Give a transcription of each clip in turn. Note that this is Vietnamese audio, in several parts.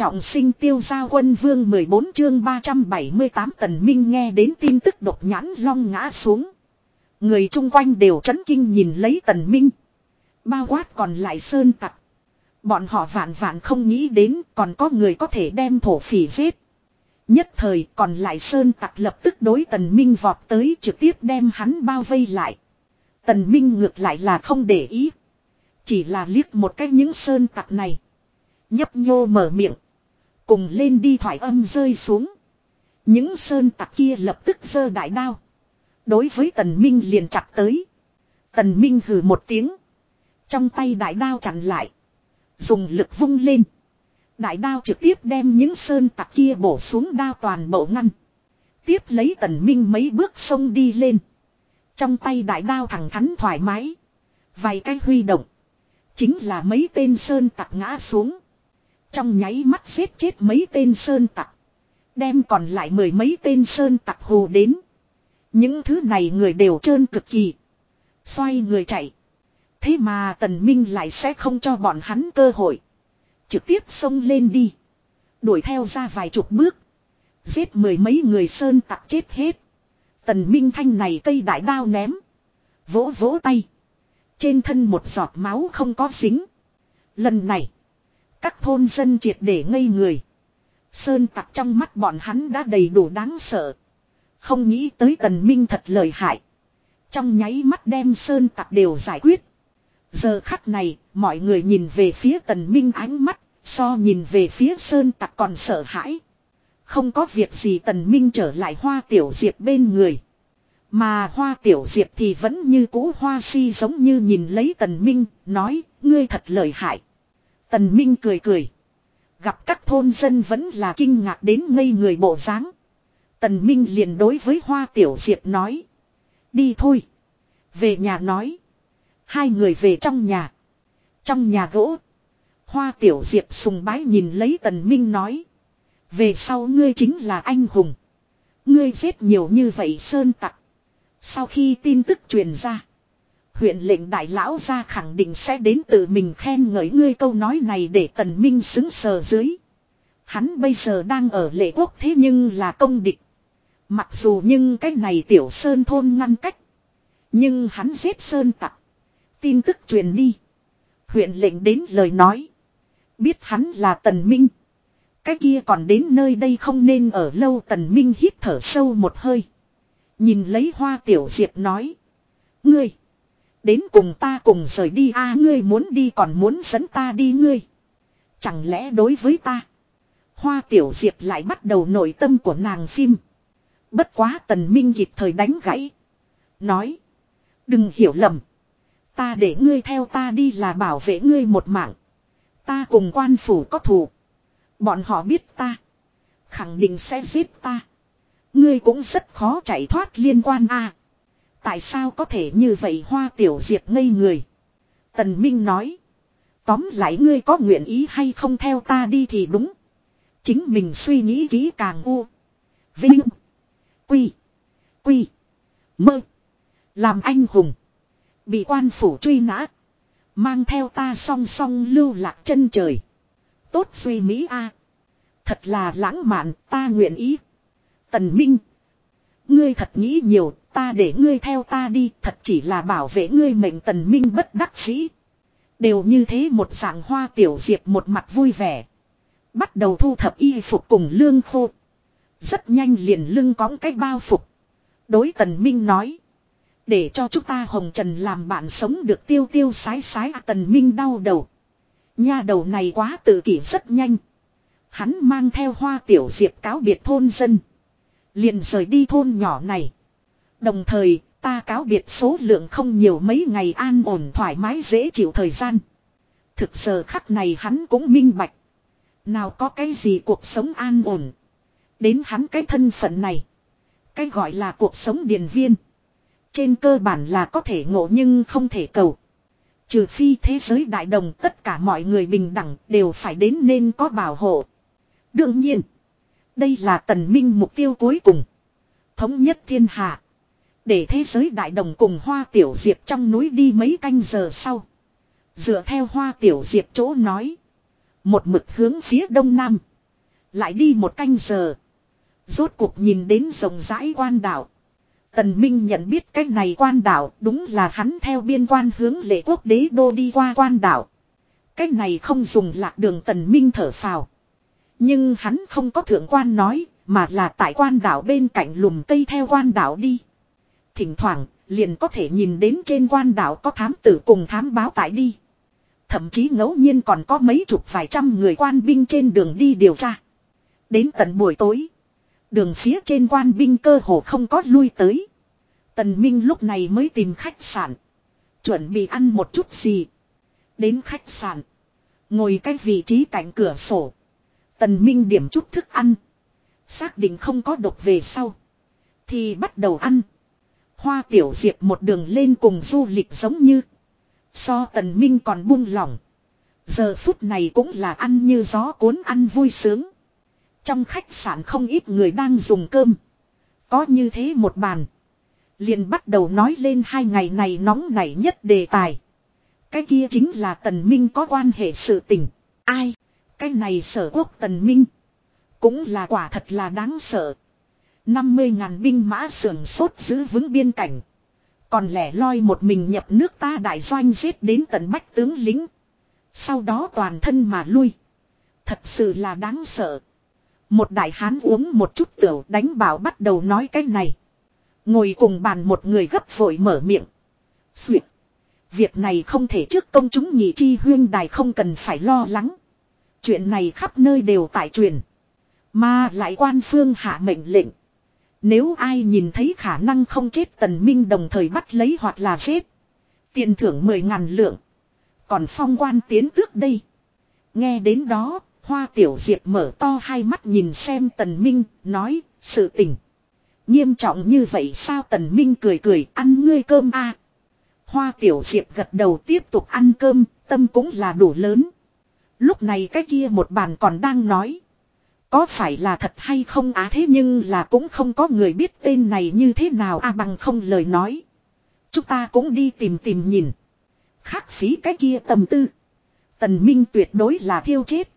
Trọng sinh tiêu giao quân vương 14 chương 378 tần minh nghe đến tin tức độc nhãn long ngã xuống. Người chung quanh đều chấn kinh nhìn lấy tần minh. Bao quát còn lại sơn tặc. Bọn họ vạn vạn không nghĩ đến còn có người có thể đem thổ phỉ giết. Nhất thời còn lại sơn tặc lập tức đối tần minh vọt tới trực tiếp đem hắn bao vây lại. Tần minh ngược lại là không để ý. Chỉ là liếc một cách những sơn tặc này. Nhấp nhô mở miệng. Cùng lên đi thoại âm rơi xuống. Những sơn tặc kia lập tức giơ đại đao. Đối với tần minh liền chặt tới. Tần minh hừ một tiếng. Trong tay đại đao chặn lại. Dùng lực vung lên. Đại đao trực tiếp đem những sơn tặc kia bổ xuống đao toàn bộ ngăn. Tiếp lấy tần minh mấy bước sông đi lên. Trong tay đại đao thẳng thắn thoải mái. Vài cái huy động. Chính là mấy tên sơn tặc ngã xuống. Trong nháy mắt giết chết mấy tên sơn tặc. Đem còn lại mười mấy tên sơn tặc hù đến. Những thứ này người đều trơn cực kỳ. Xoay người chạy. Thế mà tần minh lại sẽ không cho bọn hắn cơ hội. Trực tiếp xông lên đi. Đuổi theo ra vài chục bước. Giết mười mấy người sơn tặc chết hết. Tần minh thanh này cây đại đao ném. Vỗ vỗ tay. Trên thân một giọt máu không có dính. Lần này. Các thôn dân triệt để ngây người. Sơn tặc trong mắt bọn hắn đã đầy đủ đáng sợ. Không nghĩ tới tần minh thật lợi hại. Trong nháy mắt đem sơn tặc đều giải quyết. Giờ khắc này, mọi người nhìn về phía tần minh ánh mắt, so nhìn về phía sơn tặc còn sợ hãi. Không có việc gì tần minh trở lại hoa tiểu diệp bên người. Mà hoa tiểu diệp thì vẫn như cũ hoa si giống như nhìn lấy tần minh, nói, ngươi thật lợi hại. Tần minh cười cười. Gặp các thôn dân vẫn là kinh ngạc đến ngây người bộ dáng. Tần minh liền đối với hoa tiểu diệp nói. Đi thôi. Về nhà nói. Hai người về trong nhà. Trong nhà gỗ. Hoa tiểu diệp sùng bái nhìn lấy tần minh nói. Về sau ngươi chính là anh hùng. Ngươi giết nhiều như vậy sơn tặc. Sau khi tin tức truyền ra. Huyện lệnh đại lão ra khẳng định sẽ đến tự mình khen ngợi ngươi câu nói này để tần minh xứng sờ dưới. Hắn bây giờ đang ở lệ quốc thế nhưng là công địch. Mặc dù nhưng cái này tiểu sơn thôn ngăn cách. Nhưng hắn giết sơn tặc. Tin tức truyền đi. Huyện lệnh đến lời nói. Biết hắn là tần minh. Cái kia còn đến nơi đây không nên ở lâu tần minh hít thở sâu một hơi. Nhìn lấy hoa tiểu diệp nói. Ngươi. Đến cùng ta cùng rời đi, a, ngươi muốn đi còn muốn dẫn ta đi ngươi. Chẳng lẽ đối với ta. Hoa tiểu diệp lại bắt đầu nội tâm của nàng phim. Bất quá tần minh kịp thời đánh gãy. Nói. Đừng hiểu lầm. Ta để ngươi theo ta đi là bảo vệ ngươi một mạng. Ta cùng quan phủ có thù. Bọn họ biết ta. Khẳng định sẽ giết ta. Ngươi cũng rất khó chạy thoát liên quan a. Tại sao có thể như vậy hoa tiểu diệp ngây người. Tần Minh nói. Tóm lại ngươi có nguyện ý hay không theo ta đi thì đúng. Chính mình suy nghĩ kỹ càng u. Vinh. Quy. Quy. Mơ. Làm anh hùng. Bị quan phủ truy nã. Mang theo ta song song lưu lạc chân trời. Tốt suy Mỹ a Thật là lãng mạn, ta nguyện ý. Tần Minh. Ngươi thật nghĩ nhiều ta để ngươi theo ta đi thật chỉ là bảo vệ ngươi mệnh tần minh bất đắc dĩ. Đều như thế một dạng hoa tiểu diệp một mặt vui vẻ. Bắt đầu thu thập y phục cùng lương khô. Rất nhanh liền lưng cõng cái bao phục. Đối tần minh nói. Để cho chúng ta hồng trần làm bạn sống được tiêu tiêu sái sái à, tần minh đau đầu. Nha đầu này quá tự kỷ rất nhanh. Hắn mang theo hoa tiểu diệp cáo biệt thôn dân. Liền rời đi thôn nhỏ này. Đồng thời, ta cáo biệt số lượng không nhiều mấy ngày an ổn thoải mái dễ chịu thời gian. Thực giờ khắc này hắn cũng minh bạch. Nào có cái gì cuộc sống an ổn. Đến hắn cái thân phận này. Cái gọi là cuộc sống điền viên. Trên cơ bản là có thể ngộ nhưng không thể cầu. Trừ phi thế giới đại đồng tất cả mọi người bình đẳng đều phải đến nên có bảo hộ. Đương nhiên. Đây là tần minh mục tiêu cuối cùng. Thống nhất thiên hạ. Để thế giới đại đồng cùng hoa tiểu diệp trong núi đi mấy canh giờ sau. Dựa theo hoa tiểu diệp chỗ nói. Một mực hướng phía đông nam. Lại đi một canh giờ. Rốt cuộc nhìn đến rộng rãi quan đảo. Tần Minh nhận biết cách này quan đảo đúng là hắn theo biên quan hướng lệ quốc đế đô đi qua quan đảo. Cách này không dùng lạc đường Tần Minh thở phào. Nhưng hắn không có thượng quan nói, mà là tại quan đảo bên cạnh lùm cây theo quan đảo đi. Thỉnh thoảng, liền có thể nhìn đến trên quan đảo có thám tử cùng thám báo tại đi. Thậm chí ngẫu nhiên còn có mấy chục vài trăm người quan binh trên đường đi điều tra. Đến tận buổi tối. Đường phía trên quan binh cơ hồ không có lui tới. Tần Minh lúc này mới tìm khách sạn. Chuẩn bị ăn một chút gì. Đến khách sạn. Ngồi cái vị trí cạnh cửa sổ. Tần Minh điểm chút thức ăn. Xác định không có độc về sau. Thì bắt đầu ăn. Hoa tiểu diệp một đường lên cùng du lịch giống như. So tần minh còn buông lỏng. Giờ phút này cũng là ăn như gió cuốn ăn vui sướng. Trong khách sạn không ít người đang dùng cơm. Có như thế một bàn. Liền bắt đầu nói lên hai ngày này nóng nảy nhất đề tài. Cái kia chính là tần minh có quan hệ sự tình. Ai? Cái này sở quốc tần minh. Cũng là quả thật là đáng sợ. 50 ngàn binh mã sưởng sốt giữ vững biên cảnh. Còn lẻ loi một mình nhập nước ta đại doanh giết đến tận bách tướng lính. Sau đó toàn thân mà lui. Thật sự là đáng sợ. Một đại hán uống một chút tiểu đánh bảo bắt đầu nói cái này. Ngồi cùng bàn một người gấp vội mở miệng. Xuyệt. Việc này không thể trước công chúng nhị chi huyên đài không cần phải lo lắng. Chuyện này khắp nơi đều tại truyền. Mà lại quan phương hạ mệnh lệnh. Nếu ai nhìn thấy khả năng không chết tần minh đồng thời bắt lấy hoặc là chết. Tiền thưởng 10 ngàn lượng. Còn phong quan tiến tước đây. Nghe đến đó, hoa tiểu diệp mở to hai mắt nhìn xem tần minh, nói, sự tình. Nghiêm trọng như vậy sao tần minh cười cười ăn ngươi cơm a Hoa tiểu diệp gật đầu tiếp tục ăn cơm, tâm cũng là đủ lớn. Lúc này cái kia một bàn còn đang nói. Có phải là thật hay không á thế nhưng là cũng không có người biết tên này như thế nào a bằng không lời nói. Chúng ta cũng đi tìm tìm nhìn. Khắc phí cái kia tầm tư. Tần Minh tuyệt đối là thiêu chết.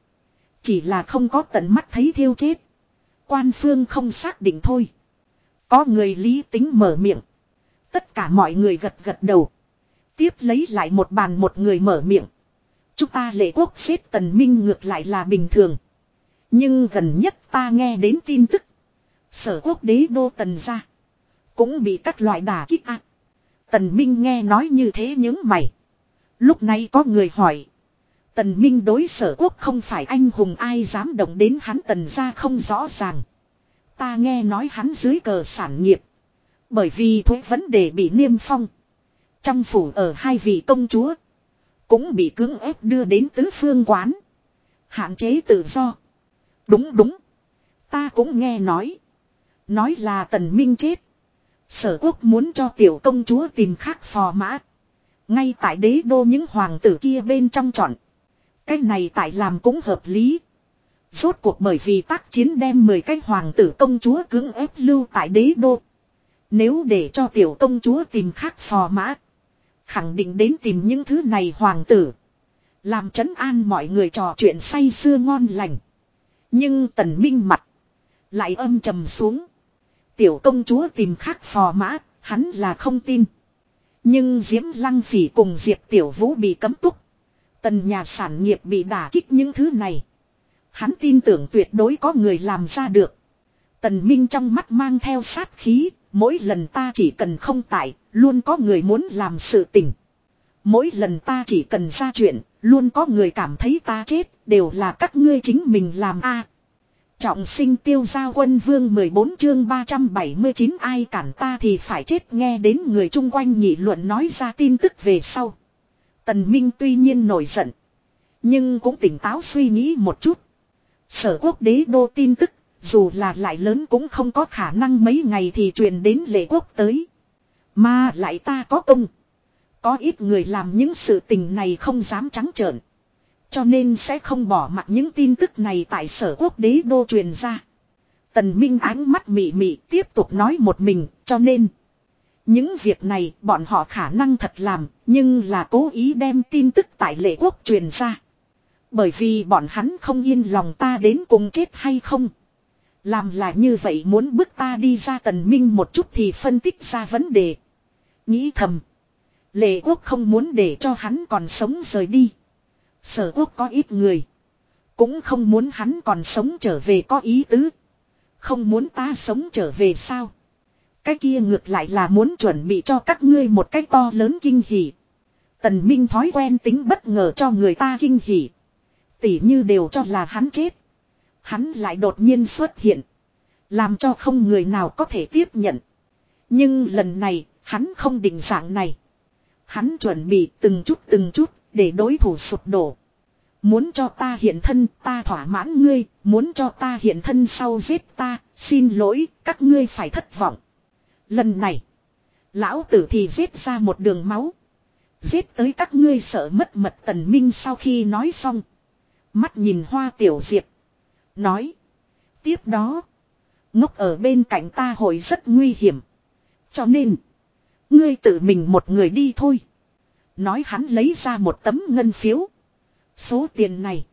Chỉ là không có tận mắt thấy thiêu chết. Quan phương không xác định thôi. Có người lý tính mở miệng. Tất cả mọi người gật gật đầu. Tiếp lấy lại một bàn một người mở miệng. Chúng ta lệ quốc xếp tần minh ngược lại là bình thường. Nhưng gần nhất ta nghe đến tin tức. Sở quốc đế đô tần ra. Cũng bị các loại đả kích ác. Tần Minh nghe nói như thế những mày. Lúc này có người hỏi. Tần Minh đối sở quốc không phải anh hùng ai dám động đến hắn tần ra không rõ ràng. Ta nghe nói hắn dưới cờ sản nghiệp. Bởi vì thuế vấn đề bị niêm phong. Trong phủ ở hai vị công chúa. Cũng bị cưỡng ép đưa đến tứ phương quán. Hạn chế tự do. Đúng đúng. Ta cũng nghe nói. Nói là tần minh chết. Sở quốc muốn cho tiểu công chúa tìm khác phò mã. Ngay tại đế đô những hoàng tử kia bên trong chọn. Cái này tại làm cũng hợp lý. Rốt cuộc bởi vì tác chiến đem 10 cái hoàng tử công chúa cưỡng ép lưu tại đế đô. Nếu để cho tiểu công chúa tìm khác phò mã. Khẳng định đến tìm những thứ này hoàng tử. Làm trấn an mọi người trò chuyện say sưa ngon lành. Nhưng tần minh mặt. Lại âm trầm xuống. Tiểu công chúa tìm khác phò mã. Hắn là không tin. Nhưng Diễm Lăng Phỉ cùng Diệp Tiểu Vũ bị cấm túc. Tần nhà sản nghiệp bị đả kích những thứ này. Hắn tin tưởng tuyệt đối có người làm ra được. Tần Minh trong mắt mang theo sát khí, mỗi lần ta chỉ cần không tại, luôn có người muốn làm sự tình. Mỗi lần ta chỉ cần ra chuyện, luôn có người cảm thấy ta chết, đều là các ngươi chính mình làm a. Trọng sinh tiêu giao quân vương 14 chương 379 ai cản ta thì phải chết nghe đến người chung quanh nhị luận nói ra tin tức về sau. Tần Minh tuy nhiên nổi giận. Nhưng cũng tỉnh táo suy nghĩ một chút. Sở quốc đế đô tin tức, dù là lại lớn cũng không có khả năng mấy ngày thì truyền đến lệ quốc tới. Mà lại ta có công. Có ít người làm những sự tình này không dám trắng trợn. Cho nên sẽ không bỏ mặt những tin tức này tại sở quốc đế đô truyền ra. Tần Minh ánh mắt mị mị tiếp tục nói một mình, cho nên. Những việc này bọn họ khả năng thật làm, nhưng là cố ý đem tin tức tại lệ quốc truyền ra. Bởi vì bọn hắn không yên lòng ta đến cùng chết hay không. Làm là như vậy muốn bước ta đi ra tần minh một chút thì phân tích ra vấn đề. Nghĩ thầm. Lệ quốc không muốn để cho hắn còn sống rời đi. Sở quốc có ít người. Cũng không muốn hắn còn sống trở về có ý tứ. Không muốn ta sống trở về sao. Cái kia ngược lại là muốn chuẩn bị cho các ngươi một cái to lớn kinh hỉ. Tần Minh thói quen tính bất ngờ cho người ta kinh hỉ. Tỉ như đều cho là hắn chết. Hắn lại đột nhiên xuất hiện. Làm cho không người nào có thể tiếp nhận. Nhưng lần này, hắn không định dạng này. Hắn chuẩn bị từng chút từng chút, để đối thủ sụp đổ. Muốn cho ta hiện thân, ta thỏa mãn ngươi, muốn cho ta hiện thân sau giết ta, xin lỗi, các ngươi phải thất vọng. Lần này, lão tử thì giết ra một đường máu. Giết tới các ngươi sợ mất mật tần minh sau khi nói xong. Mắt nhìn hoa tiểu diệp. Nói. Tiếp đó. Ngốc ở bên cạnh ta hồi rất nguy hiểm. Cho nên. Ngươi tự mình một người đi thôi. Nói hắn lấy ra một tấm ngân phiếu. Số tiền này.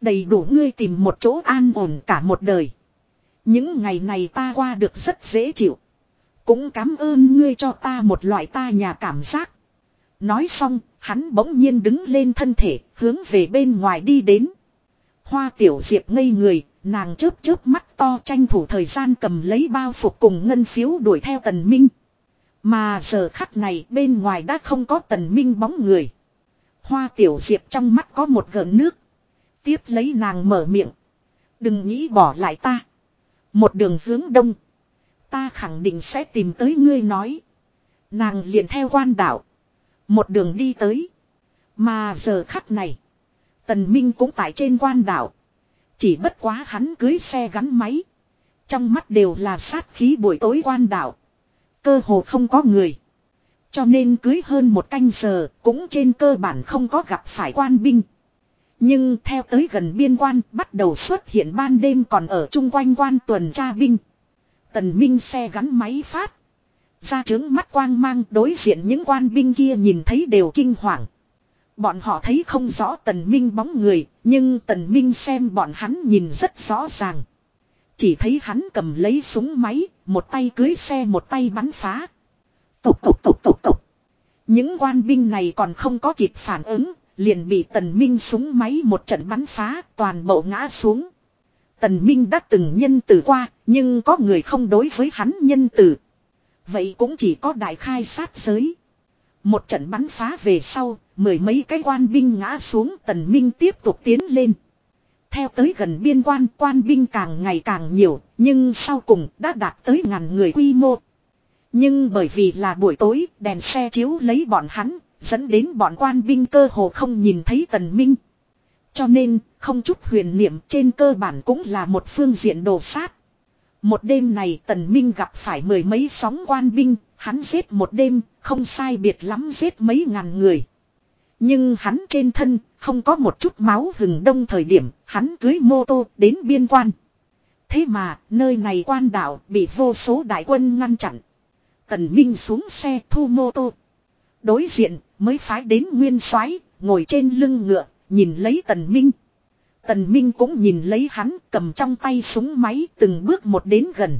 Đầy đủ ngươi tìm một chỗ an ổn cả một đời. Những ngày này ta qua được rất dễ chịu. Cũng cảm ơn ngươi cho ta một loại ta nhà cảm giác. Nói xong, hắn bỗng nhiên đứng lên thân thể, hướng về bên ngoài đi đến. Hoa tiểu diệp ngây người, nàng chớp chớp mắt to tranh thủ thời gian cầm lấy bao phục cùng ngân phiếu đuổi theo tần minh. Mà giờ khắc này bên ngoài đã không có tần minh bóng người. Hoa tiểu diệp trong mắt có một gợn nước. Tiếp lấy nàng mở miệng. Đừng nghĩ bỏ lại ta. Một đường hướng đông. Ta khẳng định sẽ tìm tới ngươi nói. Nàng liền theo quan đảo. Một đường đi tới. Mà giờ khắc này. Tần Minh cũng tại trên quan đảo. Chỉ bất quá hắn cưới xe gắn máy. Trong mắt đều là sát khí buổi tối quan đảo. Cơ hồ không có người. Cho nên cưới hơn một canh giờ cũng trên cơ bản không có gặp phải quan binh. Nhưng theo tới gần biên quan bắt đầu xuất hiện ban đêm còn ở chung quanh quan tuần tra binh. Tần Minh xe gắn máy phát. Ra trướng mắt quang mang đối diện những quan binh kia nhìn thấy đều kinh hoàng. Bọn họ thấy không rõ tần minh bóng người, nhưng tần minh xem bọn hắn nhìn rất rõ ràng. Chỉ thấy hắn cầm lấy súng máy, một tay cưới xe một tay bắn phá. Tục tục tục tục tục. Những quan binh này còn không có kịp phản ứng, liền bị tần minh súng máy một trận bắn phá, toàn bộ ngã xuống. Tần minh đã từng nhân tử qua, nhưng có người không đối với hắn nhân tử, Vậy cũng chỉ có đại khai sát giới. Một trận bắn phá về sau, mười mấy cái quan binh ngã xuống tần minh tiếp tục tiến lên. Theo tới gần biên quan, quan binh càng ngày càng nhiều, nhưng sau cùng đã đạt tới ngàn người quy mô. Nhưng bởi vì là buổi tối, đèn xe chiếu lấy bọn hắn, dẫn đến bọn quan binh cơ hồ không nhìn thấy tần minh. Cho nên, không chút huyền niệm trên cơ bản cũng là một phương diện đồ sát. Một đêm này tần minh gặp phải mười mấy sóng quan binh, hắn giết một đêm, không sai biệt lắm giết mấy ngàn người. Nhưng hắn trên thân, không có một chút máu hừng đông thời điểm, hắn cưới mô tô đến biên quan. Thế mà, nơi này quan đảo bị vô số đại quân ngăn chặn. Tần Minh xuống xe thu mô tô. Đối diện, mới phái đến nguyên soái ngồi trên lưng ngựa, nhìn lấy Tần Minh. Tần Minh cũng nhìn lấy hắn cầm trong tay súng máy từng bước một đến gần.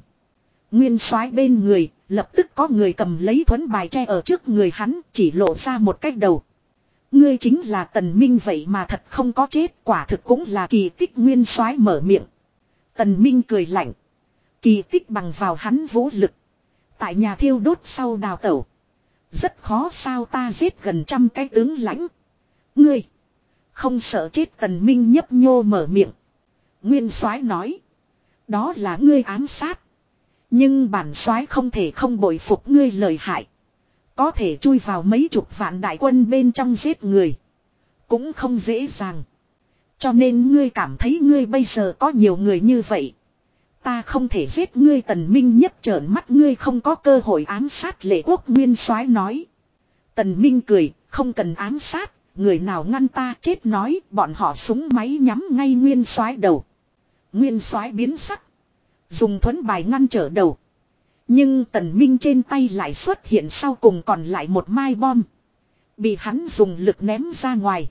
Nguyên soái bên người, lập tức có người cầm lấy thuấn bài tre ở trước người hắn chỉ lộ ra một cách đầu. Ngươi chính là tần minh vậy mà thật không có chết, quả thực cũng là kỳ tích nguyên soái mở miệng. Tần minh cười lạnh. Kỳ tích bằng vào hắn vũ lực. Tại nhà thiêu đốt sau đào tẩu. Rất khó sao ta giết gần trăm cái tướng lãnh. Ngươi. Không sợ chết tần minh nhấp nhô mở miệng. Nguyên soái nói. Đó là ngươi ám sát. Nhưng bản soái không thể không bội phục ngươi lời hại. Có thể chui vào mấy chục vạn đại quân bên trong giết người. Cũng không dễ dàng. Cho nên ngươi cảm thấy ngươi bây giờ có nhiều người như vậy. Ta không thể giết ngươi tần minh nhất trợn mắt ngươi không có cơ hội ám sát lệ quốc nguyên soái nói. Tần minh cười, không cần ám sát, người nào ngăn ta chết nói, bọn họ súng máy nhắm ngay nguyên soái đầu. Nguyên soái biến sắc. Dùng thuẫn bài ngăn trở đầu. Nhưng tần minh trên tay lại xuất hiện sau cùng còn lại một mai bom. Bị hắn dùng lực ném ra ngoài.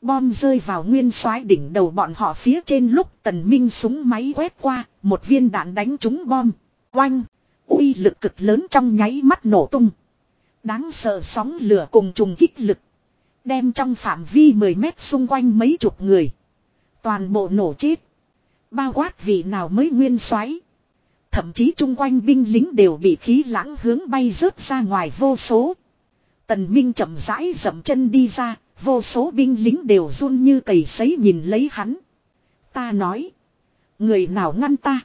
Bom rơi vào nguyên soái đỉnh đầu bọn họ phía trên lúc tần minh súng máy quét qua, một viên đạn đánh trúng bom. Oanh! uy lực cực lớn trong nháy mắt nổ tung. Đáng sợ sóng lửa cùng trùng kích lực. Đem trong phạm vi 10 mét xung quanh mấy chục người. Toàn bộ nổ chết. Bao quát vị nào mới nguyên xoáy. Thậm chí chung quanh binh lính đều bị khí lãng hướng bay rớt ra ngoài vô số. Tần Minh chậm rãi dậm chân đi ra, vô số binh lính đều run như cầy sấy nhìn lấy hắn. Ta nói, người nào ngăn ta?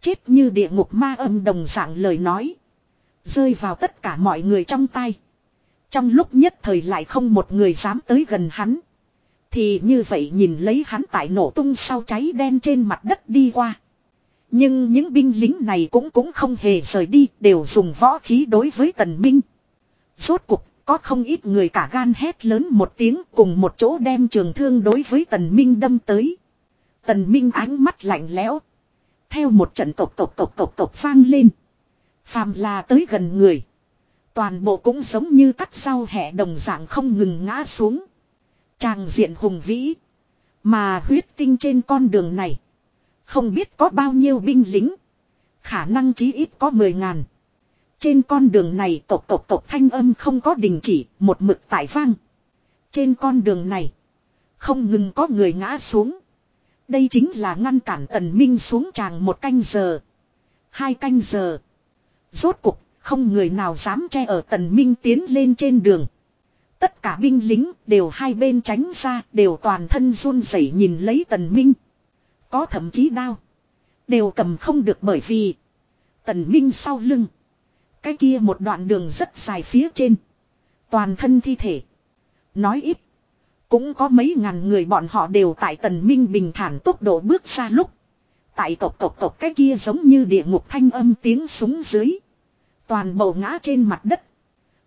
Chết như địa ngục ma âm đồng dạng lời nói. Rơi vào tất cả mọi người trong tay. Trong lúc nhất thời lại không một người dám tới gần hắn. Thì như vậy nhìn lấy hắn tại nổ tung sau cháy đen trên mặt đất đi qua. Nhưng những binh lính này cũng cũng không hề rời đi, đều dùng võ khí đối với tần minh. Rốt cuộc, có không ít người cả gan hét lớn một tiếng cùng một chỗ đem trường thương đối với tần minh đâm tới. Tần minh ánh mắt lạnh lẽo. Theo một trận tộc tộc tộc tộc tộc vang lên. Phàm là tới gần người. Toàn bộ cũng giống như cắt sau hẻ đồng dạng không ngừng ngã xuống. Tràng diện hùng vĩ. Mà huyết tinh trên con đường này. Không biết có bao nhiêu binh lính. Khả năng chí ít có mười ngàn. Trên con đường này tộc tộc tộc thanh âm không có đình chỉ, một mực tại vang. Trên con đường này, không ngừng có người ngã xuống. Đây chính là ngăn cản tần minh xuống tràng một canh giờ. Hai canh giờ. Rốt cục, không người nào dám che ở tần minh tiến lên trên đường. Tất cả binh lính đều hai bên tránh ra, đều toàn thân run rẩy nhìn lấy tần minh. Có thậm chí đau. Đều cầm không được bởi vì, tần minh sau lưng. Cái kia một đoạn đường rất dài phía trên. Toàn thân thi thể. Nói ít. Cũng có mấy ngàn người bọn họ đều tại tần minh bình thản tốc độ bước ra lúc. Tại tộc tộc tộc cái kia giống như địa ngục thanh âm tiếng súng dưới. Toàn bộ ngã trên mặt đất.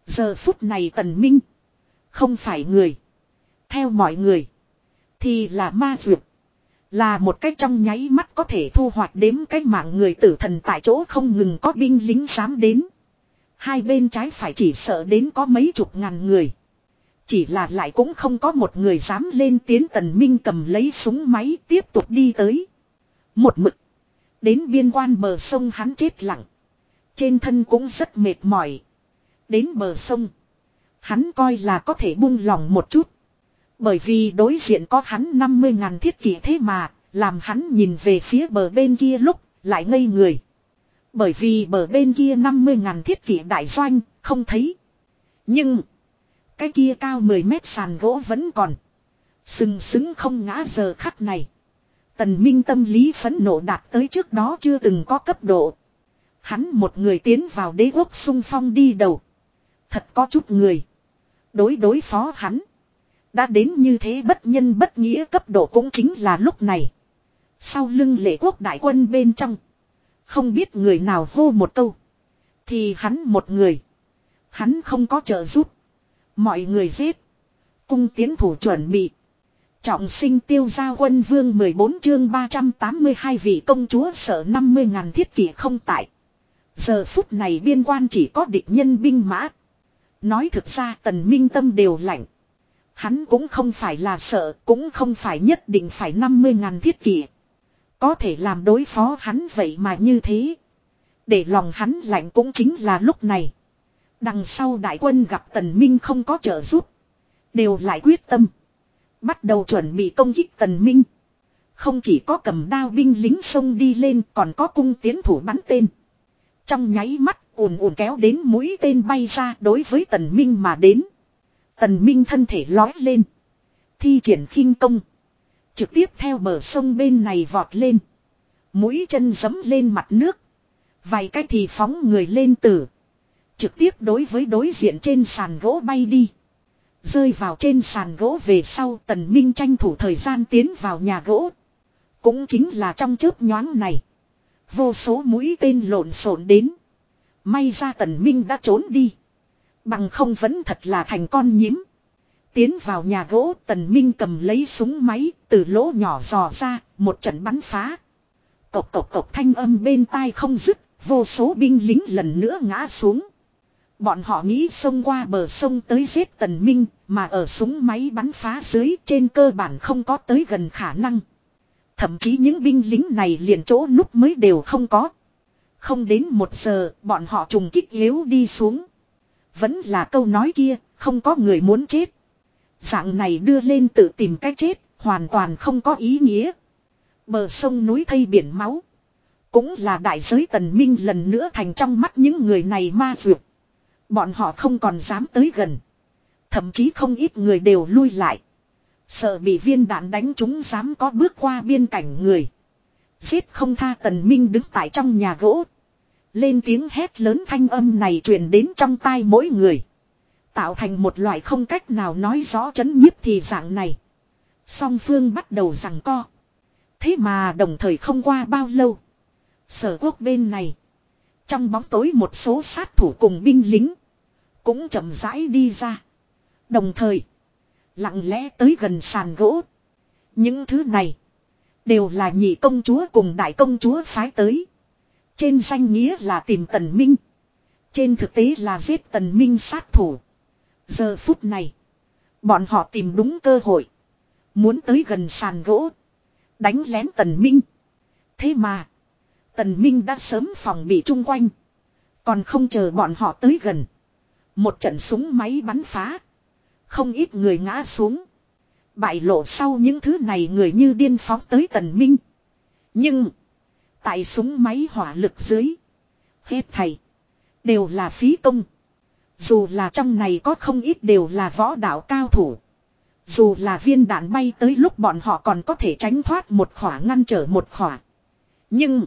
Giờ phút này tần minh. Không phải người. Theo mọi người. Thì là ma dược. Là một cách trong nháy mắt có thể thu hoạch đếm cái mạng người tử thần tại chỗ không ngừng có binh lính dám đến. Hai bên trái phải chỉ sợ đến có mấy chục ngàn người. Chỉ là lại cũng không có một người dám lên tiến tần minh cầm lấy súng máy tiếp tục đi tới. Một mực. Đến biên quan bờ sông hắn chết lặng. Trên thân cũng rất mệt mỏi. Đến bờ sông. Hắn coi là có thể buông lòng một chút. Bởi vì đối diện có hắn 50 ngàn thiết kỷ thế mà, làm hắn nhìn về phía bờ bên kia lúc, lại ngây người. Bởi vì bờ bên kia 50 ngàn thiết kỷ đại doanh, không thấy. Nhưng, cái kia cao 10 mét sàn gỗ vẫn còn. Sừng sững không ngã giờ khắc này. Tần Minh tâm lý phấn nộ đạt tới trước đó chưa từng có cấp độ. Hắn một người tiến vào đế quốc sung phong đi đầu. Thật có chút người. Đối đối phó hắn. Đã đến như thế bất nhân bất nghĩa cấp độ cũng chính là lúc này. Sau lưng lệ quốc đại quân bên trong. Không biết người nào hô một câu. Thì hắn một người. Hắn không có trợ giúp. Mọi người giết. Cung tiến thủ chuẩn bị. Trọng sinh tiêu gia quân vương 14 chương 382 vị công chúa sở 50 ngàn thiết kỷ không tại. Giờ phút này biên quan chỉ có địch nhân binh mã. Nói thực ra tần minh tâm đều lạnh. Hắn cũng không phải là sợ, cũng không phải nhất định phải 50 ngàn thiết kỷ. Có thể làm đối phó hắn vậy mà như thế. Để lòng hắn lạnh cũng chính là lúc này. Đằng sau đại quân gặp tần minh không có trợ giúp. Đều lại quyết tâm. Bắt đầu chuẩn bị công kích tần minh. Không chỉ có cầm đao binh lính xông đi lên còn có cung tiến thủ bắn tên. Trong nháy mắt ùn ùn kéo đến mũi tên bay ra đối với tần minh mà đến. Tần minh thân thể lói lên. Thi triển khinh công. Trực tiếp theo bờ sông bên này vọt lên. Mũi chân dấm lên mặt nước. Vài cái thì phóng người lên tử. Trực tiếp đối với đối diện trên sàn gỗ bay đi. Rơi vào trên sàn gỗ về sau tần minh tranh thủ thời gian tiến vào nhà gỗ. Cũng chính là trong chớp nhoáng này. Vô số mũi tên lộn xộn đến. May ra tần minh đã trốn đi. Bằng không vẫn thật là thành con nhím. Tiến vào nhà gỗ tần minh cầm lấy súng máy từ lỗ nhỏ dò ra một trận bắn phá. Cộc cộc cộc thanh âm bên tai không dứt vô số binh lính lần nữa ngã xuống. Bọn họ nghĩ xông qua bờ sông tới giết tần minh, mà ở súng máy bắn phá dưới trên cơ bản không có tới gần khả năng. Thậm chí những binh lính này liền chỗ núp mới đều không có. Không đến một giờ, bọn họ trùng kích yếu đi xuống. Vẫn là câu nói kia, không có người muốn chết. Dạng này đưa lên tự tìm cách chết, hoàn toàn không có ý nghĩa. Bờ sông núi thây biển máu. Cũng là đại giới tần minh lần nữa thành trong mắt những người này ma dược. Bọn họ không còn dám tới gần. Thậm chí không ít người đều lui lại. Sợ bị viên đạn đánh chúng dám có bước qua biên cảnh người. Giết không tha tần minh đứng tại trong nhà gỗ. Lên tiếng hét lớn thanh âm này truyền đến trong tai mỗi người. Tạo thành một loại không cách nào nói rõ chấn nhiếp thì dạng này. Song phương bắt đầu rằng co. Thế mà đồng thời không qua bao lâu. Sở quốc bên này. Trong bóng tối một số sát thủ cùng binh lính. Cũng chậm rãi đi ra. Đồng thời. Lặng lẽ tới gần sàn gỗ. Những thứ này. Đều là nhị công chúa cùng đại công chúa phái tới. Trên danh nghĩa là tìm tần minh. Trên thực tế là giết tần minh sát thủ. Giờ phút này. Bọn họ tìm đúng cơ hội. Muốn tới gần sàn gỗ. Đánh lén tần minh. Thế mà. Tần minh đã sớm phòng bị chung quanh. Còn không chờ bọn họ tới gần. Một trận súng máy bắn phá. Không ít người ngã xuống. Bại lộ sau những thứ này người như điên phóng tới tần minh. Nhưng. Tại súng máy hỏa lực dưới. Hết thầy. Đều là phí công. Dù là trong này có không ít đều là võ đạo cao thủ. Dù là viên đạn bay tới lúc bọn họ còn có thể tránh thoát một khỏa ngăn trở một khỏa. Nhưng.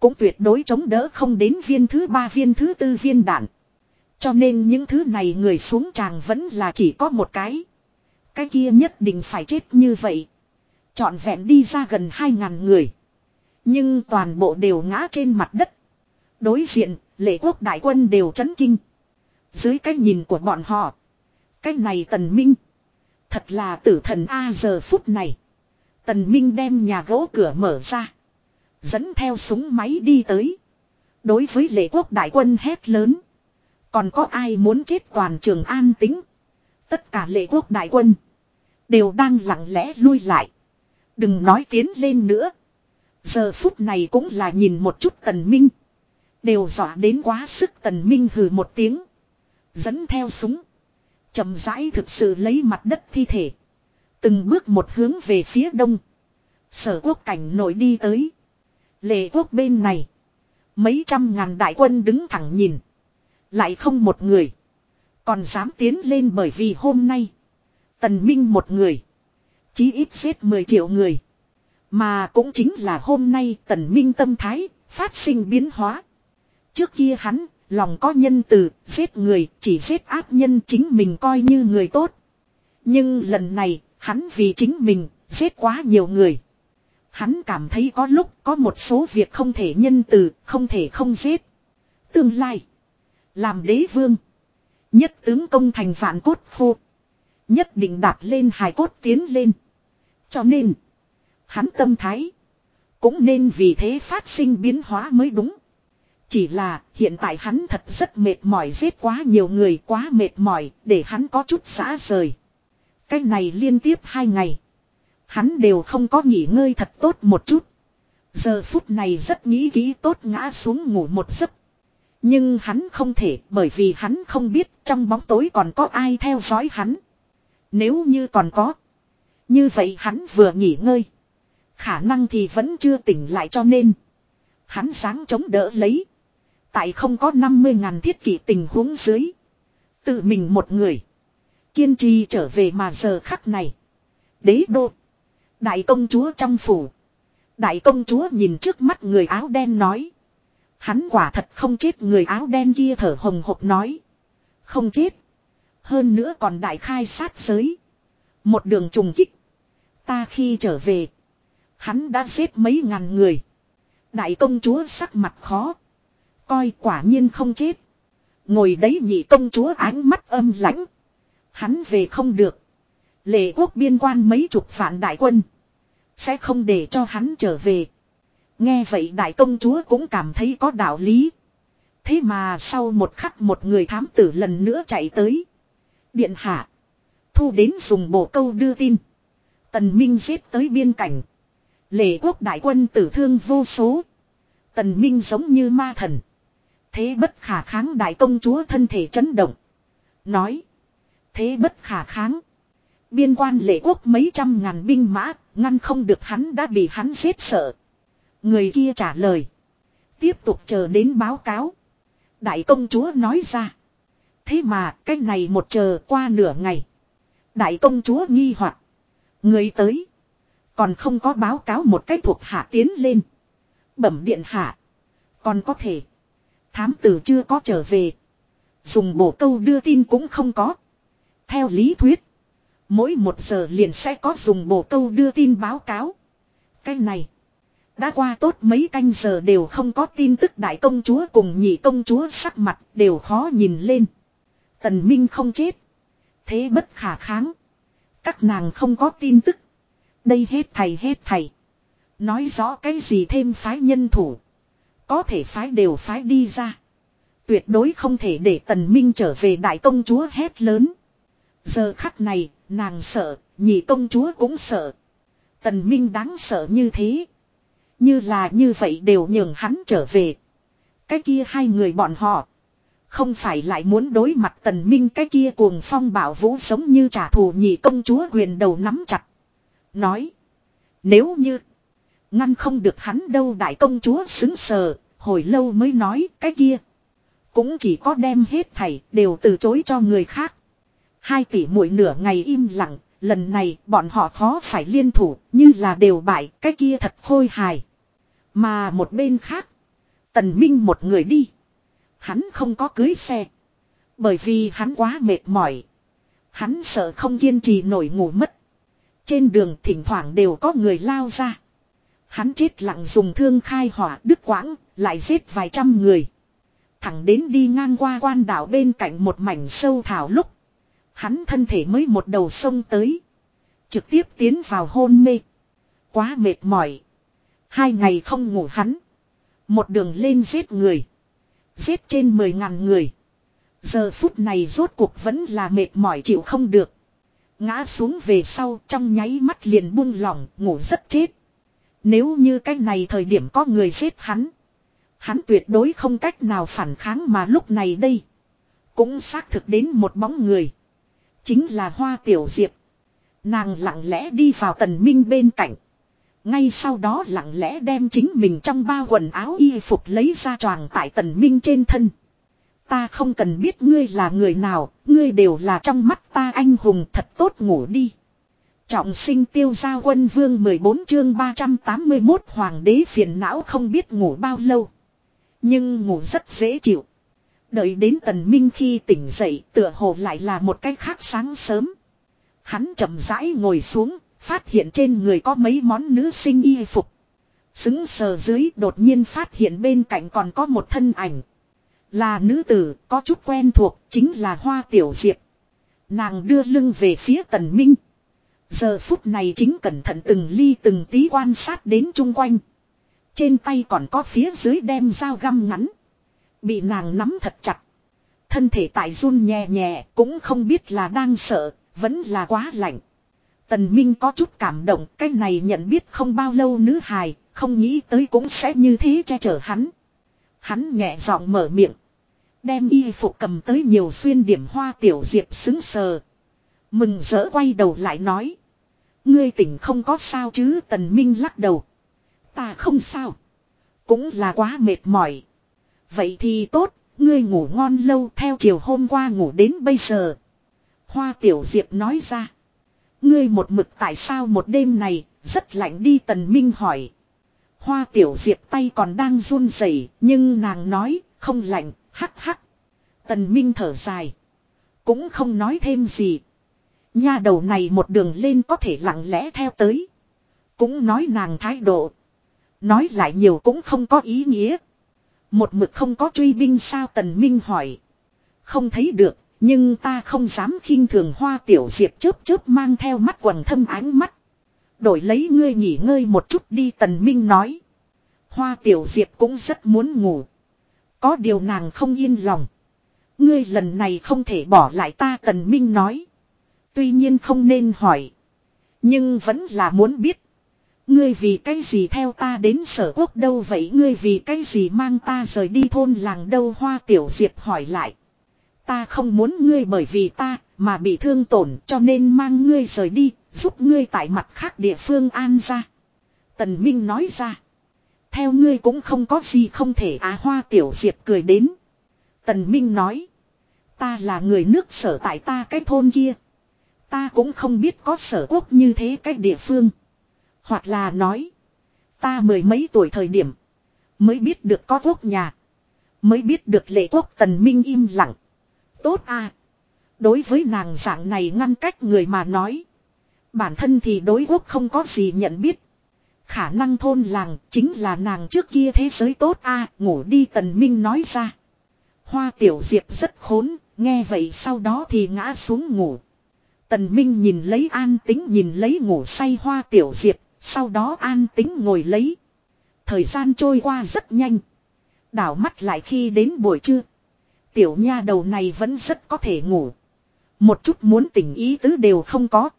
Cũng tuyệt đối chống đỡ không đến viên thứ ba, viên thứ tư viên đạn. Cho nên những thứ này người xuống tràng vẫn là chỉ có một cái. Cái kia nhất định phải chết như vậy. Chọn vẹn đi ra gần hai ngàn người. Nhưng toàn bộ đều ngã trên mặt đất. Đối diện, lệ quốc đại quân đều chấn kinh. Dưới cái nhìn của bọn họ. Cái này tần minh. Thật là tử thần A giờ phút này. Tần minh đem nhà gỗ cửa mở ra. Dẫn theo súng máy đi tới. Đối với lệ quốc đại quân hét lớn. Còn có ai muốn chết toàn trường an tính. Tất cả lệ quốc đại quân. Đều đang lặng lẽ lui lại. Đừng nói tiến lên nữa. Giờ phút này cũng là nhìn một chút tần minh. Đều dọa đến quá sức tần minh hừ một tiếng. Dẫn theo súng. chậm rãi thực sự lấy mặt đất thi thể. Từng bước một hướng về phía đông. Sở quốc cảnh nổi đi tới. Lệ quốc bên này. Mấy trăm ngàn đại quân đứng thẳng nhìn. Lại không một người. Còn dám tiến lên bởi vì hôm nay. Tần Minh một người. Chí ít giết 10 triệu người. Mà cũng chính là hôm nay tần minh tâm thái, phát sinh biến hóa. Trước kia hắn, lòng có nhân từ, giết người, chỉ giết ác nhân chính mình coi như người tốt. Nhưng lần này, hắn vì chính mình, giết quá nhiều người. Hắn cảm thấy có lúc có một số việc không thể nhân từ, không thể không giết. Tương lai, làm đế vương, nhất tướng công thành vạn cốt khô. Nhất định đạt lên hài cốt tiến lên. Cho nên, Hắn tâm thái. Cũng nên vì thế phát sinh biến hóa mới đúng. Chỉ là, hiện tại hắn thật rất mệt mỏi giết quá nhiều người, quá mệt mỏi, để hắn có chút xã rời. Cái này liên tiếp hai ngày. Hắn đều không có nghỉ ngơi thật tốt một chút. Giờ phút này rất nghĩ kỹ tốt ngã xuống ngủ một giấc. Nhưng hắn không thể, bởi vì hắn không biết trong bóng tối còn có ai theo dõi hắn. Nếu như còn có. Như vậy hắn vừa nghỉ ngơi. Khả năng thì vẫn chưa tỉnh lại cho nên. Hắn sáng chống đỡ lấy. Tại không có 50 ngàn thiết kỷ tình huống dưới. Tự mình một người. Kiên trì trở về mà giờ khắc này. Đế đô. Đại công chúa trong phủ. Đại công chúa nhìn trước mắt người áo đen nói. Hắn quả thật không chết người áo đen kia thở hồng hộc nói. Không chết. Hơn nữa còn đại khai sát giới. Một đường trùng kích. Ta khi trở về. Hắn đã giết mấy ngàn người. Đại công chúa sắc mặt khó. Coi quả nhiên không chết. Ngồi đấy nhị công chúa ánh mắt âm lãnh. Hắn về không được. Lệ quốc biên quan mấy chục vạn đại quân. Sẽ không để cho hắn trở về. Nghe vậy đại công chúa cũng cảm thấy có đạo lý. Thế mà sau một khắc một người thám tử lần nữa chạy tới. Điện hạ. Thu đến dùng bộ câu đưa tin. Tần Minh giết tới biên cảnh. Lệ quốc đại quân tử thương vô số. Tần Minh giống như ma thần. Thế bất khả kháng đại công chúa thân thể chấn động. Nói. Thế bất khả kháng. Biên quan lệ quốc mấy trăm ngàn binh mã, ngăn không được hắn đã bị hắn giết sợ. Người kia trả lời. Tiếp tục chờ đến báo cáo. Đại công chúa nói ra. Thế mà cái này một chờ qua nửa ngày. Đại công chúa nghi hoặc Người tới. Còn không có báo cáo một cách thuộc hạ tiến lên. Bẩm điện hạ. Còn có thể. Thám tử chưa có trở về. Dùng bổ câu đưa tin cũng không có. Theo lý thuyết. Mỗi một giờ liền sẽ có dùng bổ câu đưa tin báo cáo. Cái này. Đã qua tốt mấy canh giờ đều không có tin tức đại công chúa cùng nhị công chúa sắc mặt đều khó nhìn lên. Tần Minh không chết. Thế bất khả kháng. Các nàng không có tin tức. Đây hết thầy hết thầy. Nói rõ cái gì thêm phái nhân thủ. Có thể phái đều phái đi ra. Tuyệt đối không thể để tần minh trở về đại công chúa hét lớn. Giờ khắc này, nàng sợ, nhị công chúa cũng sợ. Tần minh đáng sợ như thế. Như là như vậy đều nhường hắn trở về. Cái kia hai người bọn họ. Không phải lại muốn đối mặt tần minh cái kia cuồng phong bảo vũ giống như trả thù nhị công chúa quyền đầu nắm chặt. Nói. Nếu như. Ngăn không được hắn đâu đại công chúa xứng sờ. Hồi lâu mới nói cái kia. Cũng chỉ có đem hết thảy đều từ chối cho người khác. Hai tỷ muội nửa ngày im lặng. Lần này bọn họ khó phải liên thủ, như là đều bại, cái kia thật khôi hài. Mà một bên khác. Tần Minh một người đi. Hắn không có cưới xe. Bởi vì hắn quá mệt mỏi. Hắn sợ không kiên trì nổi ngủ mất. Trên đường thỉnh thoảng đều có người lao ra. Hắn chết lặng dùng thương khai hỏa đứt quãng, lại giết vài trăm người. Thẳng đến đi ngang qua quan đảo bên cạnh một mảnh sâu thảo lúc. Hắn thân thể mới một đầu sông tới. Trực tiếp tiến vào hôn mê. Quá mệt mỏi. Hai ngày không ngủ hắn. Một đường lên giết người. Giết trên mười ngàn người. Giờ phút này rốt cuộc vẫn là mệt mỏi chịu không được. Ngã xuống về sau, trong nháy mắt liền buông lỏng, ngủ rất chết. Nếu như cái này thời điểm có người giết hắn. Hắn tuyệt đối không cách nào phản kháng mà lúc này đây. Cũng xác thực đến một bóng người. Chính là Hoa Tiểu Diệp. Nàng lặng lẽ đi vào tần minh bên cạnh. Ngay sau đó lặng lẽ đem chính mình trong bao quần áo y phục lấy ra choàng tại tần minh trên thân. Ta không cần biết ngươi là người nào, ngươi đều là trong mắt ta anh hùng thật tốt ngủ đi. Trọng sinh tiêu gia quân vương 14 chương 381 hoàng đế phiền não không biết ngủ bao lâu. Nhưng ngủ rất dễ chịu. Đợi đến tần minh khi tỉnh dậy tựa hồ lại là một cái khác sáng sớm. Hắn chậm rãi ngồi xuống, phát hiện trên người có mấy món nữ sinh y phục. Xứng sờ dưới đột nhiên phát hiện bên cạnh còn có một thân ảnh. Là nữ tử, có chút quen thuộc, chính là Hoa Tiểu Diệp. Nàng đưa lưng về phía tần minh. Giờ phút này chính cẩn thận từng ly từng tí quan sát đến chung quanh. Trên tay còn có phía dưới đem dao găm ngắn. Bị nàng nắm thật chặt. Thân thể tại run nhẹ nhẹ cũng không biết là đang sợ, vẫn là quá lạnh. Tần Minh có chút cảm động, cái này nhận biết không bao lâu nữ hài, không nghĩ tới cũng sẽ như thế che chở hắn. Hắn nhẹ giọng mở miệng. Đem y phục cầm tới nhiều xuyên điểm hoa tiểu diệp xứng sờ. Mừng rỡ quay đầu lại nói. Ngươi tỉnh không có sao chứ tần minh lắc đầu. Ta không sao. Cũng là quá mệt mỏi. Vậy thì tốt, ngươi ngủ ngon lâu theo chiều hôm qua ngủ đến bây giờ. Hoa tiểu diệp nói ra. Ngươi một mực tại sao một đêm này, rất lạnh đi tần minh hỏi. Hoa tiểu diệp tay còn đang run rẩy nhưng nàng nói, không lạnh, hắc hắc. Tần minh thở dài. Cũng không nói thêm gì. Nha đầu này một đường lên có thể lặng lẽ theo tới. Cũng nói nàng thái độ. Nói lại nhiều cũng không có ý nghĩa. Một mực không có truy binh sao tần minh hỏi. Không thấy được, nhưng ta không dám khinh thường hoa tiểu diệp chớp chớp mang theo mắt quần thâm ánh mắt. Đổi lấy ngươi nghỉ ngơi một chút đi, tần minh nói. Hoa tiểu diệp cũng rất muốn ngủ. Có điều nàng không yên lòng. Ngươi lần này không thể bỏ lại ta, tần minh nói. Tuy nhiên không nên hỏi. Nhưng vẫn là muốn biết. Ngươi vì cái gì theo ta đến sở quốc đâu vậy ngươi vì cái gì mang ta rời đi thôn làng đâu hoa tiểu diệp hỏi lại. Ta không muốn ngươi bởi vì ta mà bị thương tổn, cho nên mang ngươi rời đi giúp ngươi tại mặt khác địa phương an ra. Tần Minh nói ra. Theo ngươi cũng không có gì không thể á hoa tiểu diệp cười đến. Tần Minh nói. Ta là người nước sở tại ta cái thôn kia. Ta cũng không biết có sở quốc như thế cái địa phương. Hoặc là nói. Ta mười mấy tuổi thời điểm. Mới biết được có quốc nhà. Mới biết được lệ quốc tần minh im lặng. Tốt à. Đối với nàng dạng này ngăn cách người mà nói. Bản thân thì đối quốc không có gì nhận biết. Khả năng thôn làng chính là nàng trước kia thế giới tốt a ngủ đi tần minh nói ra. Hoa tiểu diệp rất khốn, nghe vậy sau đó thì ngã xuống ngủ. Tần minh nhìn lấy an tính nhìn lấy ngủ say hoa tiểu diệp, sau đó an tính ngồi lấy. Thời gian trôi qua rất nhanh. Đảo mắt lại khi đến buổi trưa. Tiểu nha đầu này vẫn rất có thể ngủ. Một chút muốn tỉnh ý tứ đều không có.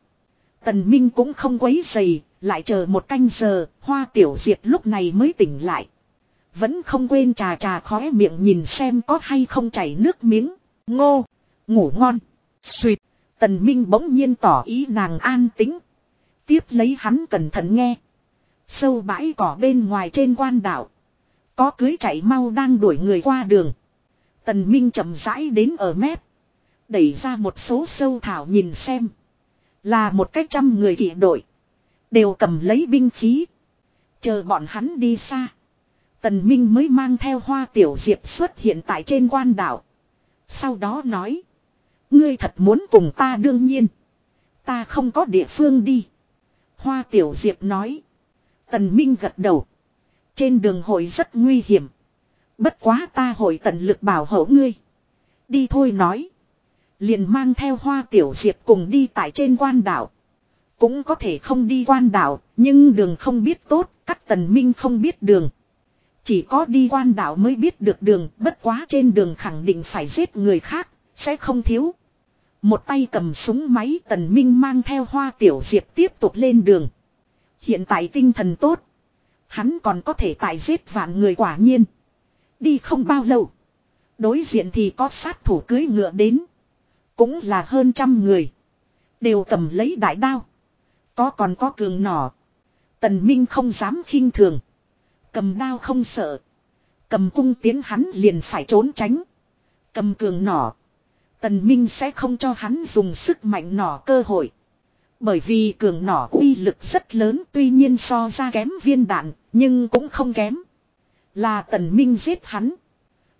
Tần Minh cũng không quấy dày, lại chờ một canh giờ, hoa tiểu diệp lúc này mới tỉnh lại. Vẫn không quên trà trà khóe miệng nhìn xem có hay không chảy nước miếng. Ngô, ngủ ngon, suyệt. Tần Minh bỗng nhiên tỏ ý nàng an tính. Tiếp lấy hắn cẩn thận nghe. Sâu bãi cỏ bên ngoài trên quan đảo. Có cưới chạy mau đang đuổi người qua đường. Tần Minh chậm rãi đến ở mép. Đẩy ra một số sâu thảo nhìn xem. Là một cách trăm người kỵ đội. Đều cầm lấy binh khí. Chờ bọn hắn đi xa. Tần Minh mới mang theo hoa tiểu diệp xuất hiện tại trên quan đảo. Sau đó nói. Ngươi thật muốn cùng ta đương nhiên. Ta không có địa phương đi. Hoa tiểu diệp nói. Tần Minh gật đầu. Trên đường hội rất nguy hiểm. Bất quá ta hội tận lực bảo hộ ngươi. Đi thôi nói. Liền mang theo hoa tiểu diệp cùng đi tại trên quan đảo. Cũng có thể không đi quan đảo, nhưng đường không biết tốt, cắt tần minh không biết đường. Chỉ có đi quan đảo mới biết được đường, bất quá trên đường khẳng định phải giết người khác, sẽ không thiếu. Một tay cầm súng máy tần minh mang theo hoa tiểu diệp tiếp tục lên đường. Hiện tại tinh thần tốt. Hắn còn có thể tại giết vạn người quả nhiên. Đi không bao lâu. Đối diện thì có sát thủ cưới ngựa đến. Cũng là hơn trăm người. Đều cầm lấy đại đao. Có còn có cường nỏ. Tần Minh không dám khinh thường. Cầm đao không sợ. Cầm cung tiến hắn liền phải trốn tránh. Cầm cường nỏ. Tần Minh sẽ không cho hắn dùng sức mạnh nỏ cơ hội. Bởi vì cường nỏ uy lực rất lớn tuy nhiên so ra kém viên đạn, nhưng cũng không kém. Là tần minh giết hắn.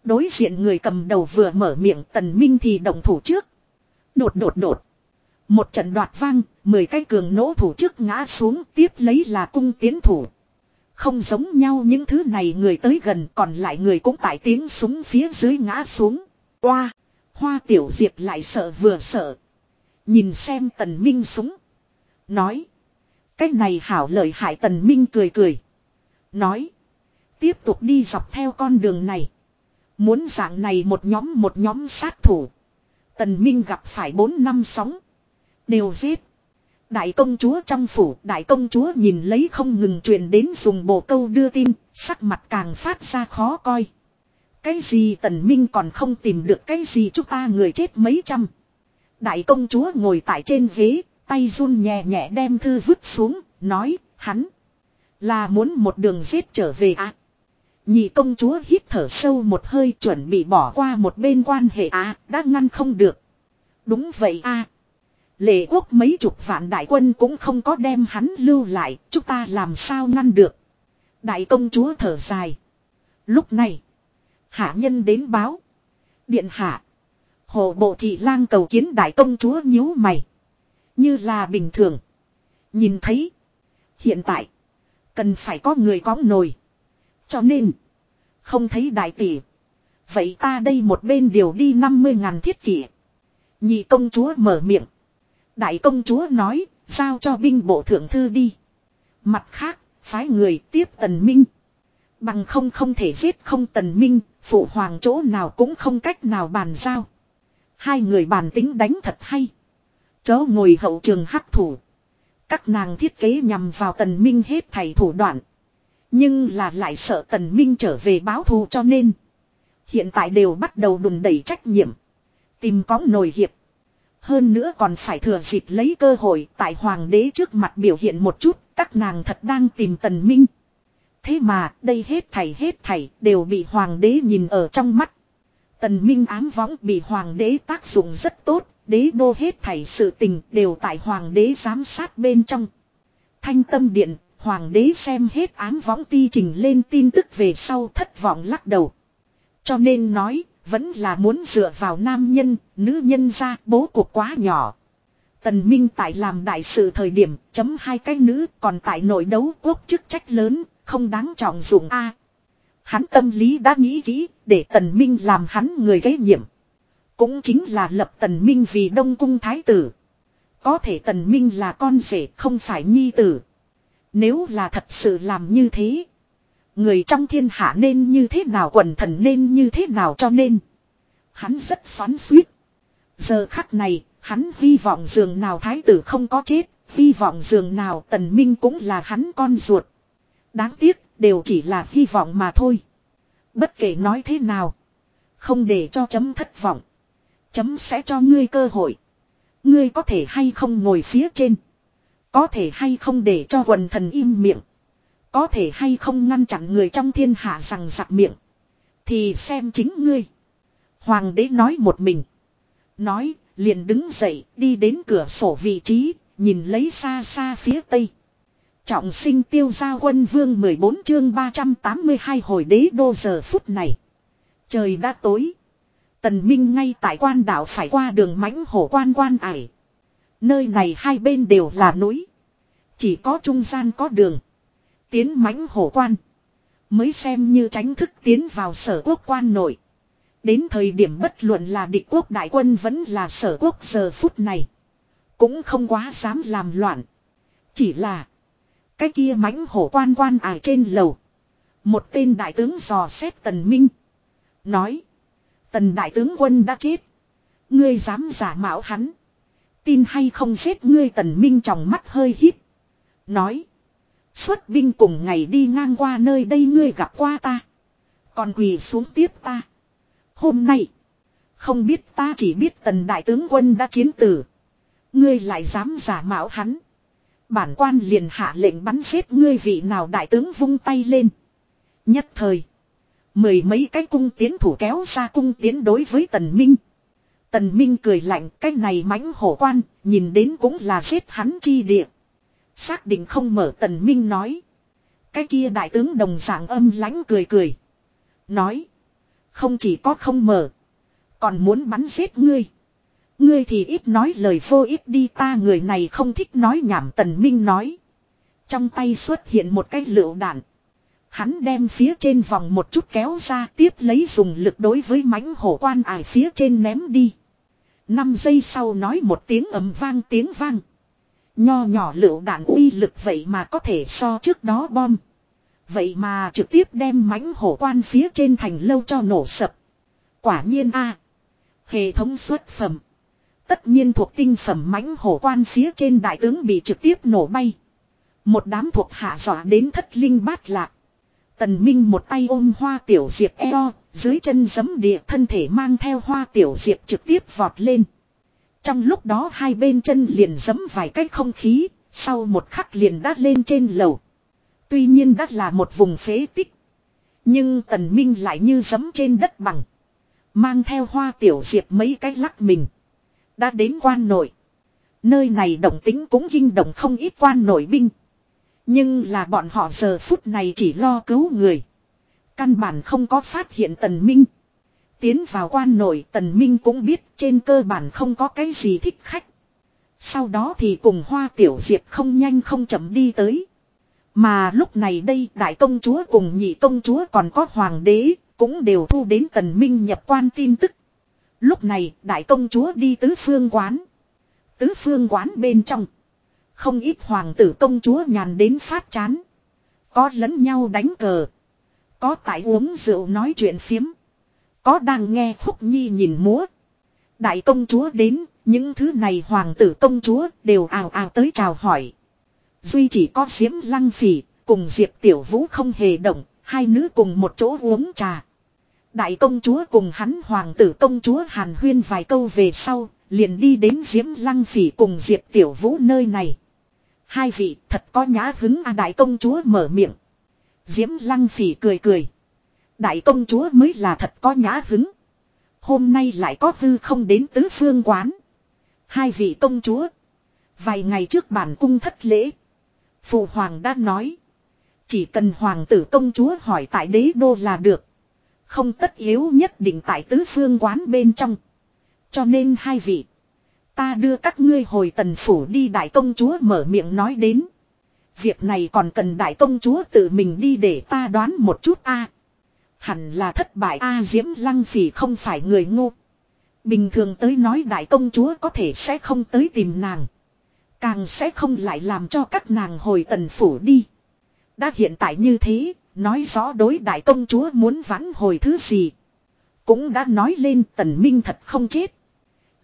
Đối diện người cầm đầu vừa mở miệng tần minh thì động thủ trước. Đột đột đột. Một trận đoạt vang, mười cái cường nỗ thủ trước ngã xuống tiếp lấy là cung tiến thủ. Không giống nhau những thứ này người tới gần còn lại người cũng tại tiếng súng phía dưới ngã xuống. Qua, hoa tiểu diệp lại sợ vừa sợ. Nhìn xem tần minh súng. Nói. Cách này hảo lợi hại tần minh cười cười. Nói. Tiếp tục đi dọc theo con đường này. Muốn dạng này một nhóm một nhóm sát thủ. Tần Minh gặp phải bốn năm sóng. Đều giết. Đại công chúa trong phủ, đại công chúa nhìn lấy không ngừng truyền đến dùng bộ câu đưa tin, sắc mặt càng phát ra khó coi. Cái gì tần minh còn không tìm được cái gì chúng ta người chết mấy trăm. Đại công chúa ngồi tại trên ghế, tay run nhẹ nhẹ đem thư vứt xuống, nói, hắn là muốn một đường giết trở về à. Nhị công chúa hít thở sâu một hơi chuẩn bị bỏ qua một bên quan hệ à, đã ngăn không được. Đúng vậy à. Lệ quốc mấy chục vạn đại quân cũng không có đem hắn lưu lại, chúng ta làm sao ngăn được. Đại công chúa thở dài. Lúc này, hạ nhân đến báo. Điện hạ. Hồ bộ thị lang cầu kiến đại công chúa nhíu mày. Như là bình thường. Nhìn thấy. Hiện tại. Cần phải có người có nồi. Cho nên. Không thấy đại tỷ. Vậy ta đây một bên điều đi 50 ngàn thiết kỷ. Nhị công chúa mở miệng. Đại công chúa nói. Giao cho binh bộ thượng thư đi. Mặt khác. Phái người tiếp tần minh. Bằng không không thể giết không tần minh, phụ hoàng chỗ nào cũng không cách nào bàn giao. Hai người bàn tính đánh thật hay. Chớ ngồi hậu trường hắc thủ. Các nàng thiết kế nhằm vào tần minh hết thầy thủ đoạn. Nhưng là lại sợ tần minh trở về báo thù cho nên. Hiện tại đều bắt đầu đùn đẩy trách nhiệm. Tìm cóng nồi hiệp. Hơn nữa còn phải thừa dịp lấy cơ hội tại hoàng đế trước mặt biểu hiện một chút. Các nàng thật đang tìm tần minh. Thế mà đây hết thảy hết thảy đều bị hoàng đế nhìn ở trong mắt. Tần minh ám võng bị hoàng đế tác dụng rất tốt. Đế đô hết thảy sự tình đều tại hoàng đế giám sát bên trong. Thanh tâm điện, hoàng đế xem hết ám võng ti trình lên tin tức về sau thất vọng lắc đầu. Cho nên nói, vẫn là muốn dựa vào nam nhân, nữ nhân ra bố cuộc quá nhỏ. Tần Minh tại làm đại sự thời điểm chấm hai cái nữ còn tại nội đấu quốc chức trách lớn, không đáng trọng dụng A. hắn tâm lý đã nghĩ kỹ để Tần Minh làm hắn người gây nhiệm. Cũng chính là lập Tần Minh vì Đông Cung Thái Tử. Có thể Tần Minh là con rể không phải nhi tử. Nếu là thật sự làm như thế. Người trong thiên hạ nên như thế nào quần thần nên như thế nào cho nên. Hắn rất xoắn suýt. Giờ khắc này, hắn hy vọng giường nào thái tử không có chết, hy vọng giường nào tần minh cũng là hắn con ruột. Đáng tiếc, đều chỉ là hy vọng mà thôi. Bất kể nói thế nào. Không để cho chấm thất vọng. Chấm sẽ cho ngươi cơ hội. Ngươi có thể hay không ngồi phía trên. Có thể hay không để cho quần thần im miệng. Có thể hay không ngăn chặn người trong thiên hạ rằng giặc miệng. Thì xem chính ngươi. Hoàng đế nói một mình. Nói, liền đứng dậy, đi đến cửa sổ vị trí, nhìn lấy xa xa phía tây. Trọng sinh tiêu gia quân vương 14 chương 382 hồi đế đô giờ phút này. Trời đã tối. Tần Minh ngay tại quan đảo phải qua đường mãnh hổ quan quan ải. Nơi này hai bên đều là núi. Chỉ có trung gian có đường. Tiến mãnh hổ quan. Mới xem như tránh thức tiến vào sở quốc quan nội. Đến thời điểm bất luận là địch quốc đại quân vẫn là sở quốc giờ phút này. Cũng không quá dám làm loạn. Chỉ là. Cái kia mãnh hổ quan quan ải trên lầu. Một tên đại tướng dò xét tần minh. Nói. Tần đại tướng quân đã chết. Ngươi dám giả mạo hắn. Tin hay không giết ngươi tần minh trong mắt hơi hít. Nói. Xuất binh cùng ngày đi ngang qua nơi đây ngươi gặp qua ta. Còn quỳ xuống tiếp ta. Hôm nay. Không biết ta chỉ biết tần đại tướng quân đã chiến tử. Ngươi lại dám giả mạo hắn. Bản quan liền hạ lệnh bắn giết ngươi vị nào đại tướng vung tay lên. Nhất thời. Mười mấy cái cung tiến thủ kéo ra cung tiến đối với tần minh. Tần minh cười lạnh cái này mãnh hổ quan, nhìn đến cũng là giết hắn chi địa. Xác định không mở tần minh nói. Cái kia đại tướng đồng dạng âm lãnh cười cười. Nói. Không chỉ có không mở. Còn muốn bắn giết ngươi. Ngươi thì ít nói lời vô ích đi ta người này không thích nói nhảm tần minh nói. Trong tay xuất hiện một cái lựu đạn. Hắn đem phía trên vòng một chút kéo ra tiếp lấy dùng lực đối với mãnh hổ quan ải phía trên ném đi. Năm giây sau nói một tiếng ầm vang tiếng vang. Nho nhỏ lựu đạn uy lực vậy mà có thể so trước đó bom. Vậy mà trực tiếp đem mãnh hổ quan phía trên thành lâu cho nổ sập. Quả nhiên a Hệ thống xuất phẩm. Tất nhiên thuộc tinh phẩm mãnh hổ quan phía trên đại tướng bị trực tiếp nổ bay. Một đám thuộc hạ dọa đến thất linh bát lạc. Tần Minh một tay ôm hoa tiểu diệp eo, dưới chân giấm địa thân thể mang theo hoa tiểu diệp trực tiếp vọt lên. Trong lúc đó hai bên chân liền giấm vài cách không khí, sau một khắc liền đát lên trên lầu. Tuy nhiên đã là một vùng phế tích. Nhưng tần minh lại như giấm trên đất bằng. Mang theo hoa tiểu diệp mấy cái lắc mình. Đã đến quan nội. Nơi này động tính cũng kinh động không ít quan nội binh. Nhưng là bọn họ giờ phút này chỉ lo cứu người. Căn bản không có phát hiện tần minh. Tiến vào quan nội, tần minh cũng biết trên cơ bản không có cái gì thích khách. Sau đó thì cùng hoa tiểu diệp không nhanh không chậm đi tới. Mà lúc này đây, đại công chúa cùng nhị công chúa còn có hoàng đế, cũng đều thu đến tần minh nhập quan tin tức. Lúc này, đại công chúa đi tứ phương quán. Tứ phương quán bên trong. Không ít hoàng tử công chúa nhàn đến phát chán. Có lẫn nhau đánh cờ. Có tại uống rượu nói chuyện phiếm. Có đang nghe khúc nhi nhìn múa. Đại công chúa đến, những thứ này hoàng tử công chúa đều ào ào tới chào hỏi. Duy chỉ có diễm lăng phỉ, cùng Diệp Tiểu Vũ không hề động, hai nữ cùng một chỗ uống trà. Đại công chúa cùng hắn hoàng tử công chúa hàn huyên vài câu về sau, liền đi đến Diễm Lăng Phỉ cùng Diệp Tiểu Vũ nơi này. Hai vị thật có nhã hứng à đại công chúa mở miệng. Diễm Lăng Phỉ cười cười. Đại công chúa mới là thật có nhã hứng. Hôm nay lại có hư không đến tứ phương quán. Hai vị công chúa. Vài ngày trước bản cung thất lễ. Phụ hoàng đã nói. Chỉ cần hoàng tử công chúa hỏi tại đế đô là được. Không tất yếu nhất định tại tứ phương quán bên trong. Cho nên hai vị. Ta đưa các ngươi hồi tần phủ đi đại công chúa mở miệng nói đến. Việc này còn cần đại công chúa tự mình đi để ta đoán một chút a. Hẳn là thất bại a Diễm Lăng Phỉ không phải người ngu. Bình thường tới nói đại công chúa có thể sẽ không tới tìm nàng. Càng sẽ không lại làm cho các nàng hồi tần phủ đi. Đã hiện tại như thế, nói rõ đối đại công chúa muốn vãn hồi thứ gì. Cũng đã nói lên tần minh thật không chết.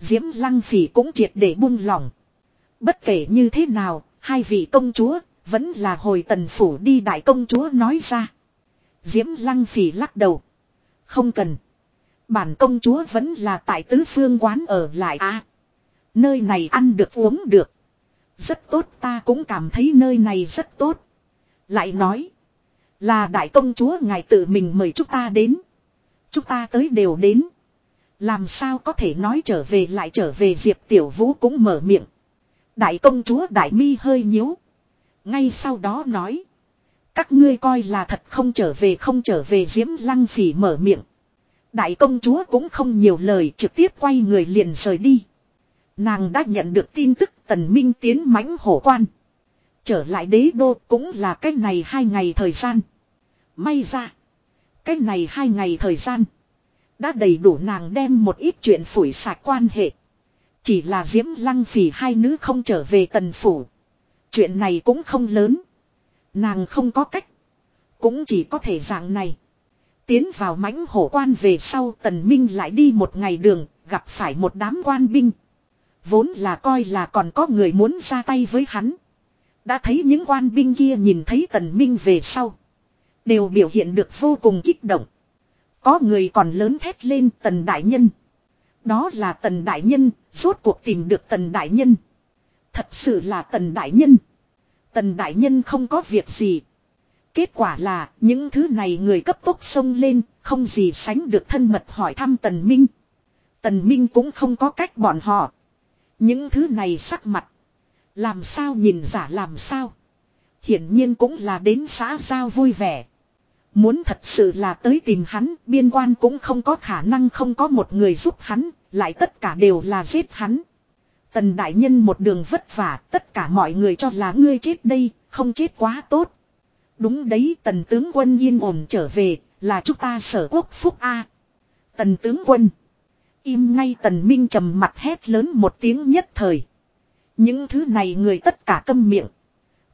Diễm Lăng Phỉ cũng triệt để buông lỏng. Bất kể như thế nào, hai vị công chúa, vẫn là hồi tần phủ đi đại công chúa nói ra. Diễm Lăng Phỉ lắc đầu. Không cần. Bản công chúa vẫn là tại tứ phương quán ở lại a Nơi này ăn được uống được. Rất tốt ta cũng cảm thấy nơi này rất tốt. Lại nói. Là đại công chúa ngài tự mình mời chúng ta đến. Chúng ta tới đều đến. Làm sao có thể nói trở về lại trở về Diệp Tiểu Vũ cũng mở miệng. Đại công chúa Đại Mi hơi nhíu. Ngay sau đó nói. Các ngươi coi là thật không trở về không trở về Diễm Lăng Phỉ mở miệng. Đại công chúa cũng không nhiều lời trực tiếp quay người liền rời đi. Nàng đã nhận được tin tức tần minh tiến mãnh hổ quan. Trở lại đế đô cũng là cách này hai ngày thời gian. May ra. Cách này hai ngày thời gian. Đã đầy đủ nàng đem một ít chuyện phủi sạch quan hệ. Chỉ là diễm lăng phỉ hai nữ không trở về tần phủ. Chuyện này cũng không lớn. Nàng không có cách. Cũng chỉ có thể dạng này. Tiến vào mãnh hổ quan về sau tần minh lại đi một ngày đường, gặp phải một đám quan binh. Vốn là coi là còn có người muốn ra tay với hắn. Đã thấy những quan binh kia nhìn thấy tần minh về sau. Đều biểu hiện được vô cùng kích động. Có người còn lớn thét lên tần đại nhân. Đó là tần đại nhân, rốt cuộc tìm được tần đại nhân. Thật sự là tần đại nhân. Tần đại nhân không có việc gì. Kết quả là những thứ này người cấp tốc xông lên, không gì sánh được thân mật hỏi thăm tần minh. Tần minh cũng không có cách bọn họ. Những thứ này sắc mặt. Làm sao nhìn giả làm sao. Hiển nhiên cũng là đến xã giao vui vẻ. Muốn thật sự là tới tìm hắn, biên quan cũng không có khả năng không có một người giúp hắn, lại tất cả đều là giết hắn. Tần đại nhân một đường vất vả, tất cả mọi người cho là ngươi chết đây, không chết quá tốt. Đúng đấy tần tướng quân yên ổn trở về, là chúng ta sở quốc phúc A. Tần tướng quân. Im ngay tần minh trầm mặt hét lớn một tiếng nhất thời. Những thứ này người tất cả câm miệng.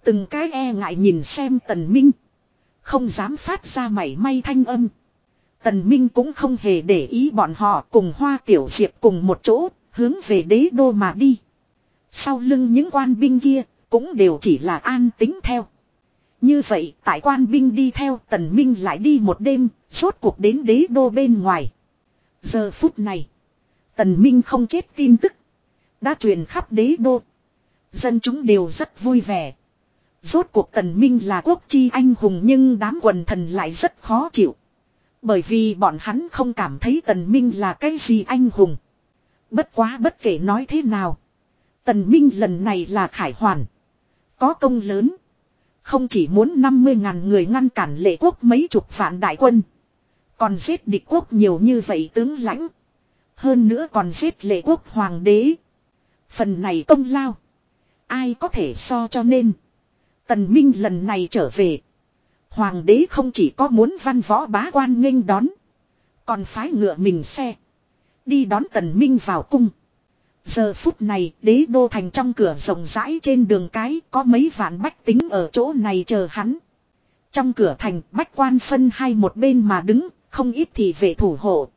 Từng cái e ngại nhìn xem tần minh. Không dám phát ra mảy may thanh âm. Tần Minh cũng không hề để ý bọn họ cùng Hoa Tiểu Diệp cùng một chỗ, hướng về đế đô mà đi. Sau lưng những quan binh kia, cũng đều chỉ là an tính theo. Như vậy, tại quan binh đi theo Tần Minh lại đi một đêm, suốt cuộc đến đế đô bên ngoài. Giờ phút này, Tần Minh không chết tin tức. Đã truyền khắp đế đô. Dân chúng đều rất vui vẻ. Rốt cuộc tần minh là quốc chi anh hùng nhưng đám quần thần lại rất khó chịu. Bởi vì bọn hắn không cảm thấy tần minh là cái gì anh hùng. Bất quá bất kể nói thế nào. Tần minh lần này là khải hoàn. Có công lớn. Không chỉ muốn 50.000 người ngăn cản lệ quốc mấy chục vạn đại quân. Còn giết địch quốc nhiều như vậy tướng lãnh. Hơn nữa còn giết lệ quốc hoàng đế. Phần này công lao. Ai có thể so cho nên. Tần Minh lần này trở về. Hoàng đế không chỉ có muốn văn võ bá quan nghênh đón. Còn phái ngựa mình xe. Đi đón tần Minh vào cung. Giờ phút này đế đô thành trong cửa rộng rãi trên đường cái có mấy vạn bách tính ở chỗ này chờ hắn. Trong cửa thành bách quan phân hai một bên mà đứng, không ít thì về thủ hộ.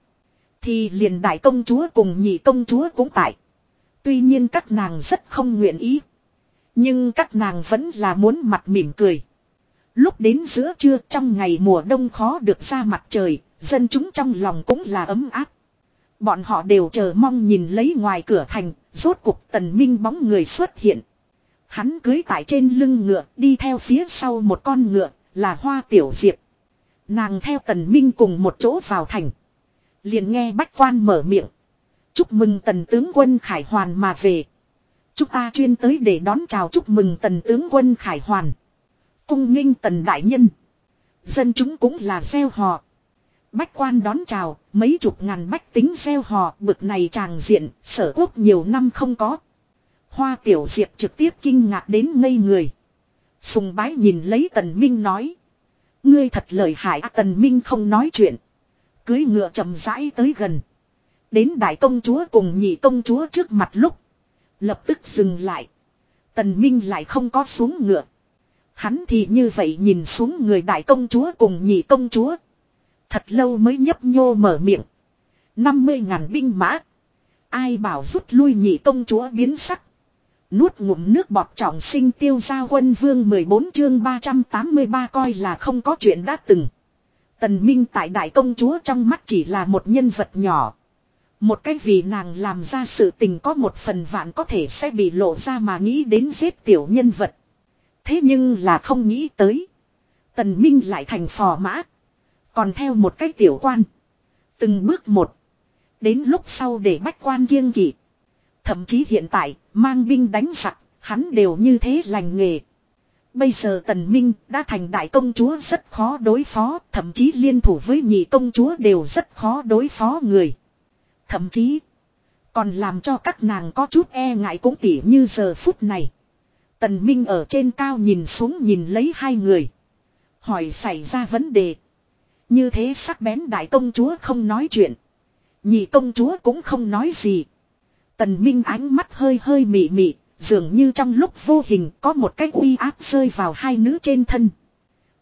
Thì liền đại công chúa cùng nhị công chúa cũng tại. Tuy nhiên các nàng rất không nguyện ý. Nhưng các nàng vẫn là muốn mặt mỉm cười. Lúc đến giữa trưa trong ngày mùa đông khó được ra mặt trời, dân chúng trong lòng cũng là ấm áp. Bọn họ đều chờ mong nhìn lấy ngoài cửa thành, rốt cục tần minh bóng người xuất hiện. Hắn cưới tại trên lưng ngựa, đi theo phía sau một con ngựa, là hoa tiểu diệp. Nàng theo tần minh cùng một chỗ vào thành. Liền nghe bách quan mở miệng. Chúc mừng tần tướng quân Khải Hoàn mà về. Chúng ta chuyên tới để đón chào chúc mừng tần tướng quân Khải Hoàn. Cung nghinh tần đại nhân. Dân chúng cũng là gieo họ. Bách quan đón chào, mấy chục ngàn bách tính gieo họ bực này tràng diện, sở quốc nhiều năm không có. Hoa tiểu diệp trực tiếp kinh ngạc đến ngây người. Sùng bái nhìn lấy tần minh nói. Ngươi thật lời hại à, tần minh không nói chuyện. Cưới ngựa chậm rãi tới gần. Đến đại công chúa cùng nhị công chúa trước mặt lúc. Lập tức dừng lại. Tần minh lại không có xuống ngựa. Hắn thì như vậy nhìn xuống người đại công chúa cùng nhị công chúa. Thật lâu mới nhấp nhô mở miệng. 50 ngàn binh mã. Ai bảo rút lui nhị công chúa biến sắc. Nuốt ngụm nước bọt trọng sinh tiêu gia quân vương 14 chương 383 coi là không có chuyện đã từng. Tần Minh tại đại công chúa trong mắt chỉ là một nhân vật nhỏ. Một cái vì nàng làm ra sự tình có một phần vạn có thể sẽ bị lộ ra mà nghĩ đến giết tiểu nhân vật. Thế nhưng là không nghĩ tới. Tần Minh lại thành phò mã. Còn theo một cái tiểu quan. Từng bước một. Đến lúc sau để bách quan kiêng kỵ. Thậm chí hiện tại, mang binh đánh giặc, hắn đều như thế lành nghề. Bây giờ tần minh đã thành đại công chúa rất khó đối phó, thậm chí liên thủ với nhị công chúa đều rất khó đối phó người. Thậm chí, còn làm cho các nàng có chút e ngại cũng tỉ như giờ phút này. Tần Minh ở trên cao nhìn xuống nhìn lấy hai người. Hỏi xảy ra vấn đề. Như thế sắc bén đại công chúa không nói chuyện. Nhị công chúa cũng không nói gì. Tần Minh ánh mắt hơi hơi mị mị, dường như trong lúc vô hình có một cái uy áp rơi vào hai nữ trên thân.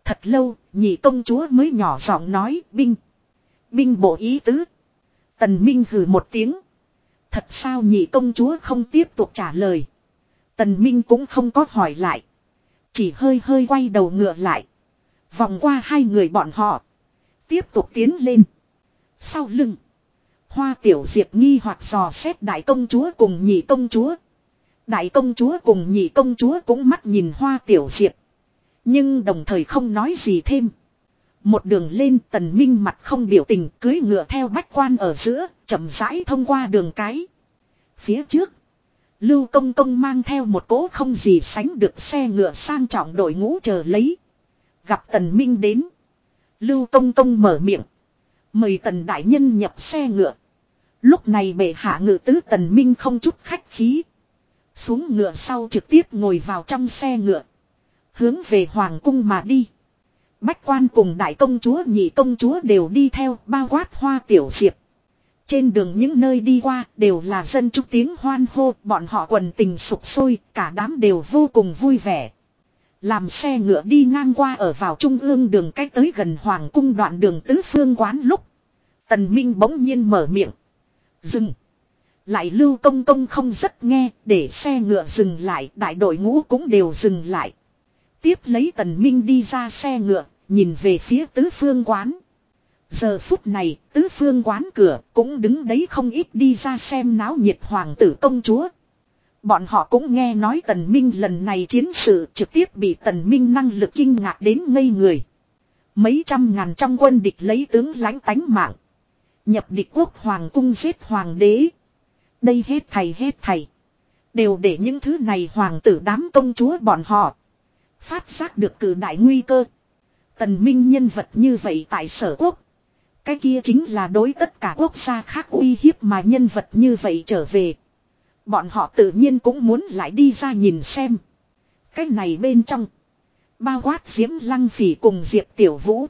Thật lâu, nhị công chúa mới nhỏ giọng nói, binh. Binh bộ ý tứ. Tần Minh hừ một tiếng. Thật sao nhị công chúa không tiếp tục trả lời. Tần Minh cũng không có hỏi lại. Chỉ hơi hơi quay đầu ngựa lại. Vòng qua hai người bọn họ. Tiếp tục tiến lên. Sau lưng. Hoa tiểu diệp nghi hoặc dò xét đại công chúa cùng nhị công chúa. Đại công chúa cùng nhị công chúa cũng mắt nhìn hoa tiểu diệp. Nhưng đồng thời không nói gì thêm. Một đường lên tần minh mặt không biểu tình cưới ngựa theo bách quan ở giữa, chậm rãi thông qua đường cái. Phía trước, Lưu Công Công mang theo một cỗ không gì sánh được xe ngựa sang trọng đội ngũ chờ lấy. Gặp tần minh đến. Lưu Công Công mở miệng. Mời tần đại nhân nhập xe ngựa. Lúc này bệ hạ ngự tứ tần minh không chút khách khí. Xuống ngựa sau trực tiếp ngồi vào trong xe ngựa. Hướng về hoàng cung mà đi. Bách quan cùng đại công chúa nhị công chúa đều đi theo bao quát hoa tiểu diệp. Trên đường những nơi đi qua đều là dân chúc tiếng hoan hô, bọn họ quần tình sụp sôi, cả đám đều vô cùng vui vẻ. Làm xe ngựa đi ngang qua ở vào trung ương đường cách tới gần hoàng cung đoạn đường tứ phương quán lúc. Tần Minh bỗng nhiên mở miệng. Dừng. Lại lưu công công không rất nghe, để xe ngựa dừng lại, đại đội ngũ cũng đều dừng lại. Tiếp lấy tần minh đi ra xe ngựa, nhìn về phía tứ phương quán. Giờ phút này, tứ phương quán cửa cũng đứng đấy không ít đi ra xem náo nhiệt hoàng tử công chúa. Bọn họ cũng nghe nói tần minh lần này chiến sự trực tiếp bị tần minh năng lực kinh ngạc đến ngây người. Mấy trăm ngàn trong quân địch lấy tướng lánh tánh mạng. Nhập địch quốc hoàng cung giết hoàng đế. Đây hết thầy hết thầy. Đều để những thứ này hoàng tử đám công chúa bọn họ. Phát giác được cử đại nguy cơ. Tần Minh nhân vật như vậy tại sở quốc. Cái kia chính là đối tất cả quốc gia khác uy hiếp mà nhân vật như vậy trở về. Bọn họ tự nhiên cũng muốn lại đi ra nhìn xem. Cái này bên trong. Bao quát diễm lăng phỉ cùng diệp tiểu vũ.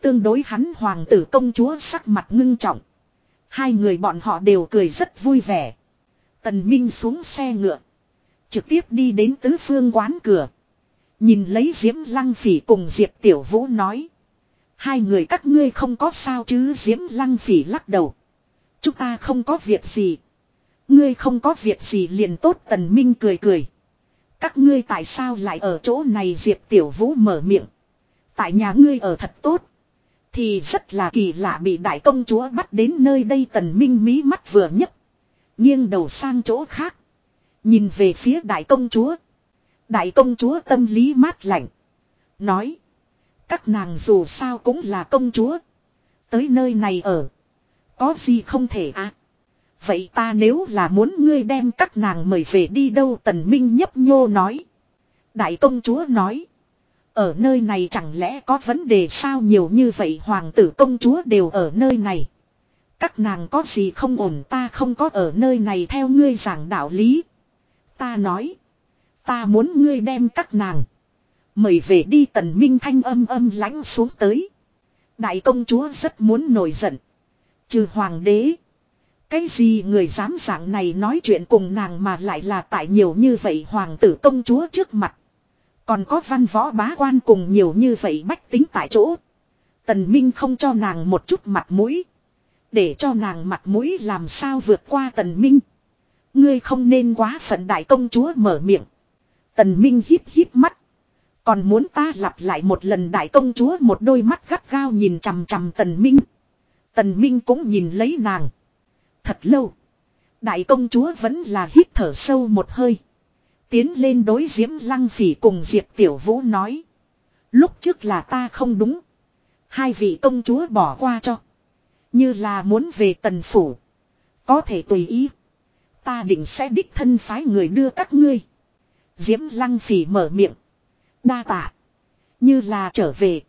Tương đối hắn hoàng tử công chúa sắc mặt ngưng trọng. Hai người bọn họ đều cười rất vui vẻ. Tần Minh xuống xe ngựa. Trực tiếp đi đến tứ phương quán cửa. Nhìn lấy Diễm Lăng Phỉ cùng Diệp Tiểu Vũ nói. Hai người các ngươi không có sao chứ Diễm Lăng Phỉ lắc đầu. Chúng ta không có việc gì. Ngươi không có việc gì liền tốt Tần Minh cười cười. Các ngươi tại sao lại ở chỗ này Diệp Tiểu Vũ mở miệng. Tại nhà ngươi ở thật tốt. Thì rất là kỳ lạ bị đại công chúa bắt đến nơi đây Tần Minh mí mắt vừa nhấc. Nghiêng đầu sang chỗ khác. Nhìn về phía đại công chúa. Đại công chúa tâm lý mát lạnh. Nói. Các nàng dù sao cũng là công chúa. Tới nơi này ở. Có gì không thể à. Vậy ta nếu là muốn ngươi đem các nàng mời về đi đâu tần minh nhấp nhô nói. Đại công chúa nói. Ở nơi này chẳng lẽ có vấn đề sao nhiều như vậy hoàng tử công chúa đều ở nơi này. Các nàng có gì không ổn ta không có ở nơi này theo ngươi giảng đạo lý. Ta nói. Ta muốn ngươi đem các nàng. Mời về đi tần minh thanh âm âm lãnh xuống tới. Đại công chúa rất muốn nổi giận. Trừ hoàng đế. Cái gì người dám dạng này nói chuyện cùng nàng mà lại là tại nhiều như vậy hoàng tử công chúa trước mặt. Còn có văn võ bá quan cùng nhiều như vậy bách tính tại chỗ. Tần Minh không cho nàng một chút mặt mũi. Để cho nàng mặt mũi làm sao vượt qua Tần Minh. Ngươi không nên quá phận đại công chúa mở miệng. Tần Minh híp híp mắt. Còn muốn ta lặp lại một lần đại công chúa một đôi mắt gắt gao nhìn chằm chằm Tần Minh. Tần Minh cũng nhìn lấy nàng. Thật lâu. Đại công chúa vẫn là hít thở sâu một hơi. Tiến lên đối diễm lăng phỉ cùng Diệp Tiểu Vũ nói. Lúc trước là ta không đúng. Hai vị công chúa bỏ qua cho. Như là muốn về tần phủ. Có thể tùy ý. Ta định sẽ đích thân phái người đưa các ngươi. Diễm lăng phỉ mở miệng. Đa tạ. Như là trở về.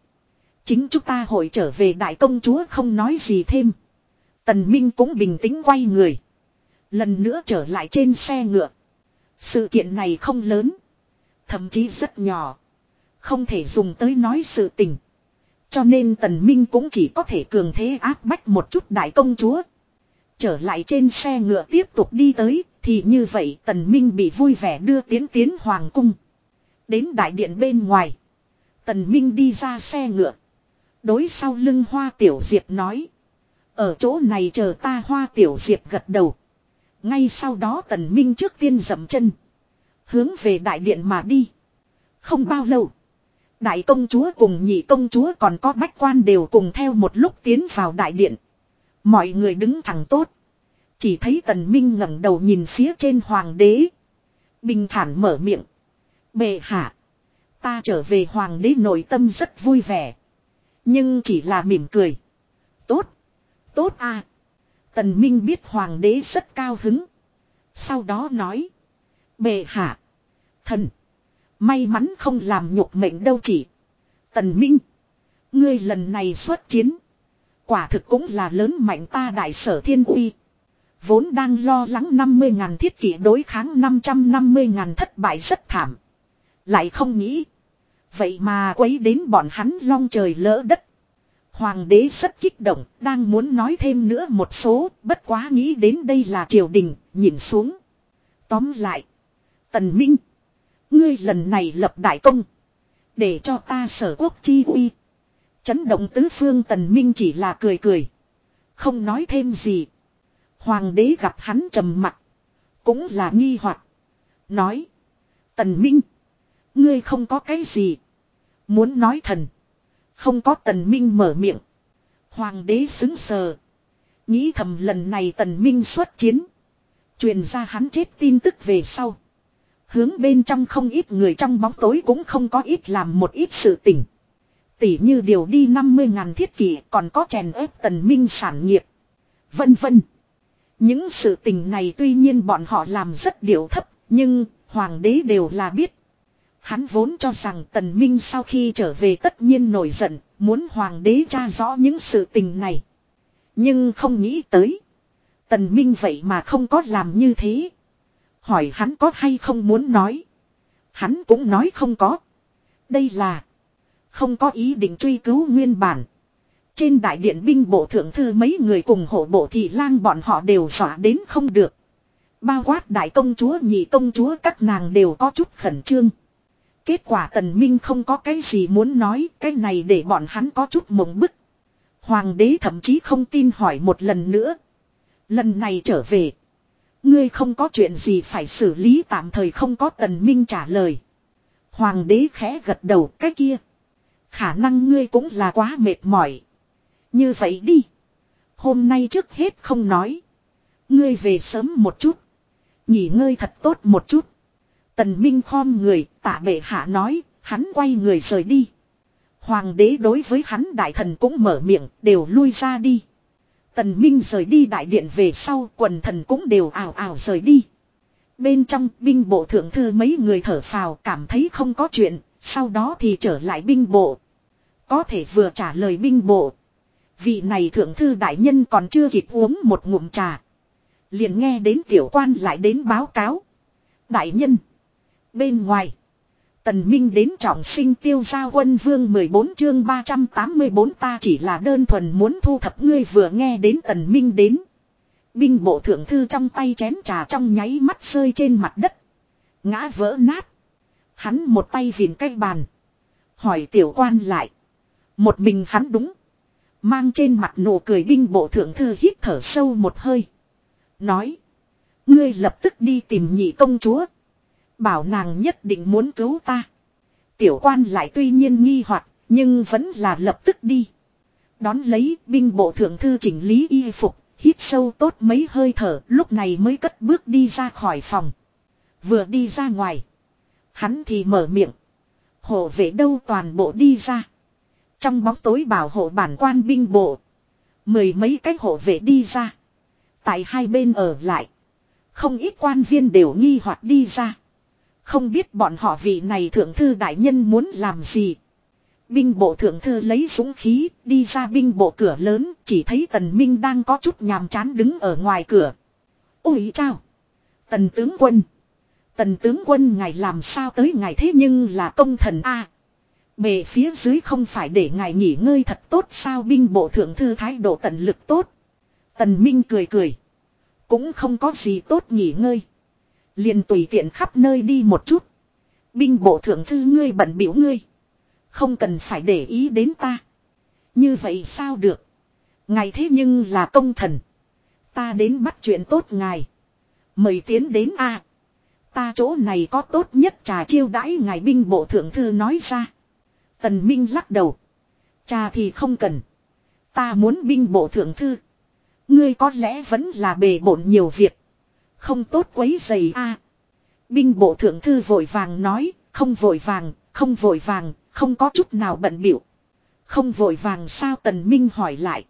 Chính chúng ta hội trở về đại công chúa không nói gì thêm. Tần Minh cũng bình tĩnh quay người. Lần nữa trở lại trên xe ngựa. Sự kiện này không lớn. Thậm chí rất nhỏ. Không thể dùng tới nói sự tình. Cho nên Tần Minh cũng chỉ có thể cường thế áp bách một chút đại công chúa. Trở lại trên xe ngựa tiếp tục đi tới, thì như vậy Tần Minh bị vui vẻ đưa tiến tiến Hoàng Cung. Đến đại điện bên ngoài. Tần Minh đi ra xe ngựa. Đối sau lưng Hoa Tiểu Diệp nói. Ở chỗ này chờ ta Hoa Tiểu Diệp gật đầu. Ngay sau đó Tần Minh trước tiên dậm chân. Hướng về đại điện mà đi. Không bao lâu. Đại công chúa cùng nhị công chúa còn có bách quan đều cùng theo một lúc tiến vào đại điện. Mọi người đứng thẳng tốt. Chỉ thấy tần minh ngẩng đầu nhìn phía trên hoàng đế. Bình thản mở miệng. Bệ hạ. Ta trở về hoàng đế nội tâm rất vui vẻ. Nhưng chỉ là mỉm cười. Tốt. Tốt à. Tần Minh biết hoàng đế rất cao hứng. Sau đó nói. Bệ hạ. Thần. May mắn không làm nhục mệnh đâu chỉ. Tần Minh. Ngươi lần này xuất chiến. Quả thực cũng là lớn mạnh ta đại sở thiên uy. Vốn đang lo lắng 50.000 thiết kỷ đối kháng 550.000 thất bại rất thảm. Lại không nghĩ. Vậy mà quấy đến bọn hắn long trời lỡ đất. Hoàng đế rất kích động, đang muốn nói thêm nữa một số, bất quá nghĩ đến đây là triều đình, nhìn xuống. Tóm lại. Tần Minh. Ngươi lần này lập đại công. Để cho ta sở quốc chi uy. Chấn động tứ phương tần minh chỉ là cười cười. Không nói thêm gì. Hoàng đế gặp hắn trầm mặt. Cũng là nghi hoặc Nói. Tần minh. Ngươi không có cái gì. Muốn nói thần. Không có tần minh mở miệng. Hoàng đế xứng sờ. Nghĩ thầm lần này tần minh xuất chiến. Truyền ra hắn chết tin tức về sau. Hướng bên trong không ít người trong bóng tối cũng không có ít làm một ít sự tình. Tỷ như điều đi 50 ngàn thiết kỷ còn có chèn ép tần minh sản nghiệp. Vân vân. Những sự tình này tuy nhiên bọn họ làm rất điệu thấp, nhưng hoàng đế đều là biết. Hắn vốn cho rằng tần minh sau khi trở về tất nhiên nổi giận, muốn hoàng đế tra rõ những sự tình này. Nhưng không nghĩ tới. Tần minh vậy mà không có làm như thế. Hỏi hắn có hay không muốn nói. Hắn cũng nói không có. Đây là. Không có ý định truy cứu nguyên bản. Trên đại điện binh bộ thượng thư mấy người cùng hộ bộ thị lang bọn họ đều dọa đến không được. Bao quát đại công chúa nhị công chúa các nàng đều có chút khẩn trương. Kết quả tần minh không có cái gì muốn nói, cái này để bọn hắn có chút mộng bức. Hoàng đế thậm chí không tin hỏi một lần nữa. Lần này trở về. Ngươi không có chuyện gì phải xử lý tạm thời không có tần minh trả lời. Hoàng đế khẽ gật đầu cái kia. Khả năng ngươi cũng là quá mệt mỏi. Như vậy đi. Hôm nay trước hết không nói. Ngươi về sớm một chút. Nghỉ ngơi thật tốt một chút. Tần Minh khom người, tạ bệ hạ nói, hắn quay người rời đi. Hoàng đế đối với hắn đại thần cũng mở miệng, đều lui ra đi. Tần Minh rời đi đại điện về sau, quần thần cũng đều ảo ảo rời đi. Bên trong, binh bộ thượng thư mấy người thở phào cảm thấy không có chuyện, sau đó thì trở lại binh bộ. Có thể vừa trả lời binh bộ. Vị này thượng thư đại nhân còn chưa kịp uống một ngụm trà. Liền nghe đến tiểu quan lại đến báo cáo. Đại nhân. Bên ngoài. Tần Minh đến trọng sinh tiêu gia quân vương 14 chương 384 ta chỉ là đơn thuần muốn thu thập ngươi vừa nghe đến Tần Minh đến. Binh bộ thượng thư trong tay chén trà trong nháy mắt rơi trên mặt đất. Ngã vỡ nát. Hắn một tay vìn cây bàn. Hỏi tiểu quan lại. Một mình hắn đúng. Mang trên mặt nụ cười binh bộ thượng thư hít thở sâu một hơi. Nói. Ngươi lập tức đi tìm nhị công chúa. Bảo nàng nhất định muốn cứu ta. Tiểu quan lại tuy nhiên nghi hoặc nhưng vẫn là lập tức đi. Đón lấy binh bộ thượng thư chỉnh lý y phục, hít sâu tốt mấy hơi thở, lúc này mới cất bước đi ra khỏi phòng. Vừa đi ra ngoài. Hắn thì mở miệng. Hộ vệ đâu toàn bộ đi ra. Trong bóng tối bảo hộ bản quan binh bộ. Mười mấy cái hộ vệ đi ra. Tại hai bên ở lại. Không ít quan viên đều nghi hoặc đi ra. Không biết bọn họ vị này thượng thư đại nhân muốn làm gì. Binh bộ thượng thư lấy súng khí, đi ra binh bộ cửa lớn, chỉ thấy tần minh đang có chút nhàm chán đứng ở ngoài cửa. Ôi chao! Tần tướng quân! Tần tướng quân ngài làm sao tới ngài thế nhưng là công thần A. Bề phía dưới không phải để ngài nghỉ ngơi thật tốt sao binh bộ thượng thư thái độ tận lực tốt. Tần Minh cười cười. Cũng không có gì tốt nghỉ ngơi. Liền tùy tiện khắp nơi đi một chút. Binh bộ thượng thư ngươi bận biểu ngươi. Không cần phải để ý đến ta. Như vậy sao được. Ngài thế nhưng là công thần. Ta đến bắt chuyện tốt ngài. Mời tiến đến a. Ta chỗ này có tốt nhất trà chiêu đãi ngài binh bộ thượng thư nói ra. Tần Minh lắc đầu. cha thì không cần. Ta muốn binh bộ thượng thư. Ngươi có lẽ vẫn là bề bộn nhiều việc. Không tốt quấy giày a. Binh bộ thượng thư vội vàng nói, không vội vàng, không vội vàng, không có chút nào bận biểu. Không vội vàng sao tần minh hỏi lại.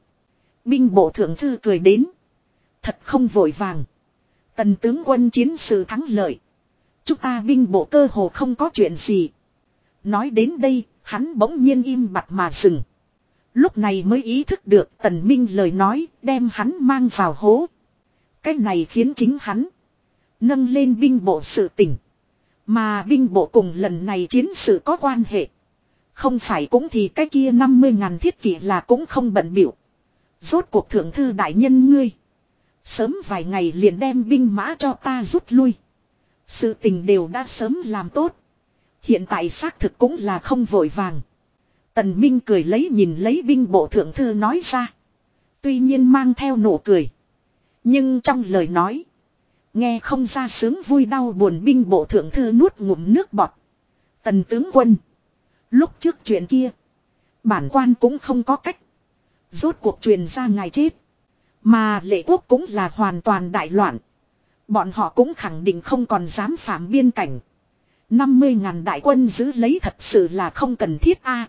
Binh bộ thượng thư cười đến. Thật không vội vàng. Tần tướng quân chiến sự thắng lợi. Chúng ta binh bộ cơ hồ không có chuyện gì. Nói đến đây, hắn bỗng nhiên im bặt mà dừng. Lúc này mới ý thức được tần minh lời nói đem hắn mang vào hố. Cái này khiến chính hắn nâng lên binh bộ sự tỉnh. Mà binh bộ cùng lần này chiến sự có quan hệ. Không phải cũng thì cái kia 50 ngàn thiết kỷ là cũng không bận biểu. Rốt cuộc thượng thư đại nhân ngươi. Sớm vài ngày liền đem binh mã cho ta rút lui. Sự tình đều đã sớm làm tốt. Hiện tại xác thực cũng là không vội vàng. Tần Minh cười lấy nhìn lấy binh bộ thượng thư nói ra. Tuy nhiên mang theo nụ cười. Nhưng trong lời nói. Nghe không ra sướng vui đau buồn binh bộ thượng thư nuốt ngụm nước bọt. Tần tướng quân. Lúc trước chuyện kia. Bản quan cũng không có cách. Rốt cuộc truyền ra ngài chết. Mà lệ quốc cũng là hoàn toàn đại loạn. Bọn họ cũng khẳng định không còn dám phạm biên cảnh. 50 ngàn đại quân giữ lấy thật sự là không cần thiết a.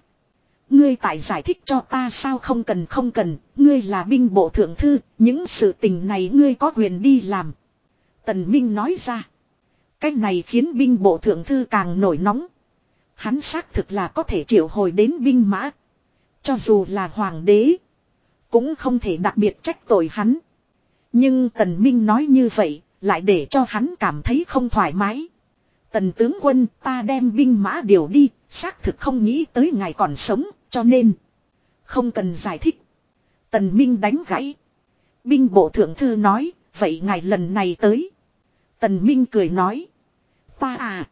Ngươi tại giải thích cho ta sao không cần không cần, ngươi là binh bộ thượng thư, những sự tình này ngươi có quyền đi làm. Tần Minh nói ra. Cái này khiến binh bộ thượng thư càng nổi nóng. Hắn xác thực là có thể triệu hồi đến binh mã. Cho dù là hoàng đế. Cũng không thể đặc biệt trách tội hắn. Nhưng Tần Minh nói như vậy, lại để cho hắn cảm thấy không thoải mái. Tần tướng quân ta đem binh mã điều đi, xác thực không nghĩ tới ngài còn sống, cho nên. Không cần giải thích. Tần Minh đánh gãy. Binh bộ thượng thư nói, vậy ngài lần này tới. Tần Minh cười nói. Ta à.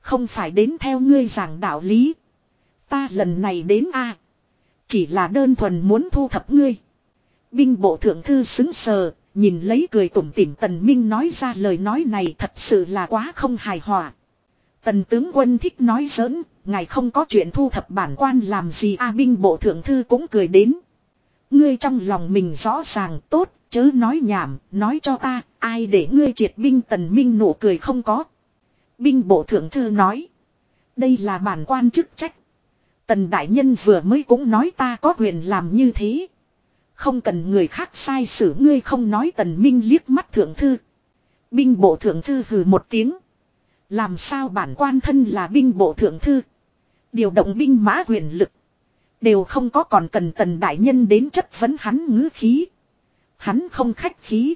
Không phải đến theo ngươi giảng đạo lý. Ta lần này đến a Chỉ là đơn thuần muốn thu thập ngươi. Binh bộ thượng thư xứng sờ, nhìn lấy cười tủm tỉm tần minh nói ra lời nói này thật sự là quá không hài hòa. Tần tướng quân thích nói giỡn, ngài không có chuyện thu thập bản quan làm gì a binh bộ thượng thư cũng cười đến. Ngươi trong lòng mình rõ ràng tốt, chớ nói nhảm, nói cho ta, ai để ngươi triệt binh tần minh nụ cười không có. Binh bộ thượng thư nói. Đây là bản quan chức trách. Tần đại nhân vừa mới cũng nói ta có quyền làm như thế. Không cần người khác sai xử, ngươi không nói tần minh liếc mắt thượng thư. Binh bộ thượng thư hừ một tiếng. Làm sao bản quan thân là binh bộ thượng thư. Điều động binh mã quyền lực. Đều không có còn cần tần đại nhân đến chất vấn hắn ngữ khí. Hắn không khách khí.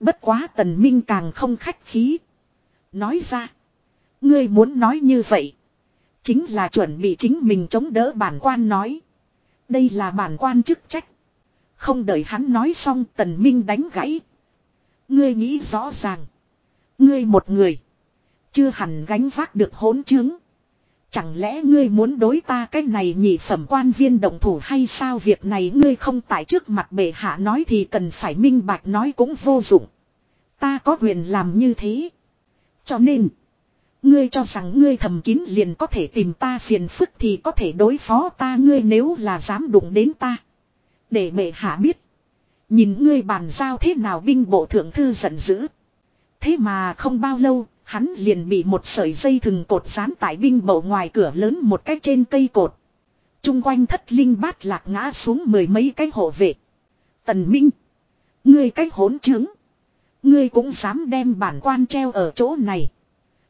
Bất quá tần minh càng không khách khí. Nói ra. Ngươi muốn nói như vậy. Chính là chuẩn bị chính mình chống đỡ bản quan nói. Đây là bản quan chức trách. Không đợi hắn nói xong tần minh đánh gãy. Ngươi nghĩ rõ ràng. Ngươi một người. Chưa hẳn gánh vác được hỗn chứng. Chẳng lẽ ngươi muốn đối ta cái này nhị phẩm quan viên động thủ hay sao việc này ngươi không tại trước mặt bệ hạ nói thì cần phải minh bạch nói cũng vô dụng. Ta có quyền làm như thế. Cho nên. Ngươi cho rằng ngươi thầm kín liền có thể tìm ta phiền phức thì có thể đối phó ta ngươi nếu là dám đụng đến ta. Để bệ hạ biết. Nhìn ngươi bàn giao thế nào binh bộ thượng thư giận dữ. Thế mà không bao lâu, hắn liền bị một sợi dây thừng cột dán tại binh bộ ngoài cửa lớn một cách trên cây cột. Trung quanh thất linh bát lạc ngã xuống mười mấy cái hộ vệ. Tần Minh. Ngươi cách hỗn trướng. Ngươi cũng dám đem bản quan treo ở chỗ này.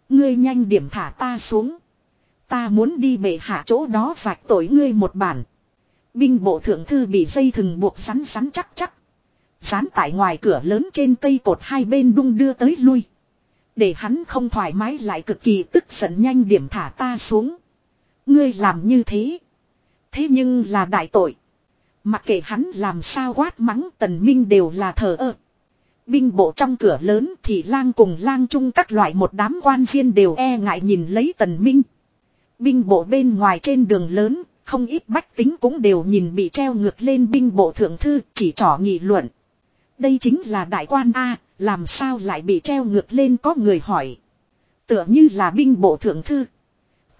Ngươi nhanh điểm thả ta xuống. Ta muốn đi bệ hạ chỗ đó vạch tội ngươi một bản. Binh bộ thượng thư bị dây thừng buộc sắn sắn chắc chắc. Dán tại ngoài cửa lớn trên cây cột hai bên đung đưa tới lui. Để hắn không thoải mái lại cực kỳ tức giận nhanh điểm thả ta xuống. Ngươi làm như thế. Thế nhưng là đại tội. Mặc kệ hắn làm sao quát mắng tần minh đều là thờ ơ. Binh bộ trong cửa lớn thì lang cùng lang chung các loại một đám quan viên đều e ngại nhìn lấy tần minh. Binh bộ bên ngoài trên đường lớn, không ít bách tính cũng đều nhìn bị treo ngược lên binh bộ thượng thư chỉ trỏ nghị luận. Đây chính là đại quan A, làm sao lại bị treo ngược lên có người hỏi. Tựa như là binh bộ thượng thư.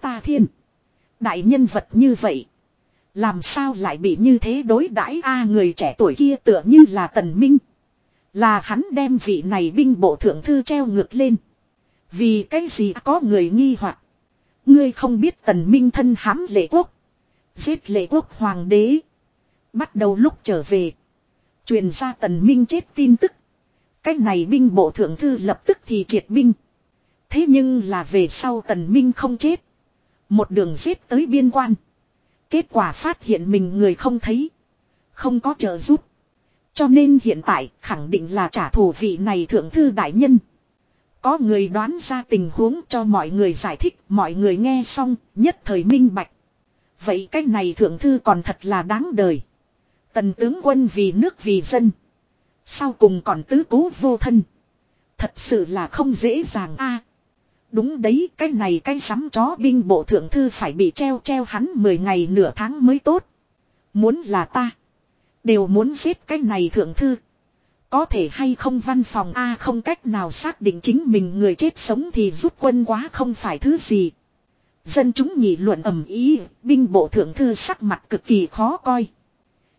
Ta thiên. Đại nhân vật như vậy. Làm sao lại bị như thế đối đãi A người trẻ tuổi kia tựa như là tần minh. Là hắn đem vị này binh bộ thượng thư treo ngược lên. Vì cái gì có người nghi hoặc Ngươi không biết tần minh thân hãm lệ quốc. Giết lệ quốc hoàng đế. Bắt đầu lúc trở về. Truyền ra tần minh chết tin tức. Cách này binh bộ thượng thư lập tức thì triệt binh. Thế nhưng là về sau tần minh không chết. Một đường giết tới biên quan. Kết quả phát hiện mình người không thấy. Không có trợ giúp. Cho nên hiện tại khẳng định là trả thù vị này thượng thư đại nhân. Có người đoán ra tình huống cho mọi người giải thích, mọi người nghe xong, nhất thời minh bạch. Vậy cái này thượng thư còn thật là đáng đời. Tần tướng quân vì nước vì dân. Sau cùng còn tứ cố vô thân. Thật sự là không dễ dàng a. đúng đấy, cái này cái sắm chó binh bộ thượng thư phải bị treo treo hắn 10 ngày nửa tháng mới tốt. Muốn là ta. Đều muốn giết cái này thượng thư. Có thể hay không văn phòng A không cách nào xác định chính mình người chết sống thì rút quân quá không phải thứ gì. Dân chúng nghị luận ầm ý, binh bộ thượng thư sắc mặt cực kỳ khó coi.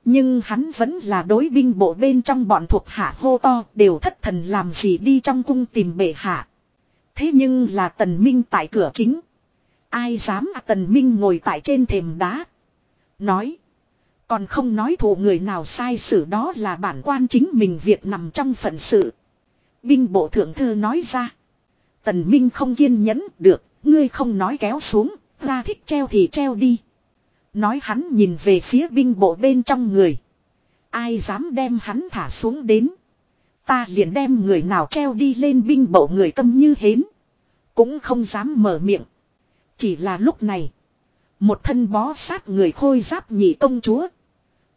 Nhưng hắn vẫn là đối binh bộ bên trong bọn thuộc hạ hô to đều thất thần làm gì đi trong cung tìm bệ hạ. Thế nhưng là tần minh tại cửa chính. Ai dám à tần minh ngồi tại trên thềm đá. Nói. Còn không nói thủ người nào sai xử đó là bản quan chính mình việc nằm trong phận sự. Binh bộ thượng thư nói ra. Tần Minh không kiên nhẫn được, ngươi không nói kéo xuống, ra thích treo thì treo đi. Nói hắn nhìn về phía binh bộ bên trong người. Ai dám đem hắn thả xuống đến. Ta liền đem người nào treo đi lên binh bộ người tâm như hến. Cũng không dám mở miệng. Chỉ là lúc này. Một thân bó sát người khôi giáp nhị công chúa.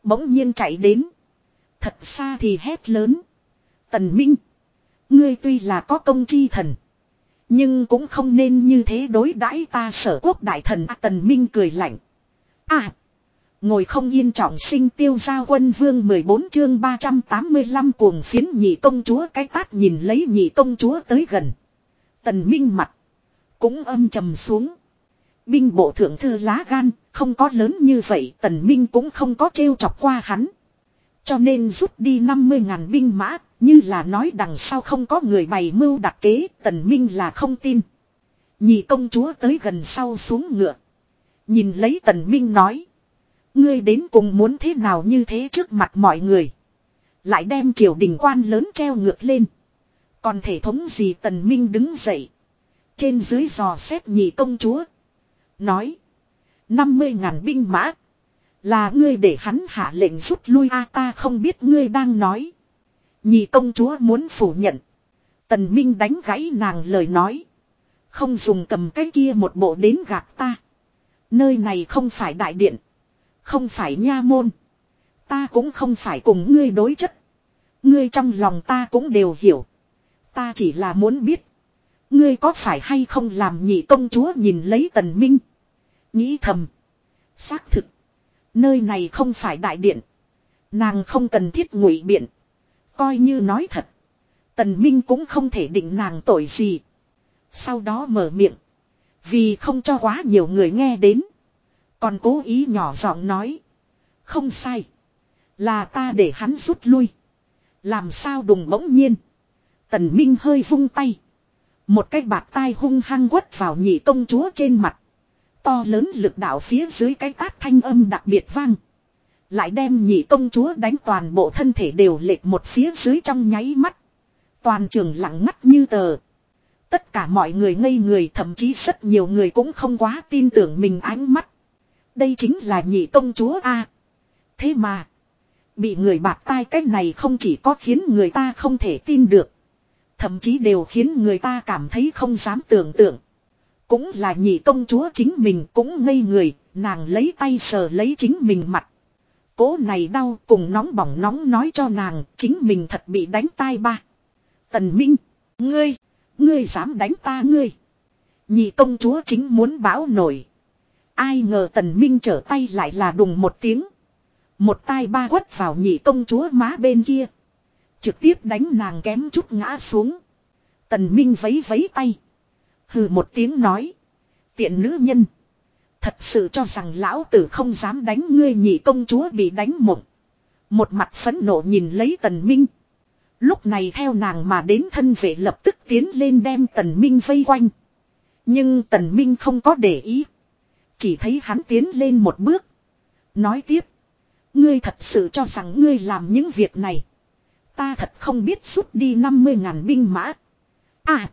Bỗng nhiên chạy đến. Thật xa thì hét lớn. Tần Minh. Ngươi tuy là có công chi thần. Nhưng cũng không nên như thế đối đãi ta sở quốc đại thần à, Tần Minh cười lạnh. À! Ngồi không yên trọng sinh tiêu gia quân vương 14 chương 385 cuồng phiến nhị công chúa cái tát nhìn lấy nhị công chúa tới gần. Tần Minh mặt. Cũng âm trầm xuống. Binh bộ thượng thư lá gan, không có lớn như vậy, tần minh cũng không có trêu chọc qua hắn. Cho nên rút đi 50 ngàn binh mã, như là nói đằng sau không có người bày mưu đặt kế, tần minh là không tin. Nhị công chúa tới gần sau xuống ngựa. Nhìn lấy tần minh nói. Ngươi đến cùng muốn thế nào như thế trước mặt mọi người. Lại đem triều đình quan lớn treo ngược lên. Còn thể thống gì tần minh đứng dậy. Trên dưới giò xét nhị công chúa. Nói. 50 ngàn binh mã. Là ngươi để hắn hạ lệnh rút lui a ta không biết ngươi đang nói. Nhị công chúa muốn phủ nhận. Tần Minh đánh gãy nàng lời nói. Không dùng cầm cái kia một bộ đến gạt ta. Nơi này không phải đại điện. Không phải nha môn. Ta cũng không phải cùng ngươi đối chất. Ngươi trong lòng ta cũng đều hiểu. Ta chỉ là muốn biết. Ngươi có phải hay không làm nhị công chúa nhìn lấy tần minh. Nghĩ thầm. Xác thực. Nơi này không phải đại điện. Nàng không cần thiết ngụy biện. Coi như nói thật. Tần Minh cũng không thể định nàng tội gì. Sau đó mở miệng. Vì không cho quá nhiều người nghe đến. Còn cố ý nhỏ giọng nói. Không sai. Là ta để hắn rút lui. Làm sao đùng bỗng nhiên. Tần Minh hơi vung tay. Một cái bạt tai hung hăng quất vào nhị công chúa trên mặt. To lớn lực đạo phía dưới cái tát thanh âm đặc biệt vang. Lại đem nhị công chúa đánh toàn bộ thân thể đều lệch một phía dưới trong nháy mắt. Toàn trường lặng ngắt như tờ. Tất cả mọi người ngây người thậm chí rất nhiều người cũng không quá tin tưởng mình ánh mắt. Đây chính là nhị công chúa A. Thế mà. Bị người bạc tai cách này không chỉ có khiến người ta không thể tin được. Thậm chí đều khiến người ta cảm thấy không dám tưởng tượng. Cũng là nhị công chúa chính mình cũng ngây người, nàng lấy tay sờ lấy chính mình mặt. Cố này đau cùng nóng bỏng nóng nói cho nàng, chính mình thật bị đánh tai ba. Tần Minh, ngươi, ngươi dám đánh ta ngươi. Nhị công chúa chính muốn báo nổi. Ai ngờ tần Minh trở tay lại là đùng một tiếng. Một tai ba quất vào nhị công chúa má bên kia. Trực tiếp đánh nàng kém chút ngã xuống. Tần Minh vấy vấy tay. Hừ một tiếng nói. Tiện nữ nhân. Thật sự cho rằng lão tử không dám đánh ngươi nhị công chúa bị đánh mộng. Một mặt phẫn nộ nhìn lấy tần minh. Lúc này theo nàng mà đến thân vệ lập tức tiến lên đem tần minh vây quanh. Nhưng tần minh không có để ý. Chỉ thấy hắn tiến lên một bước. Nói tiếp. Ngươi thật sự cho rằng ngươi làm những việc này. Ta thật không biết rút đi 50 ngàn binh mã. À.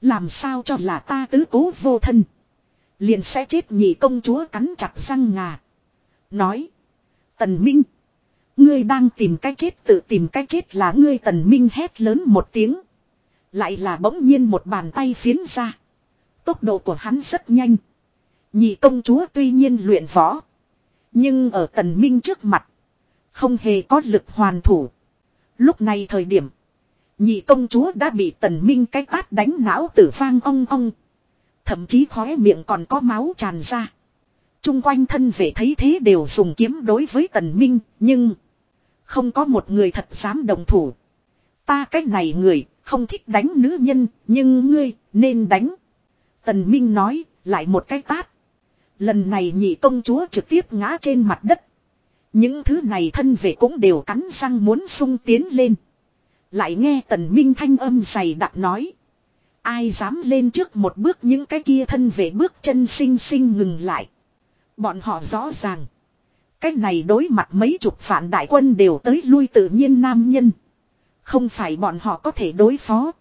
Làm sao cho là ta tứ cố vô thân. Liền sẽ chết nhị công chúa cắn chặt răng ngà. Nói. Tần Minh. Ngươi đang tìm cách chết, tự tìm cách chết là ngươi tần minh hét lớn một tiếng. Lại là bỗng nhiên một bàn tay phiến ra. Tốc độ của hắn rất nhanh. Nhị công chúa tuy nhiên luyện võ. Nhưng ở tần minh trước mặt. Không hề có lực hoàn thủ. Lúc này thời điểm. Nhị công chúa đã bị tần minh cái tát đánh não tử vang ong ong. Thậm chí khóe miệng còn có máu tràn ra. Trung quanh thân vệ thấy thế đều dùng kiếm đối với tần minh, nhưng không có một người thật dám đồng thủ. Ta cái này người, không thích đánh nữ nhân, nhưng ngươi, nên đánh. Tần Minh nói, lại một cái tát. Lần này nhị công chúa trực tiếp ngã trên mặt đất. Những thứ này thân vệ cũng đều cắn răng muốn sung tiến lên. Lại nghe tần minh thanh âm dày đặc nói. Ai dám lên trước một bước những cái kia thân về bước chân xinh xinh ngừng lại. Bọn họ rõ ràng. cách này đối mặt mấy chục phản đại quân đều tới lui tự nhiên nam nhân. Không phải bọn họ có thể đối phó.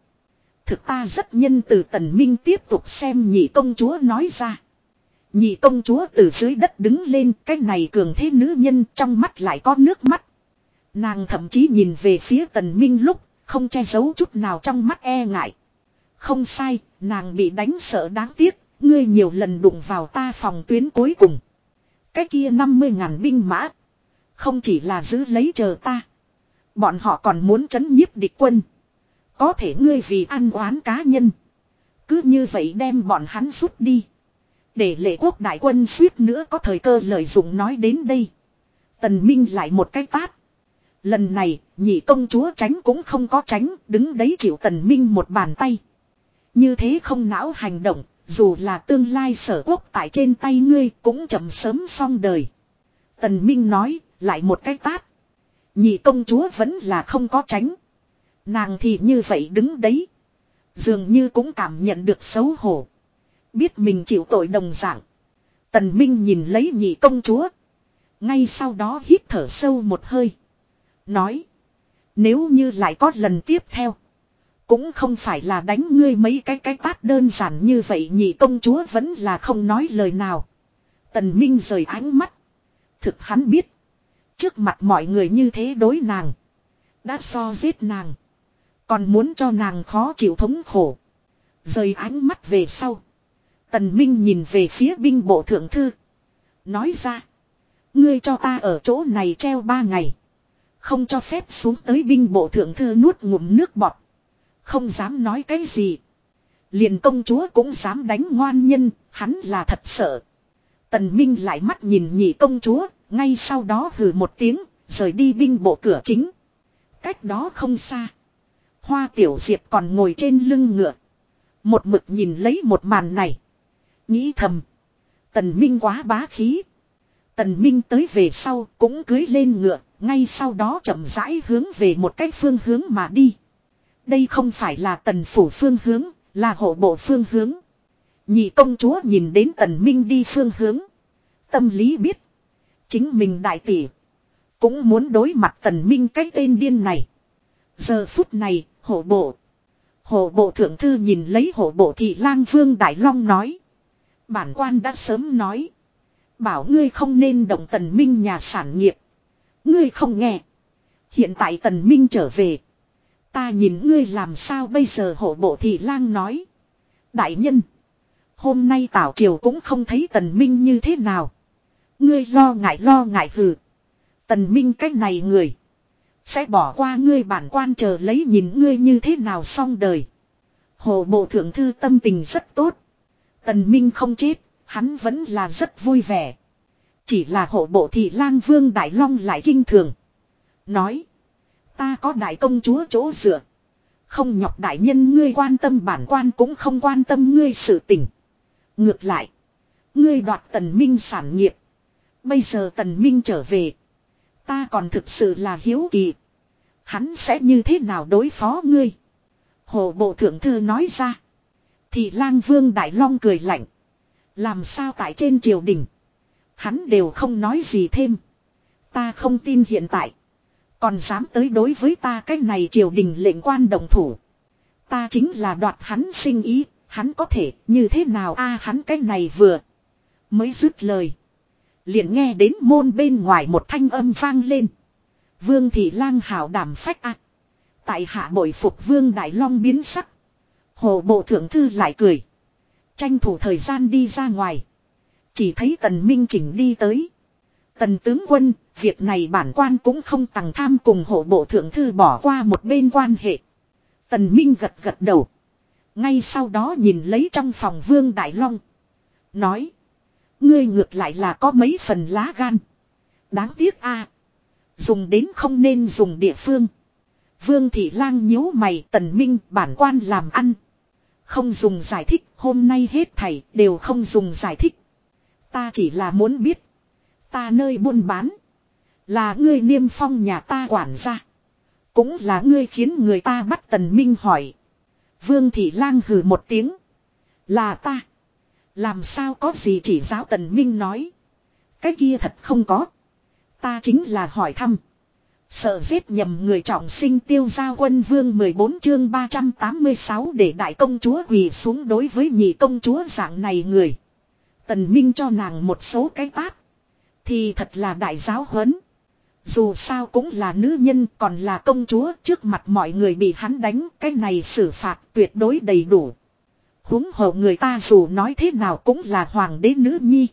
Thực ta rất nhân từ tần minh tiếp tục xem nhị công chúa nói ra. Nhị công chúa từ dưới đất đứng lên, cái này cường thế nữ nhân trong mắt lại có nước mắt. Nàng thậm chí nhìn về phía tần minh lúc, không che giấu chút nào trong mắt e ngại. Không sai, nàng bị đánh sợ đáng tiếc, ngươi nhiều lần đụng vào ta phòng tuyến cuối cùng. Cái kia 50 ngàn binh mã. Không chỉ là giữ lấy chờ ta. Bọn họ còn muốn chấn nhiếp địch quân. Có thể ngươi vì ăn oán cá nhân. Cứ như vậy đem bọn hắn rút đi. Để lệ quốc đại quân suýt nữa có thời cơ lợi dụng nói đến đây. Tần Minh lại một cái tát. Lần này, nhị công chúa tránh cũng không có tránh, đứng đấy chịu tần Minh một bàn tay. Như thế không não hành động, dù là tương lai sở quốc tại trên tay ngươi cũng chậm sớm xong đời. Tần Minh nói, lại một cái tát. Nhị công chúa vẫn là không có tránh. Nàng thì như vậy đứng đấy. Dường như cũng cảm nhận được xấu hổ. Biết mình chịu tội đồng dạng. Tần Minh nhìn lấy nhị công chúa. Ngay sau đó hít thở sâu một hơi. Nói. Nếu như lại có lần tiếp theo. Cũng không phải là đánh ngươi mấy cái cái tát đơn giản như vậy nhị công chúa vẫn là không nói lời nào. Tần Minh rời ánh mắt. Thực hắn biết. Trước mặt mọi người như thế đối nàng. Đã so giết nàng. Còn muốn cho nàng khó chịu thống khổ. Rời ánh mắt về sau. Tần Minh nhìn về phía binh bộ thượng thư. Nói ra. Ngươi cho ta ở chỗ này treo ba ngày. Không cho phép xuống tới binh bộ thượng thư nuốt ngụm nước bọt. Không dám nói cái gì. Liền công chúa cũng dám đánh ngoan nhân, hắn là thật sợ. Tần Minh lại mắt nhìn nhị công chúa, ngay sau đó hừ một tiếng, rời đi binh bộ cửa chính. Cách đó không xa. Hoa tiểu diệp còn ngồi trên lưng ngựa. Một mực nhìn lấy một màn này. Nghĩ thầm. Tần Minh quá bá khí. Tần Minh tới về sau cũng cưới lên ngựa. Ngay sau đó chậm rãi hướng về một cái phương hướng mà đi. Đây không phải là tần phủ phương hướng. Là hộ bộ phương hướng. Nhị công chúa nhìn đến tần Minh đi phương hướng. Tâm lý biết. Chính mình đại tỷ. Cũng muốn đối mặt tần Minh cái tên điên này. Giờ phút này, hộ bộ. Hộ bộ thượng thư nhìn lấy hộ bộ thị lang vương Đại Long nói. Bản quan đã sớm nói. Bảo ngươi không nên động tần minh nhà sản nghiệp. Ngươi không nghe. Hiện tại tần minh trở về. Ta nhìn ngươi làm sao bây giờ hộ bộ thị lang nói. Đại nhân. Hôm nay tảo triều cũng không thấy tần minh như thế nào. Ngươi lo ngại lo ngại hừ. Tần minh cách này người. Sẽ bỏ qua ngươi bản quan chờ lấy nhìn ngươi như thế nào xong đời. Hồ bộ thượng thư tâm tình rất tốt. Tần Minh không chết, hắn vẫn là rất vui vẻ. Chỉ là hộ bộ thị lang vương Đại Long lại kinh thường. Nói. Ta có đại công chúa chỗ dựa. Không nhọc đại nhân ngươi quan tâm bản quan cũng không quan tâm ngươi sự tình. Ngược lại. Ngươi đoạt tần minh sản nghiệp. Bây giờ tần minh trở về. Ta còn thực sự là hiếu kỳ. Hắn sẽ như thế nào đối phó ngươi? Hồ Bộ Thượng Thư nói ra. Thì lang vương Đại Long cười lạnh. Làm sao tại trên triều đình. Hắn đều không nói gì thêm. Ta không tin hiện tại. Còn dám tới đối với ta cái này triều đình lệnh quan đồng thủ. Ta chính là đoạt hắn sinh ý. Hắn có thể như thế nào a, hắn cái này vừa. Mới dứt lời. Liền nghe đến môn bên ngoài một thanh âm vang lên. Vương thị lang hảo đảm phách ạ. Tại hạ bội phục vương đại long biến sắc. Hồ bộ thượng thư lại cười. Tranh thủ thời gian đi ra ngoài. Chỉ thấy tần minh chỉnh đi tới. Tần tướng quân, việc này bản quan cũng không tằng tham cùng hộ bộ thượng thư bỏ qua một bên quan hệ. Tần minh gật gật đầu. Ngay sau đó nhìn lấy trong phòng vương đại long. Nói. Ngươi ngược lại là có mấy phần lá gan. Đáng tiếc a Dùng đến không nên dùng địa phương. Vương Thị Lang nhíu mày tần minh bản quan làm ăn. Không dùng giải thích hôm nay hết thầy đều không dùng giải thích. Ta chỉ là muốn biết. Ta nơi buôn bán. Là ngươi niêm phong nhà ta quản gia. Cũng là ngươi khiến người ta bắt tần minh hỏi. Vương Thị Lang hừ một tiếng. Là ta. Làm sao có gì chỉ giáo tần minh nói. Cái kia thật không có. Ta chính là hỏi thăm. Sợ giết nhầm người trọng sinh tiêu gia quân vương 14 chương 386 để đại công chúa quỳ xuống đối với nhị công chúa dạng này người. Tần Minh cho nàng một số cái tát. Thì thật là đại giáo huấn. Dù sao cũng là nữ nhân, còn là công chúa, trước mặt mọi người bị hắn đánh, cái này xử phạt tuyệt đối đầy đủ. huống hộ người ta dù nói thế nào cũng là hoàng đế nữ nhi.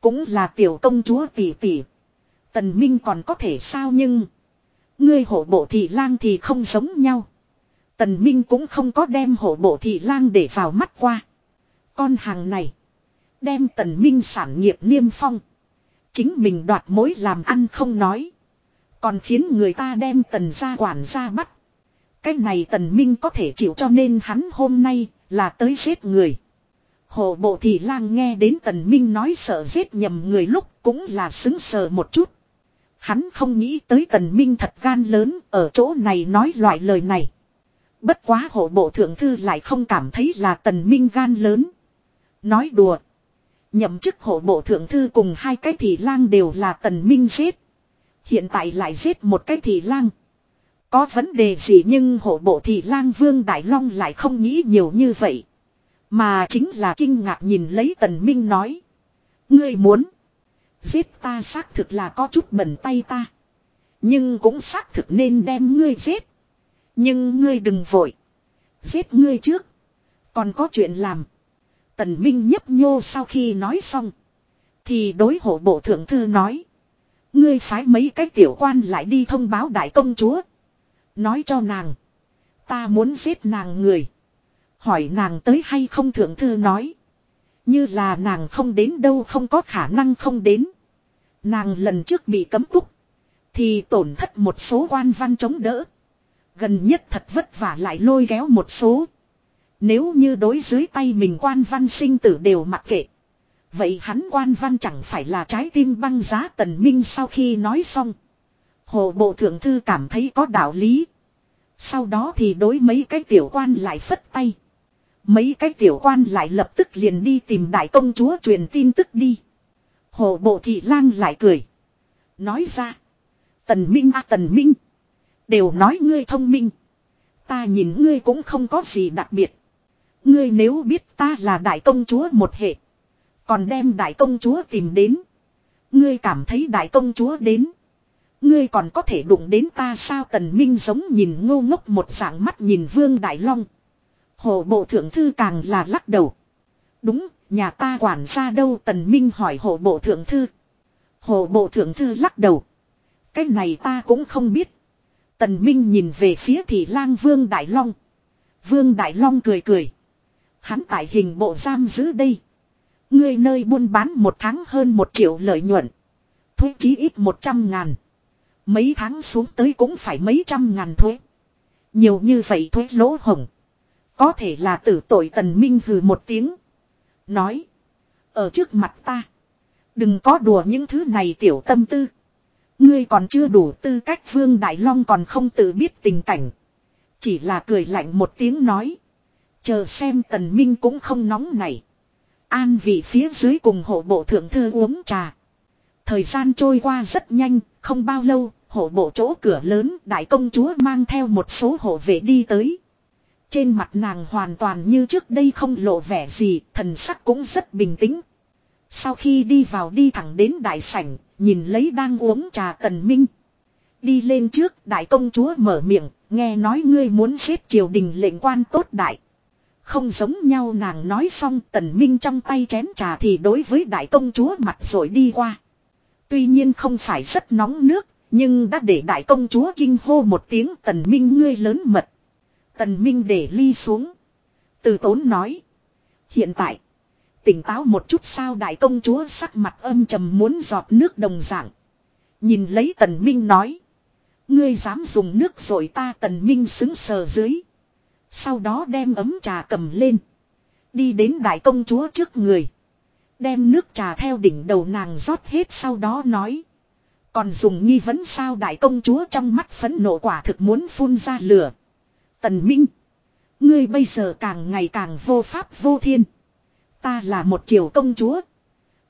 Cũng là tiểu công chúa tỷ tỷ. Tần Minh còn có thể sao nhưng. Ngươi hộ bộ thị lang thì không giống nhau. Tần Minh cũng không có đem hộ bộ thị lang để vào mắt qua. Con hàng này. Đem tần Minh sản nghiệp niêm phong. Chính mình đoạt mối làm ăn không nói. Còn khiến người ta đem tần gia quản gia bắt. Cái này tần Minh có thể chịu cho nên hắn hôm nay là tới giết người. hồ bộ thị lang nghe đến tần Minh nói sợ giết nhầm người lúc cũng là xứng sờ một chút. Hắn không nghĩ tới tần Minh thật gan lớn ở chỗ này nói loại lời này. Bất quá hộ bộ thượng thư lại không cảm thấy là tần minh gan lớn. Nói đùa. Nhậm chức hộ bộ thượng thư cùng hai cái thị lang đều là tần minh giết. Hiện tại lại giết một cái thị lang. Có vấn đề gì nhưng hộ bộ thị lang vương Đại Long lại không nghĩ nhiều như vậy. Mà chính là kinh ngạc nhìn lấy tần minh nói. Ngươi muốn. Giết ta xác thực là có chút bẩn tay ta. Nhưng cũng xác thực nên đem ngươi giết. Nhưng ngươi đừng vội. Giết ngươi trước. Còn có chuyện làm. Tần Minh nhấp nhô sau khi nói xong. Thì đối hộ bộ thượng thư nói. Ngươi phái mấy cái tiểu quan lại đi thông báo đại công chúa. Nói cho nàng. Ta muốn giết nàng người. Hỏi nàng tới hay không thượng thư nói. Như là nàng không đến đâu không có khả năng không đến. Nàng lần trước bị cấm túc. Thì tổn thất một số quan văn chống đỡ. Gần nhất thật vất vả lại lôi kéo một số. Nếu như đối dưới tay mình quan văn sinh tử đều mặc kệ. Vậy hắn quan văn chẳng phải là trái tim băng giá tần minh sau khi nói xong. Hồ bộ thượng thư cảm thấy có đạo lý. Sau đó thì đối mấy cái tiểu quan lại phất tay. Mấy cái tiểu quan lại lập tức liền đi tìm đại công chúa truyền tin tức đi. Hồ bộ thị lang lại cười. Nói ra. Tần Minh a, Tần Minh. Đều nói ngươi thông minh. Ta nhìn ngươi cũng không có gì đặc biệt. Ngươi nếu biết ta là đại công chúa một hệ. Còn đem đại công chúa tìm đến. Ngươi cảm thấy đại công chúa đến. Ngươi còn có thể đụng đến ta sao tần minh giống nhìn ngô ngốc một dạng mắt nhìn vương đại long. Hồ bộ thượng thư càng là lắc đầu. Đúng, nhà ta quản gia đâu tần minh hỏi hồ bộ thượng thư. Hồ bộ thượng thư lắc đầu. Cái này ta cũng không biết. Tần Minh nhìn về phía thị lang Vương Đại Long. Vương Đại Long cười cười. Hắn tại hình bộ giam giữ đây. Ngươi nơi buôn bán một tháng hơn một triệu lợi nhuận. Thuế chí ít một trăm ngàn. Mấy tháng xuống tới cũng phải mấy trăm ngàn thuế. Nhiều như vậy thuế lỗ hồng. Có thể là tử tội tần minh hừ một tiếng. Nói. Ở trước mặt ta. Đừng có đùa những thứ này tiểu tâm tư. Ngươi còn chưa đủ tư cách Vương Đại Long còn không tự biết tình cảnh. Chỉ là cười lạnh một tiếng nói. Chờ xem tần minh cũng không nóng này. An vị phía dưới cùng hộ bộ thượng thư uống trà. Thời gian trôi qua rất nhanh, không bao lâu, hộ bộ chỗ cửa lớn đại công chúa mang theo một số hộ vệ đi tới. Trên mặt nàng hoàn toàn như trước đây không lộ vẻ gì, thần sắc cũng rất bình tĩnh. Sau khi đi vào đi thẳng đến đại sảnh, nhìn lấy đang uống trà tần minh. Đi lên trước đại công chúa mở miệng, nghe nói ngươi muốn xếp triều đình lệnh quan tốt đại. Không giống nhau nàng nói xong tần minh trong tay chén trà thì đối với đại công chúa mặt rồi đi qua. Tuy nhiên không phải rất nóng nước, nhưng đã để đại công chúa kinh hô một tiếng tần minh ngươi lớn mật. Tần minh để ly xuống. Từ tốn nói. Hiện tại. Tỉnh táo một chút sao đại công chúa sắc mặt âm trầm muốn giọt nước đồng dạng. Nhìn lấy tần minh nói. Ngươi dám dùng nước rồi ta tần minh xứng sờ dưới. Sau đó đem ấm trà cầm lên. Đi đến đại công chúa trước người. Đem nước trà theo đỉnh đầu nàng rót hết sau đó nói. Còn dùng nghi vấn sao đại công chúa trong mắt phấn nộ quả thực muốn phun ra lửa. Tần Minh. Ngươi bây giờ càng ngày càng vô pháp vô thiên. Ta là một triều công chúa.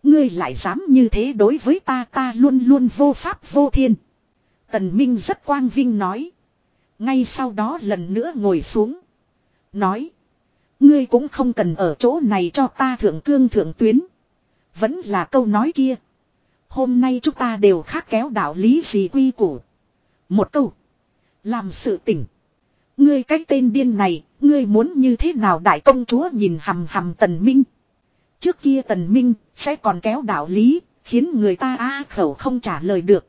Ngươi lại dám như thế đối với ta ta luôn luôn vô pháp vô thiên. Tần Minh rất quang vinh nói. Ngay sau đó lần nữa ngồi xuống. Nói. Ngươi cũng không cần ở chỗ này cho ta thượng cương thượng tuyến. Vẫn là câu nói kia. Hôm nay chúng ta đều khác kéo đạo lý gì quy củ. Một câu. Làm sự tỉnh. Ngươi cái tên điên này, ngươi muốn như thế nào đại công chúa nhìn hầm hầm tần minh. Trước kia tần minh sẽ còn kéo đạo lý, khiến người ta a khẩu không trả lời được.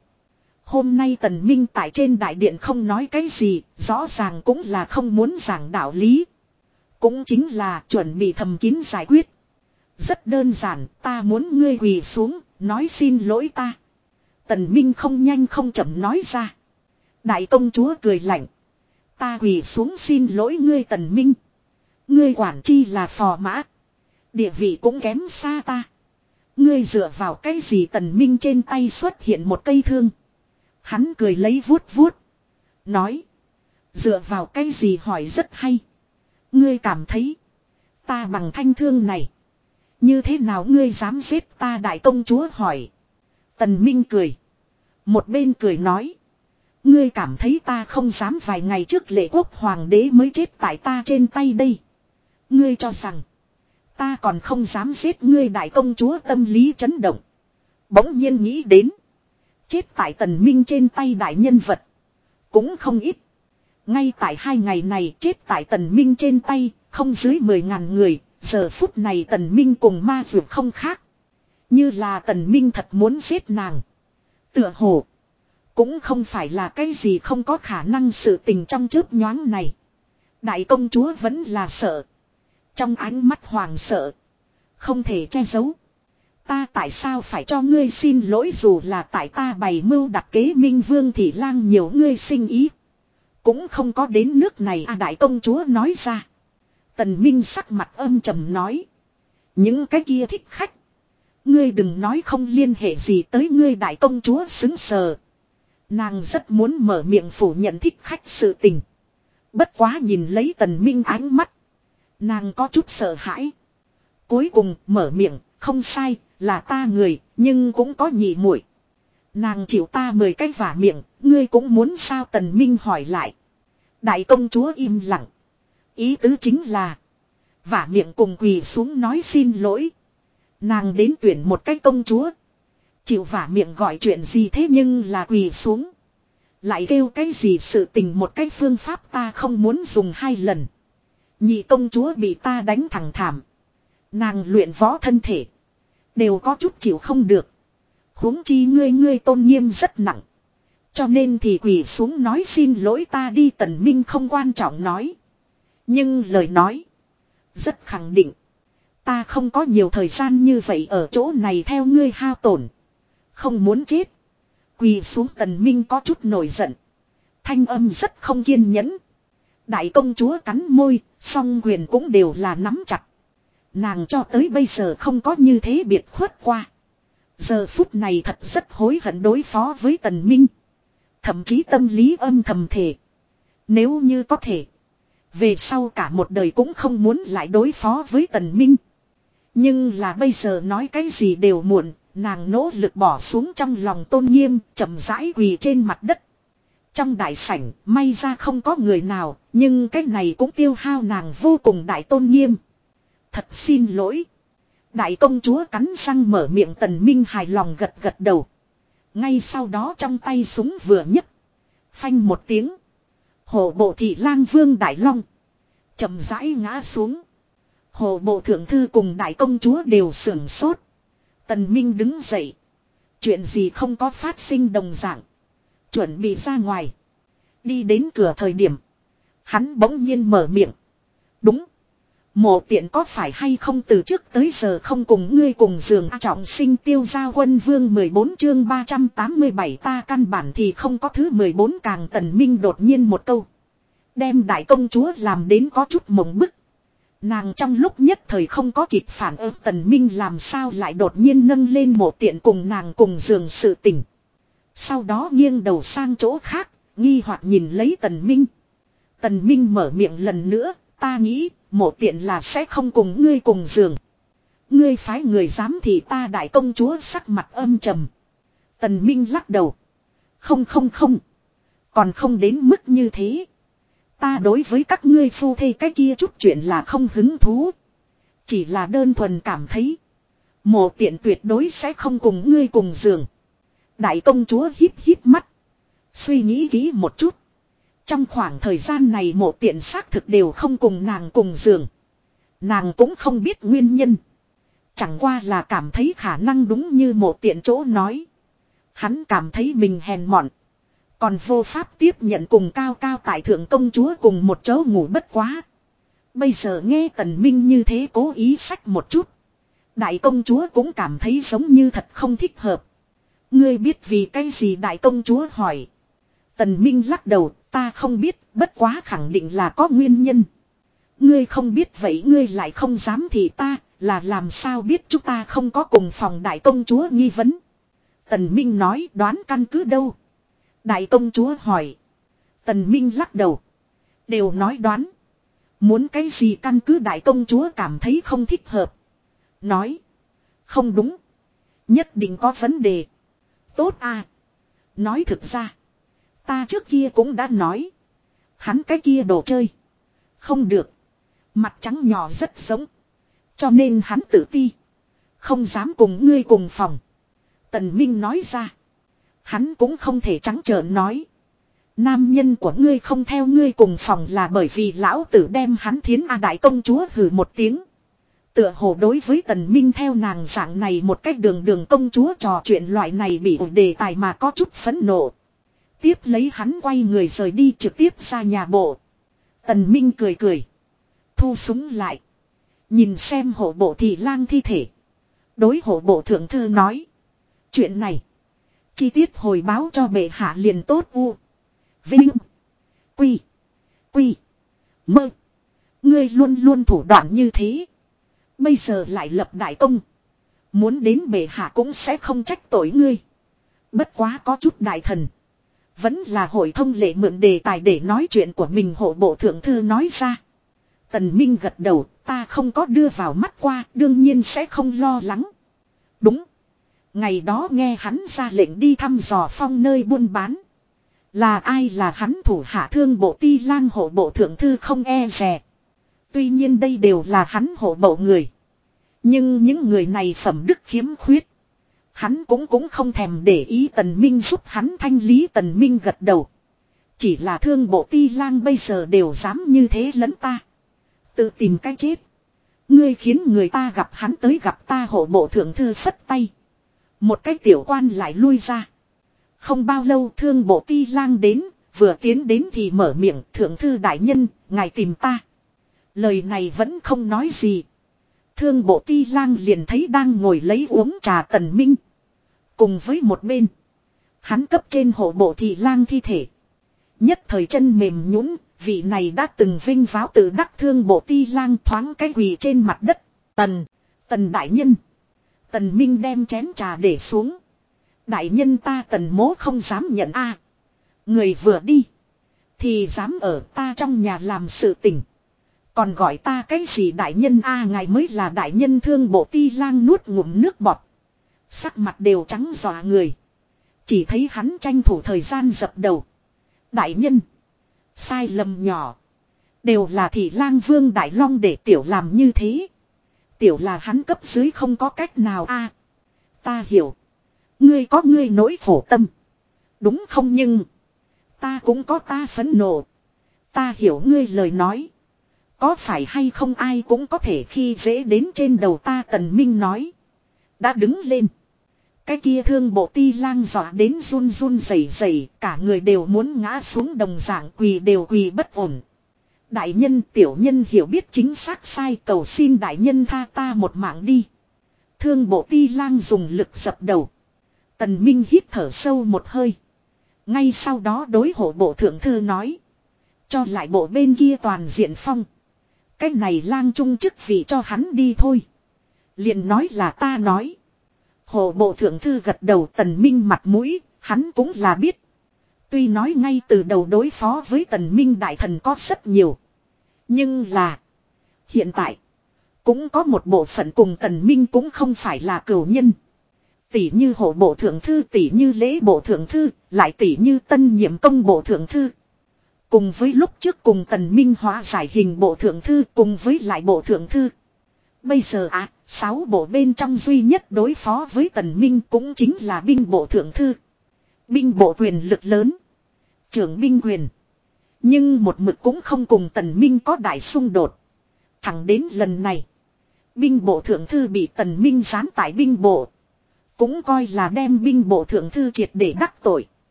Hôm nay tần minh tại trên đại điện không nói cái gì, rõ ràng cũng là không muốn giảng đạo lý. Cũng chính là chuẩn bị thầm kín giải quyết. Rất đơn giản, ta muốn ngươi quỳ xuống, nói xin lỗi ta. Tần Minh không nhanh không chậm nói ra. Đại công chúa cười lạnh. Ta quỳ xuống xin lỗi ngươi Tần Minh. Ngươi quản chi là phò mã. Địa vị cũng kém xa ta. Ngươi dựa vào cái gì Tần Minh trên tay xuất hiện một cây thương. Hắn cười lấy vuốt vuốt. Nói. Dựa vào cái gì hỏi rất hay. Ngươi cảm thấy. Ta bằng thanh thương này. Như thế nào ngươi dám giết ta đại công chúa hỏi. Tần Minh cười. Một bên cười nói. Ngươi cảm thấy ta không dám vài ngày trước lệ quốc hoàng đế mới chết tại ta trên tay đây. Ngươi cho rằng. Ta còn không dám giết ngươi đại công chúa tâm lý chấn động. Bỗng nhiên nghĩ đến. Chết tại tần minh trên tay đại nhân vật. Cũng không ít. Ngay tại hai ngày này chết tại tần minh trên tay, không dưới mười ngàn người, giờ phút này tần minh cùng ma dược không khác. Như là tần minh thật muốn giết nàng. Tựa hồ. Cũng không phải là cái gì không có khả năng sự tình trong chớp nhoáng này. Đại công chúa vẫn là sợ. Trong ánh mắt hoàng sợ. Không thể che giấu. Ta tại sao phải cho ngươi xin lỗi dù là tại ta bày mưu đặt kế minh vương thị lang nhiều ngươi sinh ý. Cũng không có đến nước này à đại công chúa nói ra. Tần Minh sắc mặt âm trầm nói. Những cái kia thích khách. Ngươi đừng nói không liên hệ gì tới ngươi đại công chúa xứng sờ. Nàng rất muốn mở miệng phủ nhận thích khách sự tình. Bất quá nhìn lấy tần minh ánh mắt. Nàng có chút sợ hãi. Cuối cùng mở miệng, không sai, là ta người, nhưng cũng có nhị muội. Nàng chịu ta mời cái vả miệng, ngươi cũng muốn sao tần minh hỏi lại. Đại công chúa im lặng. Ý tứ chính là. Vả miệng cùng quỳ xuống nói xin lỗi. Nàng đến tuyển một cái công chúa. Chịu vả miệng gọi chuyện gì thế nhưng là quỳ xuống. Lại kêu cái gì sự tình một cái phương pháp ta không muốn dùng hai lần. Nhị công chúa bị ta đánh thẳng thảm. Nàng luyện võ thân thể. Đều có chút chịu không được huống chi ngươi ngươi tôn nghiêm rất nặng. Cho nên thì quỳ xuống nói xin lỗi ta đi tần minh không quan trọng nói. Nhưng lời nói. Rất khẳng định. Ta không có nhiều thời gian như vậy ở chỗ này theo ngươi hao tổn. Không muốn chết. Quỳ xuống tần minh có chút nổi giận. Thanh âm rất không kiên nhẫn. Đại công chúa cắn môi, song quyền cũng đều là nắm chặt. Nàng cho tới bây giờ không có như thế biệt khuất qua. Giờ phút này thật rất hối hận đối phó với tần minh. Thậm chí tâm lý âm thầm thể. Nếu như có thể. Về sau cả một đời cũng không muốn lại đối phó với tần minh. Nhưng là bây giờ nói cái gì đều muộn, nàng nỗ lực bỏ xuống trong lòng tôn nghiêm, chậm rãi quỳ trên mặt đất. Trong đại sảnh, may ra không có người nào, nhưng cái này cũng tiêu hao nàng vô cùng đại tôn nghiêm. Thật xin lỗi. Đại công chúa cắn răng mở miệng tần minh hài lòng gật gật đầu. Ngay sau đó trong tay súng vừa nhấc. Phanh một tiếng. Hồ bộ thị lang vương đại long. chậm rãi ngã xuống. Hồ bộ thượng thư cùng đại công chúa đều sưởng sốt. Tần Minh đứng dậy. Chuyện gì không có phát sinh đồng dạng. Chuẩn bị ra ngoài. Đi đến cửa thời điểm. Hắn bỗng nhiên mở miệng. Đúng. Mộ tiện có phải hay không từ trước tới giờ không cùng ngươi cùng giường trọng sinh tiêu gia quân vương 14 chương 387 ta căn bản thì không có thứ 14 càng tần minh đột nhiên một câu. Đem đại công chúa làm đến có chút mộng bức. Nàng trong lúc nhất thời không có kịp phản ứng tần minh làm sao lại đột nhiên nâng lên mộ tiện cùng nàng cùng giường sự tỉnh Sau đó nghiêng đầu sang chỗ khác, nghi hoặc nhìn lấy tần minh. Tần minh mở miệng lần nữa, ta nghĩ mộ tiện là sẽ không cùng ngươi cùng giường. Ngươi phái người dám thì ta đại công chúa sắc mặt âm trầm. Tần Minh lắc đầu. Không không không. Còn không đến mức như thế. Ta đối với các ngươi phu thê cái kia chút chuyện là không hứng thú. Chỉ là đơn thuần cảm thấy. Mộ tiện tuyệt đối sẽ không cùng ngươi cùng giường. Đại công chúa hít hít mắt. Suy nghĩ kỹ một chút. Trong khoảng thời gian này mộ tiện xác thực đều không cùng nàng cùng giường. Nàng cũng không biết nguyên nhân. Chẳng qua là cảm thấy khả năng đúng như mộ tiện chỗ nói. Hắn cảm thấy mình hèn mọn. Còn vô pháp tiếp nhận cùng cao cao tại thượng công chúa cùng một chỗ ngủ bất quá. Bây giờ nghe tần minh như thế cố ý sách một chút. Đại công chúa cũng cảm thấy giống như thật không thích hợp. Ngươi biết vì cái gì đại công chúa hỏi. Tần Minh lắc đầu, ta không biết, bất quá khẳng định là có nguyên nhân. Ngươi không biết vậy ngươi lại không dám thì ta, là làm sao biết chúng ta không có cùng phòng đại công chúa nghi vấn. Tần Minh nói đoán căn cứ đâu. Đại công chúa hỏi. Tần Minh lắc đầu. Đều nói đoán. Muốn cái gì căn cứ đại công chúa cảm thấy không thích hợp. Nói. Không đúng. Nhất định có vấn đề. Tốt à. Nói thực ra. Ta trước kia cũng đã nói. Hắn cái kia đồ chơi. Không được. Mặt trắng nhỏ rất giống. Cho nên hắn tự ti. Không dám cùng ngươi cùng phòng. Tần Minh nói ra. Hắn cũng không thể trắng trợn nói. Nam nhân của ngươi không theo ngươi cùng phòng là bởi vì lão tử đem hắn thiến A đại công chúa hừ một tiếng. Tựa hồ đối với tần minh theo nàng dạng này một cách đường đường công chúa trò chuyện loại này bị ổn đề tài mà có chút phẫn nộ. Tiếp lấy hắn quay người rời đi trực tiếp ra nhà bộ. Tần minh cười cười. Thu súng lại. Nhìn xem hộ bộ thị lang thi thể. Đối hộ bộ thượng thư nói. Chuyện này. Chi tiết hồi báo cho bệ hạ liền tốt u. Vinh. Quy. Quy. Mơ. Ngươi luôn luôn thủ đoạn như thế. Bây giờ lại lập đại công. Muốn đến bệ hạ cũng sẽ không trách tội ngươi. Bất quá có chút đại thần. Vẫn là hội thông lệ mượn đề tài để nói chuyện của mình hộ bộ thượng thư nói ra. Tần Minh gật đầu, ta không có đưa vào mắt qua, đương nhiên sẽ không lo lắng. Đúng. Ngày đó nghe hắn ra lệnh đi thăm dò phong nơi buôn bán. Là ai là hắn thủ hạ thương bộ ti lang hộ bộ thượng thư không e rè. Tuy nhiên đây đều là hắn hộ bộ người. Nhưng những người này phẩm đức khiếm khuyết. Hắn cũng cũng không thèm để ý tần minh giúp hắn thanh lý tần minh gật đầu. Chỉ là thương bộ ti lang bây giờ đều dám như thế lẫn ta. Tự tìm cách chết. Ngươi khiến người ta gặp hắn tới gặp ta hộ bộ thượng thư phất tay. Một cái tiểu quan lại lui ra. Không bao lâu thương bộ ti lang đến, vừa tiến đến thì mở miệng thượng thư đại nhân, ngài tìm ta. Lời này vẫn không nói gì. Thương bộ ti lang liền thấy đang ngồi lấy uống trà tần minh. Cùng với một bên. Hắn cấp trên hộ bộ thị lang thi thể. Nhất thời chân mềm nhũn vị này đã từng vinh váo tự đắc thương bộ ti lang thoáng cái quỳ trên mặt đất. Tần, tần đại nhân. Tần Minh đem chén trà để xuống. Đại nhân ta tần mố không dám nhận a Người vừa đi. Thì dám ở ta trong nhà làm sự tình. Còn gọi ta cái gì đại nhân a, ngài mới là đại nhân thương bộ ti lang nuốt ngụm nước bọt. Sắc mặt đều trắng dọa người. Chỉ thấy hắn tranh thủ thời gian dập đầu. Đại nhân. Sai lầm nhỏ. Đều là thị lang vương đại long để tiểu làm như thế. Tiểu là hắn cấp dưới không có cách nào a Ta hiểu. Ngươi có ngươi nỗi khổ tâm. Đúng không nhưng. Ta cũng có ta phấn nộ. Ta hiểu ngươi lời nói. Có phải hay không ai cũng có thể khi dễ đến trên đầu ta tần minh nói. Đã đứng lên. Cái kia thương bộ ti lang dọa đến run run rẩy rẩy, cả người đều muốn ngã xuống đồng dạng quỳ đều quỳ bất ổn. Đại nhân tiểu nhân hiểu biết chính xác sai cầu xin đại nhân tha ta một mạng đi. Thương bộ ti lang dùng lực dập đầu. Tần Minh hít thở sâu một hơi. Ngay sau đó đối hộ bộ thượng thư nói. Cho lại bộ bên kia toàn diện phong. Cái này lang trung chức vị cho hắn đi thôi. liền nói là ta nói. hồ bộ thượng thư gật đầu tần minh mặt mũi, hắn cũng là biết. Tuy nói ngay từ đầu đối phó với tần minh đại thần có rất nhiều. Nhưng là. Hiện tại. Cũng có một bộ phận cùng tần minh cũng không phải là cửu nhân. Tỷ như hộ bộ thượng thư tỷ như lễ bộ thượng thư, lại tỷ như tân nhiệm công bộ thượng thư. Cùng với lúc trước cùng tần minh hóa giải hình bộ thượng thư cùng với lại bộ thượng thư. Bây giờ à, sáu bộ bên trong duy nhất đối phó với tần minh cũng chính là binh bộ thượng thư. Binh bộ quyền lực lớn. Trưởng binh quyền. Nhưng một mực cũng không cùng tần minh có đại xung đột. Thẳng đến lần này. Binh bộ thượng thư bị tần minh gián tại binh bộ. Cũng coi là đem binh bộ thượng thư triệt để đắc tội.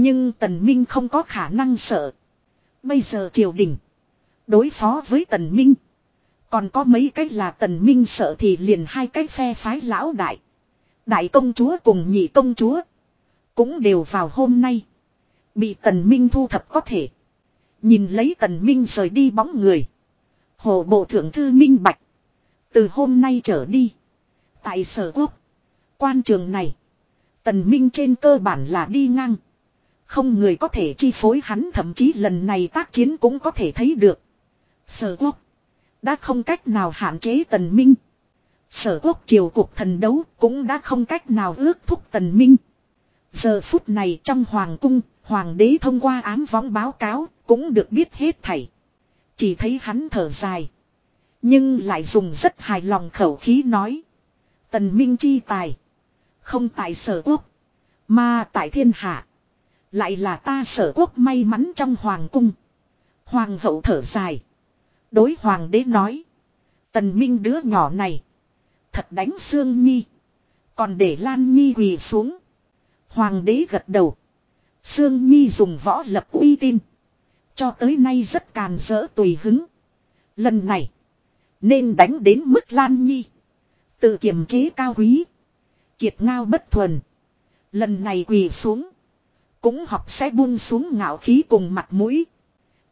Nhưng Tần Minh không có khả năng sợ. Bây giờ triều đình. Đối phó với Tần Minh. Còn có mấy cách là Tần Minh sợ thì liền hai cách phe phái lão đại. Đại công chúa cùng nhị công chúa. Cũng đều vào hôm nay. Bị Tần Minh thu thập có thể. Nhìn lấy Tần Minh rời đi bóng người. Hồ Bộ Thượng Thư Minh Bạch. Từ hôm nay trở đi. Tại sở quốc. Quan trường này. Tần Minh trên cơ bản là đi ngang. Không người có thể chi phối hắn thậm chí lần này tác chiến cũng có thể thấy được. Sở quốc. Đã không cách nào hạn chế tần minh. Sở quốc triều cuộc thần đấu cũng đã không cách nào ước thúc tần minh. Giờ phút này trong hoàng cung, hoàng đế thông qua ám võng báo cáo, cũng được biết hết thảy. Chỉ thấy hắn thở dài. Nhưng lại dùng rất hài lòng khẩu khí nói. Tần minh chi tài. Không tại sở quốc. Mà tại thiên hạ. Lại là ta sở quốc may mắn trong hoàng cung. Hoàng hậu thở dài. Đối hoàng đế nói. Tần Minh đứa nhỏ này. Thật đánh Sương Nhi. Còn để Lan Nhi quỳ xuống. Hoàng đế gật đầu. Sương Nhi dùng võ lập uy tín. Cho tới nay rất càn rỡ tùy hứng. Lần này. Nên đánh đến mức Lan Nhi. Tự kiềm chế cao quý. Kiệt ngao bất thuần. Lần này quỳ xuống. Cũng học sẽ buông xuống ngạo khí cùng mặt mũi.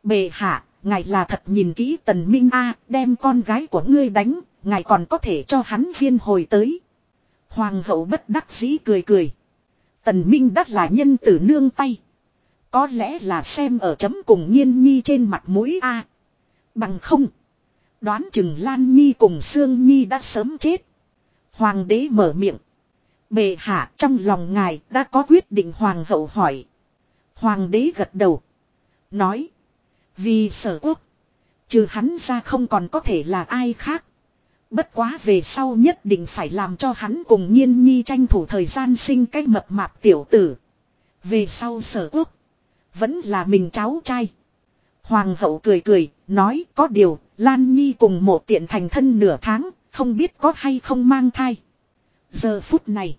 Bề hạ, ngài là thật nhìn kỹ tần minh a đem con gái của ngươi đánh, ngài còn có thể cho hắn viên hồi tới. Hoàng hậu bất đắc dĩ cười cười. Tần minh đắt là nhân tử nương tay. Có lẽ là xem ở chấm cùng nhiên nhi trên mặt mũi a Bằng không. Đoán chừng Lan Nhi cùng Sương Nhi đã sớm chết. Hoàng đế mở miệng. Bệ hạ trong lòng ngài đã có quyết định hoàng hậu hỏi. Hoàng đế gật đầu. Nói. Vì sở quốc. Trừ hắn ra không còn có thể là ai khác. Bất quá về sau nhất định phải làm cho hắn cùng nhiên nhi tranh thủ thời gian sinh cái mập mạp tiểu tử. Về sau sở quốc. Vẫn là mình cháu trai. Hoàng hậu cười cười, nói có điều, Lan Nhi cùng một tiện thành thân nửa tháng, không biết có hay không mang thai. Giờ phút này.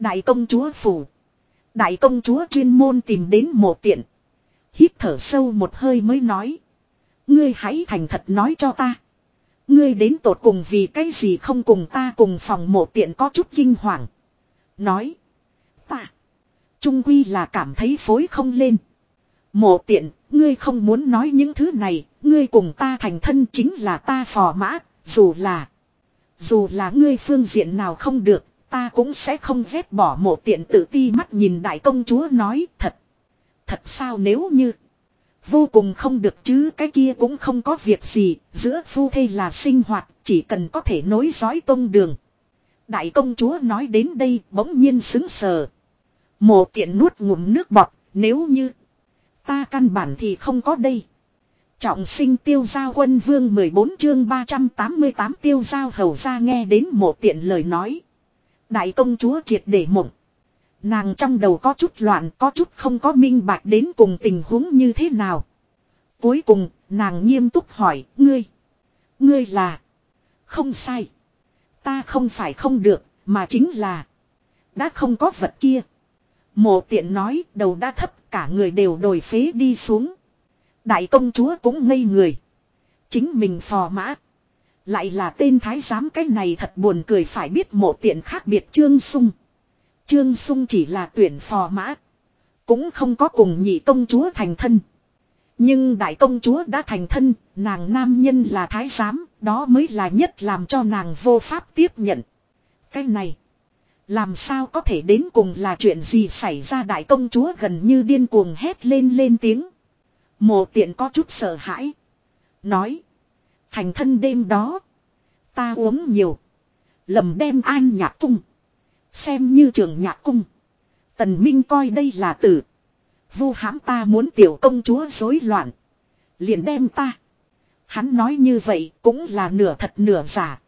Đại công chúa phủ. Đại công chúa chuyên môn tìm đến mộ tiện. Hít thở sâu một hơi mới nói. Ngươi hãy thành thật nói cho ta. Ngươi đến tột cùng vì cái gì không cùng ta cùng phòng mộ tiện có chút kinh hoàng. Nói. Ta. Trung quy là cảm thấy phối không lên. Mộ tiện, ngươi không muốn nói những thứ này, ngươi cùng ta thành thân chính là ta phò mã, dù là. Dù là ngươi phương diện nào không được, ta cũng sẽ không ghét bỏ mộ tiện tự ti mắt nhìn đại công chúa nói thật. Thật sao nếu như. Vô cùng không được chứ cái kia cũng không có việc gì, giữa phu thê là sinh hoạt, chỉ cần có thể nối dõi tông đường. Đại công chúa nói đến đây bỗng nhiên xứng sờ. Mộ tiện nuốt ngụm nước bọt, nếu như ta căn bản thì không có đây. Trọng sinh tiêu giao quân vương 14 chương 388 tiêu giao hầu ra nghe đến mộ tiện lời nói. Đại công chúa triệt để mộng. Nàng trong đầu có chút loạn có chút không có minh bạch đến cùng tình huống như thế nào. Cuối cùng, nàng nghiêm túc hỏi, ngươi. Ngươi là. Không sai. Ta không phải không được, mà chính là. Đã không có vật kia. Mộ tiện nói, đầu đã thấp, cả người đều đổi phế đi xuống. Đại công chúa cũng ngây người. Chính mình phò mã. Lại là tên thái giám cái này thật buồn cười phải biết mộ tiện khác biệt Trương Sung. Trương Sung chỉ là tuyển phò mã. Cũng không có cùng nhị công chúa thành thân. Nhưng đại công chúa đã thành thân, nàng nam nhân là thái giám, đó mới là nhất làm cho nàng vô pháp tiếp nhận. Cái này, làm sao có thể đến cùng là chuyện gì xảy ra đại công chúa gần như điên cuồng hét lên lên tiếng. Mộ tiện có chút sợ hãi. Nói. Thành thân đêm đó. Ta uống nhiều. Lầm đem an nhạc cung. Xem như trường nhạc cung. Tần Minh coi đây là tử. Vu hãm ta muốn tiểu công chúa rối loạn. Liền đem ta. Hắn nói như vậy cũng là nửa thật nửa giả.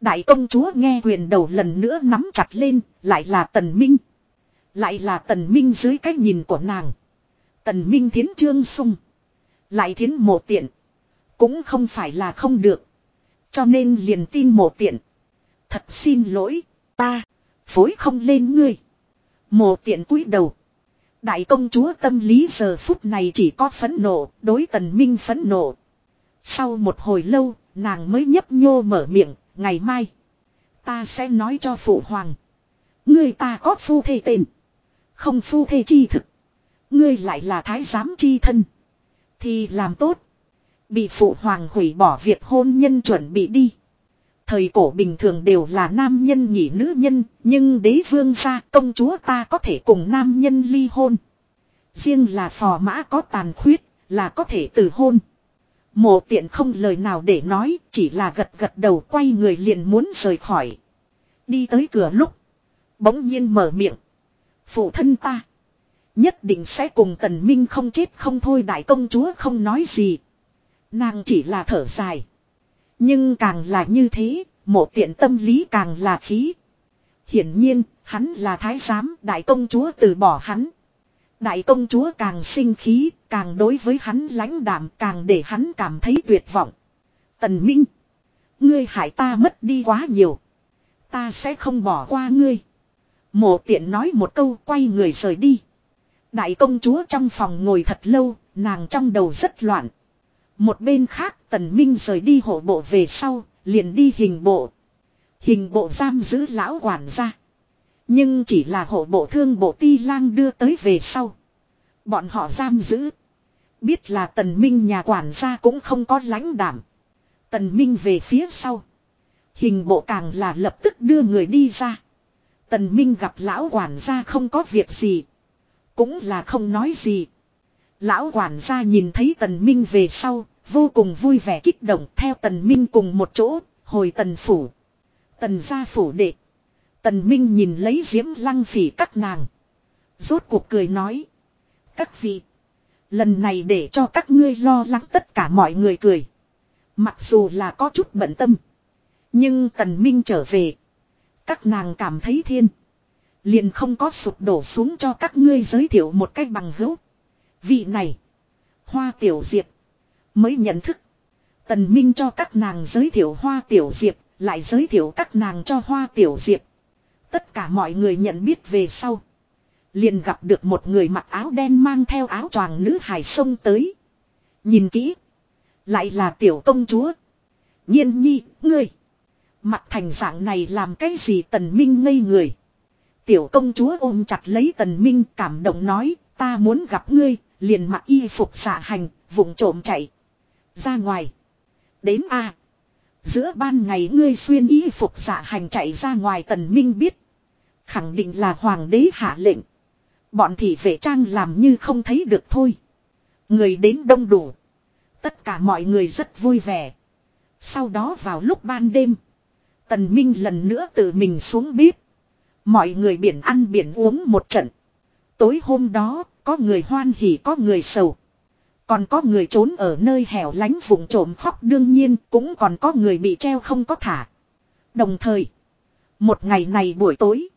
Đại công chúa nghe quyền đầu lần nữa nắm chặt lên, lại là tần minh. Lại là tần minh dưới cái nhìn của nàng. Tần minh thiến trương sung. Lại thiến một tiện. Cũng không phải là không được. Cho nên liền tin mộ tiện. Thật xin lỗi, ta, phối không lên ngươi. mộ tiện cúi đầu. Đại công chúa tâm lý giờ phút này chỉ có phẫn nộ, đối tần minh phẫn nộ. Sau một hồi lâu, nàng mới nhấp nhô mở miệng, ngày mai. Ta sẽ nói cho phụ hoàng. ngươi ta có phu thê tên. Không phu thê chi thực. Ngươi lại là thái giám chi thân. Thì làm tốt. Bị phụ hoàng hủy bỏ việc hôn nhân chuẩn bị đi. Thời cổ bình thường đều là nam nhân nhỉ nữ nhân, nhưng đế vương gia công chúa ta có thể cùng nam nhân ly hôn. Riêng là phò mã có tàn khuyết, là có thể từ hôn. Mộ tiện không lời nào để nói, chỉ là gật gật đầu quay người liền muốn rời khỏi. Đi tới cửa lúc. Bỗng nhiên mở miệng. Phụ thân ta. Nhất định sẽ cùng tần minh không chết không thôi đại công chúa không nói gì. Nàng chỉ là thở dài. Nhưng càng là như thế, mộ tiện tâm lý càng là khí. Hiển nhiên, hắn là thái giám, đại công chúa từ bỏ hắn. Đại công chúa càng sinh khí, càng đối với hắn lãnh đạm, càng để hắn cảm thấy tuyệt vọng. Tần Minh, ngươi hại ta mất đi quá nhiều. Ta sẽ không bỏ qua ngươi. Mộ tiện nói một câu quay người rời đi. Đại công chúa trong phòng ngồi thật lâu, nàng trong đầu rất loạn. Một bên khác tần minh rời đi hộ bộ về sau, liền đi hình bộ. Hình bộ giam giữ lão quản gia. Nhưng chỉ là hộ bộ thương bộ ti lang đưa tới về sau. Bọn họ giam giữ. Biết là tần minh nhà quản gia cũng không có lãnh đảm. Tần minh về phía sau. Hình bộ càng là lập tức đưa người đi ra. Tần minh gặp lão quản gia không có việc gì. Cũng là không nói gì. Lão quản gia nhìn thấy tần minh về sau, vô cùng vui vẻ kích động theo tần minh cùng một chỗ, hồi tần phủ. Tần gia phủ đệ. Tần minh nhìn lấy diễm lăng phỉ các nàng. Rốt cuộc cười nói. Các vị. Lần này để cho các ngươi lo lắng tất cả mọi người cười. Mặc dù là có chút bận tâm. Nhưng tần minh trở về. Các nàng cảm thấy thiên. Liền không có sụp đổ xuống cho các ngươi giới thiệu một cách bằng hữu. Vị này. Hoa tiểu diệp. Mới nhận thức. Tần Minh cho các nàng giới thiệu hoa tiểu diệp. Lại giới thiệu các nàng cho hoa tiểu diệp. Tất cả mọi người nhận biết về sau. Liền gặp được một người mặc áo đen mang theo áo choàng nữ hài sông tới. Nhìn kỹ. Lại là tiểu công chúa. Nhiên nhi, ngươi. Mặt thành dạng này làm cái gì tần minh ngây người. Tiểu công chúa ôm chặt lấy tần minh cảm động nói, ta muốn gặp ngươi, liền mặc y phục xạ hành, vùng trộm chạy. Ra ngoài. Đến a Giữa ban ngày ngươi xuyên y phục xạ hành chạy ra ngoài tần minh biết. Khẳng định là hoàng đế hạ lệnh. Bọn thị vệ trang làm như không thấy được thôi. Người đến đông đủ. Tất cả mọi người rất vui vẻ. Sau đó vào lúc ban đêm. Tần Minh lần nữa tự mình xuống bếp. Mọi người biển ăn biển uống một trận. Tối hôm đó, có người hoan hỉ có người sầu. Còn có người trốn ở nơi hẻo lánh vùng trộm khóc đương nhiên cũng còn có người bị treo không có thả. Đồng thời, một ngày này buổi tối,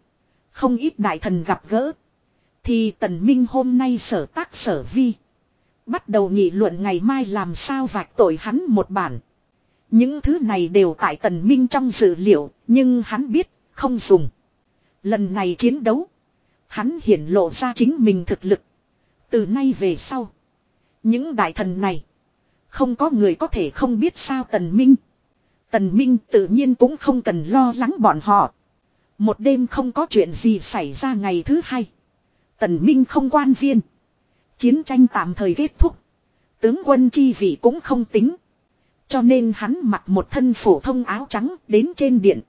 không ít đại thần gặp gỡ. Thì tần minh hôm nay sở tác sở vi. Bắt đầu nghị luận ngày mai làm sao vạch tội hắn một bản. Những thứ này đều tại tần minh trong dữ liệu, nhưng hắn biết, không dùng. Lần này chiến đấu, hắn hiển lộ ra chính mình thực lực. Từ nay về sau, những đại thần này, không có người có thể không biết sao tần minh. Tần minh tự nhiên cũng không cần lo lắng bọn họ. Một đêm không có chuyện gì xảy ra ngày thứ hai. Tần minh không quan viên. Chiến tranh tạm thời kết thúc. Tướng quân chi vị cũng không tính. Cho nên hắn mặc một thân phổ thông áo trắng đến trên điện.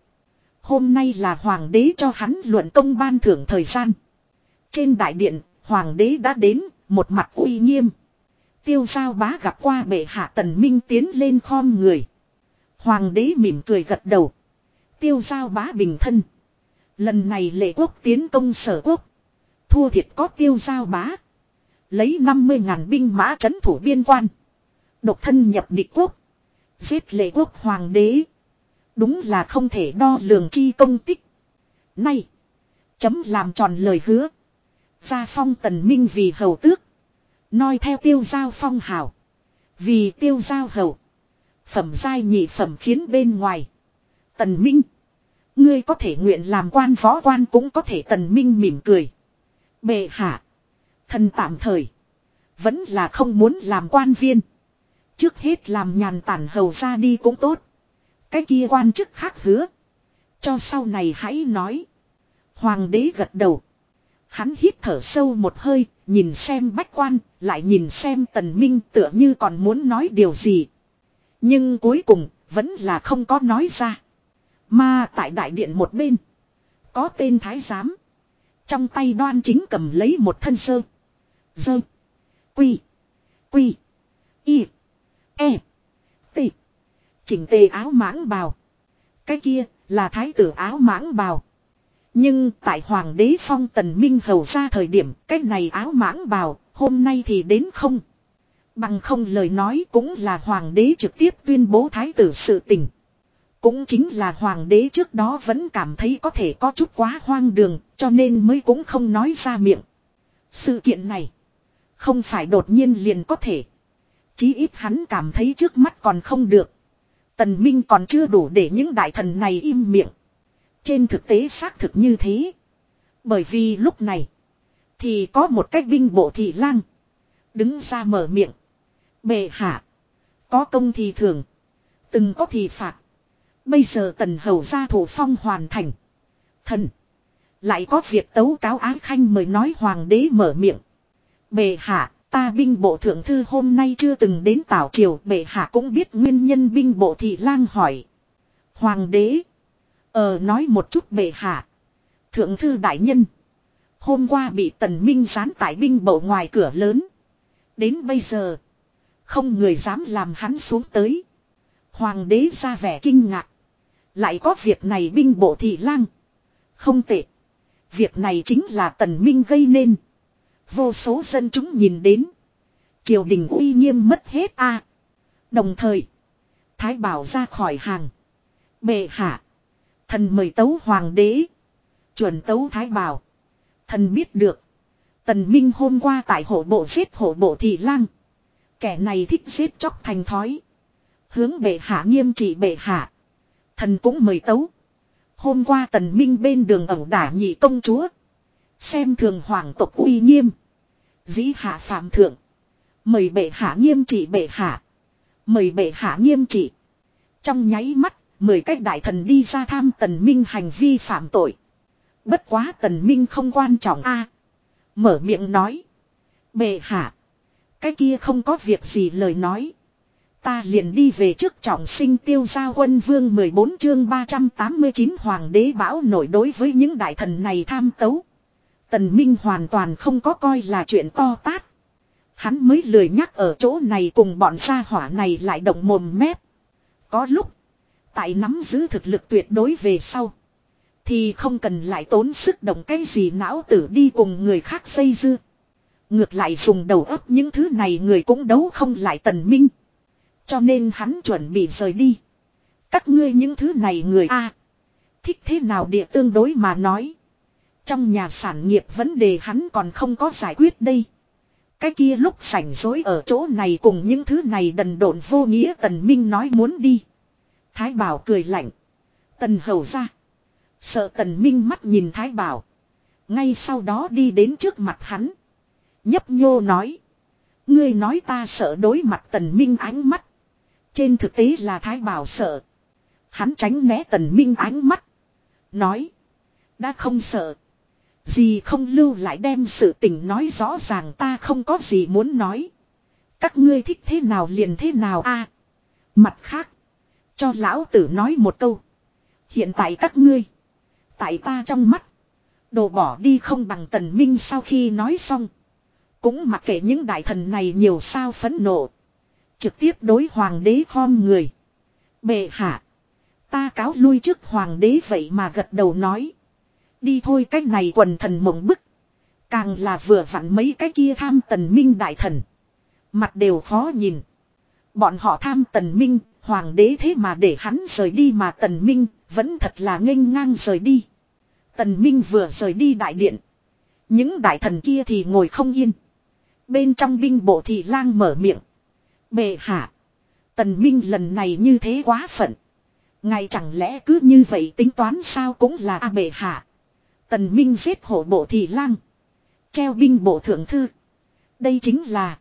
Hôm nay là hoàng đế cho hắn luận công ban thưởng thời gian. Trên đại điện, hoàng đế đã đến, một mặt uy nghiêm. Tiêu giao bá gặp qua bệ hạ tần minh tiến lên khom người. Hoàng đế mỉm cười gật đầu. Tiêu giao bá bình thân. Lần này lệ quốc tiến công sở quốc. Thua thiệt có tiêu giao bá. Lấy 50 ngàn binh mã trấn thủ biên quan. Độc thân nhập địch quốc. Giết lệ quốc hoàng đế. Đúng là không thể đo lường chi công tích. Nay. Chấm làm tròn lời hứa. Gia phong tần minh vì hầu tước. Nói theo tiêu giao phong hào. Vì tiêu giao hầu. Phẩm giai nhị phẩm khiến bên ngoài. Tần minh. Ngươi có thể nguyện làm quan phó quan cũng có thể tần minh mỉm cười. Bệ hạ. Thần tạm thời. Vẫn là không muốn làm quan viên. Trước hết làm nhàn tản hầu ra đi cũng tốt. Cái kia quan chức khác hứa. Cho sau này hãy nói. Hoàng đế gật đầu. Hắn hít thở sâu một hơi, nhìn xem bách quan, lại nhìn xem tần minh tựa như còn muốn nói điều gì. Nhưng cuối cùng, vẫn là không có nói ra. Mà tại đại điện một bên, có tên thái giám. Trong tay đoan chính cầm lấy một thân sơ. Dơ. Quy. Quy. Y. E. T. Chỉnh tề áo mãng bào. Cái kia là thái tử áo mãng bào. Nhưng tại hoàng đế phong tần minh hầu ra thời điểm, cái này áo mãng bào, hôm nay thì đến không. Bằng không lời nói cũng là hoàng đế trực tiếp tuyên bố thái tử sự tình. Cũng chính là hoàng đế trước đó vẫn cảm thấy có thể có chút quá hoang đường, cho nên mới cũng không nói ra miệng. Sự kiện này, không phải đột nhiên liền có thể. Chí ít hắn cảm thấy trước mắt còn không được. Tần Minh còn chưa đủ để những đại thần này im miệng. Trên thực tế xác thực như thế. Bởi vì lúc này. Thì có một cách binh bộ thị lang. Đứng ra mở miệng. Bệ hạ. Có công thì thường. Từng có thì phạt. Bây giờ tần hầu gia thủ phong hoàn thành. Thần. Lại có việc tấu cáo ái khanh mời nói hoàng đế mở miệng. Bệ hạ, ta binh bộ thượng thư hôm nay chưa từng đến tảo triều. Bệ hạ cũng biết nguyên nhân binh bộ thị lang hỏi. Hoàng đế. Ờ nói một chút bệ hạ. Thượng thư đại nhân. Hôm qua bị tần minh gián tại binh bộ ngoài cửa lớn. Đến bây giờ. Không người dám làm hắn xuống tới. Hoàng đế ra vẻ kinh ngạc. Lại có việc này binh bộ thị lang. Không tệ. Việc này chính là tần minh gây nên. Vô số dân chúng nhìn đến. Triều đình uy nghiêm mất hết a. Đồng thời. Thái bảo ra khỏi hàng. Bệ hạ. Thần mời tấu hoàng đế. Chuẩn tấu thái bảo. Thần biết được. Tần Minh hôm qua tại hộ bộ giết hộ bộ thị lang. Kẻ này thích giết chóc thành thói. Hướng bệ hạ nghiêm trị bệ hạ. Thần cũng mời tấu. Hôm qua tần minh bên đường ẩu đả nhị công chúa. Xem thường hoàng tộc uy nghiêm. Dĩ hạ phạm thượng. Mời bệ hạ nghiêm trị bệ hạ. Mời bệ hạ nghiêm trị. Trong nháy mắt, mười cách đại thần đi ra tham tần minh hành vi phạm tội. Bất quá tần minh không quan trọng a Mở miệng nói. Bệ hạ. Cái kia không có việc gì lời nói. Ta liền đi về trước trọng sinh tiêu gia quân vương 14 chương 389 hoàng đế bão nổi đối với những đại thần này tham tấu. Tần Minh hoàn toàn không có coi là chuyện to tát. Hắn mới lười nhắc ở chỗ này cùng bọn gia hỏa này lại động mồm mép. Có lúc. Tại nắm giữ thực lực tuyệt đối về sau. Thì không cần lại tốn sức động cái gì não tử đi cùng người khác xây dưa. Ngược lại dùng đầu óc những thứ này người cũng đấu không lại tần minh. Cho nên hắn chuẩn bị rời đi. Các ngươi những thứ này người A. thích thế nào địa tương đối mà nói. Trong nhà sản nghiệp vấn đề hắn còn không có giải quyết đây. Cái kia lúc sảnh dối ở chỗ này cùng những thứ này đần độn vô nghĩa tần minh nói muốn đi. Thái bảo cười lạnh. Tần hầu ra. Sợ tần minh mắt nhìn thái bảo. Ngay sau đó đi đến trước mặt hắn. Nhấp nhô nói. Ngươi nói ta sợ đối mặt tần minh ánh mắt. Trên thực tế là thái bảo sợ. Hắn tránh né tần minh ánh mắt. Nói. Đã không sợ. Gì không lưu lại đem sự tình nói rõ ràng ta không có gì muốn nói. Các ngươi thích thế nào liền thế nào a Mặt khác. Cho lão tử nói một câu. Hiện tại các ngươi. Tại ta trong mắt. Đồ bỏ đi không bằng tần minh sau khi nói xong. Cũng mặc kệ những đại thần này nhiều sao phẫn nộ. Trực tiếp đối hoàng đế khom người. Bệ hạ. Ta cáo lui trước hoàng đế vậy mà gật đầu nói. Đi thôi cách này quần thần mộng bức. Càng là vừa vặn mấy cái kia tham tần minh đại thần. Mặt đều khó nhìn. Bọn họ tham tần minh, hoàng đế thế mà để hắn rời đi mà tần minh vẫn thật là nghênh ngang rời đi. Tần minh vừa rời đi đại điện. Những đại thần kia thì ngồi không yên. Bên trong binh bộ thì lang mở miệng. Bệ hạ. Tần Minh lần này như thế quá phận. Ngài chẳng lẽ cứ như vậy tính toán sao cũng là a bệ hạ. Tần Minh giết hổ bộ thì lang. Treo binh bộ thượng thư. Đây chính là.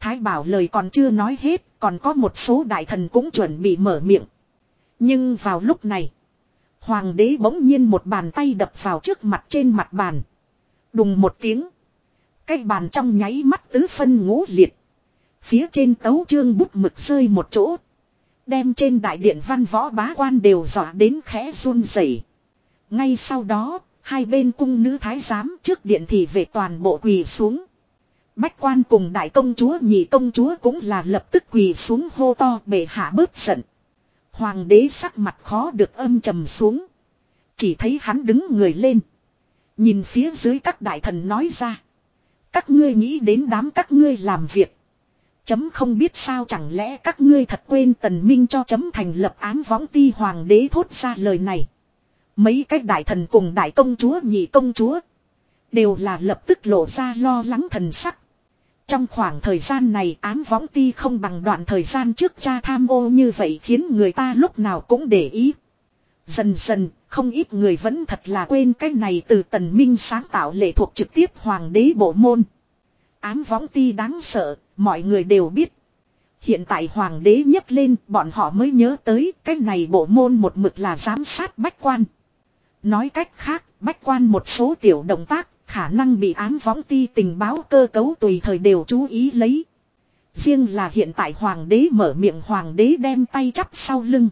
Thái bảo lời còn chưa nói hết, còn có một số đại thần cũng chuẩn bị mở miệng. Nhưng vào lúc này, hoàng đế bỗng nhiên một bàn tay đập vào trước mặt trên mặt bàn. Đùng một tiếng. Cái bàn trong nháy mắt tứ phân ngũ liệt. Phía trên tấu chương bút mực rơi một chỗ. Đem trên đại điện văn võ bá quan đều dọa đến khẽ run rẩy. Ngay sau đó, hai bên cung nữ thái giám trước điện thì về toàn bộ quỳ xuống. Bách quan cùng đại công chúa, nhị công chúa cũng là lập tức quỳ xuống hô to bệ hạ bớt giận. Hoàng đế sắc mặt khó được âm trầm xuống. Chỉ thấy hắn đứng người lên. Nhìn phía dưới các đại thần nói ra. Các ngươi nghĩ đến đám các ngươi làm việc. Chấm không biết sao chẳng lẽ các ngươi thật quên tần minh cho chấm thành lập án võng ti hoàng đế thốt ra lời này. Mấy cái đại thần cùng đại công chúa, nhị công chúa. Đều là lập tức lộ ra lo lắng thần sắc. Trong khoảng thời gian này ám võng ti không bằng đoạn thời gian trước cha tham ô như vậy khiến người ta lúc nào cũng để ý. Dần dần, không ít người vẫn thật là quên cái này từ tần minh sáng tạo lệ thuộc trực tiếp hoàng đế bộ môn. Ám võng ti đáng sợ, mọi người đều biết. Hiện tại hoàng đế nhấc lên, bọn họ mới nhớ tới cái này bộ môn một mực là giám sát bách quan. Nói cách khác, bách quan một số tiểu động tác, khả năng bị ám võng ti tình báo cơ cấu tùy thời đều chú ý lấy. Riêng là hiện tại hoàng đế mở miệng hoàng đế đem tay chắp sau lưng.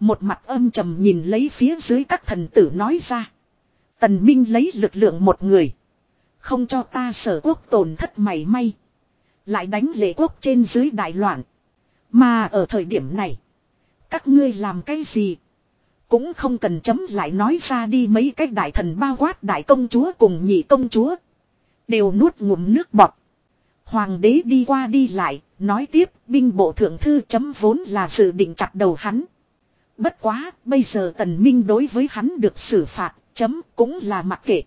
Một mặt âm trầm nhìn lấy phía dưới các thần tử nói ra. Tần Minh lấy lực lượng một người. Không cho ta sở quốc tổn thất mảy may. Lại đánh lệ quốc trên dưới đại loạn. Mà ở thời điểm này. Các ngươi làm cái gì? Cũng không cần chấm lại nói ra đi mấy cái đại thần bao quát đại công chúa cùng nhị công chúa. Đều nuốt ngụm nước bọt. Hoàng đế đi qua đi lại, nói tiếp, binh bộ thượng thư chấm vốn là dự định chặt đầu hắn. Bất quá, bây giờ tần minh đối với hắn được xử phạt, chấm cũng là mặc kệ.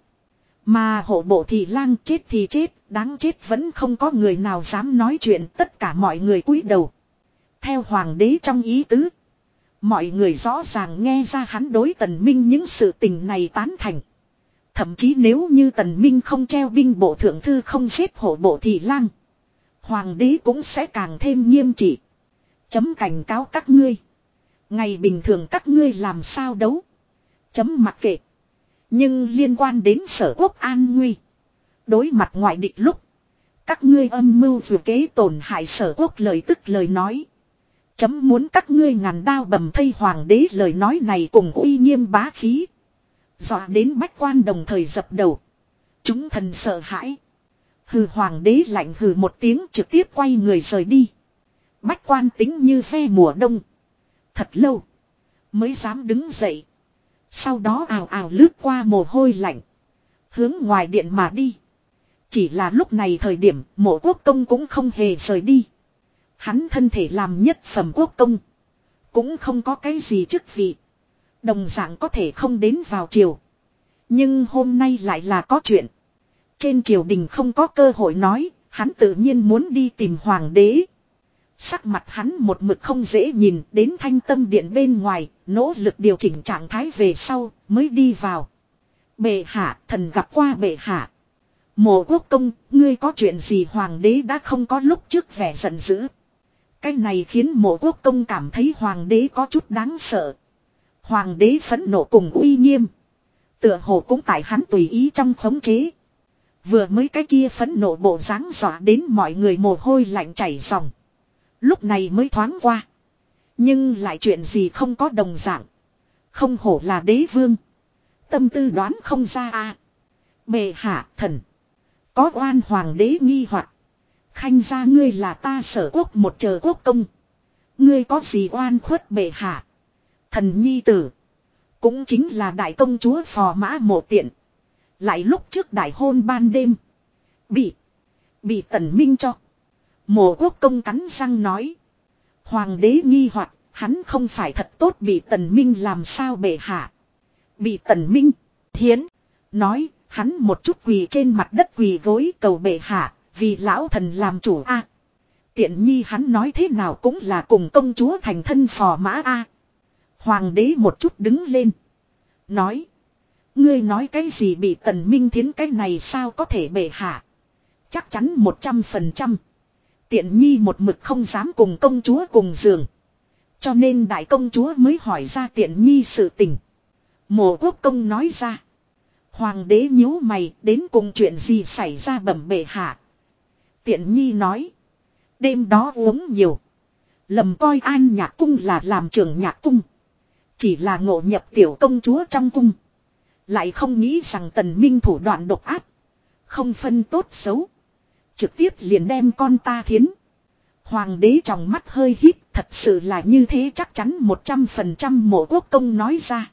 Mà hộ bộ thì lang chết thì chết, đáng chết vẫn không có người nào dám nói chuyện tất cả mọi người cúi đầu. Theo hoàng đế trong ý tứ. Mọi người rõ ràng nghe ra hắn đối tần minh những sự tình này tán thành. Thậm chí nếu như tần minh không treo binh bộ thượng thư không xếp hộ bộ thị lang. Hoàng đế cũng sẽ càng thêm nghiêm trị. Chấm cảnh cáo các ngươi. Ngày bình thường các ngươi làm sao đấu. Chấm mặc kệ. Nhưng liên quan đến sở quốc an nguy. Đối mặt ngoại địch lúc. Các ngươi âm mưu vừa kế tổn hại sở quốc lời tức lời nói. Chấm muốn các ngươi ngàn đao bầm thây hoàng đế lời nói này cùng uy nghiêm bá khí. Dọa đến bách quan đồng thời dập đầu. Chúng thần sợ hãi. Hừ hoàng đế lạnh hừ một tiếng trực tiếp quay người rời đi. Bách quan tính như ve mùa đông. Thật lâu. Mới dám đứng dậy. Sau đó ào ào lướt qua mồ hôi lạnh. Hướng ngoài điện mà đi. Chỉ là lúc này thời điểm, mộ quốc công cũng không hề rời đi. Hắn thân thể làm nhất phẩm quốc công. Cũng không có cái gì chức vị. Đồng dạng có thể không đến vào triều. Nhưng hôm nay lại là có chuyện. Trên triều đình không có cơ hội nói, hắn tự nhiên muốn đi tìm hoàng đế. Sắc mặt hắn một mực không dễ nhìn đến thanh tâm điện bên ngoài, nỗ lực điều chỉnh trạng thái về sau, mới đi vào. Bệ hạ, thần gặp qua bệ hạ. Mộ quốc công, ngươi có chuyện gì hoàng đế đã không có lúc trước vẻ giận dữ. Cái này khiến mộ quốc công cảm thấy hoàng đế có chút đáng sợ. Hoàng đế phẫn nộ cùng uy nghiêm. Tựa hồ cũng tại hắn tùy ý trong khống chế. Vừa mới cái kia phẫn nộ bộ dáng dọa đến mọi người mồ hôi lạnh chảy dòng. Lúc này mới thoáng qua. Nhưng lại chuyện gì không có đồng dạng. Không hổ là đế vương. Tâm tư đoán không ra a. À. Bệ hạ thần. Có oan hoàng đế nghi hoặc Khanh ra ngươi là ta sở quốc một chờ quốc công. Ngươi có gì oan khuất bệ hạ. Thần nhi tử. Cũng chính là đại công chúa phò mã mộ tiện. Lại lúc trước đại hôn ban đêm. Bị. Bị tần minh cho. Mộ quốc công cắn răng nói. Hoàng đế nghi hoặc hắn không phải thật tốt bị tần minh làm sao bệ hạ. Bị tần minh, thiến, nói, hắn một chút quỳ trên mặt đất quỳ gối cầu bệ hạ, vì lão thần làm chủ a. tiện nhi hắn nói thế nào cũng là cùng công chúa thành thân phò mã a. Hoàng đế một chút đứng lên. Nói. Ngươi nói cái gì bị tần minh thiến cái này sao có thể bệ hạ. Chắc chắn một trăm phần trăm. Tiện nhi một mực không dám cùng công chúa cùng giường. Cho nên đại công chúa mới hỏi ra tiện nhi sự tình. Mộ quốc công nói ra. Hoàng đế nhíu mày, đến cùng chuyện gì xảy ra bẩm bệ hạ. Tiện nhi nói. Đêm đó uống nhiều. Lầm coi an nhạc cung là làm trưởng nhạc cung. Chỉ là ngộ nhập tiểu công chúa trong cung. Lại không nghĩ rằng tần minh thủ đoạn độc ác. Không phân tốt xấu. Trực tiếp liền đem con ta thiến. Hoàng đế trong mắt hơi hít, thật sự là như thế chắc chắn một trăm phần trăm mộ quốc công nói ra.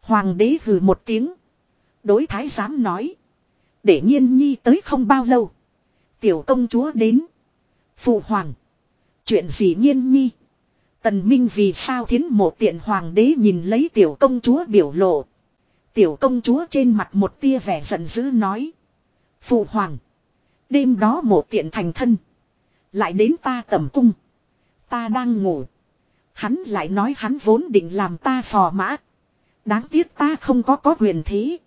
Hoàng đế hừ một tiếng. Đối thái giám nói. Để nhiên nhi tới không bao lâu. Tiểu công chúa đến. Phụ hoàng. Chuyện gì nhiên nhi. Tần Minh vì sao thiến mộ tiện hoàng đế nhìn lấy tiểu công chúa biểu lộ. Tiểu công chúa trên mặt một tia vẻ giận dữ nói. Phụ hoàng. Đêm đó mộ tiện thành thân. Lại đến ta tẩm cung. Ta đang ngủ. Hắn lại nói hắn vốn định làm ta phò mã. Đáng tiếc ta không có có quyền thế.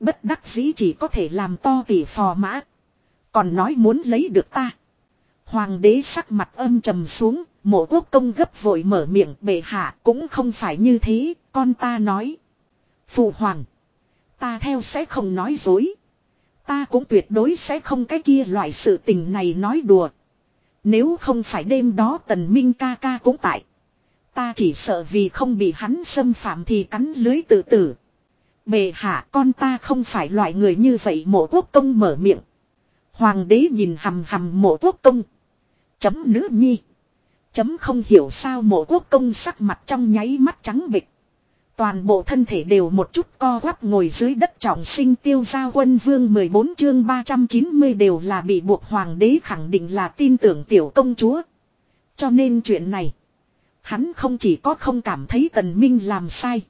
Bất đắc dĩ chỉ có thể làm to tỷ phò mã. Còn nói muốn lấy được ta. Hoàng đế sắc mặt âm trầm xuống, mộ quốc công gấp vội mở miệng bệ hạ cũng không phải như thế, con ta nói. Phụ hoàng, ta theo sẽ không nói dối. Ta cũng tuyệt đối sẽ không cái kia loại sự tình này nói đùa. Nếu không phải đêm đó tần minh ca ca cũng tại. Ta chỉ sợ vì không bị hắn xâm phạm thì cắn lưới tự tử. Bề hạ con ta không phải loại người như vậy mộ quốc công mở miệng. Hoàng đế nhìn hầm hầm mộ quốc công. Chấm nữ nhi. Chấm không hiểu sao mộ quốc công sắc mặt trong nháy mắt trắng bịch. Toàn bộ thân thể đều một chút co quắp ngồi dưới đất trọng sinh tiêu giao quân vương 14 chương 390 đều là bị buộc hoàng đế khẳng định là tin tưởng tiểu công chúa. Cho nên chuyện này, hắn không chỉ có không cảm thấy tần minh làm sai.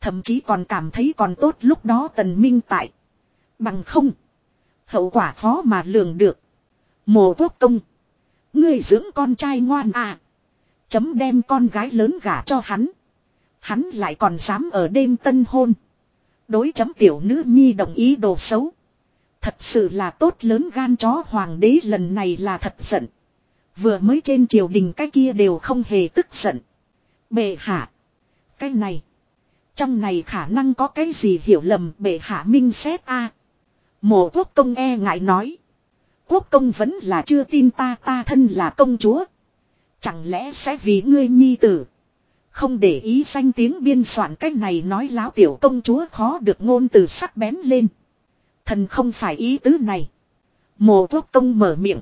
Thậm chí còn cảm thấy còn tốt lúc đó tần minh tại. Bằng không, hậu quả khó mà lường được. Mộ quốc công, ngươi dưỡng con trai ngoan à. Chấm đem con gái lớn gả cho hắn. Hắn lại còn dám ở đêm tân hôn. Đối chấm tiểu nữ nhi đồng ý đồ xấu. Thật sự là tốt lớn gan chó hoàng đế lần này là thật giận. Vừa mới trên triều đình cái kia đều không hề tức giận. Bệ hạ. Cái này. Trong này khả năng có cái gì hiểu lầm bệ hạ minh xét a Mộ quốc công e ngại nói. Quốc công vẫn là chưa tin ta ta thân là công chúa. Chẳng lẽ sẽ vì ngươi nhi tử. Không để ý danh tiếng biên soạn cách này nói láo tiểu công chúa khó được ngôn từ sắc bén lên. Thần không phải ý tứ này. Mộ quốc công mở miệng.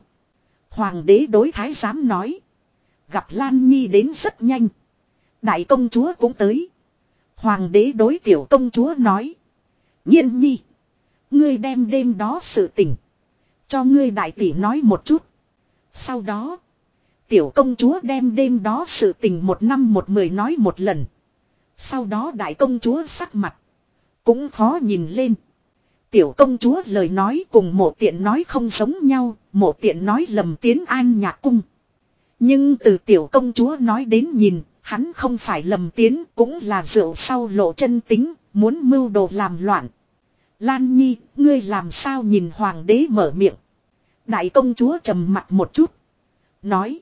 Hoàng đế đối thái giám nói. Gặp Lan Nhi đến rất nhanh. Đại công chúa cũng tới. Hoàng đế đối tiểu công chúa nói. Nhiên nhi. Ngươi đem đêm đó sự tình. Cho ngươi đại tỷ nói một chút. Sau đó. Tiểu công chúa đem đêm đó sự tình một năm một mười nói một lần. Sau đó đại công chúa sắc mặt. Cũng khó nhìn lên. Tiểu công chúa lời nói cùng mộ tiện nói không giống nhau. Mộ tiện nói lầm tiến an nhạc cung. Nhưng từ tiểu công chúa nói đến nhìn. Hắn không phải lầm tiến cũng là rượu sau lộ chân tính. Muốn mưu đồ làm loạn. Lan Nhi, ngươi làm sao nhìn hoàng đế mở miệng. Đại công chúa trầm mặt một chút. Nói.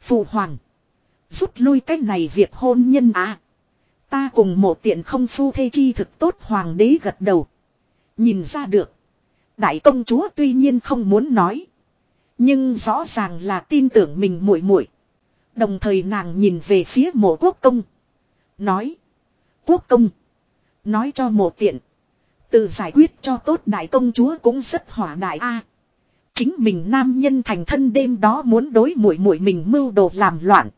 Phụ hoàng. Rút lui cái này việc hôn nhân à. Ta cùng một tiện không phu thê chi thực tốt hoàng đế gật đầu. Nhìn ra được. Đại công chúa tuy nhiên không muốn nói. Nhưng rõ ràng là tin tưởng mình muội muội. Đồng thời nàng nhìn về phía mộ quốc công. Nói. Quốc công. Nói cho mộ tiện từ giải quyết cho tốt đại công chúa cũng rất hỏa đại a. Chính mình nam nhân thành thân đêm đó muốn đối mũi mũi mình mưu đồ làm loạn.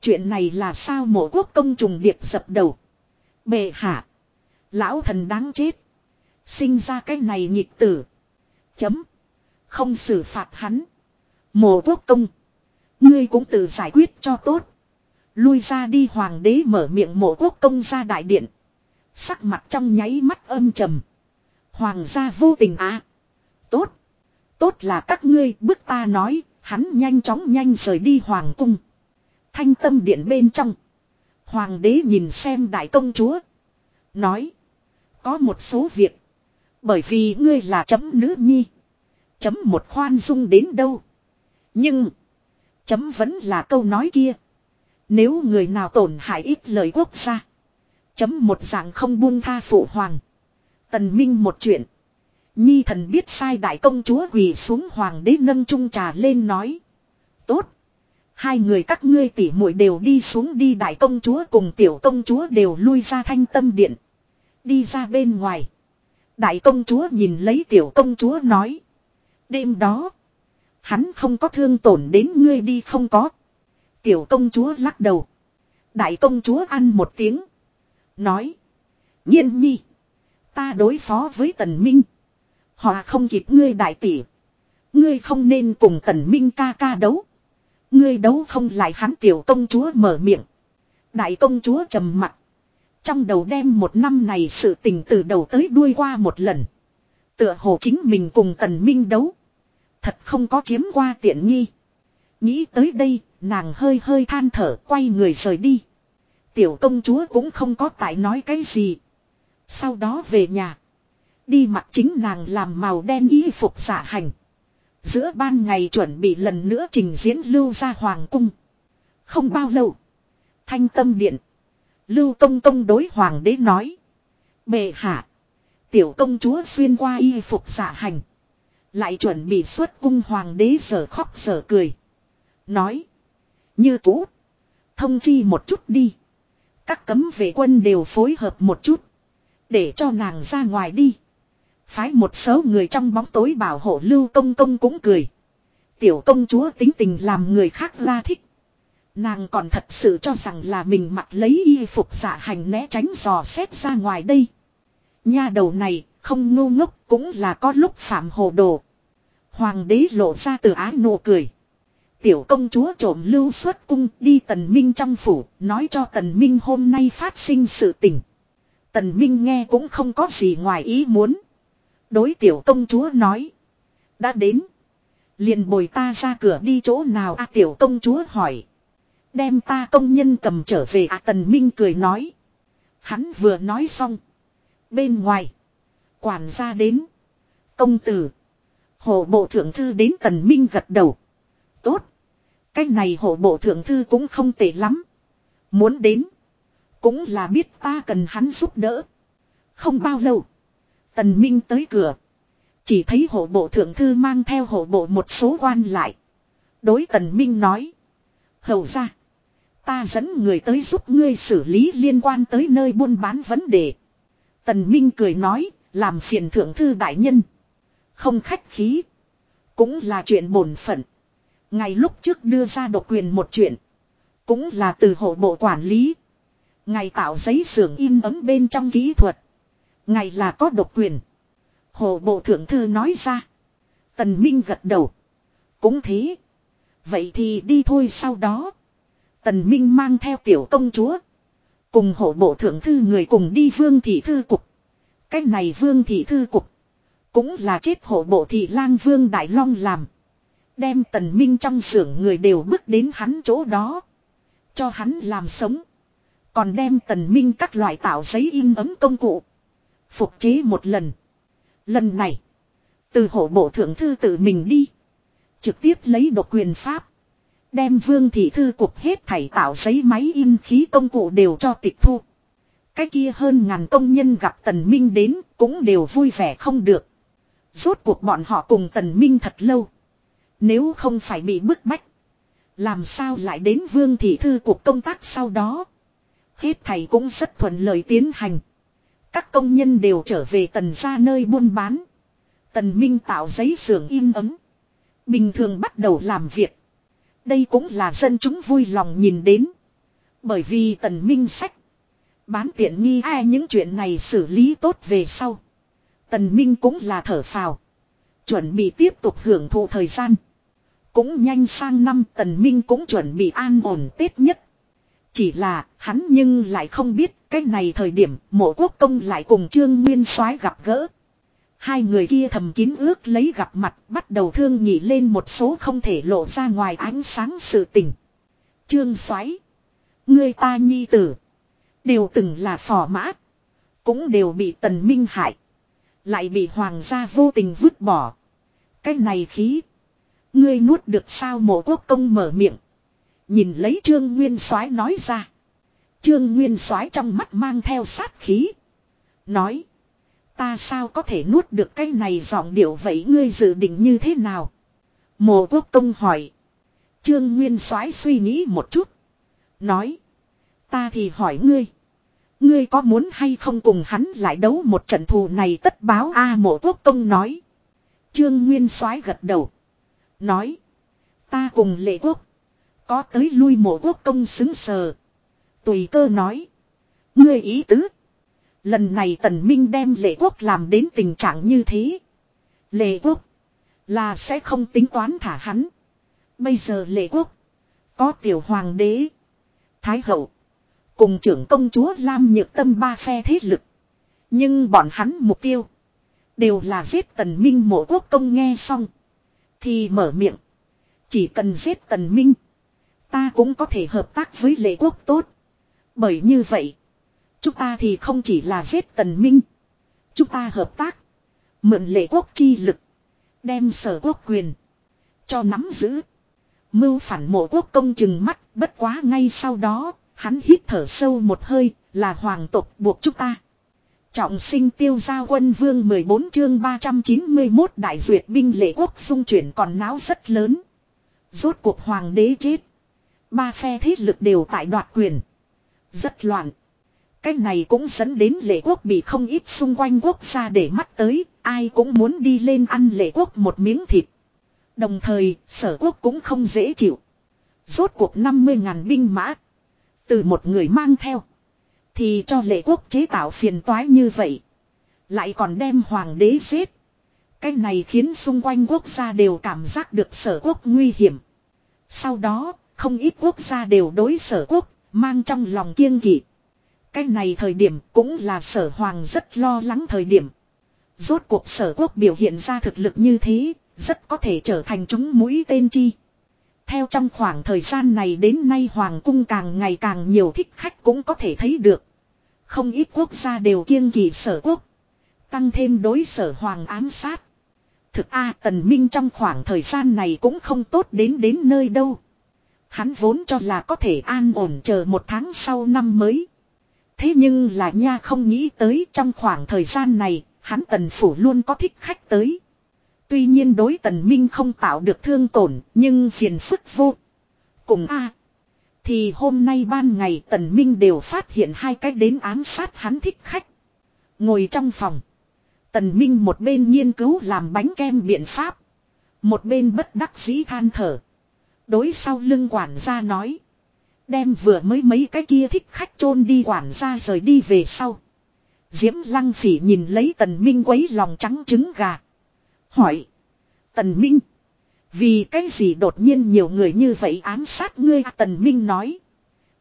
Chuyện này là sao mộ quốc công trùng điệp dập đầu. Bệ hạ. Lão thần đáng chết. Sinh ra cái này nhịp tử. Chấm. Không xử phạt hắn. Mộ quốc công. Ngươi cũng tự giải quyết cho tốt. Lui ra đi hoàng đế mở miệng mộ quốc công ra đại điện. Sắc mặt trong nháy mắt âm trầm. Hoàng gia vô tình á. Tốt. Tốt là các ngươi bước ta nói, hắn nhanh chóng nhanh rời đi hoàng cung. Thanh tâm điện bên trong. Hoàng đế nhìn xem đại công chúa. Nói. Có một số việc. Bởi vì ngươi là chấm nữ nhi. Chấm một khoan dung đến đâu. Nhưng. Chấm vẫn là câu nói kia. Nếu người nào tổn hại ít lời quốc gia. Chấm một dạng không buông tha phụ hoàng. Tần Minh một chuyện. Nhi thần biết sai đại công chúa quỳ xuống hoàng đế nâng chung trà lên nói. Tốt. Hai người các ngươi tỉ muội đều đi xuống đi đại công chúa cùng tiểu công chúa đều lui ra thanh tâm điện. Đi ra bên ngoài. Đại công chúa nhìn lấy tiểu công chúa nói. Đêm đó. Hắn không có thương tổn đến ngươi đi không có. Tiểu công chúa lắc đầu. Đại công chúa ăn một tiếng. Nói. Nhiên nhi. Ta đối phó với tần minh. Họ không kịp ngươi đại tỷ. Ngươi không nên cùng tần minh ca ca đấu. Ngươi đấu không lại hắn tiểu công chúa mở miệng. Đại công chúa trầm mặt. Trong đầu đem một năm này sự tình từ đầu tới đuôi qua một lần. Tựa hồ chính mình cùng tần minh đấu. Thật không có chiếm qua tiện nghi. Nghĩ tới đây, nàng hơi hơi than thở quay người rời đi. Tiểu công chúa cũng không có tại nói cái gì. Sau đó về nhà. Đi mặc chính nàng làm màu đen y phục giả hành. Giữa ban ngày chuẩn bị lần nữa trình diễn lưu ra hoàng cung. Không bao lâu. Thanh tâm điện. Lưu công công đối hoàng đế nói. Bệ hạ. Tiểu công chúa xuyên qua y phục giả hành. Lại chuẩn bị xuất cung hoàng đế sở khóc sở cười. Nói. Như cũ. Thông chi một chút đi. Các cấm vệ quân đều phối hợp một chút. Để cho nàng ra ngoài đi. Phái một số người trong bóng tối bảo hộ lưu công công cũng cười. Tiểu công chúa tính tình làm người khác ra thích. Nàng còn thật sự cho rằng là mình mặc lấy y phục dạ hành né tránh dò xét ra ngoài đây. Nha đầu này, không ngu ngốc cũng là có lúc phạm hồ đồ. Hoàng đế lộ ra từ ái nụ cười. Tiểu công chúa trộm lưu xuất cung đi tần minh trong phủ, nói cho tần minh hôm nay phát sinh sự tình. Tần minh nghe cũng không có gì ngoài ý muốn. Đối tiểu công chúa nói. Đã đến. Liền bồi ta ra cửa đi chỗ nào a tiểu công chúa hỏi. Đem ta công nhân cầm trở về à tần minh cười nói. Hắn vừa nói xong. Bên ngoài. Quản gia đến. Công tử. Hồ bộ thượng thư đến tần minh gật đầu. Tốt. Cái này hộ bộ thượng thư cũng không tệ lắm. Muốn đến. Cũng là biết ta cần hắn giúp đỡ. Không bao lâu. Tần Minh tới cửa. Chỉ thấy hộ bộ thượng thư mang theo hộ bộ một số quan lại. Đối Tần Minh nói. Hầu ra. Ta dẫn người tới giúp ngươi xử lý liên quan tới nơi buôn bán vấn đề. Tần Minh cười nói. Làm phiền thượng thư đại nhân. Không khách khí. Cũng là chuyện bổn phận. Ngày lúc trước đưa ra độc quyền một chuyện. Cũng là từ hộ bộ quản lý. Ngày tạo giấy xưởng in ấm bên trong kỹ thuật. Ngày là có độc quyền. Hồ bộ thượng thư nói ra. Tần Minh gật đầu. Cũng thế. Vậy thì đi thôi sau đó. Tần Minh mang theo tiểu công chúa. Cùng hộ bộ thượng thư người cùng đi vương thị thư cục. cách này vương thị thư cục. Cũng là chết hộ bộ thị lang vương Đại Long làm. Đem tần minh trong xưởng người đều bước đến hắn chỗ đó. Cho hắn làm sống. Còn đem tần minh các loại tạo giấy in ấm công cụ. Phục chế một lần. Lần này. Từ hộ bộ thượng thư tự mình đi. Trực tiếp lấy độc quyền pháp. Đem vương thị thư cục hết thảy tạo giấy máy in khí công cụ đều cho tịch thu. Cái kia hơn ngàn công nhân gặp tần minh đến cũng đều vui vẻ không được. Rốt cuộc bọn họ cùng tần minh thật lâu. Nếu không phải bị bức bách. Làm sao lại đến vương thị thư cuộc công tác sau đó. Hết thầy cũng rất thuận lợi tiến hành. Các công nhân đều trở về tần ra nơi buôn bán. Tần Minh tạo giấy xưởng in ấm. Bình thường bắt đầu làm việc. Đây cũng là dân chúng vui lòng nhìn đến. Bởi vì tần Minh sách. Bán tiện nghi ai những chuyện này xử lý tốt về sau. Tần Minh cũng là thở phào. Chuẩn bị tiếp tục hưởng thụ thời gian. Cũng nhanh sang năm tần minh cũng chuẩn bị an ổn Tết nhất. Chỉ là, hắn nhưng lại không biết, cái này thời điểm, mộ quốc công lại cùng Trương Nguyên soái gặp gỡ. Hai người kia thầm kín ước lấy gặp mặt, bắt đầu thương nhị lên một số không thể lộ ra ngoài ánh sáng sự tình. Trương soái Người ta nhi tử. Đều từng là phò mã. Cũng đều bị tần minh hại. Lại bị hoàng gia vô tình vứt bỏ. Cái này khí. Ngươi nuốt được sao mộ quốc công mở miệng. Nhìn lấy Trương Nguyên soái nói ra. Trương Nguyên soái trong mắt mang theo sát khí. Nói. Ta sao có thể nuốt được cái này giọng điệu vậy ngươi dự định như thế nào? Mộ quốc công hỏi. Trương Nguyên soái suy nghĩ một chút. Nói. Ta thì hỏi ngươi. Ngươi có muốn hay không cùng hắn lại đấu một trận thù này tất báo A mộ quốc công nói. Trương Nguyên soái gật đầu. Nói. Ta cùng lệ quốc. Có tới lui mộ quốc công xứng sờ. Tùy cơ nói. Ngươi ý tứ. Lần này tần minh đem lệ quốc làm đến tình trạng như thế. Lệ quốc. Là sẽ không tính toán thả hắn. Bây giờ lệ quốc. Có tiểu hoàng đế. Thái hậu. Cùng trưởng công chúa Lam Nhược Tâm ba phe thế lực. Nhưng bọn hắn mục tiêu. Đều là giết tần minh mộ quốc công nghe xong. Thì mở miệng. Chỉ cần giết tần minh. Ta cũng có thể hợp tác với lệ quốc tốt. Bởi như vậy. Chúng ta thì không chỉ là giết tần minh. Chúng ta hợp tác. Mượn lệ quốc chi lực. Đem sở quốc quyền. Cho nắm giữ. Mưu phản mộ quốc công chừng mắt. Bất quá ngay sau đó. Hắn hít thở sâu một hơi. Là hoàng tộc buộc chúng ta. Trọng sinh tiêu gia quân vương 14 chương 391 đại duyệt binh lệ quốc xung chuyển còn náo rất lớn. Rốt cuộc hoàng đế chết. Ba phe thế lực đều tại đoạt quyền. Rất loạn. Cái này cũng dẫn đến lệ quốc bị không ít xung quanh quốc gia để mắt tới, ai cũng muốn đi lên ăn lệ quốc một miếng thịt. Đồng thời, sở quốc cũng không dễ chịu. Rốt cuộc 50.000 binh mã. Từ một người mang theo. Thì cho lệ quốc chế tạo phiền toái như vậy. Lại còn đem hoàng đế giết. Cái này khiến xung quanh quốc gia đều cảm giác được sở quốc nguy hiểm. Sau đó, không ít quốc gia đều đối sở quốc, mang trong lòng kiêng kỵ. Cái này thời điểm cũng là sở hoàng rất lo lắng thời điểm. Rốt cuộc sở quốc biểu hiện ra thực lực như thế, rất có thể trở thành chúng mũi tên chi. Theo trong khoảng thời gian này đến nay hoàng cung càng ngày càng nhiều thích khách cũng có thể thấy được. Không ít quốc gia đều kiêng kỵ sở quốc. Tăng thêm đối sở hoàng ám sát. Thực A tần minh trong khoảng thời gian này cũng không tốt đến đến nơi đâu. Hắn vốn cho là có thể an ổn chờ một tháng sau năm mới. Thế nhưng là nha không nghĩ tới trong khoảng thời gian này, hắn tần phủ luôn có thích khách tới. Tuy nhiên đối tần minh không tạo được thương tổn, nhưng phiền phức vô. Cùng A. thì hôm nay ban ngày tần minh đều phát hiện hai cách đến ám sát hắn thích khách. Ngồi trong phòng. Tần minh một bên nghiên cứu làm bánh kem biện pháp. Một bên bất đắc dĩ than thở. Đối sau lưng quản gia nói. Đem vừa mới mấy cái kia thích khách chôn đi quản gia rời đi về sau. Diễm lăng phỉ nhìn lấy tần minh quấy lòng trắng trứng gà. Hỏi. Tần minh. Vì cái gì đột nhiên nhiều người như vậy ám sát ngươi tần minh nói.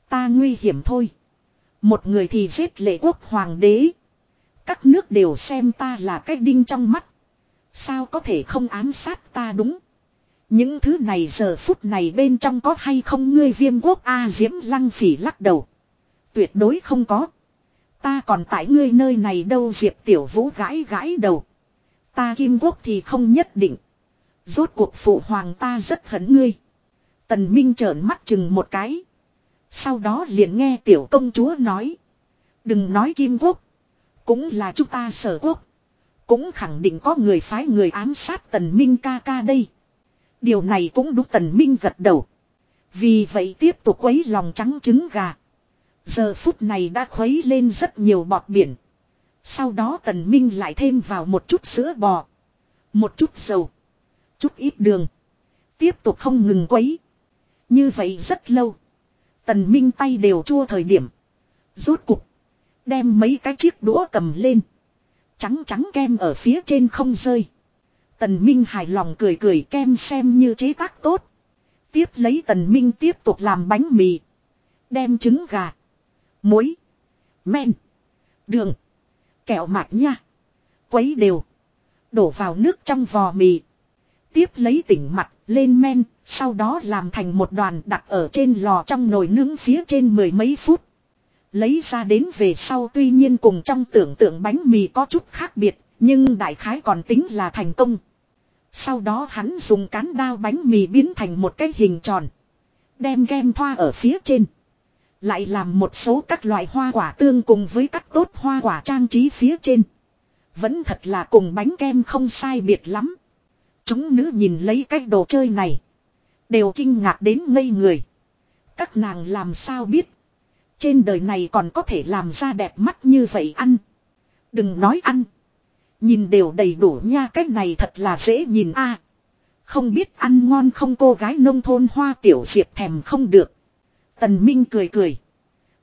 Ta nguy hiểm thôi. Một người thì giết lệ quốc hoàng đế. Các nước đều xem ta là cái đinh trong mắt. Sao có thể không ám sát ta đúng. Những thứ này giờ phút này bên trong có hay không ngươi viêm quốc A Diễm Lăng Phỉ lắc đầu. Tuyệt đối không có. Ta còn tại ngươi nơi này đâu Diệp Tiểu Vũ gãi gãi đầu. Ta Kim Quốc thì không nhất định. Rốt cuộc phụ hoàng ta rất hận ngươi. Tần Minh trợn mắt chừng một cái. Sau đó liền nghe tiểu công chúa nói. Đừng nói Kim Quốc. Cũng là chúng ta sở quốc. Cũng khẳng định có người phái người ám sát tần Minh ca ca đây. Điều này cũng đúng tần minh gật đầu. Vì vậy tiếp tục quấy lòng trắng trứng gà. Giờ phút này đã khuấy lên rất nhiều bọt biển. Sau đó tần minh lại thêm vào một chút sữa bò. Một chút dầu. Chút ít đường. Tiếp tục không ngừng quấy. Như vậy rất lâu. Tần minh tay đều chua thời điểm. Rốt cục. Đem mấy cái chiếc đũa cầm lên. Trắng trắng kem ở phía trên không rơi. Tần Minh hài lòng cười cười kem xem như chế tác tốt. Tiếp lấy Tần Minh tiếp tục làm bánh mì. Đem trứng gà. Muối. Men. Đường. Kẹo mạch nha. Quấy đều. Đổ vào nước trong vò mì. Tiếp lấy tỉnh mặt lên men. Sau đó làm thành một đoàn đặt ở trên lò trong nồi nướng phía trên mười mấy phút. Lấy ra đến về sau tuy nhiên cùng trong tưởng tượng bánh mì có chút khác biệt. Nhưng đại khái còn tính là thành công. Sau đó hắn dùng cán đao bánh mì biến thành một cái hình tròn. Đem kem thoa ở phía trên. Lại làm một số các loại hoa quả tương cùng với các tốt hoa quả trang trí phía trên. Vẫn thật là cùng bánh kem không sai biệt lắm. Chúng nữ nhìn lấy cái đồ chơi này. Đều kinh ngạc đến ngây người. Các nàng làm sao biết. Trên đời này còn có thể làm ra đẹp mắt như vậy ăn. Đừng nói ăn. Nhìn đều đầy đủ nha, cách này thật là dễ nhìn a. không biết ăn ngon không, cô gái nông thôn hoa tiểu diệp thèm không được. Tần Minh cười cười.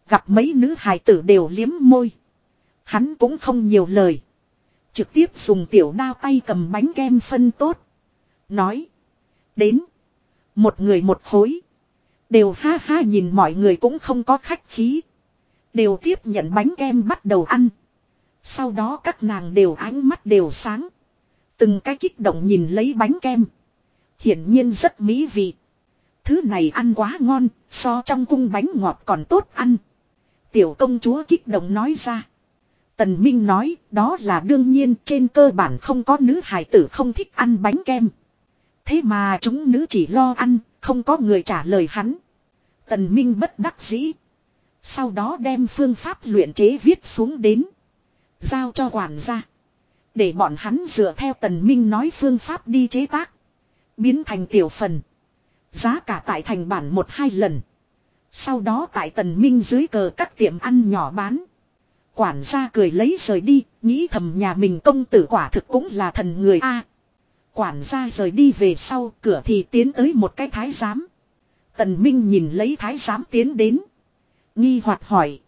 Gặp mấy nữ hài tử đều liếm môi. Hắn cũng không nhiều lời. Trực tiếp dùng tiểu đao tay cầm bánh kem phân tốt. Nói. Đến. Một người một khối. Đều ha ha nhìn mọi người cũng không có khách khí. Đều tiếp nhận bánh kem bắt đầu ăn. Sau đó các nàng đều ánh mắt đều sáng. Từng cái kích động nhìn lấy bánh kem. Hiển nhiên rất mỹ vị. Thứ này ăn quá ngon, so trong cung bánh ngọt còn tốt ăn. Tiểu công chúa kích động nói ra. Tần Minh nói, đó là đương nhiên trên cơ bản không có nữ hài tử không thích ăn bánh kem. Thế mà chúng nữ chỉ lo ăn, không có người trả lời hắn. Tần Minh bất đắc dĩ. Sau đó đem phương pháp luyện chế viết xuống đến. Giao cho quản gia. Để bọn hắn dựa theo Tần Minh nói phương pháp đi chế tác. Biến thành tiểu phần. Giá cả tại thành bản một hai lần. Sau đó tại Tần Minh dưới cờ các tiệm ăn nhỏ bán. Quản gia cười lấy rời đi, nghĩ thầm nhà mình công tử quả thực cũng là thần người A. quản gia rời đi về sau, cửa thì tiến tới một cái thái giám. Tần Minh nhìn lấy thái giám tiến đến. Nghi hoặc hỏi.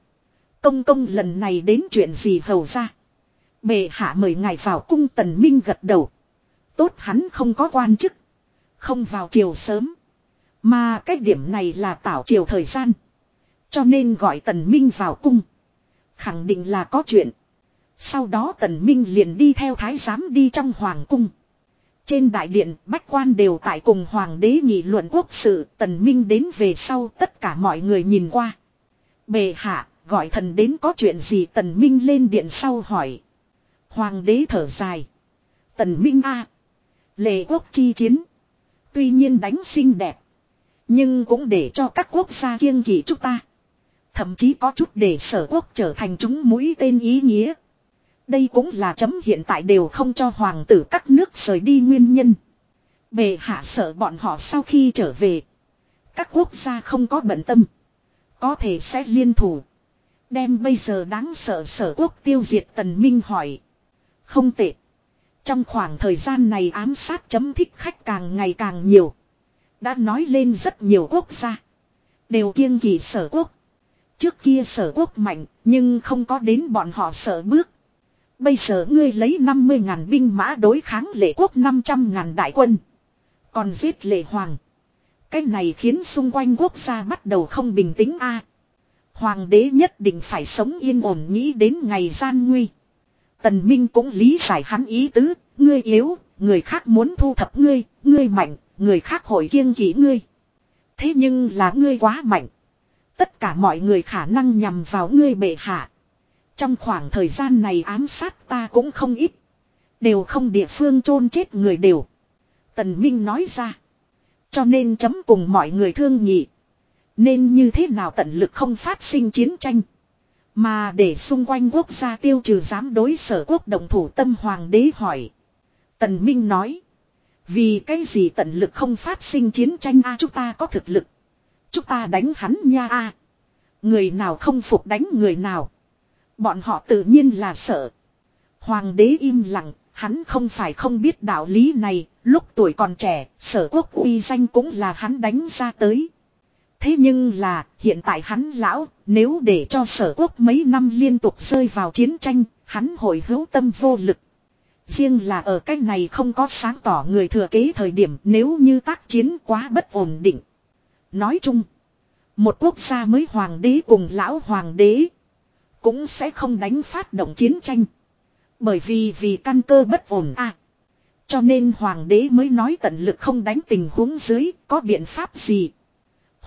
Công công lần này đến chuyện gì hầu ra. Bệ hạ mời ngài vào cung tần minh gật đầu. Tốt hắn không có quan chức. Không vào chiều sớm. Mà cái điểm này là tảo chiều thời gian. Cho nên gọi tần minh vào cung. Khẳng định là có chuyện. Sau đó tần minh liền đi theo thái giám đi trong hoàng cung. Trên đại điện, bách quan đều tại cùng hoàng đế nghị luận quốc sự, tần minh đến về sau tất cả mọi người nhìn qua. Bề hạ, gọi thần đến có chuyện gì tần minh lên điện sau hỏi. Hoàng đế thở dài. Tần minh a Lệ quốc chi chiến. Tuy nhiên đánh xinh đẹp. Nhưng cũng để cho các quốc gia kiêng kỵ chúng ta. Thậm chí có chút để sở quốc trở thành chúng mũi tên ý nghĩa. Đây cũng là chấm hiện tại đều không cho hoàng tử các nước rời đi nguyên nhân. Bề hạ sợ bọn họ sau khi trở về. Các quốc gia không có bận tâm. Có thể sẽ liên thủ. Đem bây giờ đáng sợ sở quốc tiêu diệt tần minh hỏi. Không tệ. Trong khoảng thời gian này ám sát chấm thích khách càng ngày càng nhiều. Đã nói lên rất nhiều quốc gia. Đều kiêng kỳ sở quốc. Trước kia sở quốc mạnh, nhưng không có đến bọn họ sợ bước. Bây giờ ngươi lấy 50.000 binh mã đối kháng lệ quốc 500.000 đại quân. Còn giết lệ hoàng. Cái này khiến xung quanh quốc gia bắt đầu không bình tĩnh a. Hoàng đế nhất định phải sống yên ổn nghĩ đến ngày gian nguy. Tần Minh cũng lý giải hắn ý tứ, ngươi yếu, người khác muốn thu thập ngươi, ngươi mạnh, người khác hội kiêng kỵ ngươi. Thế nhưng là ngươi quá mạnh. Tất cả mọi người khả năng nhằm vào ngươi bệ hạ. Trong khoảng thời gian này ám sát ta cũng không ít. Đều không địa phương chôn chết người đều. Tần Minh nói ra. Cho nên chấm cùng mọi người thương nhị. Nên như thế nào tận lực không phát sinh chiến tranh. Mà để xung quanh quốc gia tiêu trừ dám đối sở quốc đồng thủ tâm hoàng đế hỏi. Tần Minh nói. Vì cái gì tận lực không phát sinh chiến tranh a chúng ta có thực lực. Chúng ta đánh hắn nha a Người nào không phục đánh người nào. Bọn họ tự nhiên là sợ. Hoàng đế im lặng, hắn không phải không biết đạo lý này, lúc tuổi còn trẻ, sở quốc uy danh cũng là hắn đánh ra tới. Thế nhưng là, hiện tại hắn lão, nếu để cho sở quốc mấy năm liên tục rơi vào chiến tranh, hắn hồi hữu tâm vô lực. Riêng là ở cách này không có sáng tỏ người thừa kế thời điểm nếu như tác chiến quá bất ổn định. Nói chung, một quốc gia mới hoàng đế cùng lão hoàng đế cũng sẽ không đánh phát động chiến tranh. Bởi vì vì căn cơ bất ổn à. Cho nên hoàng đế mới nói tận lực không đánh tình huống dưới, có biện pháp gì.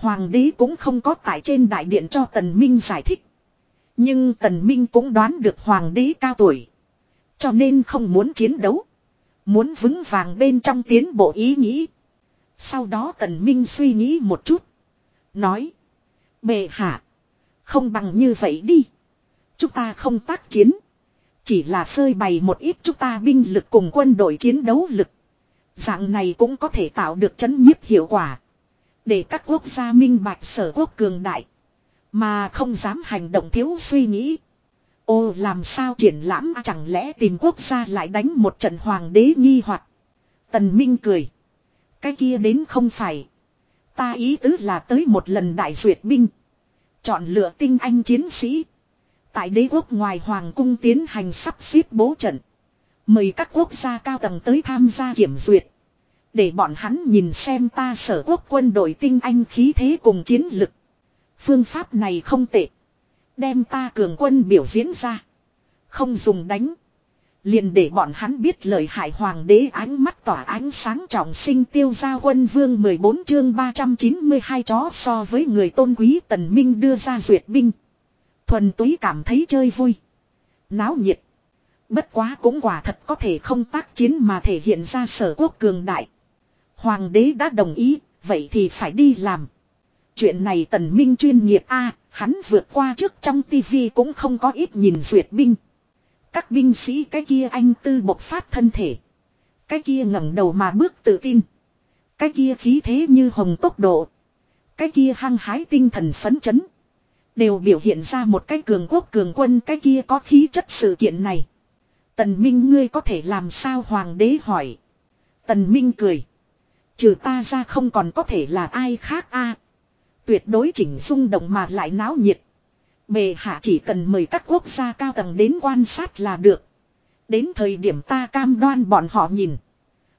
Hoàng đế cũng không có tại trên đại điện cho tần minh giải thích. Nhưng tần minh cũng đoán được hoàng đế cao tuổi. Cho nên không muốn chiến đấu. Muốn vững vàng bên trong tiến bộ ý nghĩ. Sau đó tần minh suy nghĩ một chút. Nói. Bệ hạ. Không bằng như vậy đi. Chúng ta không tác chiến. Chỉ là phơi bày một ít chúng ta binh lực cùng quân đội chiến đấu lực. Dạng này cũng có thể tạo được chấn nhiếp hiệu quả. Để các quốc gia minh bạch sở quốc cường đại. Mà không dám hành động thiếu suy nghĩ. Ô, làm sao triển lãm, chẳng lẽ tìm quốc gia lại đánh một trận hoàng đế nghi hoặc Tần Minh cười. Cái kia đến không phải. Ta ý tứ là tới một lần đại duyệt binh. Chọn lựa tinh anh chiến sĩ. Tại đế quốc ngoài hoàng cung tiến hành sắp xếp bố trận. Mời các quốc gia cao tầng tới tham gia kiểm duyệt. Để bọn hắn nhìn xem ta sở quốc quân đội tinh anh khí thế cùng chiến lực. Phương pháp này không tệ. Đem ta cường quân biểu diễn ra. Không dùng đánh. Liền để bọn hắn biết lời hại hoàng đế ánh mắt tỏa ánh sáng trọng sinh tiêu gia quân vương 14 chương 392 chó so với người tôn quý tần minh đưa ra duyệt binh. Thuần túy cảm thấy chơi vui. Náo nhiệt. Bất quá cũng quả thật có thể không tác chiến mà thể hiện ra sở quốc cường đại. Hoàng đế đã đồng ý, vậy thì phải đi làm. Chuyện này tần minh chuyên nghiệp a hắn vượt qua trước trong tivi cũng không có ít nhìn duyệt binh. Các binh sĩ cái kia anh tư bộc phát thân thể. Cái kia ngẩng đầu mà bước tự tin. Cái kia khí thế như hồng tốc độ. Cái kia hăng hái tinh thần phấn chấn. Đều biểu hiện ra một cái cường quốc cường quân cái kia có khí chất sự kiện này. Tần Minh ngươi có thể làm sao hoàng đế hỏi. Tần Minh cười. Trừ ta ra không còn có thể là ai khác a. Tuyệt đối chỉnh xung động mà lại náo nhiệt. Bề hạ chỉ cần mời các quốc gia cao tầng đến quan sát là được. Đến thời điểm ta cam đoan bọn họ nhìn.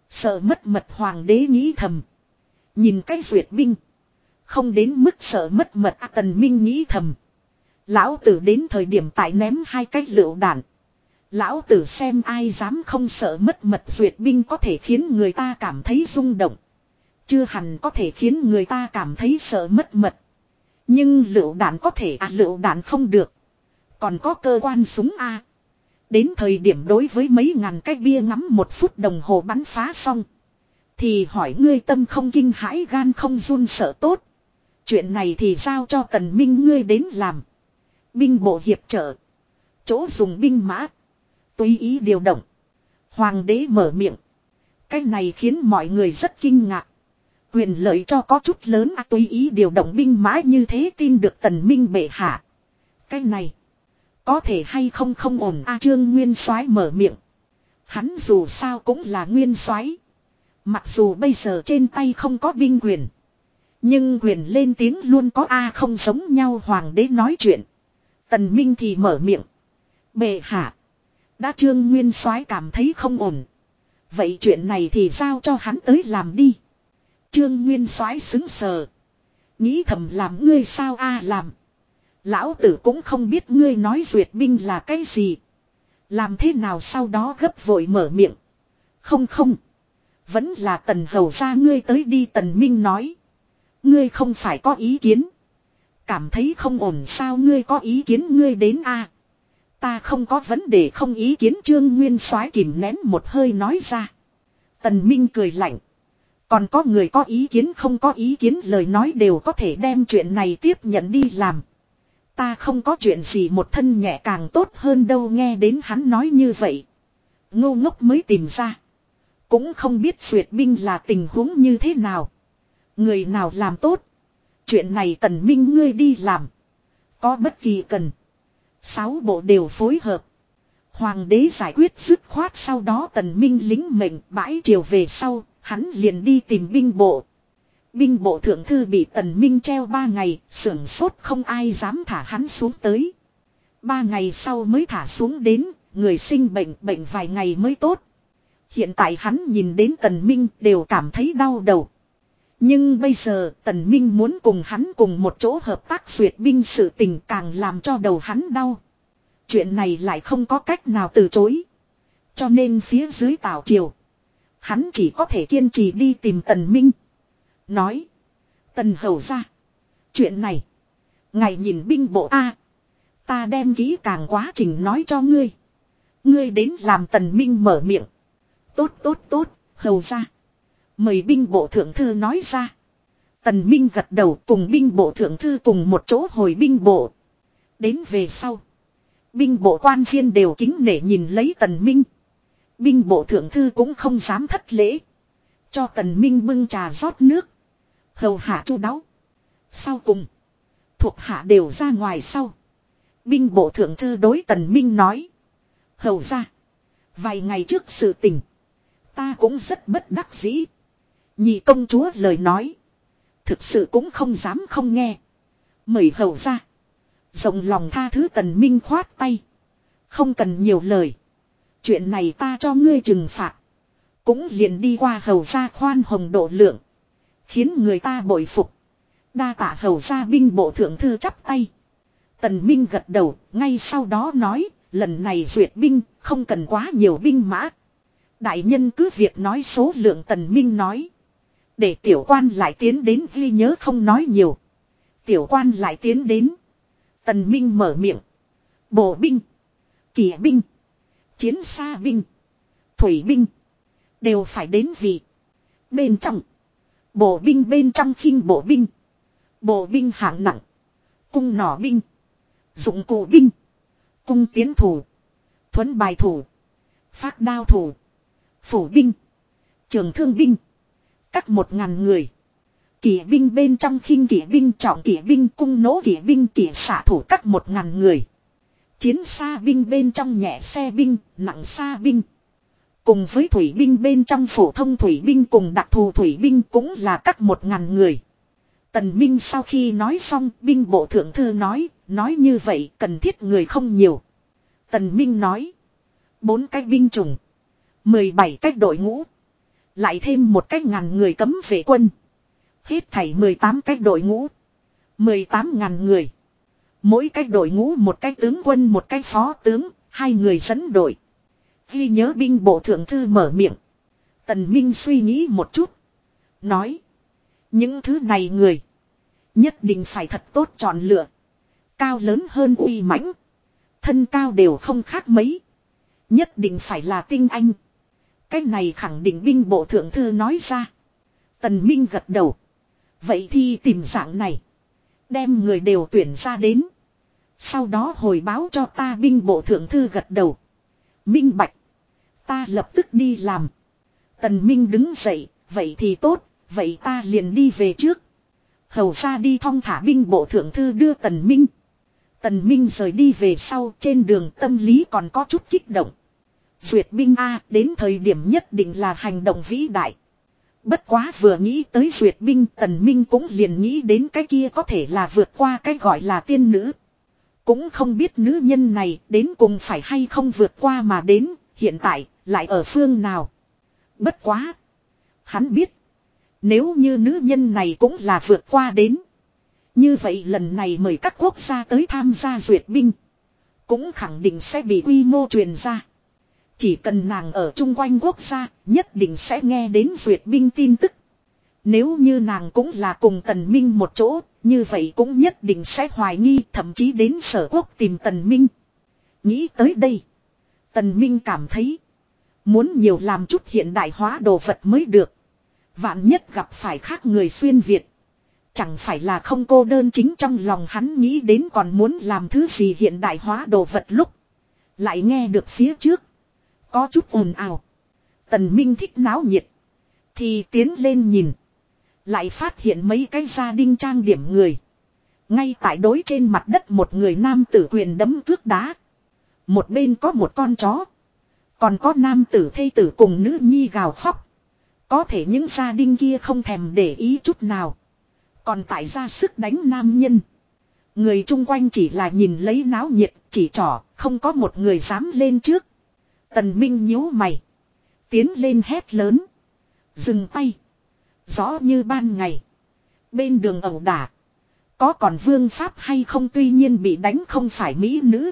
Sợ mất mật hoàng đế nghĩ thầm. Nhìn cái duyệt binh. Không đến mức sợ mất mật à, tần minh nghĩ thầm. Lão tử đến thời điểm tại ném hai cái lựu đạn. Lão tử xem ai dám không sợ mất mật duyệt binh có thể khiến người ta cảm thấy rung động. Chưa hẳn có thể khiến người ta cảm thấy sợ mất mật. Nhưng lựu đạn có thể à lựu đạn không được. Còn có cơ quan súng A. Đến thời điểm đối với mấy ngàn cái bia ngắm một phút đồng hồ bắn phá xong. Thì hỏi ngươi tâm không kinh hãi, gan không run sợ tốt. Chuyện này thì giao cho tần minh ngươi đến làm. Binh bộ hiệp trợ. Chỗ dùng binh mã. Tùy ý điều động. Hoàng đế mở miệng. Cái này khiến mọi người rất kinh ngạc. Quyền lợi cho có chút lớn à tùy ý điều động binh mã như thế tin được tần minh bệ hạ. Cái này. Có thể hay không không ổn a trương nguyên soái mở miệng. Hắn dù sao cũng là nguyên soái. Mặc dù bây giờ trên tay không có binh quyền. Nhưng quyền lên tiếng luôn có A không giống nhau hoàng đế nói chuyện. Tần Minh thì mở miệng. Bệ hạ. Đã trương nguyên soái cảm thấy không ổn. Vậy chuyện này thì giao cho hắn tới làm đi. Trương Nguyên soái xứng sờ. Nghĩ thầm làm ngươi sao a à làm. Lão tử cũng không biết ngươi nói duyệt binh là cái gì. Làm thế nào sau đó gấp vội mở miệng. Không không. Vẫn là tần hầu ra ngươi tới đi tần minh nói. Ngươi không phải có ý kiến. Cảm thấy không ổn sao ngươi có ý kiến ngươi đến a à. Ta không có vấn đề không ý kiến trương nguyên soái kìm nén một hơi nói ra. Tần Minh cười lạnh. Còn có người có ý kiến không có ý kiến lời nói đều có thể đem chuyện này tiếp nhận đi làm. Ta không có chuyện gì một thân nhẹ càng tốt hơn đâu nghe đến hắn nói như vậy. Ngô ngốc mới tìm ra. Cũng không biết duyệt binh là tình huống như thế nào. Người nào làm tốt. Chuyện này tần minh ngươi đi làm. Có bất kỳ cần. Sáu bộ đều phối hợp. Hoàng đế giải quyết dứt khoát sau đó tần minh lính mệnh bãi triều về sau, hắn liền đi tìm binh bộ. Binh bộ thượng thư bị tần minh treo ba ngày, sưởng sốt không ai dám thả hắn xuống tới. Ba ngày sau mới thả xuống đến, người sinh bệnh bệnh vài ngày mới tốt. Hiện tại hắn nhìn đến tần minh đều cảm thấy đau đầu. Nhưng bây giờ tần minh muốn cùng hắn cùng một chỗ hợp tác duyệt binh sự tình càng làm cho đầu hắn đau. Chuyện này lại không có cách nào từ chối. Cho nên phía dưới tảo triều. Hắn chỉ có thể kiên trì đi tìm tần minh. Nói. Tần hầu ra. Chuyện này. Ngày nhìn binh bộ A. Ta đem kỹ càng quá trình nói cho ngươi. Ngươi đến làm tần minh mở miệng. Tốt tốt tốt, hầu ra. Mời binh bộ thượng thư nói ra. Tần Minh gật đầu cùng binh bộ thượng thư cùng một chỗ hồi binh bộ. Đến về sau. Binh bộ quan viên đều kính nể nhìn lấy tần Minh. Binh bộ thượng thư cũng không dám thất lễ. Cho tần Minh bưng trà rót nước. Hầu hạ chu đáo. Sau cùng. Thuộc hạ đều ra ngoài sau. Binh bộ thượng thư đối tần Minh nói. Hầu ra. Vài ngày trước sự tình. Ta cũng rất bất đắc dĩ. Nhị công chúa lời nói. Thực sự cũng không dám không nghe. Mời hầu ra. Rộng lòng tha thứ tần minh khoát tay. Không cần nhiều lời. Chuyện này ta cho ngươi trừng phạt. Cũng liền đi qua hầu gia khoan hồng độ lượng. Khiến người ta bội phục. Đa tạ hầu gia binh bộ thượng thư chắp tay. Tần Minh gật đầu, ngay sau đó nói, lần này duyệt binh, không cần quá nhiều binh mã. Đại nhân cứ việc nói số lượng Tần Minh nói. Để tiểu quan lại tiến đến ghi nhớ không nói nhiều. Tiểu quan lại tiến đến. Tần Minh mở miệng. Bộ binh. Kỵ binh. Chiến xa binh. Thủy binh. Đều phải đến vị. Bên trong. Bộ binh bên trong khinh bộ binh. Bộ binh hạng nặng. Cung nỏ binh. Dụng cụ binh. Cung tiến thủ. Thuấn bài thủ. Phát đao thủ. Phủ binh. Trường thương binh. Các một ngàn người. Kỷ binh bên trong khinh kỷ binh, trọng kỷ binh, cung nỗ kỷ binh, kỷ xạ thủ các một ngàn người. Chiến xa binh bên trong nhẹ xe binh, nặng xa binh. Cùng với thủy binh bên trong phổ thông thủy binh cùng đặc thù thủy binh cũng là các một ngàn người. Tần Minh sau khi nói xong, binh bộ thượng thư nói, nói như vậy cần thiết người không nhiều. Tần Minh nói, bốn cái binh chủng, 17 cách đội ngũ, lại thêm một cách ngàn người cấm vệ quân. Hết thảy 18 cách đội ngũ, 18 ngàn người. Mỗi cách đội ngũ một cách tướng quân một cách phó tướng, hai người dẫn đội. Ghi nhớ binh bộ thượng thư mở miệng. Tần Minh suy nghĩ một chút. Nói. Những thứ này người. Nhất định phải thật tốt chọn lựa. Cao lớn hơn uy mãnh. Thân cao đều không khác mấy. Nhất định phải là tinh anh. Cái này khẳng định binh bộ thượng thư nói ra. Tần Minh gật đầu. Vậy thì tìm dạng này. Đem người đều tuyển ra đến. Sau đó hồi báo cho ta binh bộ thượng thư gật đầu. Minh bạch. Ta lập tức đi làm. Tần Minh đứng dậy. Vậy thì tốt. Vậy ta liền đi về trước. Hầu ra đi thong thả binh bộ thượng thư đưa Tần Minh. Tần Minh rời đi về sau, trên đường tâm lý còn có chút kích động. Duyệt binh A, đến thời điểm nhất định là hành động vĩ đại. Bất quá vừa nghĩ tới duyệt binh Tần Minh cũng liền nghĩ đến cái kia có thể là vượt qua cái gọi là tiên nữ. Cũng không biết nữ nhân này đến cùng phải hay không vượt qua mà đến, hiện tại, lại ở phương nào. Bất quá. Hắn biết. Nếu như nữ nhân này cũng là vượt qua đến. Như vậy lần này mời các quốc gia tới tham gia duyệt binh. Cũng khẳng định sẽ bị quy mô truyền ra. Chỉ cần nàng ở chung quanh quốc gia, nhất định sẽ nghe đến duyệt binh tin tức. Nếu như nàng cũng là cùng tần minh một chỗ, như vậy cũng nhất định sẽ hoài nghi thậm chí đến sở quốc tìm tần minh. Nghĩ tới đây. Tần minh cảm thấy. Muốn nhiều làm chút hiện đại hóa đồ vật mới được. Vạn nhất gặp phải khác người xuyên Việt. Chẳng phải là không cô đơn chính trong lòng hắn nghĩ đến còn muốn làm thứ gì hiện đại hóa đồ vật lúc. Lại nghe được phía trước. Có chút ồn ào. Tần Minh thích náo nhiệt. Thì tiến lên nhìn. Lại phát hiện mấy cái gia đình trang điểm người. Ngay tại đối trên mặt đất một người nam tử quyền đấm cước đá. Một bên có một con chó. Còn có nam tử thây tử cùng nữ nhi gào khóc. Có thể những gia đình kia không thèm để ý chút nào. Còn tại ra sức đánh nam nhân. Người chung quanh chỉ là nhìn lấy náo nhiệt, chỉ trỏ, không có một người dám lên trước. Tần Minh nhíu mày. Tiến lên hét lớn. Dừng tay. Rõ như ban ngày. Bên đường ẩu đả. Có còn vương pháp hay không tuy nhiên bị đánh không phải mỹ nữ.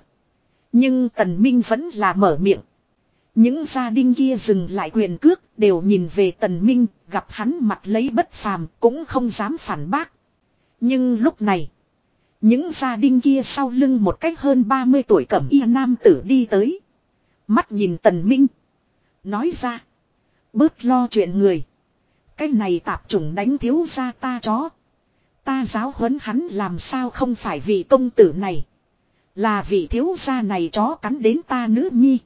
Nhưng tần minh vẫn là mở miệng. Những gia đình kia dừng lại quyền cước, đều nhìn về tần minh, gặp hắn mặt lấy bất phàm, cũng không dám phản bác. Nhưng lúc này. Những gia đình kia sau lưng một cách hơn 30 tuổi cẩm y nam tử đi tới. Mắt nhìn tần minh. Nói ra. Bớt lo chuyện người. Cái này tạp chủng đánh thiếu ra ta chó. Ta giáo huấn hắn làm sao không phải vì công tử này. Là vì thiếu gia này chó cắn đến ta nữ nhi.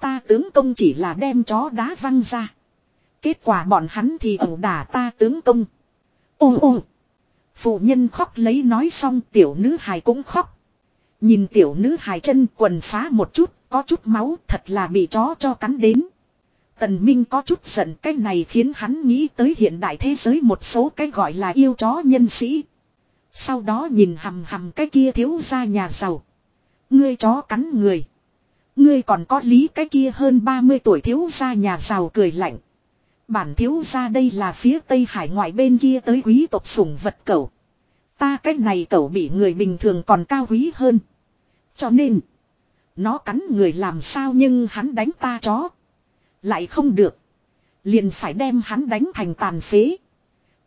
Ta tướng công chỉ là đem chó đá văng ra. Kết quả bọn hắn thì ẩu đả ta tướng công. Ô ô. Phụ nhân khóc lấy nói xong tiểu nữ hài cũng khóc. Nhìn tiểu nữ hài chân quần phá một chút, có chút máu thật là bị chó cho cắn đến. Tần Minh có chút giận cái này khiến hắn nghĩ tới hiện đại thế giới một số cái gọi là yêu chó nhân sĩ. Sau đó nhìn hầm hầm cái kia thiếu gia nhà giàu. Ngươi chó cắn người. Ngươi còn có lý cái kia hơn 30 tuổi thiếu gia nhà giàu cười lạnh. Bản thiếu gia đây là phía tây hải ngoại bên kia tới quý tộc sủng vật cẩu. Ta cái này cậu bị người bình thường còn cao quý hơn. Cho nên. Nó cắn người làm sao nhưng hắn đánh ta chó. Lại không được. Liền phải đem hắn đánh thành tàn phế.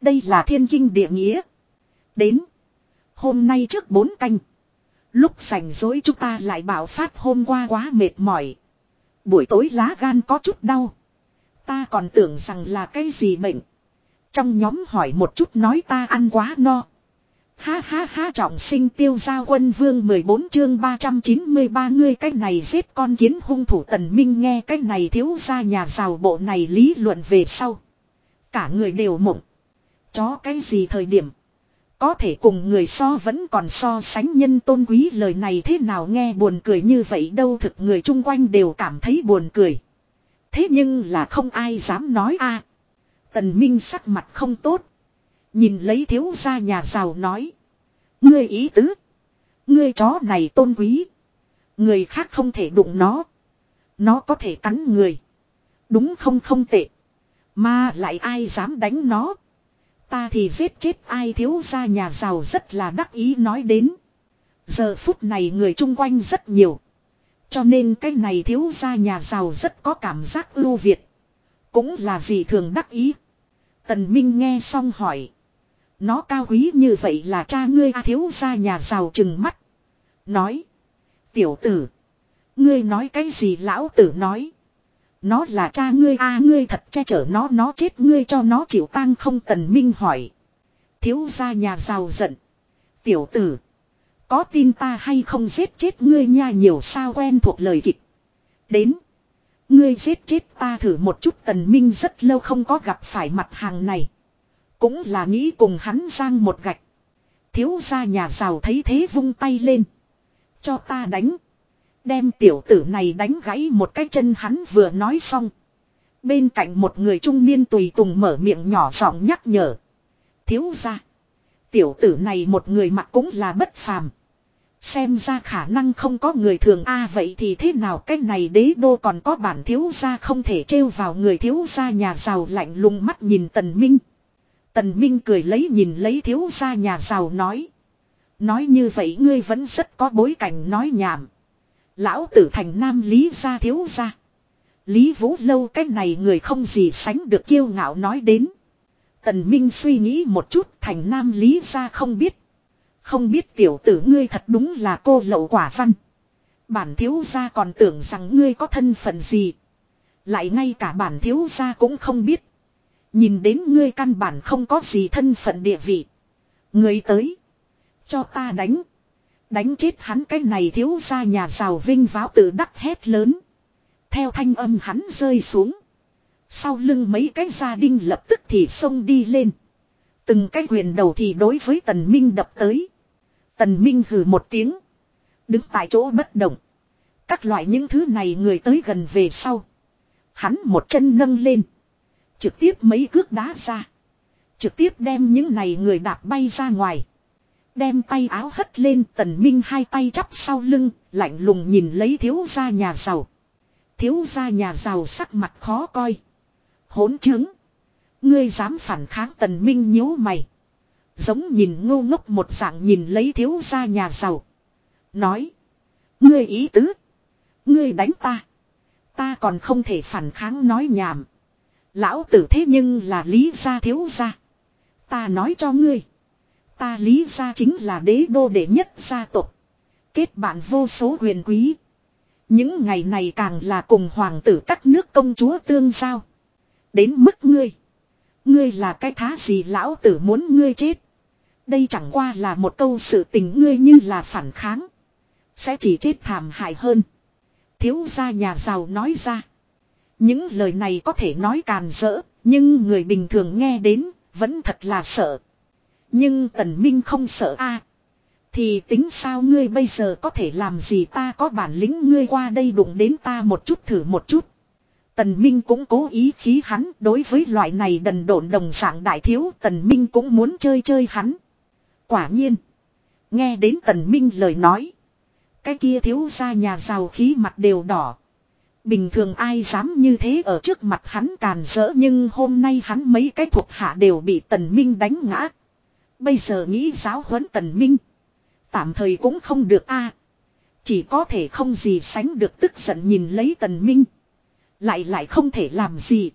Đây là thiên kinh địa nghĩa. Đến. Hôm nay trước bốn canh. Lúc sành dối chúng ta lại bảo phát hôm qua quá mệt mỏi. Buổi tối lá gan có chút đau. Ta còn tưởng rằng là cái gì bệnh. Trong nhóm hỏi một chút nói ta ăn quá no. Ha ha ha, trọng sinh tiêu gia quân vương 14 chương 393 ngươi cách này giết con kiến hung thủ tần minh, nghe cách này thiếu gia nhà giàu bộ này lý luận về sau. Cả người đều mộng. Chó cái gì thời điểm. Có thể cùng người so vẫn còn so sánh nhân tôn quý, lời này thế nào nghe buồn cười như vậy đâu, thực người chung quanh đều cảm thấy buồn cười. Thế nhưng là không ai dám nói a. Tần Minh sắc mặt không tốt. Nhìn lấy thiếu gia nhà giàu nói. Ngươi ý tứ. Ngươi chó này tôn quý. Người khác không thể đụng nó. Nó có thể cắn người. Đúng không không tệ. Mà lại ai dám đánh nó. Ta thì giết chết ai thiếu gia nhà giàu rất là đắc ý nói đến. Giờ phút này người chung quanh rất nhiều. Cho nên cái này thiếu gia nhà giàu rất có cảm giác ưu việt. Cũng là gì thường đắc ý. Tần Minh nghe xong hỏi. Nó cao quý như vậy là cha ngươi a thiếu gia nhà giàu chừng mắt. Nói. Tiểu tử. Ngươi nói cái gì lão tử nói. Nó là cha ngươi a à, ngươi thật che chở nó nó chết ngươi cho nó chịu tang không tần minh hỏi. Thiếu gia nhà giàu giận. Tiểu tử. Có tin ta hay không giết chết ngươi nha nhiều sao quen thuộc lời kịch. Đến. Ngươi giết chết ta thử một chút tần minh rất lâu không có gặp phải mặt hàng này. Cũng là nghĩ cùng hắn giang một gạch. Thiếu gia nhà giàu thấy thế vung tay lên. Cho ta đánh. Đem tiểu tử này đánh gãy một cái chân hắn vừa nói xong. Bên cạnh một người trung niên tùy tùng mở miệng nhỏ giọng nhắc nhở. Thiếu gia. Tiểu tử này một người mặc cũng là bất phàm. Xem ra khả năng không có người thường a vậy thì thế nào cái này đế đô còn có bản thiếu gia không thể trêu vào người thiếu gia nhà giàu lạnh lùng mắt nhìn tần minh. Tần minh cười lấy nhìn lấy thiếu gia nhà giàu nói. Nói như vậy ngươi vẫn rất có bối cảnh nói nhảm. Lão tử thành nam lý gia thiếu gia. Lý vũ lâu cái này người không gì sánh được kiêu ngạo nói đến. Tần Minh suy nghĩ một chút thành nam lý gia không biết. Không biết tiểu tử ngươi thật đúng là cô lậu quả văn. Bản thiếu gia còn tưởng rằng ngươi có thân phận gì. Lại ngay cả bản thiếu gia cũng không biết. Nhìn đến ngươi căn bản không có gì thân phận địa vị. Ngươi tới. Cho ta đánh. Đánh chết hắn cái này thiếu ra nhà giàu vinh váo tự đắc hét lớn. Theo thanh âm hắn rơi xuống. Sau lưng mấy cái gia đình lập tức thì xông đi lên. Từng cái quyền đầu thì đối với tần minh đập tới. Tần minh hừ một tiếng. Đứng tại chỗ bất động. Các loại những thứ này người tới gần về sau. Hắn một chân nâng lên. Trực tiếp mấy cước đá ra. Trực tiếp đem những này người đạp bay ra ngoài. Đem tay áo hất lên tần minh hai tay chắp sau lưng, lạnh lùng nhìn lấy thiếu gia nhà giàu. Thiếu gia nhà giàu sắc mặt khó coi. Hỗn chứng. Ngươi dám phản kháng tần minh nhíu mày. Giống nhìn ngô ngốc một dạng nhìn lấy thiếu gia nhà giàu. Nói. Ngươi ý tứ. Ngươi đánh ta. Ta còn không thể phản kháng nói nhảm. Lão tử thế nhưng là lý gia thiếu gia. Ta nói cho ngươi. Ta lý gia chính là đế đô đệ nhất gia tộc. Kết bạn vô số huyền quý. Những ngày này càng là cùng hoàng tử các nước công chúa tương giao. Đến mức ngươi. Ngươi là cái thá gì lão tử muốn ngươi chết. Đây chẳng qua là một câu sự tình ngươi như là phản kháng. Sẽ chỉ chết thảm hại hơn. Thiếu gia nhà giàu nói ra. Những lời này có thể nói càn rỡ, nhưng người bình thường nghe đến, vẫn thật là sợ. Nhưng tần minh không sợ a Thì tính sao ngươi bây giờ có thể làm gì ta có bản lĩnh ngươi qua đây đụng đến ta một chút thử một chút. Tần Minh cũng cố ý khí hắn đối với loại này đần độn đồng dạng đại thiếu Tần Minh cũng muốn chơi chơi hắn. Quả nhiên. Nghe đến Tần Minh lời nói. Cái kia thiếu gia nhà giàu khí mặt đều đỏ. Bình thường ai dám như thế ở trước mặt hắn càn rỡ nhưng hôm nay hắn mấy cái thuộc hạ đều bị Tần Minh đánh ngã. Bây giờ nghĩ giáo huấn Tần Minh. Tạm thời cũng không được a Chỉ có thể không gì sánh được tức giận nhìn lấy Tần Minh. Lại lại không thể làm gì.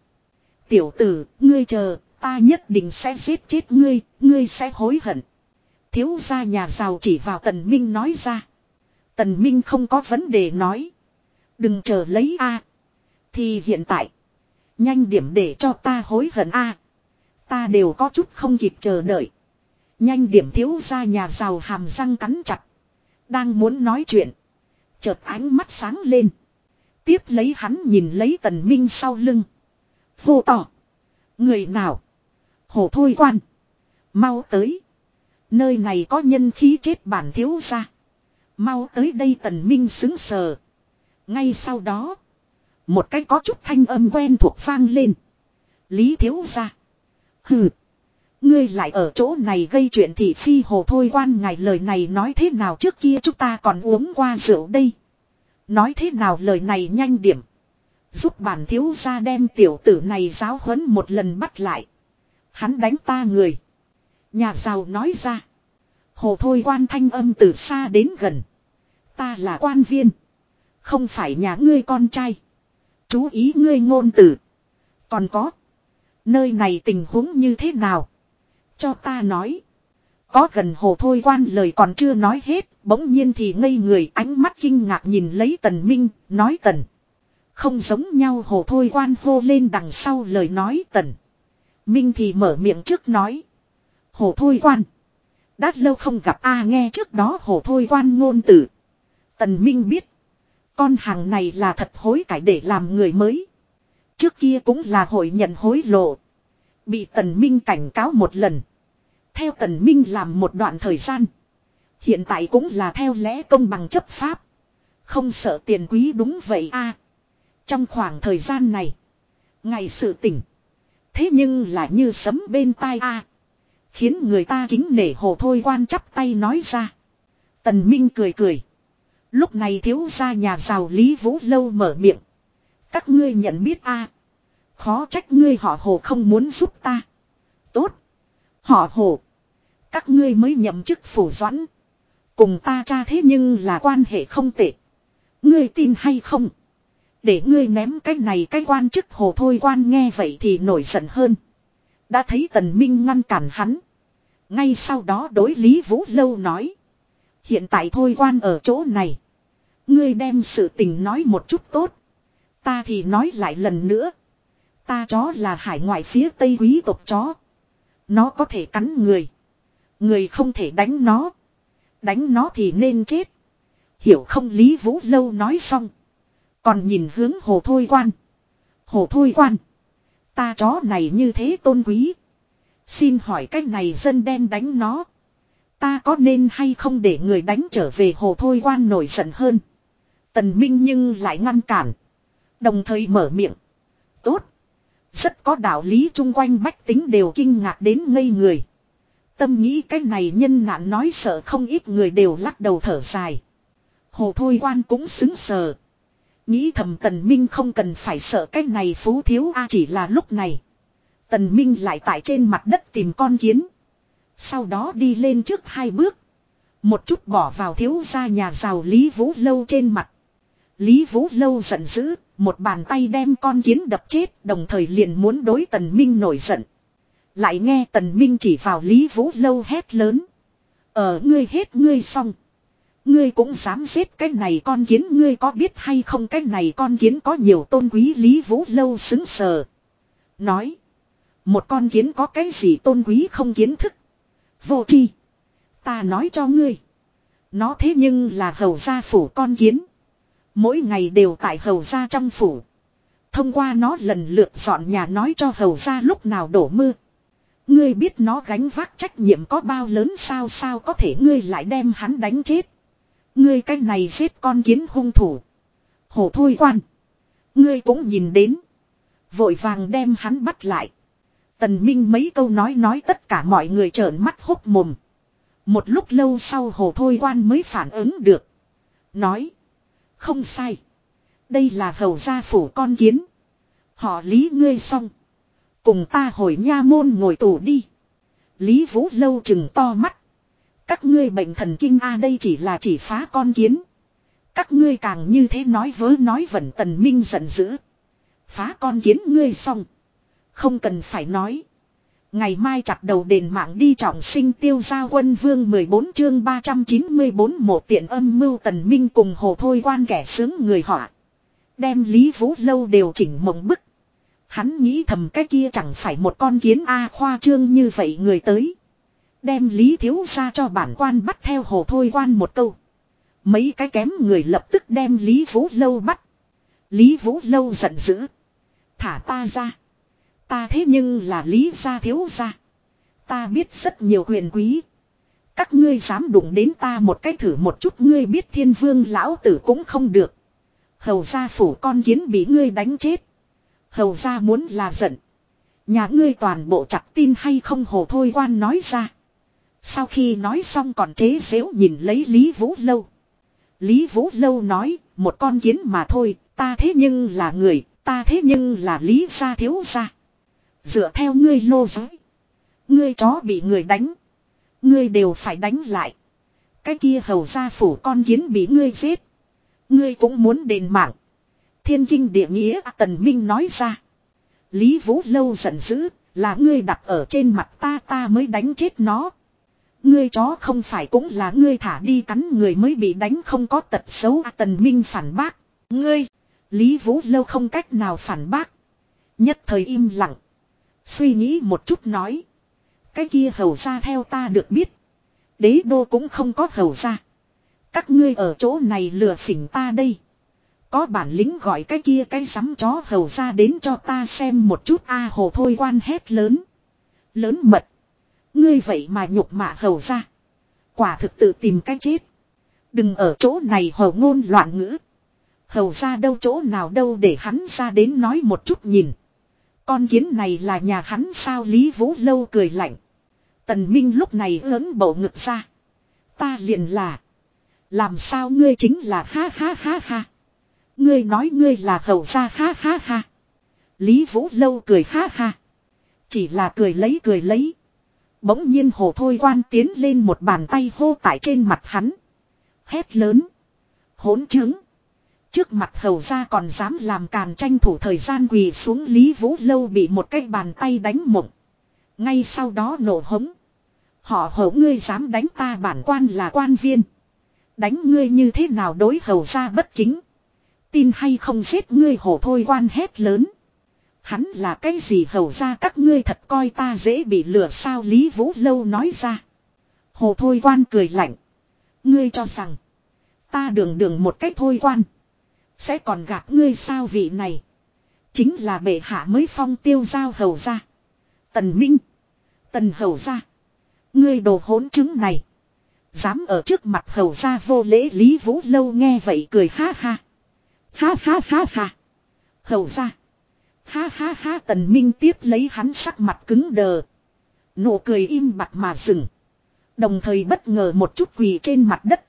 Tiểu tử, ngươi chờ, ta nhất định sẽ giết chết ngươi, ngươi sẽ hối hận. Thiếu gia nhà giàu chỉ vào Tần Minh nói ra. Tần Minh không có vấn đề nói. Đừng chờ lấy a. Thì hiện tại. Nhanh điểm để cho ta hối hận a. Ta đều có chút không kịp chờ đợi. Nhanh điểm thiếu gia nhà giàu hàm răng cắn chặt. Đang muốn nói chuyện. Chợt ánh mắt sáng lên. Tiếp lấy hắn nhìn lấy tần minh sau lưng. Vô tỏ. Người nào? Hổ thôi quan. Mau tới. Nơi này có nhân khí chết bản thiếu ra. Mau tới đây tần minh xứng sờ. Ngay sau đó. Một cái có chút thanh âm quen thuộc vang lên. Lý thiếu ra. Hừ. Ngươi lại ở chỗ này gây chuyện thị phi hồ thôi, quan ngài lời này nói thế nào trước kia chúng ta còn uống qua rượu đây. Nói thế nào lời này nhanh điểm. Giúp bản thiếu gia đem tiểu tử này giáo huấn một lần bắt lại. Hắn đánh ta người. Nhà giàu nói ra. Hồ thôi, quan thanh âm từ xa đến gần. Ta là quan viên. Không phải nhà ngươi con trai. Chú ý ngươi ngôn tử. Còn có. Nơi này tình huống như thế nào? Cho ta nói. Có gần hồ thôi quan lời còn chưa nói hết, bỗng nhiên thì ngây người ánh mắt kinh ngạc nhìn lấy tần minh, nói tần. Không giống nhau hồ thôi quan hô lên đằng sau lời nói tần. Minh thì mở miệng trước nói. Hồ thôi quan. Đã lâu không gặp a à, nghe trước đó hồ thôi quan ngôn tử. Tần Minh biết. Con hàng này là thật hối cải để làm người mới. Trước kia cũng là hội nhận hối lộ. Bị Tần Minh cảnh cáo một lần. Theo Tần Minh làm một đoạn thời gian. Hiện tại cũng là theo lẽ công bằng chấp pháp. Không sợ tiền quý đúng vậy a. trong khoảng thời gian này. Ngày sự tỉnh. Thế nhưng là như sấm bên tai a. Khiến người ta kính nể hồ thôi quan chắp tay nói ra. Tần Minh cười cười. Lúc này thiếu gia nhà giàu Lý Vũ Lâu mở miệng. Các ngươi nhận biết a Khó trách ngươi họ hồ không muốn giúp ta. Tốt. Họ hồ. Các ngươi mới nhậm chức phủ doãn. Cùng ta cha thế nhưng là quan hệ không tệ. Ngươi tin hay không? Để ngươi ném cái này cái quan chức hồ thôi quan nghe vậy thì nổi giận hơn. Đã thấy tần minh ngăn cản hắn. Ngay sau đó đối Lý Vũ Lâu nói. Hiện tại thôi quan ở chỗ này. Ngươi đem sự tình nói một chút tốt. Ta thì nói lại lần nữa. Ta chó là hải ngoại phía tây quý tộc chó. Nó có thể cắn người. Người không thể đánh nó. Đánh nó thì nên chết. Hiểu không Lý Vũ Lâu nói xong. Còn nhìn hướng hồ thôi quan. Hồ thôi quan. Ta chó này như thế tôn quý. Xin hỏi cách này dân đen đánh nó. Ta có nên hay không để người đánh trở về hồ thôi quan nổi giận hơn. Tần Minh nhưng lại ngăn cản. Đồng thời mở miệng. Tốt. Rất có đạo lý, chung quanh bách tính đều kinh ngạc đến ngây người. Tâm nghĩ cái này nhân nạn nói sợ không ít người đều lắc đầu thở dài. Hồ Thôi Quan cũng xứng sờ. Nghĩ thầm Tần Minh không cần phải sợ cái này phú thiếu a chỉ là lúc này. Tần Minh lại tại trên mặt đất tìm con kiến. Sau đó đi lên trước hai bước. Một chút bỏ vào thiếu gia nhà giàu Lý Vũ Lâu trên mặt. Lý Vũ Lâu giận dữ, một bàn tay đem con kiến đập chết đồng thời liền muốn đối Tần Minh nổi giận. Lại nghe Tần Minh chỉ vào Lý Vũ Lâu hét lớn. Ở ngươi hết ngươi xong. Ngươi cũng dám giết cái này con kiến ngươi có biết hay không cái này con kiến có nhiều tôn quý Lý Vũ Lâu xứng sờ. Nói. Một con kiến có cái gì tôn quý không kiến thức. Vô tri Ta nói cho ngươi. Nó thế nhưng là hầu gia phủ con kiến. Mỗi ngày đều tại hầu gia trong phủ. Thông qua nó lần lượt dọn nhà nói cho hầu gia lúc nào đổ mưa. Ngươi biết nó gánh vác trách nhiệm có bao lớn sao sao có thể ngươi lại đem hắn đánh chết. Ngươi cái này giết con kiến hung thủ. Hổ thôi quan. Ngươi cũng nhìn đến. Vội vàng đem hắn bắt lại. Tần Minh mấy câu nói nói tất cả mọi người trợn mắt hốc mồm. Một lúc lâu sau hồ thôi quan mới phản ứng được. Nói. Không sai. Đây là hầu gia phủ con kiến. Họ lý ngươi xong. Cùng ta hồi nha môn ngồi tù đi. Lý Vũ lâu chừng to mắt. Các ngươi bệnh thần kinh a đây chỉ là chỉ phá con kiến. Các ngươi càng như thế nói vớ nói vẩn tần minh giận dữ. Phá con kiến ngươi xong. Không cần phải nói. Ngày mai chặt đầu đền mạng đi trọng sinh tiêu gia quân vương 14 chương 394 một tiện âm mưu tần minh cùng hồ thôi quan kẻ sướng người họa. Đem Lý Vũ Lâu đều chỉnh mộng bức. Hắn nghĩ thầm cái kia chẳng phải một con kiến A khoa trương như vậy người tới. Đem Lý Thiếu ra cho bản quan bắt theo hồ thôi quan một câu. Mấy cái kém người lập tức đem Lý Vũ Lâu bắt. Lý Vũ Lâu giận dữ. Thả ta ra. Ta thế nhưng là Lý gia thiếu gia. Ta biết rất nhiều quyền quý. Các ngươi dám đụng đến ta một cái thử một chút ngươi biết thiên vương lão tử cũng không được. Hầu gia phủ con kiến bị ngươi đánh chết. Hầu gia muốn là giận. Nhà ngươi toàn bộ chặt tin hay không hồ thôi quan nói ra. Sau khi nói xong còn chế xếu nhìn lấy Lý Vũ Lâu. Lý Vũ Lâu nói, một con kiến mà thôi, ta thế nhưng là người, ta thế nhưng là Lý gia thiếu gia. Dựa theo ngươi lô giới. Ngươi chó bị người đánh. Ngươi đều phải đánh lại. Cái kia hầu gia phủ con kiến bị ngươi giết. Ngươi cũng muốn đền mạng. Thiên kinh địa nghĩa tần minh nói ra. Lý Vũ Lâu giận dữ, là ngươi đặt ở trên mặt ta ta mới đánh chết nó. Ngươi chó không phải cũng là ngươi thả đi cắn người mới bị đánh không có tật xấu à, tần minh phản bác. Ngươi, Lý Vũ Lâu không cách nào phản bác. Nhất thời im lặng. Suy nghĩ một chút nói. Cái kia hầu ra theo ta được biết. Đế đô cũng không có hầu ra. Các ngươi ở chỗ này lừa phỉnh ta đây. Có bản lính gọi cái kia cái sắm chó hầu ra đến cho ta xem một chút a hồ thôi quan hét lớn. Lớn mật. Ngươi vậy mà nhục mạ hầu ra. Quả thực tự tìm cách chết. Đừng ở chỗ này hầu ngôn loạn ngữ. Hầu ra đâu chỗ nào đâu để hắn ra đến nói một chút nhìn. Con kiến này là nhà hắn sao Lý Vũ Lâu cười lạnh. Tần Minh lúc này lớn bầu ngực ra. Ta liền là. Làm sao ngươi chính là ha ha ha ha. Ngươi nói ngươi là hầu gia ha ha ha. Lý Vũ Lâu cười ha ha. Chỉ là cười lấy cười lấy. Bỗng nhiên hồ thôi quan tiến lên một bàn tay hô tại trên mặt hắn. Hét lớn. Hỗn chứng. Trước mặt hầu ra còn dám làm càn tranh thủ thời gian quỳ xuống Lý Vũ Lâu bị một cái bàn tay đánh mộng. Ngay sau đó nổ hống. Họ hầu ngươi dám đánh ta bản quan là quan viên. Đánh ngươi như thế nào đối hầu ra bất kính. Tin hay không giết ngươi hổ thôi quan hét lớn. Hắn là cái gì hầu ra các ngươi thật coi ta dễ bị lừa sao Lý Vũ Lâu nói ra. Hồ thôi quan cười lạnh. Ngươi cho rằng. Ta đường đường một cách thôi quan. Sẽ còn gạt ngươi sao vị này. Chính là bệ hạ mới phong tiêu giao hầu ra. Tần Minh. Tần hầu ra. Ngươi đồ hỗn chứng này. Dám ở trước mặt hầu ra vô lễ Lý Vũ Lâu nghe vậy cười ha ha. Ha ha ha ha. Hầu ra. Ha ha ha tần minh tiếp lấy hắn sắc mặt cứng đờ. Nụ cười im bặt mà dừng. Đồng thời bất ngờ một chút quỳ trên mặt đất.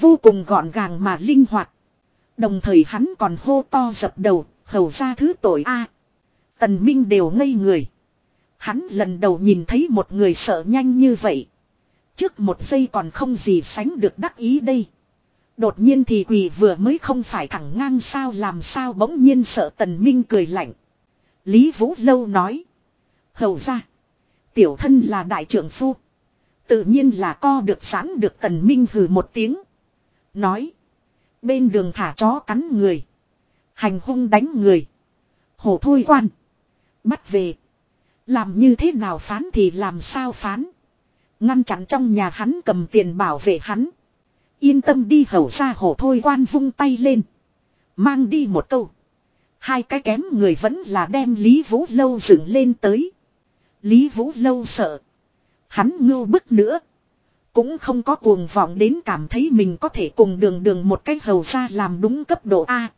Vô cùng gọn gàng mà linh hoạt. Đồng thời hắn còn hô to dập đầu, hầu ra thứ tội a. Tần Minh đều ngây người. Hắn lần đầu nhìn thấy một người sợ nhanh như vậy. Trước một giây còn không gì sánh được đắc ý đây. Đột nhiên thì quỳ vừa mới không phải thẳng ngang sao làm sao bỗng nhiên sợ tần minh cười lạnh. Lý Vũ Lâu nói. Hầu ra. Tiểu thân là đại trưởng phu. Tự nhiên là co được sẵn được tần minh hừ một tiếng. Nói. Bên đường thả chó cắn người. Hành hung đánh người. Hổ thôi quan. Bắt về. Làm như thế nào phán thì làm sao phán. Ngăn chặn trong nhà hắn cầm tiền bảo vệ hắn. Yên tâm đi hầu ra hổ thôi quan vung tay lên. Mang đi một câu. Hai cái kém người vẫn là đem Lý Vũ Lâu dựng lên tới. Lý Vũ Lâu sợ. Hắn ngưu bức nữa. Cũng không có cuồng vọng đến cảm thấy mình có thể cùng đường đường một cái hầu ra làm đúng cấp độ A.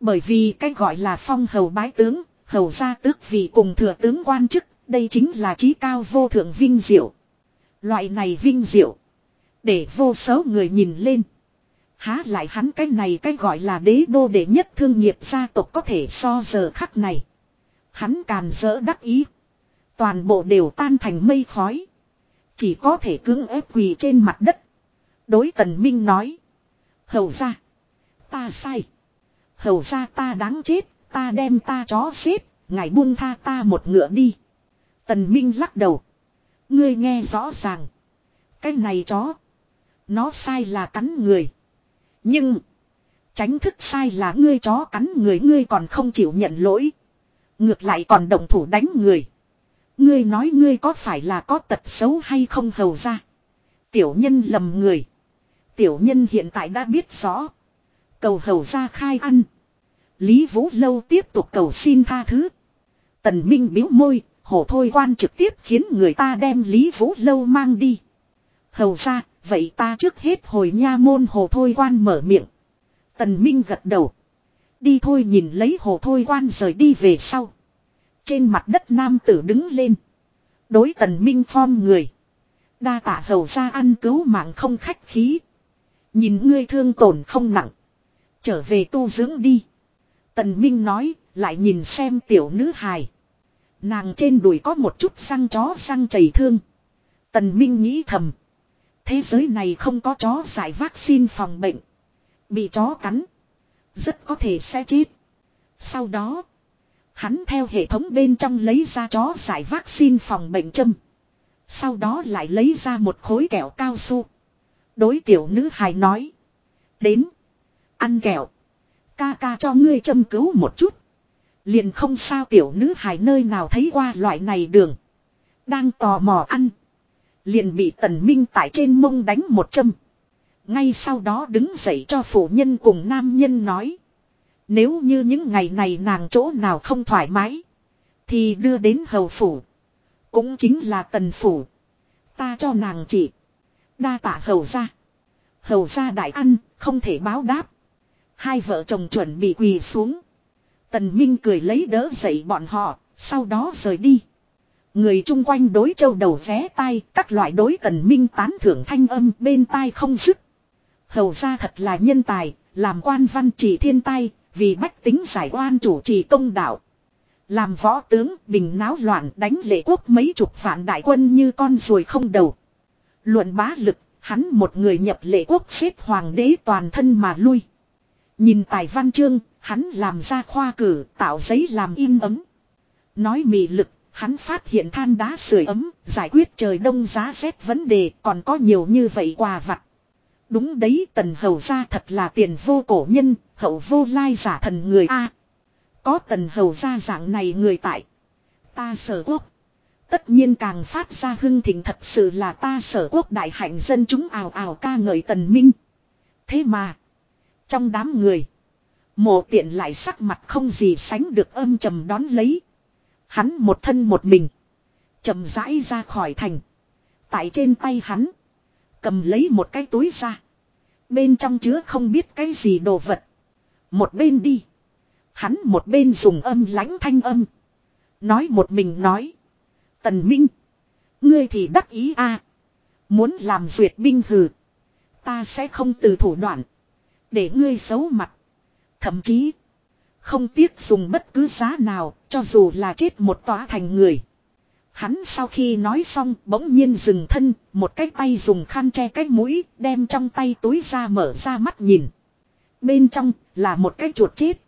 Bởi vì cái gọi là phong hầu bái tướng, hầu ra tước vì cùng thừa tướng quan chức, đây chính là trí cao vô thượng vinh diệu. Loại này vinh diệu. Để vô số người nhìn lên. Há lại hắn cái này cái gọi là đế đô đệ nhất thương nghiệp gia tộc có thể so giờ khắc này. Hắn càn rỡ đắc ý. Toàn bộ đều tan thành mây khói. Chỉ có thể cưỡng ép quỳ trên mặt đất. Đối tần minh nói. Hầu ra. Ta sai. Hầu ra ta đáng chết. Ta đem ta chó xếp. Ngài buông tha ta một ngựa đi. Tần minh lắc đầu. Ngươi nghe rõ ràng. Cái này chó. Nó sai là cắn người. Nhưng. Tránh thức sai là ngươi chó cắn người ngươi còn không chịu nhận lỗi. Ngược lại còn động thủ đánh người. Ngươi nói ngươi có phải là có tật xấu hay không hầu ra. Tiểu nhân lầm người. Tiểu nhân hiện tại đã biết rõ. Cầu hầu ra khai ăn. Lý Vũ Lâu tiếp tục cầu xin tha thứ. Tần Minh biếu môi, hổ thôi quan trực tiếp khiến người ta đem Lý Vũ Lâu mang đi. Hầu ra, vậy ta trước hết hồi nha môn hồ thôi quan mở miệng. Tần Minh gật đầu. Đi thôi nhìn lấy hồ thôi quan rời đi về sau. Trên mặt đất nam tử đứng lên. Đối tần minh phong người. Đa tạ hầu ra ăn cứu mạng không khách khí. Nhìn ngươi thương tổn không nặng. Trở về tu dưỡng đi. Tần minh nói, lại nhìn xem tiểu nữ hài. Nàng trên đùi có một chút răng chó răng chảy thương. Tần minh nghĩ thầm. Thế giới này không có chó giải vaccine phòng bệnh. Bị chó cắn. Rất có thể sẽ chết. Sau đó. Hắn theo hệ thống bên trong lấy ra chó giải vaccine phòng bệnh châm. Sau đó lại lấy ra một khối kẹo cao su. Đối tiểu nữ hài nói. Đến. Ăn kẹo. Ca ca cho ngươi châm cứu một chút. Liền không sao tiểu nữ hài nơi nào thấy qua loại này đường. Đang tò mò ăn. Liền bị tần minh tại trên mông đánh một châm. Ngay sau đó đứng dậy cho phụ nhân cùng nam nhân nói. Nếu như những ngày này nàng chỗ nào không thoải mái. Thì đưa đến hầu phủ. Cũng chính là tần phủ. Ta cho nàng chỉ. Đa tạ hầu ra. Hầu ra đại ăn, không thể báo đáp. Hai vợ chồng chuẩn bị quỳ xuống. Tần Minh cười lấy đỡ dậy bọn họ, sau đó rời đi. Người chung quanh đối châu đầu vé tai, các loại đối tần Minh tán thưởng thanh âm bên tai không dứt. Hầu ra thật là nhân tài, làm quan văn chỉ thiên tai, vì bách tính giải oan chủ trì công đạo. Làm võ tướng bình náo loạn đánh lệ quốc mấy chục vạn đại quân như con ruồi không đầu. Luận bá lực, hắn một người nhập lệ quốc xếp hoàng đế toàn thân mà lui. Nhìn tài văn chương, hắn làm ra khoa cử, tạo giấy làm in ấm. Nói mị lực, hắn phát hiện than đá sưởi ấm, giải quyết trời đông giá rét vấn đề còn có nhiều như vậy quà vặt. Đúng đấy tần hầu ra thật là tiền vô cổ nhân, hậu vô lai giả thần người A. có tần hầu ra dạng này người tại. Ta sở quốc. Tất nhiên càng phát ra hưng thịnh thật sự là ta sở quốc đại hạnh dân chúng ào ào ca ngợi tần minh. Thế mà. Trong đám người. Mộ tiện lại sắc mặt không gì sánh được âm trầm đón lấy. Hắn một thân một mình. chậm rãi ra khỏi thành. Tại trên tay hắn. Cầm lấy một cái túi ra. Bên trong chứa không biết cái gì đồ vật. Một bên đi. Hắn một bên dùng âm lãnh thanh âm. Nói một mình nói. Tần Minh. Ngươi thì đắc ý a Muốn làm duyệt binh hừ. Ta sẽ không từ thủ đoạn. Để ngươi xấu mặt. Thậm chí. Không tiếc dùng bất cứ giá nào. Cho dù là chết một tòa thành người. Hắn sau khi nói xong bỗng nhiên dừng thân, một cái tay dùng khăn che cái mũi, đem trong tay túi ra mở ra mắt nhìn. Bên trong là một cái chuột chết.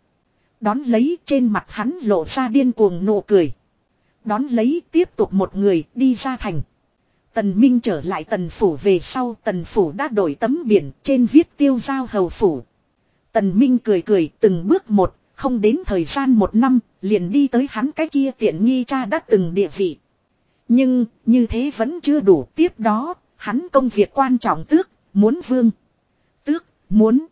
Đón lấy trên mặt hắn lộ ra điên cuồng nụ cười. Đón lấy tiếp tục một người đi ra thành. Tần Minh trở lại tần phủ về sau tần phủ đã đổi tấm biển trên viết tiêu giao hầu phủ. Tần Minh cười cười từng bước một, Không đến thời gian một năm, liền đi tới hắn cái kia tiện nghi cha đã từng địa vị. Nhưng, như thế vẫn chưa đủ tiếp đó, hắn công việc quan trọng tước, muốn vương. Tước, muốn.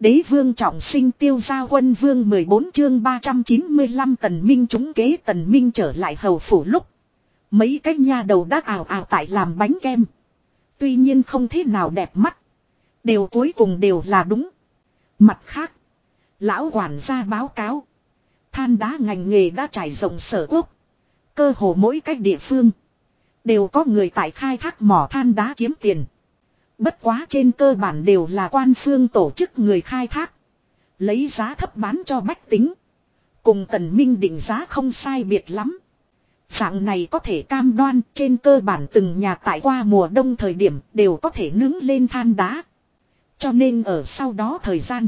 Đế vương trọng sinh tiêu gia quân vương 14 chương 395 tần minh trúng kế tần minh trở lại hầu phủ lúc. Mấy cái nha đầu đã ảo ảo tại làm bánh kem. Tuy nhiên không thế nào đẹp mắt. Đều cuối cùng đều là đúng. Mặt khác. Lão quản gia báo cáo. Than đá ngành nghề đã trải rộng sở quốc. Cơ hồ mỗi cách địa phương. Đều có người tại khai thác mỏ than đá kiếm tiền. Bất quá trên cơ bản đều là quan phương tổ chức người khai thác. Lấy giá thấp bán cho bách tính. Cùng tần minh định giá không sai biệt lắm. Dạng này có thể cam đoan trên cơ bản từng nhà tại qua mùa đông thời điểm đều có thể nướng lên than đá. Cho nên ở sau đó thời gian.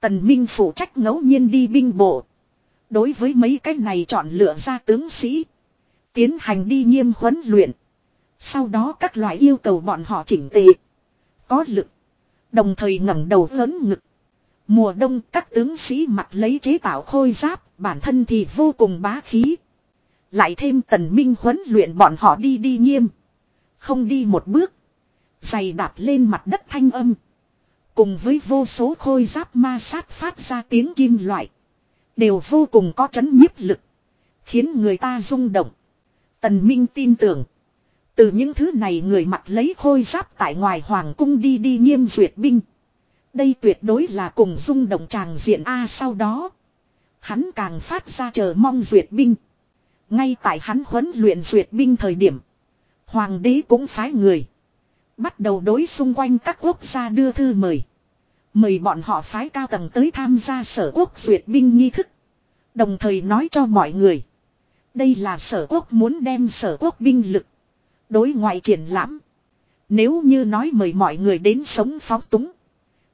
Tần Minh phụ trách ngẫu nhiên đi binh bộ. Đối với mấy cái này chọn lựa ra tướng sĩ. Tiến hành đi nghiêm huấn luyện. Sau đó các loại yêu cầu bọn họ chỉnh tề. Có lực. Đồng thời ngẩng đầu lớn ngực. Mùa đông các tướng sĩ mặc lấy chế tạo khôi giáp, bản thân thì vô cùng bá khí. Lại thêm tần minh huấn luyện bọn họ đi đi nghiêm. Không đi một bước. Giày đạp lên mặt đất thanh âm. Cùng với vô số khôi giáp ma sát phát ra tiếng kim loại. Đều vô cùng có chấn nhiếp lực. Khiến người ta rung động. Tần Minh tin tưởng. Từ những thứ này người mặc lấy khôi giáp tại ngoài hoàng cung đi đi nghiêm duyệt binh. Đây tuyệt đối là cùng rung động tràng diện A sau đó. Hắn càng phát ra chờ mong duyệt binh. Ngay tại hắn huấn luyện duyệt binh thời điểm. Hoàng đế cũng phái người. Bắt đầu đối xung quanh các quốc gia đưa thư mời. Mời bọn họ phái cao tầng tới tham gia sở quốc duyệt binh nghi thức. Đồng thời nói cho mọi người. Đây là sở quốc muốn đem sở quốc binh lực. Đối ngoại triển lãm. Nếu như nói mời mọi người đến sống phóng túng.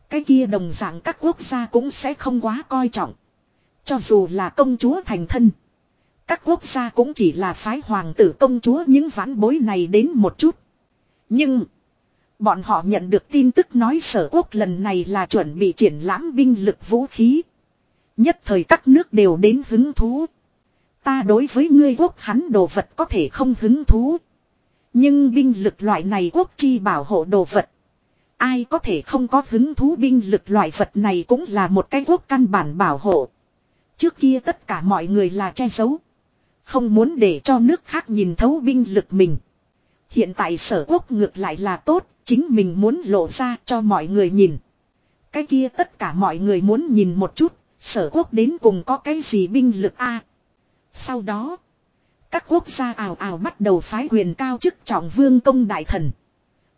Cái kia đồng dạng các quốc gia cũng sẽ không quá coi trọng. Cho dù là công chúa thành thân. Các quốc gia cũng chỉ là phái hoàng tử công chúa những vãn bối này đến một chút. Nhưng. Bọn họ nhận được tin tức nói sở quốc lần này là chuẩn bị triển lãm binh lực vũ khí. Nhất thời các nước đều đến hứng thú. Ta đối với ngươi quốc hắn đồ vật có thể không hứng thú. Nhưng binh lực loại này quốc chi bảo hộ đồ vật. Ai có thể không có hứng thú binh lực loại vật này cũng là một cái quốc căn bản bảo hộ. Trước kia tất cả mọi người là che giấu. Không muốn để cho nước khác nhìn thấu binh lực mình. Hiện tại sở quốc ngược lại là tốt, chính mình muốn lộ ra cho mọi người nhìn. Cái kia tất cả mọi người muốn nhìn một chút, sở quốc đến cùng có cái gì binh lực a Sau đó, các quốc gia ảo ảo bắt đầu phái quyền cao chức trọng vương công đại thần.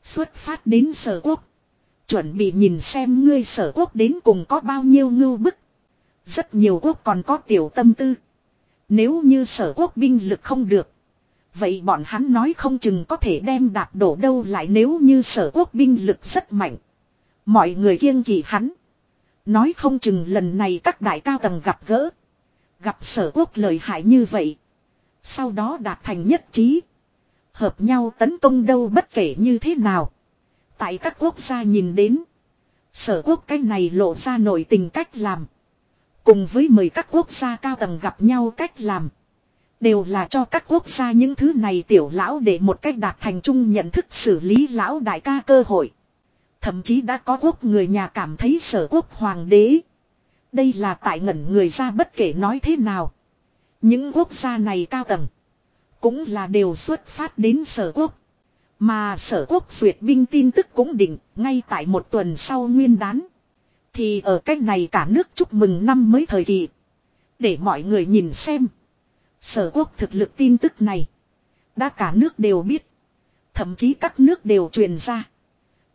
Xuất phát đến sở quốc. Chuẩn bị nhìn xem ngươi sở quốc đến cùng có bao nhiêu ngưu bức. Rất nhiều quốc còn có tiểu tâm tư. Nếu như sở quốc binh lực không được. Vậy bọn hắn nói không chừng có thể đem đạp đổ đâu lại nếu như sở quốc binh lực rất mạnh. Mọi người kiêng kỳ hắn. Nói không chừng lần này các đại cao tầng gặp gỡ. Gặp sở quốc lợi hại như vậy. Sau đó đạt thành nhất trí. Hợp nhau tấn công đâu bất kể như thế nào. Tại các quốc gia nhìn đến. Sở quốc cái này lộ ra nổi tình cách làm. Cùng với mời các quốc gia cao tầng gặp nhau cách làm. Đều là cho các quốc gia những thứ này tiểu lão để một cách đạt thành chung nhận thức xử lý lão đại ca cơ hội. Thậm chí đã có quốc người nhà cảm thấy sở quốc hoàng đế. Đây là tại ngẩn người ra bất kể nói thế nào. Những quốc gia này cao tầng. Cũng là đều xuất phát đến sở quốc. Mà sở quốc duyệt binh tin tức cũng định ngay tại một tuần sau nguyên đán. Thì ở cách này cả nước chúc mừng năm mới thời kỳ. Để mọi người nhìn xem. Sở quốc thực lực tin tức này. Đã cả nước đều biết. Thậm chí các nước đều truyền ra.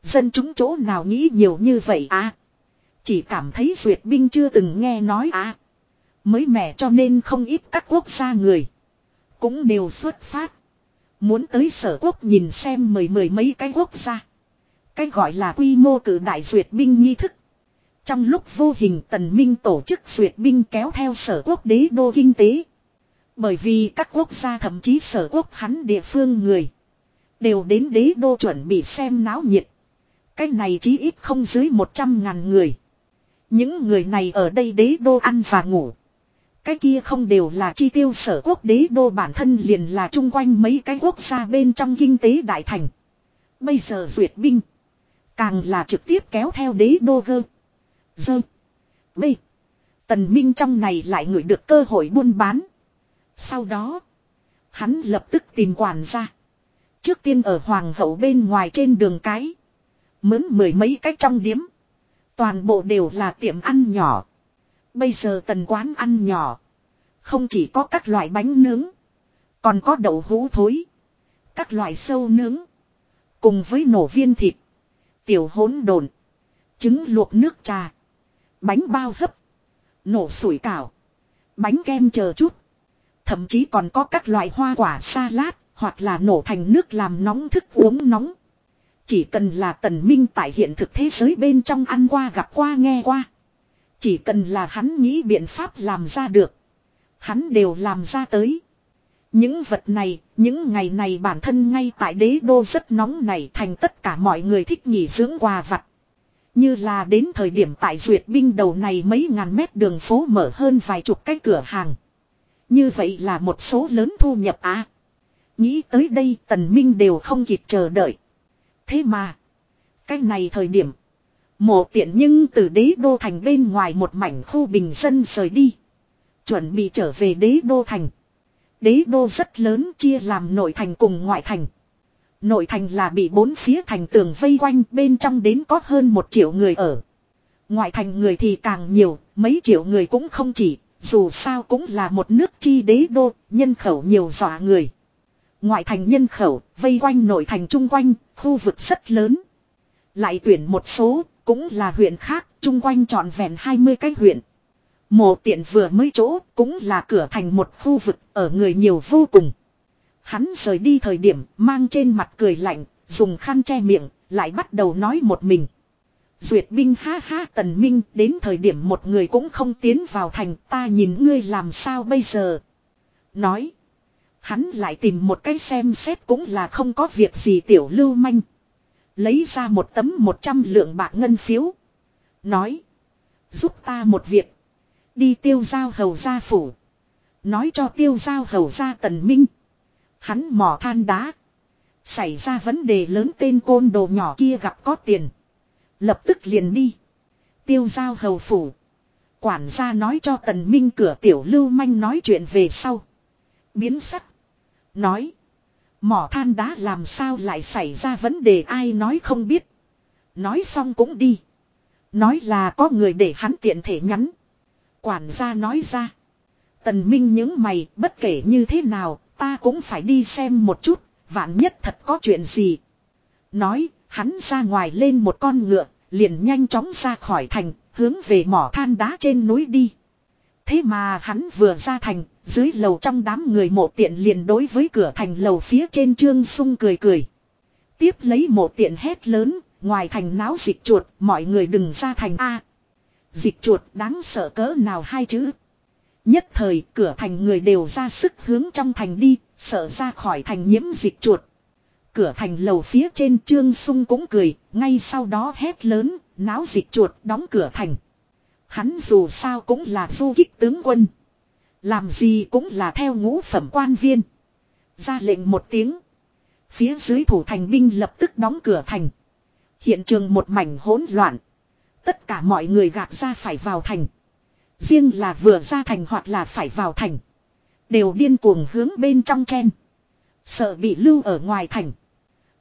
Dân chúng chỗ nào nghĩ nhiều như vậy à. Chỉ cảm thấy duyệt binh chưa từng nghe nói à. Mới mẻ cho nên không ít các quốc gia người. Cũng đều xuất phát. Muốn tới sở quốc nhìn xem mười mười mấy cái quốc gia. Cái gọi là quy mô cử đại duyệt binh nghi thức. Trong lúc vô hình tần minh tổ chức duyệt binh kéo theo sở quốc đế đô kinh tế. Bởi vì các quốc gia thậm chí sở quốc hắn địa phương người. Đều đến đế đô chuẩn bị xem náo nhiệt. Cái này chí ít không dưới 100 ngàn người. Những người này ở đây đế đô ăn và ngủ. Cái kia không đều là chi tiêu sở quốc đế đô bản thân liền là chung quanh mấy cái quốc gia bên trong kinh tế đại thành. Bây giờ duyệt binh. Càng là trực tiếp kéo theo đế đô gơ. Dơ. B. Tần Minh trong này lại ngửi được cơ hội buôn bán. Sau đó. Hắn lập tức tìm quản ra. Trước tiên ở hoàng hậu bên ngoài trên đường cái. Mướn mười mấy cách trong điếm. Toàn bộ đều là tiệm ăn nhỏ. Bây giờ tần quán ăn nhỏ. Không chỉ có các loại bánh nướng. Còn có đậu hũ thối. Các loại sâu nướng. Cùng với nổ viên thịt. Tiểu hỗn đồn. Trứng luộc nước trà. Bánh bao hấp. Nổ sủi cảo. Bánh kem chờ chút. Thậm chí còn có các loại hoa quả salad. Hoặc là nổ thành nước làm nóng thức uống nóng. Chỉ cần là tần minh tại hiện thực thế giới bên trong ăn qua gặp qua nghe qua. Chỉ cần là hắn nghĩ biện pháp làm ra được. Hắn đều làm ra tới. Những vật này, những ngày này bản thân ngay tại đế đô rất nóng này thành tất cả mọi người thích nghỉ dưỡng quà vặt. Như là đến thời điểm tại duyệt binh đầu này mấy ngàn mét đường phố mở hơn vài chục cái cửa hàng. Như vậy là một số lớn thu nhập á. Nghĩ tới đây tần minh đều không kịp chờ đợi. Thế mà. Cái này thời điểm. Mộ tiện nhưng từ đế đô thành bên ngoài một mảnh khu bình dân rời đi. Chuẩn bị trở về đế đô thành. Đế đô rất lớn chia làm nội thành cùng ngoại thành. Nội thành là bị bốn phía thành tường vây quanh bên trong đến có hơn một triệu người ở. Ngoại thành người thì càng nhiều, mấy triệu người cũng không chỉ, dù sao cũng là một nước chi đế đô, nhân khẩu nhiều dọa người. Ngoại thành nhân khẩu, vây quanh nội thành chung quanh, khu vực rất lớn. Lại tuyển một số, cũng là huyện khác, chung quanh trọn vẹn 20 cái huyện. Mộ tiện vừa mới chỗ, cũng là cửa thành một khu vực, ở người nhiều vô cùng. Hắn rời đi thời điểm, mang trên mặt cười lạnh, dùng khăn che miệng, lại bắt đầu nói một mình. Duyệt binh ha ha tần minh, đến thời điểm một người cũng không tiến vào thành, ta nhìn ngươi làm sao bây giờ. Nói. Hắn lại tìm một cái xem xét cũng là không có việc gì tiểu lưu manh. Lấy ra một tấm một trăm lượng bạc ngân phiếu. Nói. Giúp ta một việc. Đi tiêu giao hầu gia phủ. Nói cho tiêu giao hầu gia tần minh. Hắn mò than đá. Xảy ra vấn đề lớn tên côn đồ nhỏ kia gặp có tiền. Lập tức liền đi. Tiêu giao hầu phủ. Quản gia nói cho tần minh cửa tiểu lưu manh nói chuyện về sau. Biến sắc. Nói. Mỏ than đá làm sao lại xảy ra vấn đề ai nói không biết. Nói xong cũng đi. Nói là có người để hắn tiện thể nhắn. Quản gia nói ra. Tần Minh những mày, bất kể như thế nào, ta cũng phải đi xem một chút. Vạn nhất thật có chuyện gì. Nói, hắn ra ngoài lên một con ngựa. Liền nhanh chóng ra khỏi thành hướng về mỏ than đá trên núi đi. Thế mà hắn vừa ra thành, dưới lầu trong đám người mộ tiện liền đối với cửa thành lầu phía trên trương sung cười cười. Tiếp lấy mộ tiện hét lớn, ngoài thành náo dịch chuột, mọi người đừng ra thành A. Dịch chuột đáng sợ cỡ nào hai chữ. Nhất thời cửa thành người đều ra sức hướng trong thành đi, sợ ra khỏi thành nhiễm dịch chuột. Cửa thành lầu phía trên trương sung cũng cười, ngay sau đó hét lớn, náo dịch chuột đóng cửa thành. Hắn dù sao cũng là du kích tướng quân. Làm gì cũng là theo ngũ phẩm quan viên. Ra lệnh một tiếng. Phía dưới thủ thành binh lập tức đóng cửa thành. Hiện trường một mảnh hỗn loạn. Tất cả mọi người gạt ra phải vào thành. Riêng là vừa ra thành hoặc là phải vào thành. Đều điên cuồng hướng bên trong chen. Sợ bị lưu ở ngoài thành.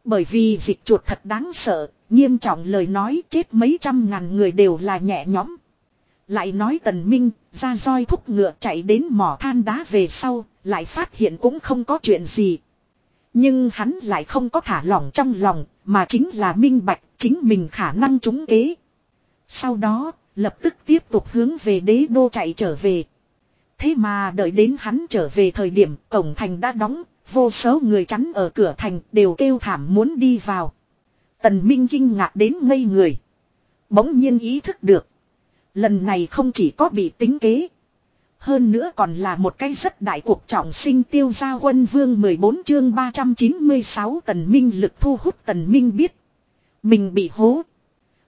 Bởi vì dịch chuột thật đáng sợ, nghiêm trọng lời nói chết mấy trăm ngàn người đều là nhẹ nhõm. Lại nói tần minh, ra roi thúc ngựa chạy đến mỏ than đá về sau, lại phát hiện cũng không có chuyện gì. Nhưng hắn lại không có thả lỏng trong lòng, mà chính là minh bạch, chính mình khả năng trúng kế. Sau đó, lập tức tiếp tục hướng về đế đô chạy trở về. Thế mà đợi đến hắn trở về thời điểm cổng thành đã đóng, vô số người chắn ở cửa thành đều kêu thảm muốn đi vào. Tần Minh kinh ngạc đến ngây người. Bỗng nhiên ý thức được. Lần này không chỉ có bị tính kế. Hơn nữa còn là một cái rất đại cuộc trọng sinh tiêu gia quân vương 14 chương 396 tần minh lực thu hút tần minh biết. Mình bị hố.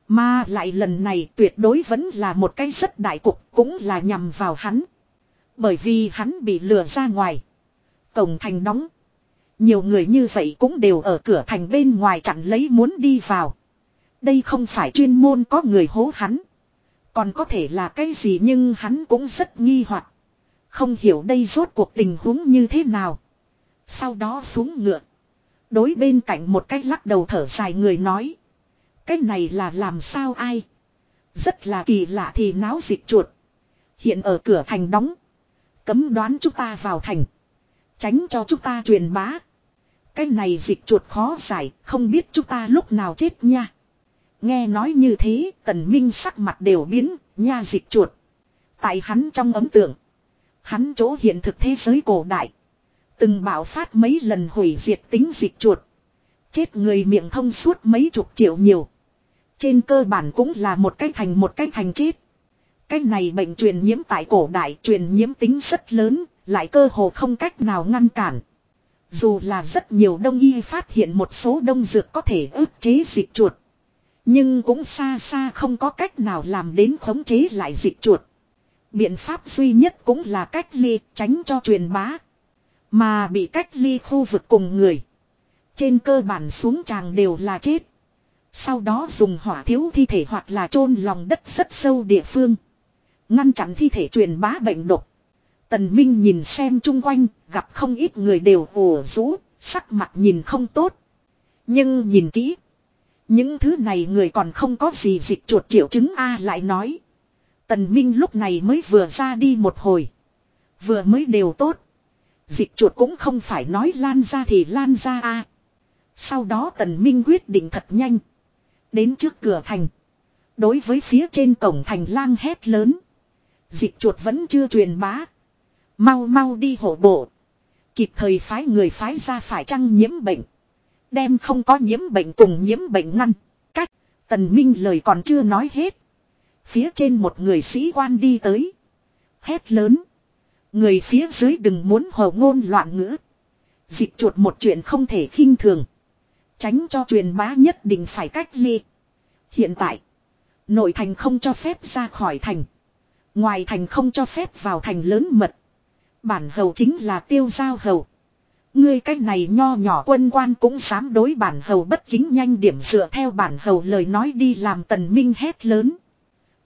Mà lại lần này tuyệt đối vẫn là một cái rất đại cục cũng là nhằm vào hắn. Bởi vì hắn bị lừa ra ngoài. Cổng thành đóng. Nhiều người như vậy cũng đều ở cửa thành bên ngoài chặn lấy muốn đi vào. Đây không phải chuyên môn có người hố hắn. Còn có thể là cái gì nhưng hắn cũng rất nghi hoặc Không hiểu đây rốt cuộc tình huống như thế nào. Sau đó xuống ngựa. Đối bên cạnh một cách lắc đầu thở dài người nói. Cái này là làm sao ai? Rất là kỳ lạ thì náo dịch chuột. Hiện ở cửa thành đóng. Cấm đoán chúng ta vào thành. Tránh cho chúng ta truyền bá. Cái này dịch chuột khó giải, không biết chúng ta lúc nào chết nha. Nghe nói như thế, tần minh sắc mặt đều biến, nha dịch chuột. Tại hắn trong ấm tượng. Hắn chỗ hiện thực thế giới cổ đại. Từng bạo phát mấy lần hủy diệt tính dịch chuột. Chết người miệng thông suốt mấy chục triệu nhiều. Trên cơ bản cũng là một cái thành một cái thành chết. Cái này bệnh truyền nhiễm tại cổ đại truyền nhiễm tính rất lớn, lại cơ hồ không cách nào ngăn cản. Dù là rất nhiều đông y phát hiện một số đông dược có thể ức chế dịch chuột. Nhưng cũng xa xa không có cách nào làm đến khống chế lại dịch chuột. Biện pháp duy nhất cũng là cách ly tránh cho truyền bá. Mà bị cách ly khu vực cùng người. Trên cơ bản xuống tràng đều là chết. Sau đó dùng hỏa thiếu thi thể hoặc là chôn lòng đất rất sâu địa phương. Ngăn chặn thi thể truyền bá bệnh độc. Tần Minh nhìn xem chung quanh, gặp không ít người đều ủ rũ, sắc mặt nhìn không tốt. Nhưng nhìn kỹ. Những thứ này người còn không có gì dịch chuột triệu chứng A lại nói. Tần Minh lúc này mới vừa ra đi một hồi. Vừa mới đều tốt. Dịch chuột cũng không phải nói lan ra thì lan ra A. Sau đó Tần Minh quyết định thật nhanh. Đến trước cửa thành. Đối với phía trên cổng thành lang hét lớn. Dịch chuột vẫn chưa truyền bá. Mau mau đi hộ bộ. Kịp thời phái người phái ra phải chăng nhiễm bệnh. Đem không có nhiễm bệnh cùng nhiễm bệnh ngăn. Cách. Tần Minh lời còn chưa nói hết. Phía trên một người sĩ quan đi tới. Hét lớn. Người phía dưới đừng muốn hồ ngôn loạn ngữ. Dịch chuột một chuyện không thể khinh thường. Tránh cho truyền bá nhất định phải cách ly. Hiện tại. Nội thành không cho phép ra khỏi thành. Ngoài thành không cho phép vào thành lớn mật. Bản hầu chính là tiêu giao hầu. Ngươi cách này nho nhỏ quân quan cũng dám đối bản hầu bất kính nhanh điểm dựa theo bản hầu lời nói đi làm tần minh hét lớn.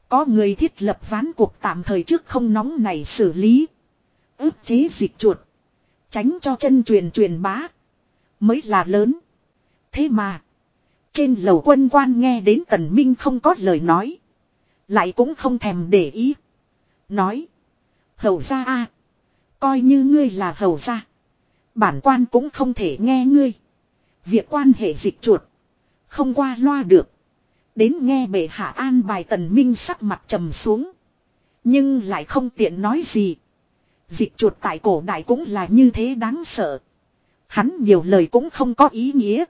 Có người thiết lập ván cuộc tạm thời trước không nóng này xử lý. ức chế dịch chuột. Tránh cho chân truyền truyền bá. Mới là lớn. Thế mà. Trên lầu quân quan nghe đến tần minh không có lời nói. Lại cũng không thèm để ý. Nói. Hầu ra a Coi như ngươi là hầu gia, Bản quan cũng không thể nghe ngươi. Việc quan hệ dịch chuột. Không qua loa được. Đến nghe bệ hạ an bài tần minh sắc mặt trầm xuống. Nhưng lại không tiện nói gì. Dịch chuột tại cổ đại cũng là như thế đáng sợ. Hắn nhiều lời cũng không có ý nghĩa.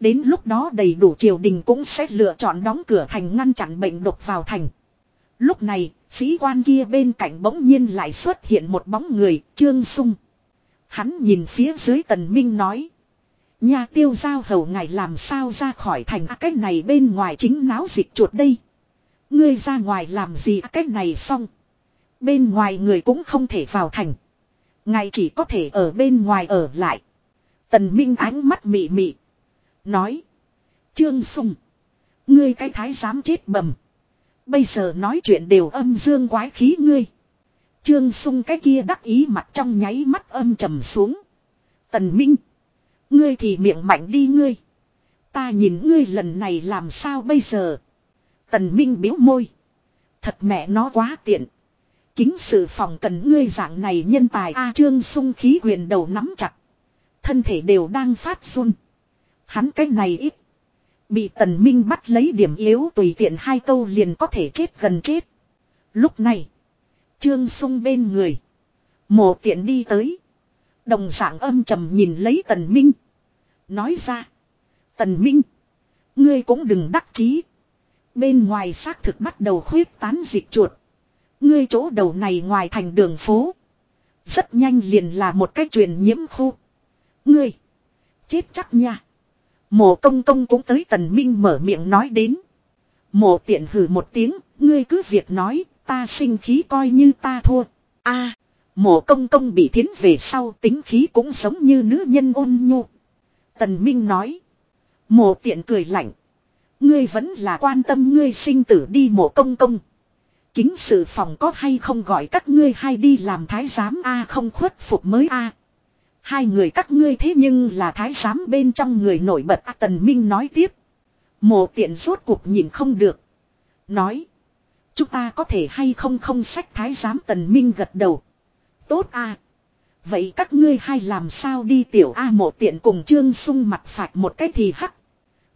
Đến lúc đó đầy đủ triều đình cũng sẽ lựa chọn đóng cửa thành ngăn chặn bệnh độc vào thành. Lúc này, sĩ quan kia bên cạnh bỗng nhiên lại xuất hiện một bóng người, Trương Sung. Hắn nhìn phía dưới tần minh nói. Nhà tiêu giao hầu ngài làm sao ra khỏi thành à, cái này bên ngoài chính náo dịch chuột đây. Ngươi ra ngoài làm gì à, cái này xong. Bên ngoài người cũng không thể vào thành. Ngài chỉ có thể ở bên ngoài ở lại. Tần Minh ánh mắt mị mị. Nói. Trương Sung. Ngươi cái thái giám chết bầm. Bây giờ nói chuyện đều âm dương quái khí ngươi. Trương sung cái kia đắc ý mặt trong nháy mắt âm trầm xuống. Tần Minh. Ngươi thì miệng mạnh đi ngươi. Ta nhìn ngươi lần này làm sao bây giờ. Tần Minh biếu môi. Thật mẹ nó quá tiện. Kính sự phòng cần ngươi dạng này nhân tài A trương sung khí quyền đầu nắm chặt. Thân thể đều đang phát run. Hắn cái này ít. Bị tần minh bắt lấy điểm yếu tùy tiện hai câu liền có thể chết gần chết. Lúc này. Trương sung bên người. Mộ tiện đi tới. Đồng sảng âm trầm nhìn lấy tần minh. Nói ra. Tần minh. Ngươi cũng đừng đắc chí. Bên ngoài xác thực bắt đầu khuyết tán dịch chuột. Ngươi chỗ đầu này ngoài thành đường phố. Rất nhanh liền là một cái truyền nhiễm khu. Ngươi. Chết chắc nha. Mộ công công cũng tới tần minh mở miệng nói đến. Mộ tiện hừ một tiếng, ngươi cứ việc nói, ta sinh khí coi như ta thua. a mộ công công bị thiến về sau tính khí cũng giống như nữ nhân ôn nhu. Tần Minh nói. Mộ tiện cười lạnh. Ngươi vẫn là quan tâm ngươi sinh tử đi mộ công công. Kính sự phòng có hay không gọi các ngươi hay đi làm thái giám A không khuất phục mới A. Hai người các ngươi thế nhưng là thái giám bên trong người nổi bật à, Tần Minh nói tiếp. Mộ tiện rốt cuộc nhìn không được. Nói. Chúng ta có thể hay không không sách thái giám Tần Minh gật đầu. Tốt A. Vậy các ngươi hay làm sao đi tiểu A mộ tiện cùng trương sung mặt phạt một cái thì hắc.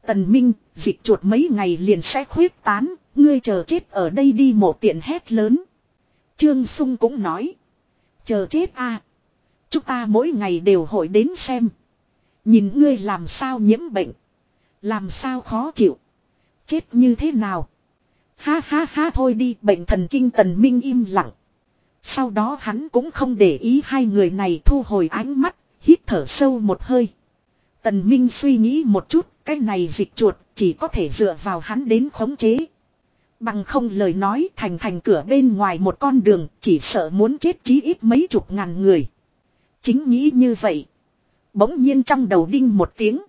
Tần Minh, dịch chuột mấy ngày liền sẽ khuyết tán, ngươi chờ chết ở đây đi mộ tiện hét lớn. Trương Sung cũng nói. Chờ chết a Chúng ta mỗi ngày đều hội đến xem. Nhìn ngươi làm sao nhiễm bệnh. Làm sao khó chịu. Chết như thế nào. Ha ha ha thôi đi bệnh thần kinh tần minh im lặng. Sau đó hắn cũng không để ý hai người này thu hồi ánh mắt, hít thở sâu một hơi. Tần Minh suy nghĩ một chút, cái này dịch chuột chỉ có thể dựa vào hắn đến khống chế. Bằng không lời nói thành thành cửa bên ngoài một con đường chỉ sợ muốn chết chí ít mấy chục ngàn người. Chính nghĩ như vậy. Bỗng nhiên trong đầu đinh một tiếng.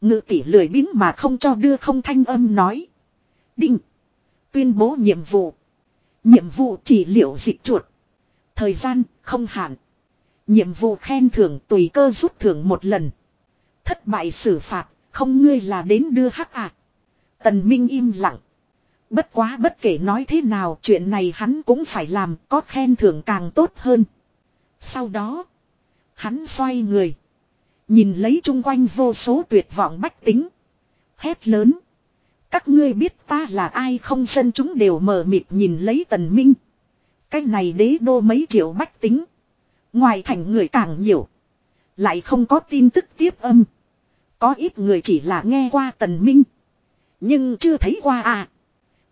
Ngự tỷ lười biếng mà không cho đưa không thanh âm nói. Đinh. Tuyên bố nhiệm vụ. Nhiệm vụ chỉ liệu dịch chuột. Thời gian không hạn. Nhiệm vụ khen thưởng tùy cơ rút thưởng một lần. Thất bại xử phạt, không ngươi là đến đưa hắc à. Tần Minh im lặng. Bất quá bất kể nói thế nào chuyện này hắn cũng phải làm có khen thưởng càng tốt hơn. Sau đó, hắn xoay người. Nhìn lấy chung quanh vô số tuyệt vọng bách tính. Hét lớn. Các ngươi biết ta là ai không dân chúng đều mờ mịt nhìn lấy tần minh. Cái này đế đô mấy triệu bách tính. Ngoài thành người càng nhiều. Lại không có tin tức tiếp âm. Có ít người chỉ là nghe qua tần minh. Nhưng chưa thấy qua à.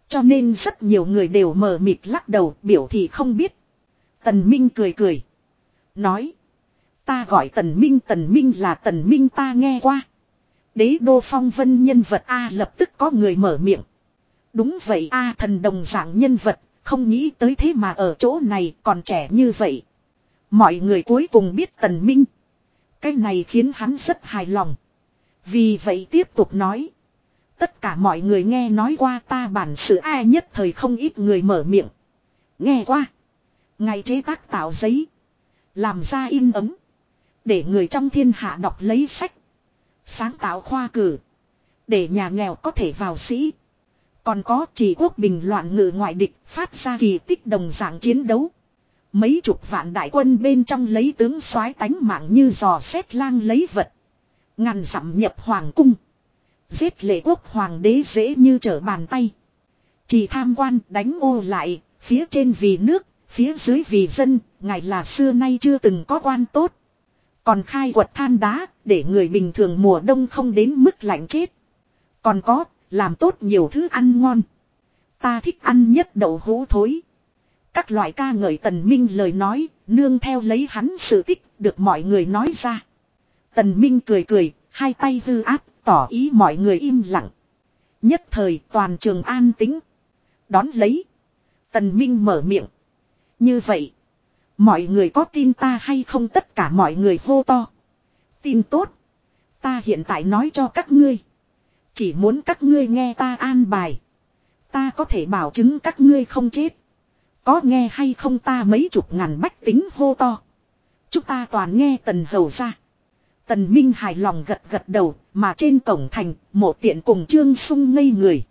Cho nên rất nhiều người đều mờ mịt lắc đầu, biểu thị không biết. Tần minh cười cười. Nói. Ta gọi tần minh tần minh là tần minh ta nghe qua. Đế đô phong vân nhân vật A lập tức có người mở miệng. Đúng vậy A, thần đồng dạng nhân vật. Không nghĩ tới thế mà ở chỗ này còn trẻ như vậy. Mọi người cuối cùng biết tần minh. Cái này khiến hắn rất hài lòng. Vì vậy tiếp tục nói. Tất cả mọi người nghe nói qua ta bản sự ai nhất thời không ít người mở miệng. Nghe qua. Ngày chế tác tạo giấy. Làm ra in ấm. Để người trong thiên hạ đọc lấy sách. Sáng tạo khoa cử. Để nhà nghèo có thể vào sĩ. Còn có chỉ quốc bình loạn ngự ngoại địch phát ra kỳ tích đồng dạng chiến đấu. Mấy chục vạn đại quân bên trong lấy tướng soái tánh mạng như giò xét lang lấy vật. Ngàn dặm nhập hoàng cung. Giết lệ quốc hoàng đế dễ như trở bàn tay. Chỉ tham quan đánh ô lại, phía trên vì nước, phía dưới vì dân, ngài là xưa nay chưa từng có quan tốt. Còn khai quật than đá, để người bình thường mùa đông không đến mức lạnh chết. Còn có, làm tốt nhiều thứ ăn ngon. Ta thích ăn nhất đậu hũ thối. Các loại ca ngợi tần minh lời nói, nương theo lấy hắn sự tích, được mọi người nói ra. Tần minh cười cười, hai tay hư áp, tỏ ý mọi người im lặng. Nhất thời toàn trường an tính. Đón lấy. Tần Minh mở miệng. Như vậy. Mọi người có tin ta hay không tất cả mọi người hô to. Tin tốt. Ta hiện tại nói cho các ngươi. Chỉ muốn các ngươi nghe ta an bài. Ta có thể bảo chứng các ngươi không chết. Có nghe hay không ta mấy chục ngàn bách tính hô to. Chúng ta toàn nghe tần hầu ra. Tần Minh hài lòng gật gật đầu, mà trên cổng thành, mộ tiện cùng Trương Sung ngây người.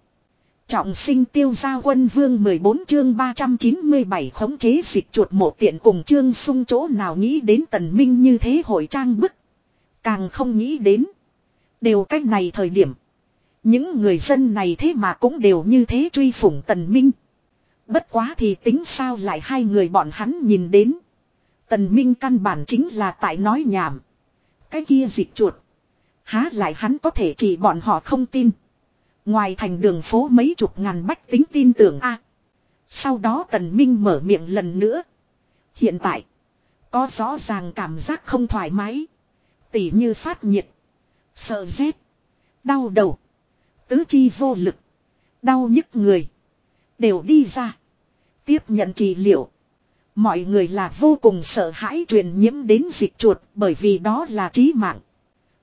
Trọng sinh tiêu gia quân vương 14 chương 397 khống chế dịch chuột mộ tiện cùng chương Sung chỗ nào nghĩ đến tần minh như thế hội trang bức. Càng không nghĩ đến. Đều cách này thời điểm. Những người dân này thế mà cũng đều như thế truy phủng tần minh. Bất quá thì tính sao lại hai người bọn hắn nhìn đến. Tần minh căn bản chính là tại nói nhảm. Cái kia dịch chuột. Há lại hắn có thể chỉ bọn họ không tin. Ngoài thành đường phố mấy chục ngàn bách tính tin tưởng a. sau đó tần minh mở miệng lần nữa. Hiện tại. Có rõ ràng cảm giác không thoải mái. Tỉ như phát nhiệt. Sợ rét. Đau đầu. Tứ chi vô lực. Đau nhức người. Đều đi ra. Tiếp nhận trị liệu. Mọi người là vô cùng sợ hãi truyền nhiễm đến dịch chuột bởi vì đó là trí mạng.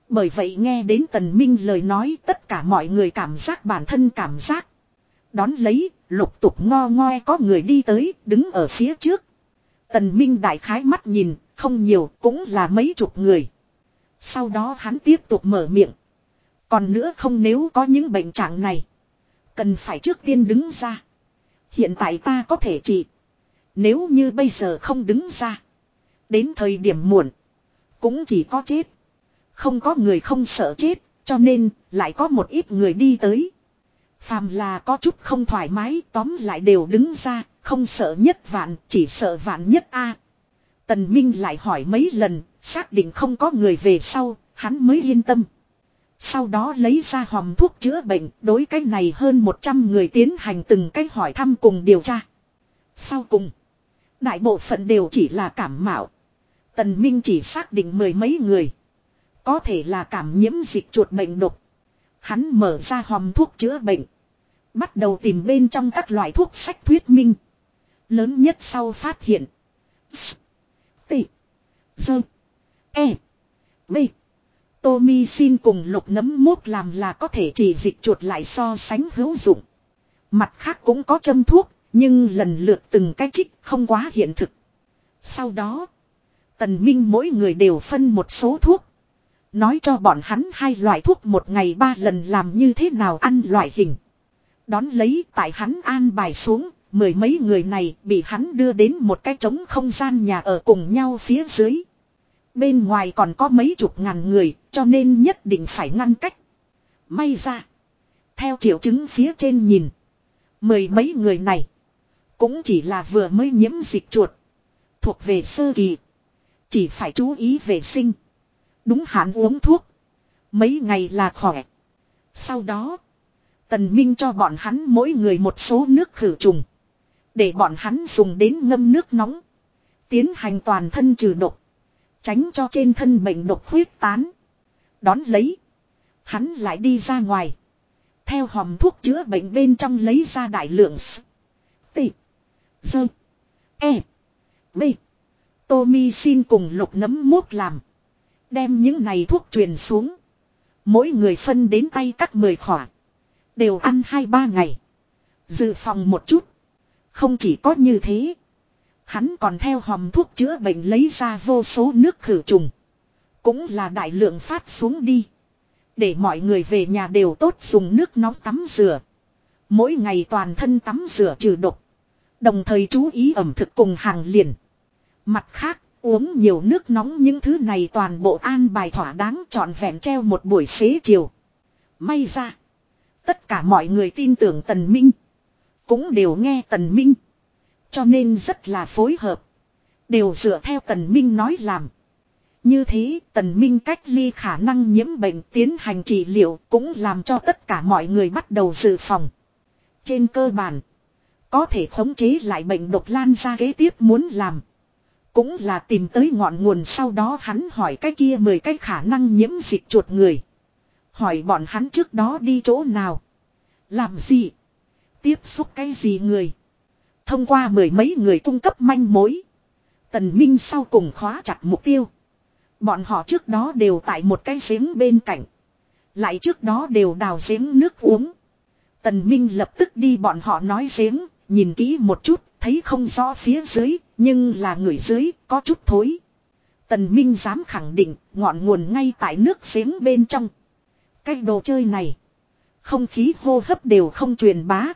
Bởi vậy nghe đến tần minh lời nói tất cả mọi người cảm giác bản thân cảm giác. Đón lấy, lục tục ngo ngoe có người đi tới, đứng ở phía trước. Tần minh đại khái mắt nhìn, không nhiều, cũng là mấy chục người. Sau đó hắn tiếp tục mở miệng. Còn nữa không nếu có những bệnh trạng này. Cần phải trước tiên đứng ra. Hiện tại ta có thể trị. Nếu như bây giờ không đứng ra. Đến thời điểm muộn. Cũng chỉ có chết. Không có người không sợ chết. Cho nên lại có một ít người đi tới. Phàm là có chút không thoải mái tóm lại đều đứng ra. Không sợ nhất vạn chỉ sợ vạn nhất a Tần Minh lại hỏi mấy lần. Xác định không có người về sau. Hắn mới yên tâm. Sau đó lấy ra hòm thuốc chữa bệnh, đối cái này hơn 100 người tiến hành từng cách hỏi thăm cùng điều tra. Sau cùng, đại bộ phận đều chỉ là cảm mạo. Tần Minh chỉ xác định mười mấy người. Có thể là cảm nhiễm dịch chuột bệnh độc. Hắn mở ra hòm thuốc chữa bệnh. Bắt đầu tìm bên trong các loại thuốc sách thuyết minh. Lớn nhất sau phát hiện. S. T. Dơ. E. B. Tommy xin cùng lục nấm mốt làm là có thể chỉ dịch chuột lại so sánh hữu dụng. Mặt khác cũng có châm thuốc, nhưng lần lượt từng cái trích không quá hiện thực. Sau đó, tần minh mỗi người đều phân một số thuốc. Nói cho bọn hắn hai loại thuốc một ngày ba lần làm như thế nào ăn loại hình. Đón lấy tại hắn an bài xuống, mười mấy người này bị hắn đưa đến một cái trống không gian nhà ở cùng nhau phía dưới. Bên ngoài còn có mấy chục ngàn người, cho nên nhất định phải ngăn cách. May ra. Theo triệu chứng phía trên nhìn. Mười mấy người này. Cũng chỉ là vừa mới nhiễm dịch chuột. Thuộc về sơ kỳ. Chỉ phải chú ý vệ sinh. Đúng hạn uống thuốc. Mấy ngày là khỏe. Sau đó. Tần Minh cho bọn hắn mỗi người một số nước khử trùng. Để bọn hắn dùng đến ngâm nước nóng. Tiến hành toàn thân trừ độc. Tránh cho trên thân bệnh độc huyết tán. Đón lấy. Hắn lại đi ra ngoài. Theo hòm thuốc chữa bệnh bên trong lấy ra đại lượng s. T. Dơ. E. B. Tommy xin cùng lục nấm mốt làm. Đem những này thuốc truyền xuống. Mỗi người phân đến tay các mười khỏa. Đều ăn hai ba ngày. Dự phòng một chút. Không chỉ có như thế. Hắn còn theo hòm thuốc chữa bệnh lấy ra vô số nước khử trùng. Cũng là đại lượng phát xuống đi. Để mọi người về nhà đều tốt dùng nước nóng tắm rửa. Mỗi ngày toàn thân tắm rửa trừ độc. Đồng thời chú ý ẩm thực cùng hàng liền. Mặt khác, uống nhiều nước nóng những thứ này toàn bộ an bài thỏa đáng trọn vẹn treo một buổi xế chiều. May ra, tất cả mọi người tin tưởng Tần Minh. Cũng đều nghe Tần Minh. Cho nên rất là phối hợp. Đều dựa theo Tần Minh nói làm. Như thế Tần Minh cách ly khả năng nhiễm bệnh tiến hành trị liệu cũng làm cho tất cả mọi người bắt đầu dự phòng. Trên cơ bản, có thể khống chế lại bệnh độc lan ra kế tiếp muốn làm. Cũng là tìm tới ngọn nguồn sau đó hắn hỏi cái kia mười cái khả năng nhiễm dịch chuột người. Hỏi bọn hắn trước đó đi chỗ nào. Làm gì. Tiếp xúc cái gì người. Thông qua mười mấy người cung cấp manh mối. Tần Minh sau cùng khóa chặt mục tiêu. Bọn họ trước đó đều tại một cái giếng bên cạnh. Lại trước đó đều đào giếng nước uống. Tần Minh lập tức đi bọn họ nói giếng, nhìn kỹ một chút, thấy không rõ phía dưới, nhưng là người dưới, có chút thối. Tần Minh dám khẳng định, ngọn nguồn ngay tại nước giếng bên trong. Cái đồ chơi này, không khí hô hấp đều không truyền bá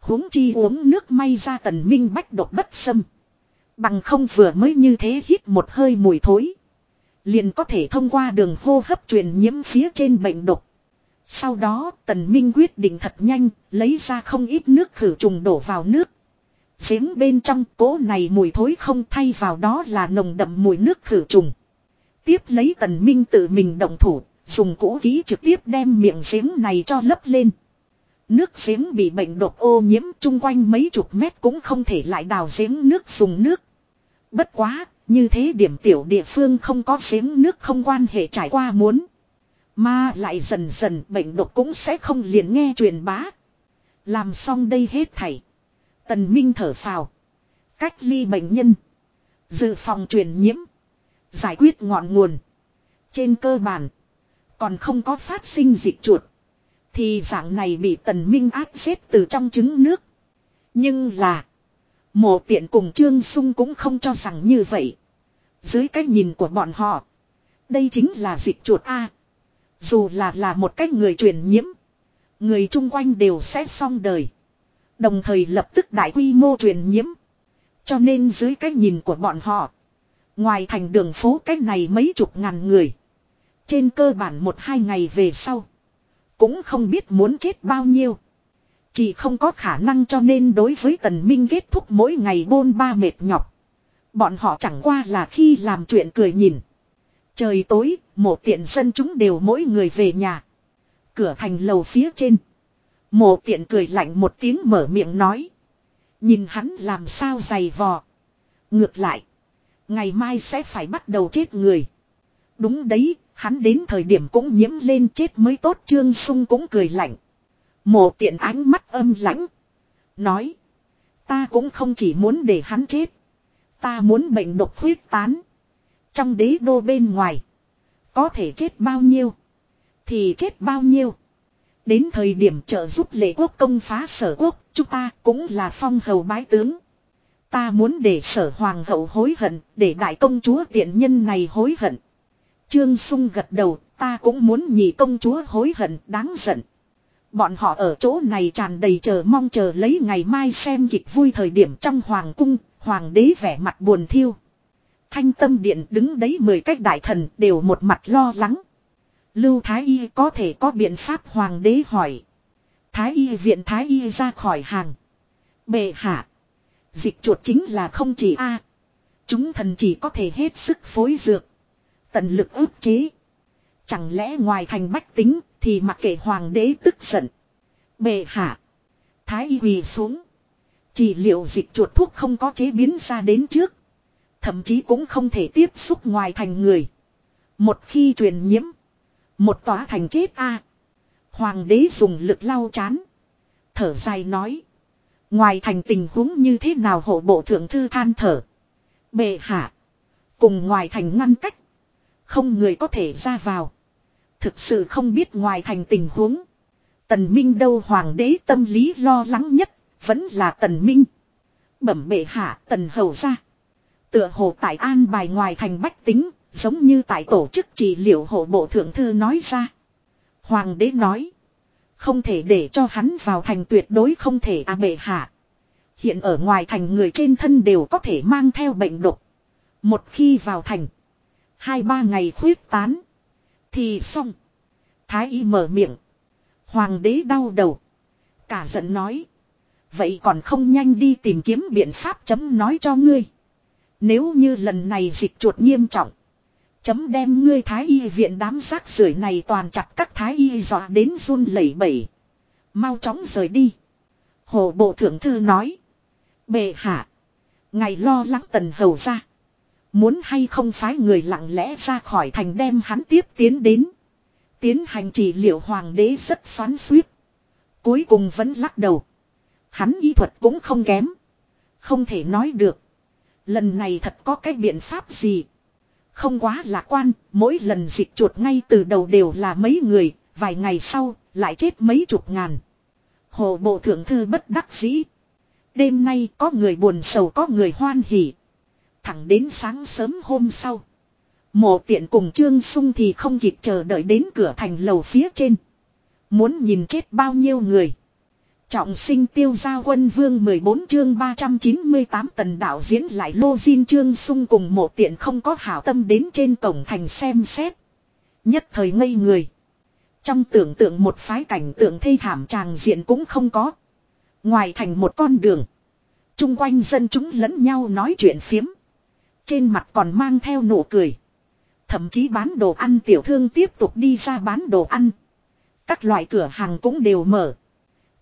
huống chi uống nước may ra tần minh bách độc bất xâm. Bằng không vừa mới như thế hít một hơi mùi thối. Liền có thể thông qua đường hô hấp truyền nhiễm phía trên bệnh độc. Sau đó tần minh quyết định thật nhanh, lấy ra không ít nước khử trùng đổ vào nước. Giếng bên trong cố này mùi thối không thay vào đó là nồng đậm mùi nước khử trùng. Tiếp lấy tần minh tự mình động thủ, dùng cũ ký trực tiếp đem miệng giếng này cho lấp lên. Nước giếng bị bệnh độc ô nhiễm chung quanh mấy chục mét cũng không thể lại đào giếng nước dùng nước. Bất quá, như thế điểm tiểu địa phương không có giếng nước không quan hệ trải qua muốn. Mà lại dần dần bệnh độc cũng sẽ không liền nghe truyền bá. Làm xong đây hết thảy. Tần Minh thở phào. Cách ly bệnh nhân. Dự phòng truyền nhiễm. Giải quyết ngọn nguồn. Trên cơ bản. Còn không có phát sinh dịch chuột. Thì dạng này bị tần minh áp xếp từ trong trứng nước. Nhưng là. Mộ tiện cùng Trương Sung cũng không cho rằng như vậy. Dưới cái nhìn của bọn họ. Đây chính là dịch chuột A. Dù là là một cách người truyền nhiễm. Người chung quanh đều sẽ xong đời. Đồng thời lập tức đại quy mô truyền nhiễm. Cho nên dưới cái nhìn của bọn họ. Ngoài thành đường phố cách này mấy chục ngàn người. Trên cơ bản một hai ngày về sau. Cũng không biết muốn chết bao nhiêu. Chỉ không có khả năng cho nên đối với tần minh kết thúc mỗi ngày bôn ba mệt nhọc. Bọn họ chẳng qua là khi làm chuyện cười nhìn. Trời tối, một tiện dân chúng đều mỗi người về nhà. Cửa thành lầu phía trên. Mộ tiện cười lạnh một tiếng mở miệng nói. Nhìn hắn làm sao dày vò. Ngược lại. Ngày mai sẽ phải bắt đầu chết người. Đúng đấy, hắn đến thời điểm cũng nhiễm lên chết mới tốt trương sung cũng cười lạnh. Mộ tiện ánh mắt âm lãnh. Nói. Ta cũng không chỉ muốn để hắn chết. Ta muốn bệnh độc huyết tán. Trong đế đô bên ngoài. Có thể chết bao nhiêu. Thì chết bao nhiêu. Đến thời điểm trợ giúp lệ quốc công phá sở quốc. Chúng ta cũng là phong hầu bái tướng. Ta muốn để sở hoàng hậu hối hận. Để đại công chúa tiện nhân này hối hận. Trương Sung gật đầu. Ta cũng muốn nhị công chúa hối hận đáng giận. Bọn họ ở chỗ này tràn đầy chờ mong chờ lấy ngày mai xem kịch vui thời điểm trong hoàng cung, hoàng đế vẻ mặt buồn thiêu. Thanh tâm điện đứng đấy mười cách đại thần đều một mặt lo lắng. Lưu Thái Y có thể có biện pháp hoàng đế hỏi. Thái Y viện Thái Y ra khỏi hàng. Bệ hạ. Dịch chuột chính là không chỉ A. Chúng thần chỉ có thể hết sức phối dược. Tận lực ức chế. Chẳng lẽ ngoài thành bách tính thì mặc kệ hoàng đế tức giận. Bệ hạ. Thái y quỳ xuống. Chỉ liệu dịch chuột thuốc không có chế biến ra đến trước. Thậm chí cũng không thể tiếp xúc ngoài thành người. Một khi truyền nhiễm. Một tòa thành chết a Hoàng đế dùng lực lau chán. Thở dài nói. Ngoài thành tình huống như thế nào hộ bộ thượng thư than thở. Bệ hạ. Cùng ngoài thành ngăn cách. Không người có thể ra vào. Thực sự không biết ngoài thành tình huống. Tần Minh đâu hoàng đế tâm lý lo lắng nhất. Vẫn là Tần Minh. Bẩm bệ hạ Tần Hầu ra. Tựa hồ tại an bài ngoài thành bách tính. Giống như tại tổ chức trị liệu hộ bộ thượng thư nói ra. Hoàng đế nói. Không thể để cho hắn vào thành tuyệt đối không thể à bệ hạ. Hiện ở ngoài thành người trên thân đều có thể mang theo bệnh độc. Một khi vào thành. Hai ba ngày khuyết tán. Thì xong. Thái y mở miệng. Hoàng đế đau đầu. Cả giận nói. Vậy còn không nhanh đi tìm kiếm biện pháp chấm nói cho ngươi. Nếu như lần này dịch chuột nghiêm trọng. Chấm đem ngươi thái y viện đám rác rưởi này toàn chặt các thái y dọa đến run lẩy bẩy. Mau chóng rời đi. Hồ bộ thượng thư nói. Bệ hạ. Ngày lo lắng tần hầu ra. Muốn hay không phái người lặng lẽ ra khỏi thành đem hắn tiếp tiến đến. Tiến hành trị liệu hoàng đế rất xoắn suýt. Cuối cùng vẫn lắc đầu. Hắn y thuật cũng không kém. Không thể nói được. Lần này thật có cái biện pháp gì. Không quá lạc quan, mỗi lần dịch chuột ngay từ đầu đều là mấy người, vài ngày sau, lại chết mấy chục ngàn. Hồ bộ thượng thư bất đắc dĩ. Đêm nay có người buồn sầu có người hoan hỉ. Thẳng đến sáng sớm hôm sau. Mộ tiện cùng Trương Sung thì không kịp chờ đợi đến cửa thành lầu phía trên. Muốn nhìn chết bao nhiêu người. Trọng sinh tiêu gia quân vương 14 chương 398 tần đạo diễn lại lô diên chương sung cùng một tiện không có hảo tâm đến trên cổng thành xem xét. Nhất thời ngây người. Trong tưởng tượng một phái cảnh tượng thê thảm tràng diện cũng không có. Ngoài thành một con đường. Trung quanh dân chúng lẫn nhau nói chuyện phiếm. Trên mặt còn mang theo nụ cười. Thậm chí bán đồ ăn tiểu thương tiếp tục đi ra bán đồ ăn. Các loại cửa hàng cũng đều mở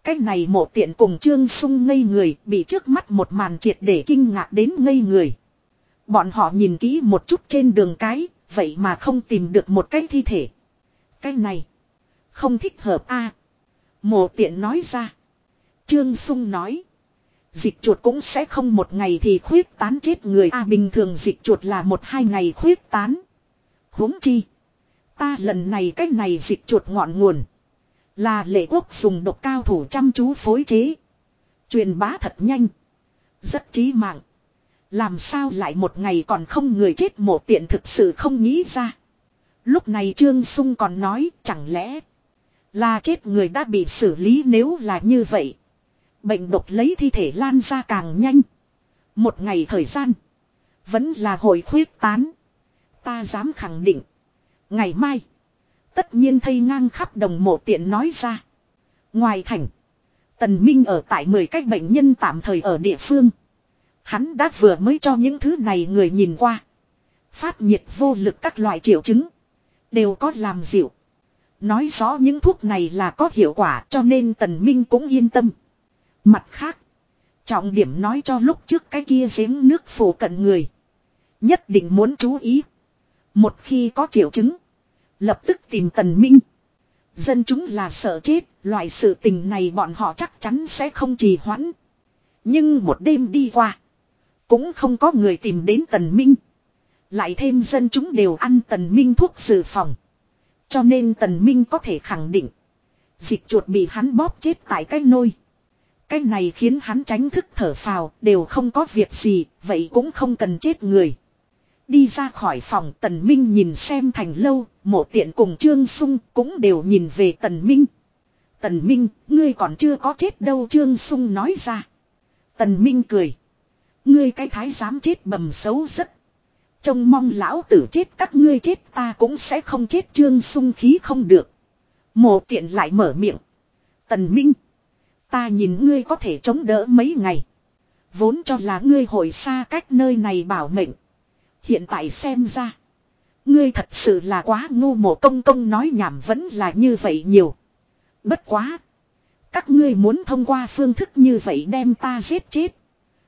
cách này mộ tiện cùng Trương Sung ngây người bị trước mắt một màn triệt để kinh ngạc đến ngây người. Bọn họ nhìn kỹ một chút trên đường cái, vậy mà không tìm được một cái thi thể. Cái này, không thích hợp a Mộ tiện nói ra. Trương Sung nói. Dịch chuột cũng sẽ không một ngày thì khuyết tán chết người a bình thường dịch chuột là một hai ngày khuyết tán. huống chi. Ta lần này cách này dịch chuột ngọn nguồn. Là lệ quốc dùng độc cao thủ chăm chú phối chế. Truyền bá thật nhanh. Rất trí mạng. Làm sao lại một ngày còn không người chết mộ tiện thực sự không nghĩ ra. Lúc này Trương Sung còn nói, chẳng lẽ là chết người đã bị xử lý nếu là như vậy. Bệnh độc lấy thi thể lan ra càng nhanh. Một ngày thời gian. Vẫn là hồi khuyết tán. Ta dám khẳng định. Ngày mai. Tất nhiên thây ngang khắp đồng mộ tiện nói ra. Ngoài thành. Tần Minh ở tại 10 cách bệnh nhân tạm thời ở địa phương. Hắn đã vừa mới cho những thứ này người nhìn qua. Phát nhiệt vô lực các loại triệu chứng. Đều có làm dịu. Nói rõ những thuốc này là có hiệu quả cho nên Tần Minh cũng yên tâm. Mặt khác. Trọng điểm nói cho lúc trước cái kia giếng nước phủ cận người. Nhất định muốn chú ý. Một khi có triệu chứng. Lập tức tìm Tần Minh. Dân chúng là sợ chết. Loại sự tình này bọn họ chắc chắn sẽ không trì hoãn. Nhưng một đêm đi qua. Cũng không có người tìm đến Tần Minh. Lại thêm dân chúng đều ăn Tần Minh thuốc dự phòng. Cho nên Tần Minh có thể khẳng định. Dịch chuột bị hắn bóp chết tại cái nôi. Cái này khiến hắn tránh thức thở phào, đều không có việc gì, vậy cũng không cần chết người. Đi ra khỏi phòng Tần Minh nhìn xem thành lâu, mộ tiện cùng Trương Sung cũng đều nhìn về Tần Minh. Tần Minh, ngươi còn chưa có chết đâu Trương Sung nói ra. Tần Minh cười. Ngươi cái thái giám chết bầm xấu rất. Trông mong lão tử chết các ngươi chết ta cũng sẽ không chết Trương Sung khí không được. Mộ tiện lại mở miệng. Tần Minh. Ta nhìn ngươi có thể chống đỡ mấy ngày. Vốn cho là ngươi hồi xa cách nơi này bảo mệnh. Hiện tại xem ra. Ngươi thật sự là quá ngu mộ công công nói nhảm vẫn là như vậy nhiều. Bất quá. Các ngươi muốn thông qua phương thức như vậy đem ta giết chết.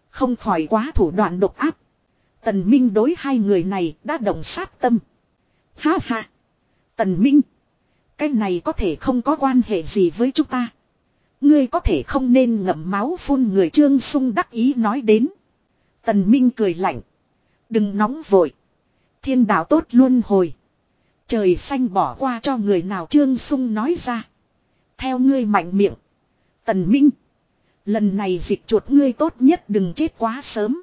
Không khỏi quá thủ đoạn độc áp. Tần Minh đối hai người này đã động sát tâm. Ha ha. Tần Minh. Cái này có thể không có quan hệ gì với chúng ta. Ngươi có thể không nên ngậm máu phun người trương sung đắc ý nói đến. Tần Minh cười lạnh. Đừng nóng vội. Thiên đạo tốt luôn hồi. Trời xanh bỏ qua cho người nào trương sung nói ra. Theo ngươi mạnh miệng. Tần Minh. Lần này dịch chuột ngươi tốt nhất đừng chết quá sớm.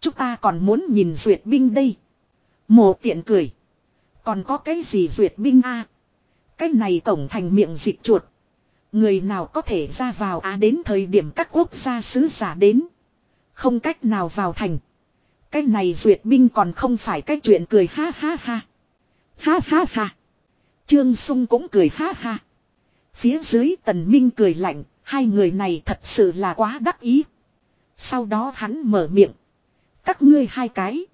Chúng ta còn muốn nhìn duyệt binh đây. Mộ tiện cười. Còn có cái gì duyệt binh a? Cái này tổng thành miệng dịch chuột. Người nào có thể ra vào á đến thời điểm các quốc gia sứ giả đến. Không cách nào vào thành. Cái này duyệt binh còn không phải cái chuyện cười ha ha ha. Ha ha ha. Trương Sung cũng cười ha ha. Phía dưới tần minh cười lạnh, hai người này thật sự là quá đắc ý. Sau đó hắn mở miệng. Các ngươi hai cái.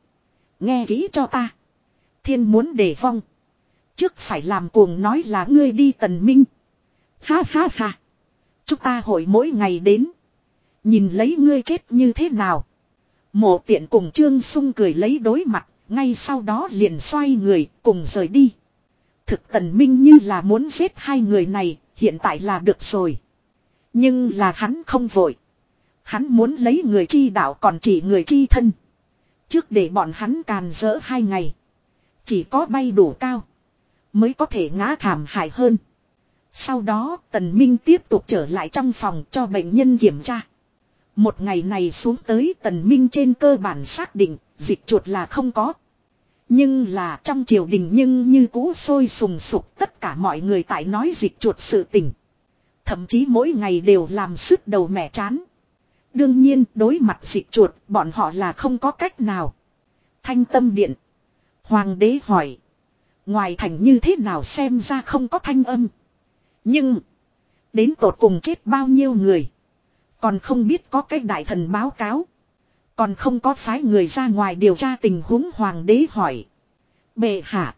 Nghe kỹ cho ta. Thiên muốn để vong. Trước phải làm cuồng nói là ngươi đi tần minh. Ha ha ha. Chúng ta hội mỗi ngày đến. Nhìn lấy ngươi chết như thế nào. Mộ tiện cùng Trương Sung cười lấy đối mặt. Ngay sau đó liền xoay người, cùng rời đi. Thực tần minh như là muốn giết hai người này. Hiện tại là được rồi. Nhưng là hắn không vội. Hắn muốn lấy người chi đạo còn chỉ người chi thân. Trước để bọn hắn càn rỡ hai ngày. Chỉ có bay đủ cao. Mới có thể ngã thảm hại hơn. Sau đó, Tần Minh tiếp tục trở lại trong phòng cho bệnh nhân kiểm tra. Một ngày này xuống tới Tần Minh trên cơ bản xác định, dịch chuột là không có. Nhưng là trong triều đình nhưng như cũ sôi sùng sục, tất cả mọi người tại nói dịch chuột sự tình. Thậm chí mỗi ngày đều làm sức đầu mẻ chán. Đương nhiên, đối mặt dịch chuột, bọn họ là không có cách nào. Thanh tâm điện. Hoàng đế hỏi. Ngoài thành như thế nào xem ra không có thanh âm. Nhưng. Đến tột cùng chết bao nhiêu người. Còn không biết có cái đại thần báo cáo. Còn không có phái người ra ngoài điều tra tình huống hoàng đế hỏi. Bệ hạ.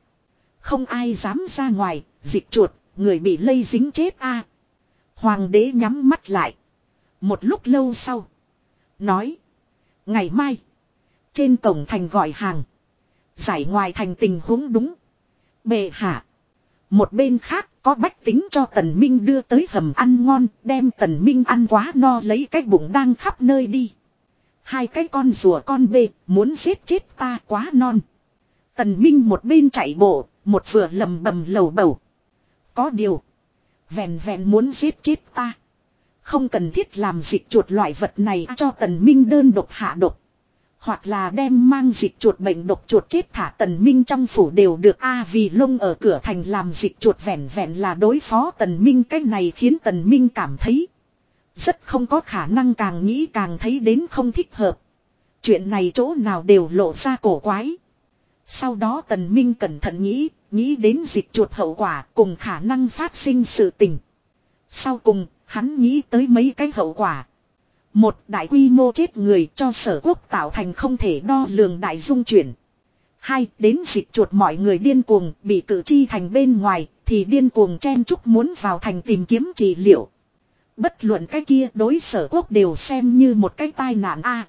Không ai dám ra ngoài, dịch chuột, người bị lây dính chết a. Hoàng đế nhắm mắt lại. Một lúc lâu sau. Nói. Ngày mai. Trên cổng thành gọi hàng. Giải ngoài thành tình huống đúng. Bệ hạ. Một bên khác có bách tính cho Tần Minh đưa tới hầm ăn ngon, đem Tần Minh ăn quá no lấy cái bụng đang khắp nơi đi. Hai cái con rùa con bê, muốn giết chết ta quá non. Tần Minh một bên chạy bộ, một vừa lầm bầm lầu bầu. Có điều, vẹn vẹn muốn giết chết ta. Không cần thiết làm dịch chuột loại vật này cho Tần Minh đơn độc hạ độc. Hoặc là đem mang dịch chuột bệnh độc chuột chết thả tần minh trong phủ đều được a vì lông ở cửa thành làm dịch chuột vẹn vẹn là đối phó tần minh cái này khiến tần minh cảm thấy rất không có khả năng càng nghĩ càng thấy đến không thích hợp. Chuyện này chỗ nào đều lộ ra cổ quái. Sau đó tần minh cẩn thận nghĩ, nghĩ đến dịch chuột hậu quả cùng khả năng phát sinh sự tình. Sau cùng, hắn nghĩ tới mấy cái hậu quả, một đại quy mô chết người cho sở quốc tạo thành không thể đo lường đại dung chuyển. Hai, đến dịch chuột mọi người điên cuồng bị cử chi thành bên ngoài thì điên cuồng chen chúc muốn vào thành tìm kiếm trị liệu. Bất luận cái kia đối sở quốc đều xem như một cái tai nạn a.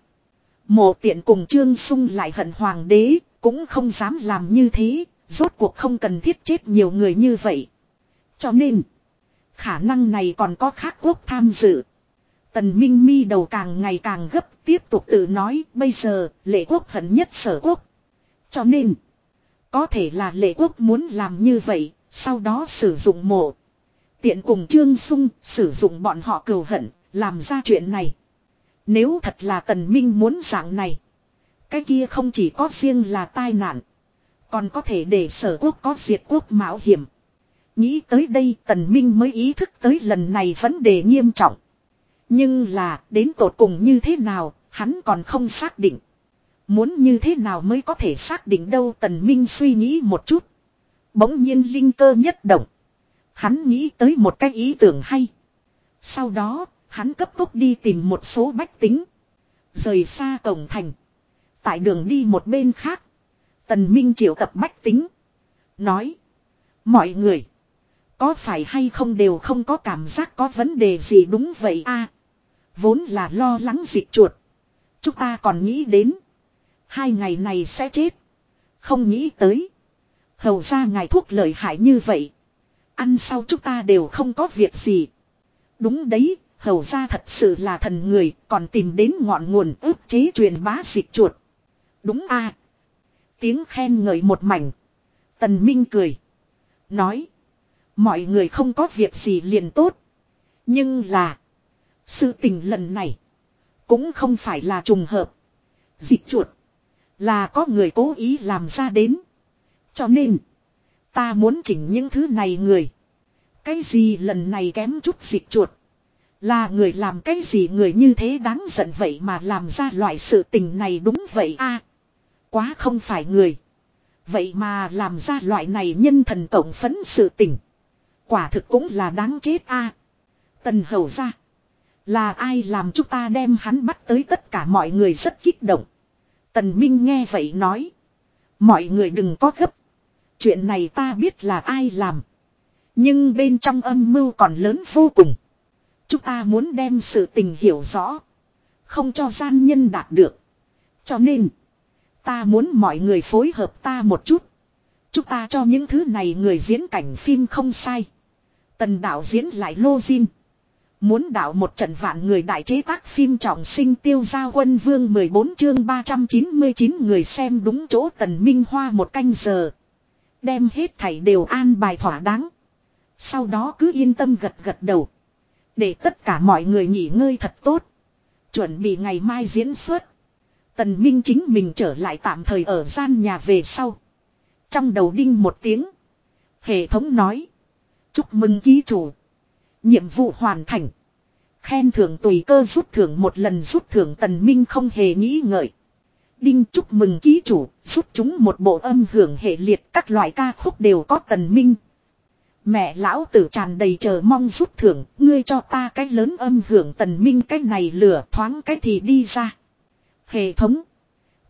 Mộ tiện cùng trương sung lại hận hoàng đế, cũng không dám làm như thế, rốt cuộc không cần thiết chết nhiều người như vậy. Cho nên, khả năng này còn có khác quốc tham dự. Tần Minh mi đầu càng ngày càng gấp, tiếp tục tự nói, bây giờ, lệ quốc hận nhất sở quốc. Cho nên, có thể là lệ quốc muốn làm như vậy, sau đó sử dụng mộ. Tiện cùng Trương Sung sử dụng bọn họ cừu hận, làm ra chuyện này. Nếu thật là tần minh muốn dạng này. Cái kia không chỉ có riêng là tai nạn. Còn có thể để sở quốc có diệt quốc mạo hiểm. Nghĩ tới đây, tần minh mới ý thức tới lần này vấn đề nghiêm trọng. Nhưng là đến tột cùng như thế nào, hắn còn không xác định. Muốn như thế nào mới có thể xác định đâu tần minh suy nghĩ một chút. Bỗng nhiên linh cơ nhất động. Hắn nghĩ tới một cái ý tưởng hay. Sau đó, hắn cấp tốc đi tìm một số bách tính. Rời xa cổng thành. Tại đường đi một bên khác. Tần Minh triệu tập bách tính. Nói. Mọi người. Có phải hay không đều không có cảm giác có vấn đề gì đúng vậy a Vốn là lo lắng dịp chuột. Chúng ta còn nghĩ đến. Hai ngày này sẽ chết. Không nghĩ tới. Hầu ra ngài thuốc lợi hại như vậy. Ăn sau chúng ta đều không có việc gì. Đúng đấy, hầu ra thật sự là thần người, còn tìm đến ngọn nguồn ức chế truyền bá dịch chuột. Đúng a Tiếng khen ngợi một mảnh. Tần Minh cười. Nói. Mọi người không có việc gì liền tốt. Nhưng là. Sự tình lần này. Cũng không phải là trùng hợp. Dịch chuột. Là có người cố ý làm ra đến. Cho nên. Ta muốn chỉnh những thứ này người. Cái gì lần này kém chút dịch chuột. Là người làm cái gì người như thế đáng giận vậy mà làm ra loại sự tình này đúng vậy a à, Quá không phải người. Vậy mà làm ra loại này nhân thần cộng phấn sự tình. Quả thực cũng là đáng chết a Tần hầu ra. Là ai làm chúng ta đem hắn bắt tới tất cả mọi người rất kích động. Tần Minh nghe vậy nói. Mọi người đừng có gấp. Chuyện này ta biết là ai làm. Nhưng bên trong âm mưu còn lớn vô cùng. Chúng ta muốn đem sự tình hiểu rõ. Không cho gian nhân đạt được. Cho nên. Ta muốn mọi người phối hợp ta một chút. Chúng ta cho những thứ này người diễn cảnh phim không sai. Tần đạo diễn lại lô dinh. Muốn đạo một trận vạn người đại chế tác phim trọng sinh tiêu gia quân vương 14 chương 399 người xem đúng chỗ tần minh hoa một canh giờ. Đem hết thảy đều an bài thỏa đáng. Sau đó cứ yên tâm gật gật đầu. Để tất cả mọi người nghỉ ngơi thật tốt. Chuẩn bị ngày mai diễn xuất. Tần Minh chính mình trở lại tạm thời ở gian nhà về sau. Trong đầu đinh một tiếng. Hệ thống nói. Chúc mừng ký chủ. Nhiệm vụ hoàn thành. Khen thưởng tùy cơ rút thưởng một lần rút thưởng tần minh không hề nghĩ ngợi. Đinh chúc mừng ký chủ, rút chúng một bộ âm hưởng hệ liệt các loại ca khúc đều có tần minh. Mẹ lão tử tràn đầy chờ mong rút thưởng, ngươi cho ta cái lớn âm hưởng tần minh cái này lửa thoáng cái thì đi ra. Hệ thống.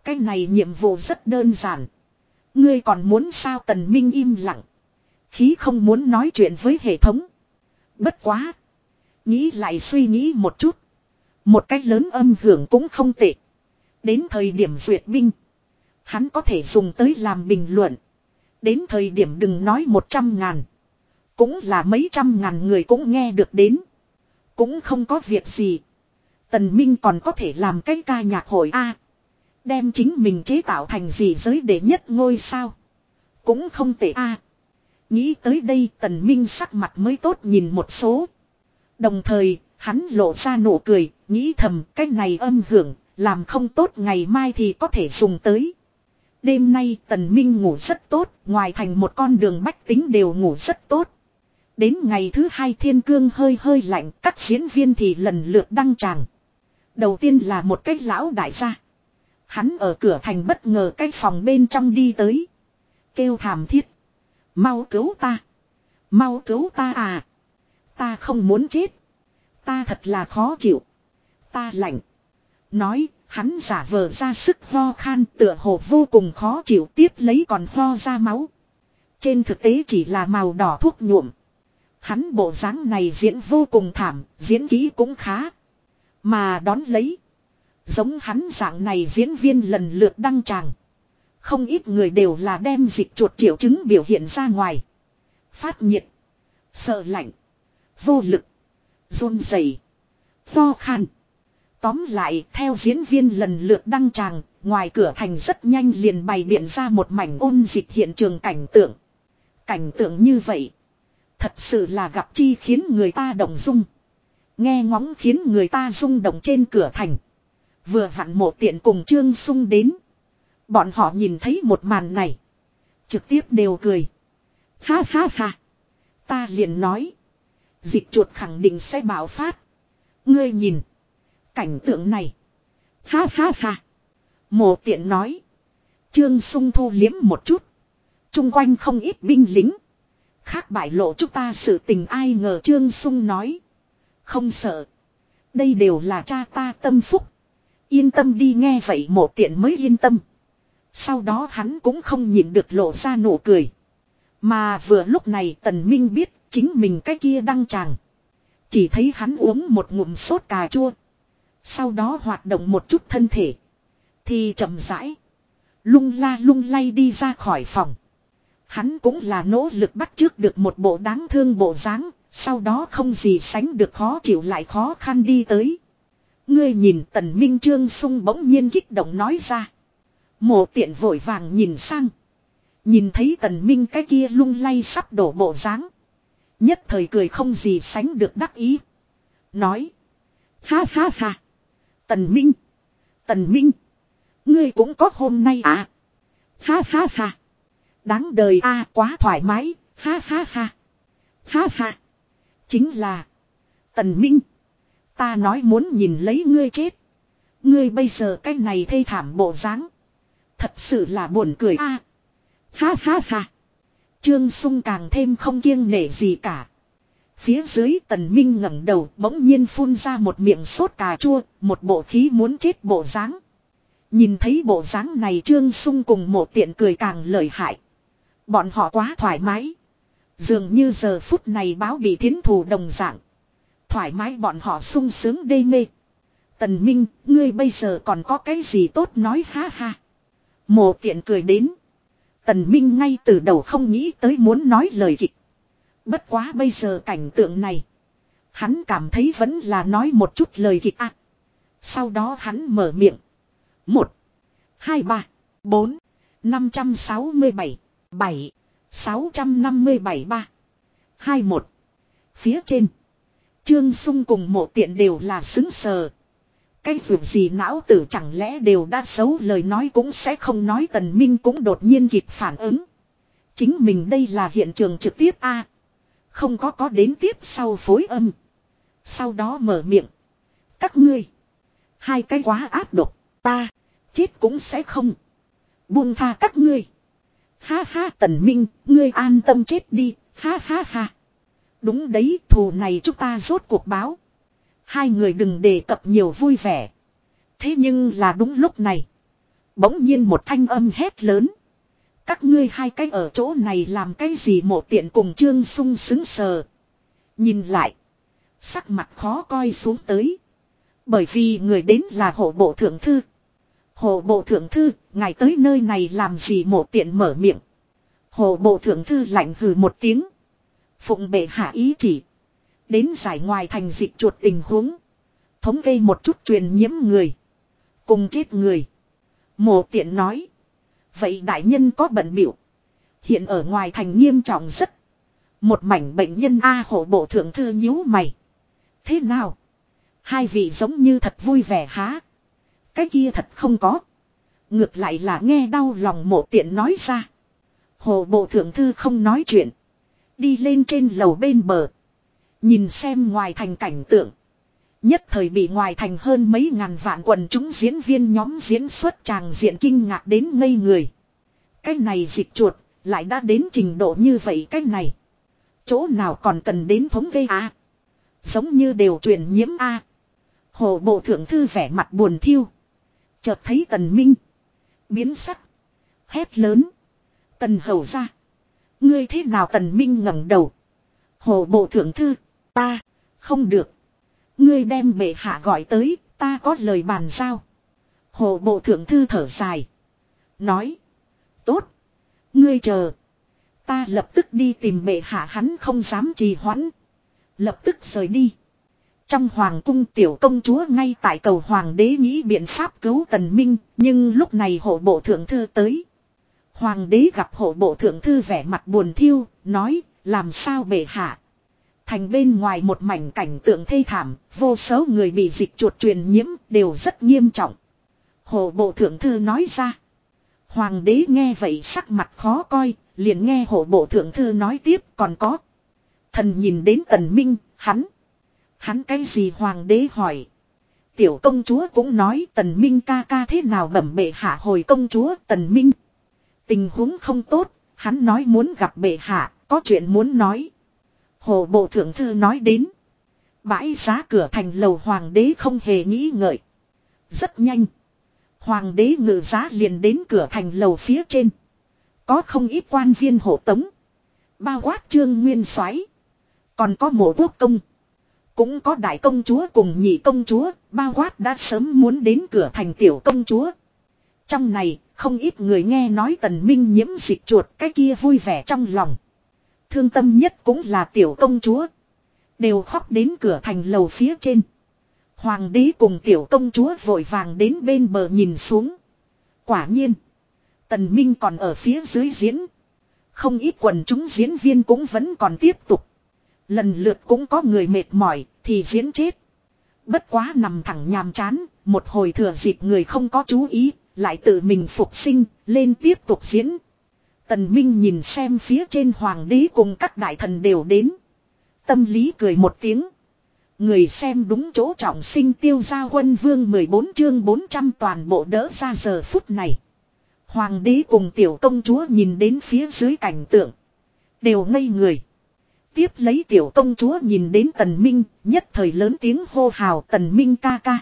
Cái này nhiệm vụ rất đơn giản. Ngươi còn muốn sao tần minh im lặng. Khí không muốn nói chuyện với hệ thống. Bất quá. Nghĩ lại suy nghĩ một chút. Một cách lớn âm hưởng cũng không tệ. Đến thời điểm duyệt binh. Hắn có thể dùng tới làm bình luận. Đến thời điểm đừng nói một trăm ngàn. Cũng là mấy trăm ngàn người cũng nghe được đến. Cũng không có việc gì. Tần Minh còn có thể làm cái ca nhạc hội A. đem chính mình chế tạo thành gì giới đệ nhất ngôi sao. Cũng không tệ A nghĩ tới đây tần Minh sắc mặt mới tốt nhìn một số. Đồng thời, hắn lộ ra nụ cười, nghĩ thầm cái này âm hưởng, làm không tốt ngày mai thì có thể dùng tới. Đêm nay tần minh ngủ rất tốt, ngoài thành một con đường bách tính đều ngủ rất tốt. Đến ngày thứ hai thiên cương hơi hơi lạnh, các diễn viên thì lần lượt đăng tràng. Đầu tiên là một cái lão đại gia. Hắn ở cửa thành bất ngờ cái phòng bên trong đi tới. Kêu thảm thiết. Mau cứu ta. Mau cứu ta à. Ta không muốn chết. Ta thật là khó chịu. Ta lạnh. Nói, hắn giả vờ ra sức ho khan tựa hồ vô cùng khó chịu tiếp lấy còn ho ra máu. Trên thực tế chỉ là màu đỏ thuốc nhuộm. Hắn bộ dáng này diễn vô cùng thảm, diễn kỹ cũng khá. Mà đón lấy. Giống hắn dạng này diễn viên lần lượt đăng tràng. Không ít người đều là đem dịch chuột triệu chứng biểu hiện ra ngoài. Phát nhiệt. Sợ lạnh. Vô lực. run rẩy, Lo khan. Tóm lại, theo diễn viên lần lượt đăng tràng, ngoài cửa thành rất nhanh liền bày biện ra một mảnh ôn dịch hiện trường cảnh tượng. Cảnh tượng như vậy, thật sự là gặp chi khiến người ta động dung. Nghe ngóng khiến người ta rung động trên cửa thành. Vừa vặn một tiện cùng Trương Sung đến. Bọn họ nhìn thấy một màn này. Trực tiếp đều cười. Ha ha ha. Ta liền nói. Dịch chuột khẳng định sẽ bảo phát. Ngươi nhìn. Cảnh tượng này. Ha ha ha. Mộ tiện nói. Trương sung thu liếm một chút. Trung quanh không ít binh lính. Khác bại lộ chúng ta sự tình ai ngờ Trương sung nói. Không sợ. Đây đều là cha ta tâm phúc. Yên tâm đi nghe vậy mộ tiện mới yên tâm. Sau đó hắn cũng không nhìn được lộ ra nụ cười. Mà vừa lúc này tần minh biết chính mình cái kia đăng tràng. Chỉ thấy hắn uống một ngụm sốt cà chua. Sau đó hoạt động một chút thân thể. Thì chậm rãi. Lung la lung lay đi ra khỏi phòng. Hắn cũng là nỗ lực bắt trước được một bộ đáng thương bộ dáng. Sau đó không gì sánh được khó chịu lại khó khăn đi tới. Ngươi nhìn tần minh trương sung bỗng nhiên kích động nói ra. Mộ tiện vội vàng nhìn sang. Nhìn thấy tần minh cái kia lung lay sắp đổ bộ dáng Nhất thời cười không gì sánh được đắc ý. Nói. Ha ha ha. Tần Minh. Tần Minh. Ngươi cũng có hôm nay à. Ha ha ha. Đáng đời a, quá thoải mái. Ha ha ha. Ha ha. Chính là. Tần Minh. Ta nói muốn nhìn lấy ngươi chết. Ngươi bây giờ cái này thê thảm bộ dáng. Thật sự là buồn cười a. Ha ha ha. Trương Sung càng thêm không kiêng nể gì cả. Phía dưới tần minh ngẩng đầu bỗng nhiên phun ra một miệng sốt cà chua, một bộ khí muốn chết bộ dáng. Nhìn thấy bộ dáng này Trương Sung cùng một tiện cười càng lợi hại. Bọn họ quá thoải mái. Dường như giờ phút này báo bị thiến thù đồng dạng. Thoải mái bọn họ sung sướng đê mê. Tần Minh, ngươi bây giờ còn có cái gì tốt nói ha ha. Mộ tiện cười đến. Tần Minh ngay từ đầu không nghĩ tới muốn nói lời kịch. Bất quá bây giờ cảnh tượng này. Hắn cảm thấy vẫn là nói một chút lời kịch ạ. Sau đó hắn mở miệng. Một. Hai, ba. Bốn. Năm trăm sáu mươi bảy. Bảy. Sáu trăm năm mươi bảy, ba. Hai, một. Phía trên. Trương Sung cùng mộ tiện đều là xứng sờ. Cái dù gì não tử chẳng lẽ đều đã xấu, lời nói cũng sẽ không nói, tần minh cũng đột nhiên kịp phản ứng. Chính mình đây là hiện trường trực tiếp a Không có có đến tiếp sau phối âm. Sau đó mở miệng. Các ngươi. Hai cái quá áp độc. Ta. Chết cũng sẽ không. Buông tha các ngươi. Ha ha, tần minh. Ngươi an tâm chết đi. Ha ha ha. Đúng đấy, thù này chúng ta rốt cuộc báo. Hai người đừng đề cập nhiều vui vẻ. Thế nhưng là đúng lúc này. Bỗng nhiên một thanh âm hét lớn. Các ngươi hai cái ở chỗ này làm cái gì mộ tiện cùng trương sung xứng sờ. Nhìn lại. Sắc mặt khó coi xuống tới. Bởi vì người đến là hộ bộ thượng thư. Hộ bộ thượng thư, ngài tới nơi này làm gì mộ tiện mở miệng. Hộ bộ thượng thư lạnh hừ một tiếng. Phụng bệ hạ ý chỉ. Đến giải ngoài thành dịch chuột tình huống. Thống kê một chút truyền nhiễm người. Cùng chết người. Mộ tiện nói. Vậy đại nhân có bận biểu. Hiện ở ngoài thành nghiêm trọng rất. Một mảnh bệnh nhân A hộ bộ thượng thư nhíu mày. Thế nào? Hai vị giống như thật vui vẻ há. Cái kia thật không có. Ngược lại là nghe đau lòng mộ tiện nói ra. Hồ bộ thượng thư không nói chuyện. Đi lên trên lầu bên bờ. Nhìn xem ngoài thành cảnh tượng. Nhất thời bị ngoài thành hơn mấy ngàn vạn quần chúng diễn viên nhóm diễn xuất tràng diện kinh ngạc đến ngây người. Cái này dịch chuột, lại đã đến trình độ như vậy cái này. Chỗ nào còn cần đến thống gây à? Giống như đều truyền nhiễm A. Hồ bộ thượng thư vẻ mặt buồn thiêu. Chợt thấy tần minh. Biến sắc. Hét lớn. Tần hầu ra. Ngươi thế nào tần minh ngẩng đầu. Hồ bộ thượng thư. Ta. Không được. Ngươi đem bệ hạ gọi tới. Ta có lời bàn giao. Hồ bộ thượng thư thở dài. Nói. Tốt. Ngươi chờ. Ta lập tức đi tìm bệ hạ hắn không dám trì hoãn. Lập tức rời đi. Trong hoàng cung tiểu công chúa ngay tại cầu hoàng đế nghĩ biện pháp cứu tần minh, nhưng lúc này hộ bộ thượng thư tới. Hoàng đế gặp hộ bộ thượng thư vẻ mặt buồn thiêu, nói, làm sao bệ hạ. Thành bên ngoài một mảnh cảnh tượng thê thảm, vô số người bị dịch chuột truyền nhiễm, đều rất nghiêm trọng. Hồ bộ thượng thư nói ra. Hoàng đế nghe vậy sắc mặt khó coi, liền nghe Hồ bộ thượng thư nói tiếp còn có. Thần nhìn đến tần minh, hắn. Hắn cái gì hoàng đế hỏi. Tiểu công chúa cũng nói tần minh ca ca thế nào bẩm bệ hạ hồi công chúa tần minh. Tình huống không tốt, hắn nói muốn gặp bệ hạ, có chuyện muốn nói. Hồ bộ thượng thư nói đến. Bãi giá cửa thành lầu hoàng đế không hề nghĩ ngợi. Rất nhanh. Hoàng đế ngự giá liền đến cửa thành lầu phía trên. Có không ít quan viên hộ tống. Bao quát trương nguyên soái Còn có mộ quốc công. Cũng có đại công chúa cùng nhị công chúa. Bao quát đã sớm muốn đến cửa thành tiểu công chúa. Trong này, không ít người nghe nói tần minh nhiễm dịch chuột, cái kia vui vẻ trong lòng. Thương tâm nhất cũng là tiểu công chúa. Đều khóc đến cửa thành lầu phía trên. Hoàng đế cùng tiểu công chúa vội vàng đến bên bờ nhìn xuống. Quả nhiên. Tần Minh còn ở phía dưới diễn. Không ít quần chúng diễn viên cũng vẫn còn tiếp tục. Lần lượt cũng có người mệt mỏi thì diễn chết. Bất quá nằm thẳng nhàm chán, một hồi thừa dịp người không có chú ý, lại tự mình phục sinh, lên tiếp tục diễn. Tần Minh nhìn xem phía trên hoàng đế cùng các đại thần đều đến. Tâm lý cười một tiếng. Người xem đúng chỗ trọng sinh tiêu gia quân vương 14 chương 400 toàn bộ đỡ ra giờ phút này. Hoàng đế cùng tiểu công chúa nhìn đến phía dưới cảnh tượng. Đều ngây người. Tiếp lấy tiểu công chúa nhìn đến tần minh, nhất thời lớn tiếng hô hào tần minh ca ca.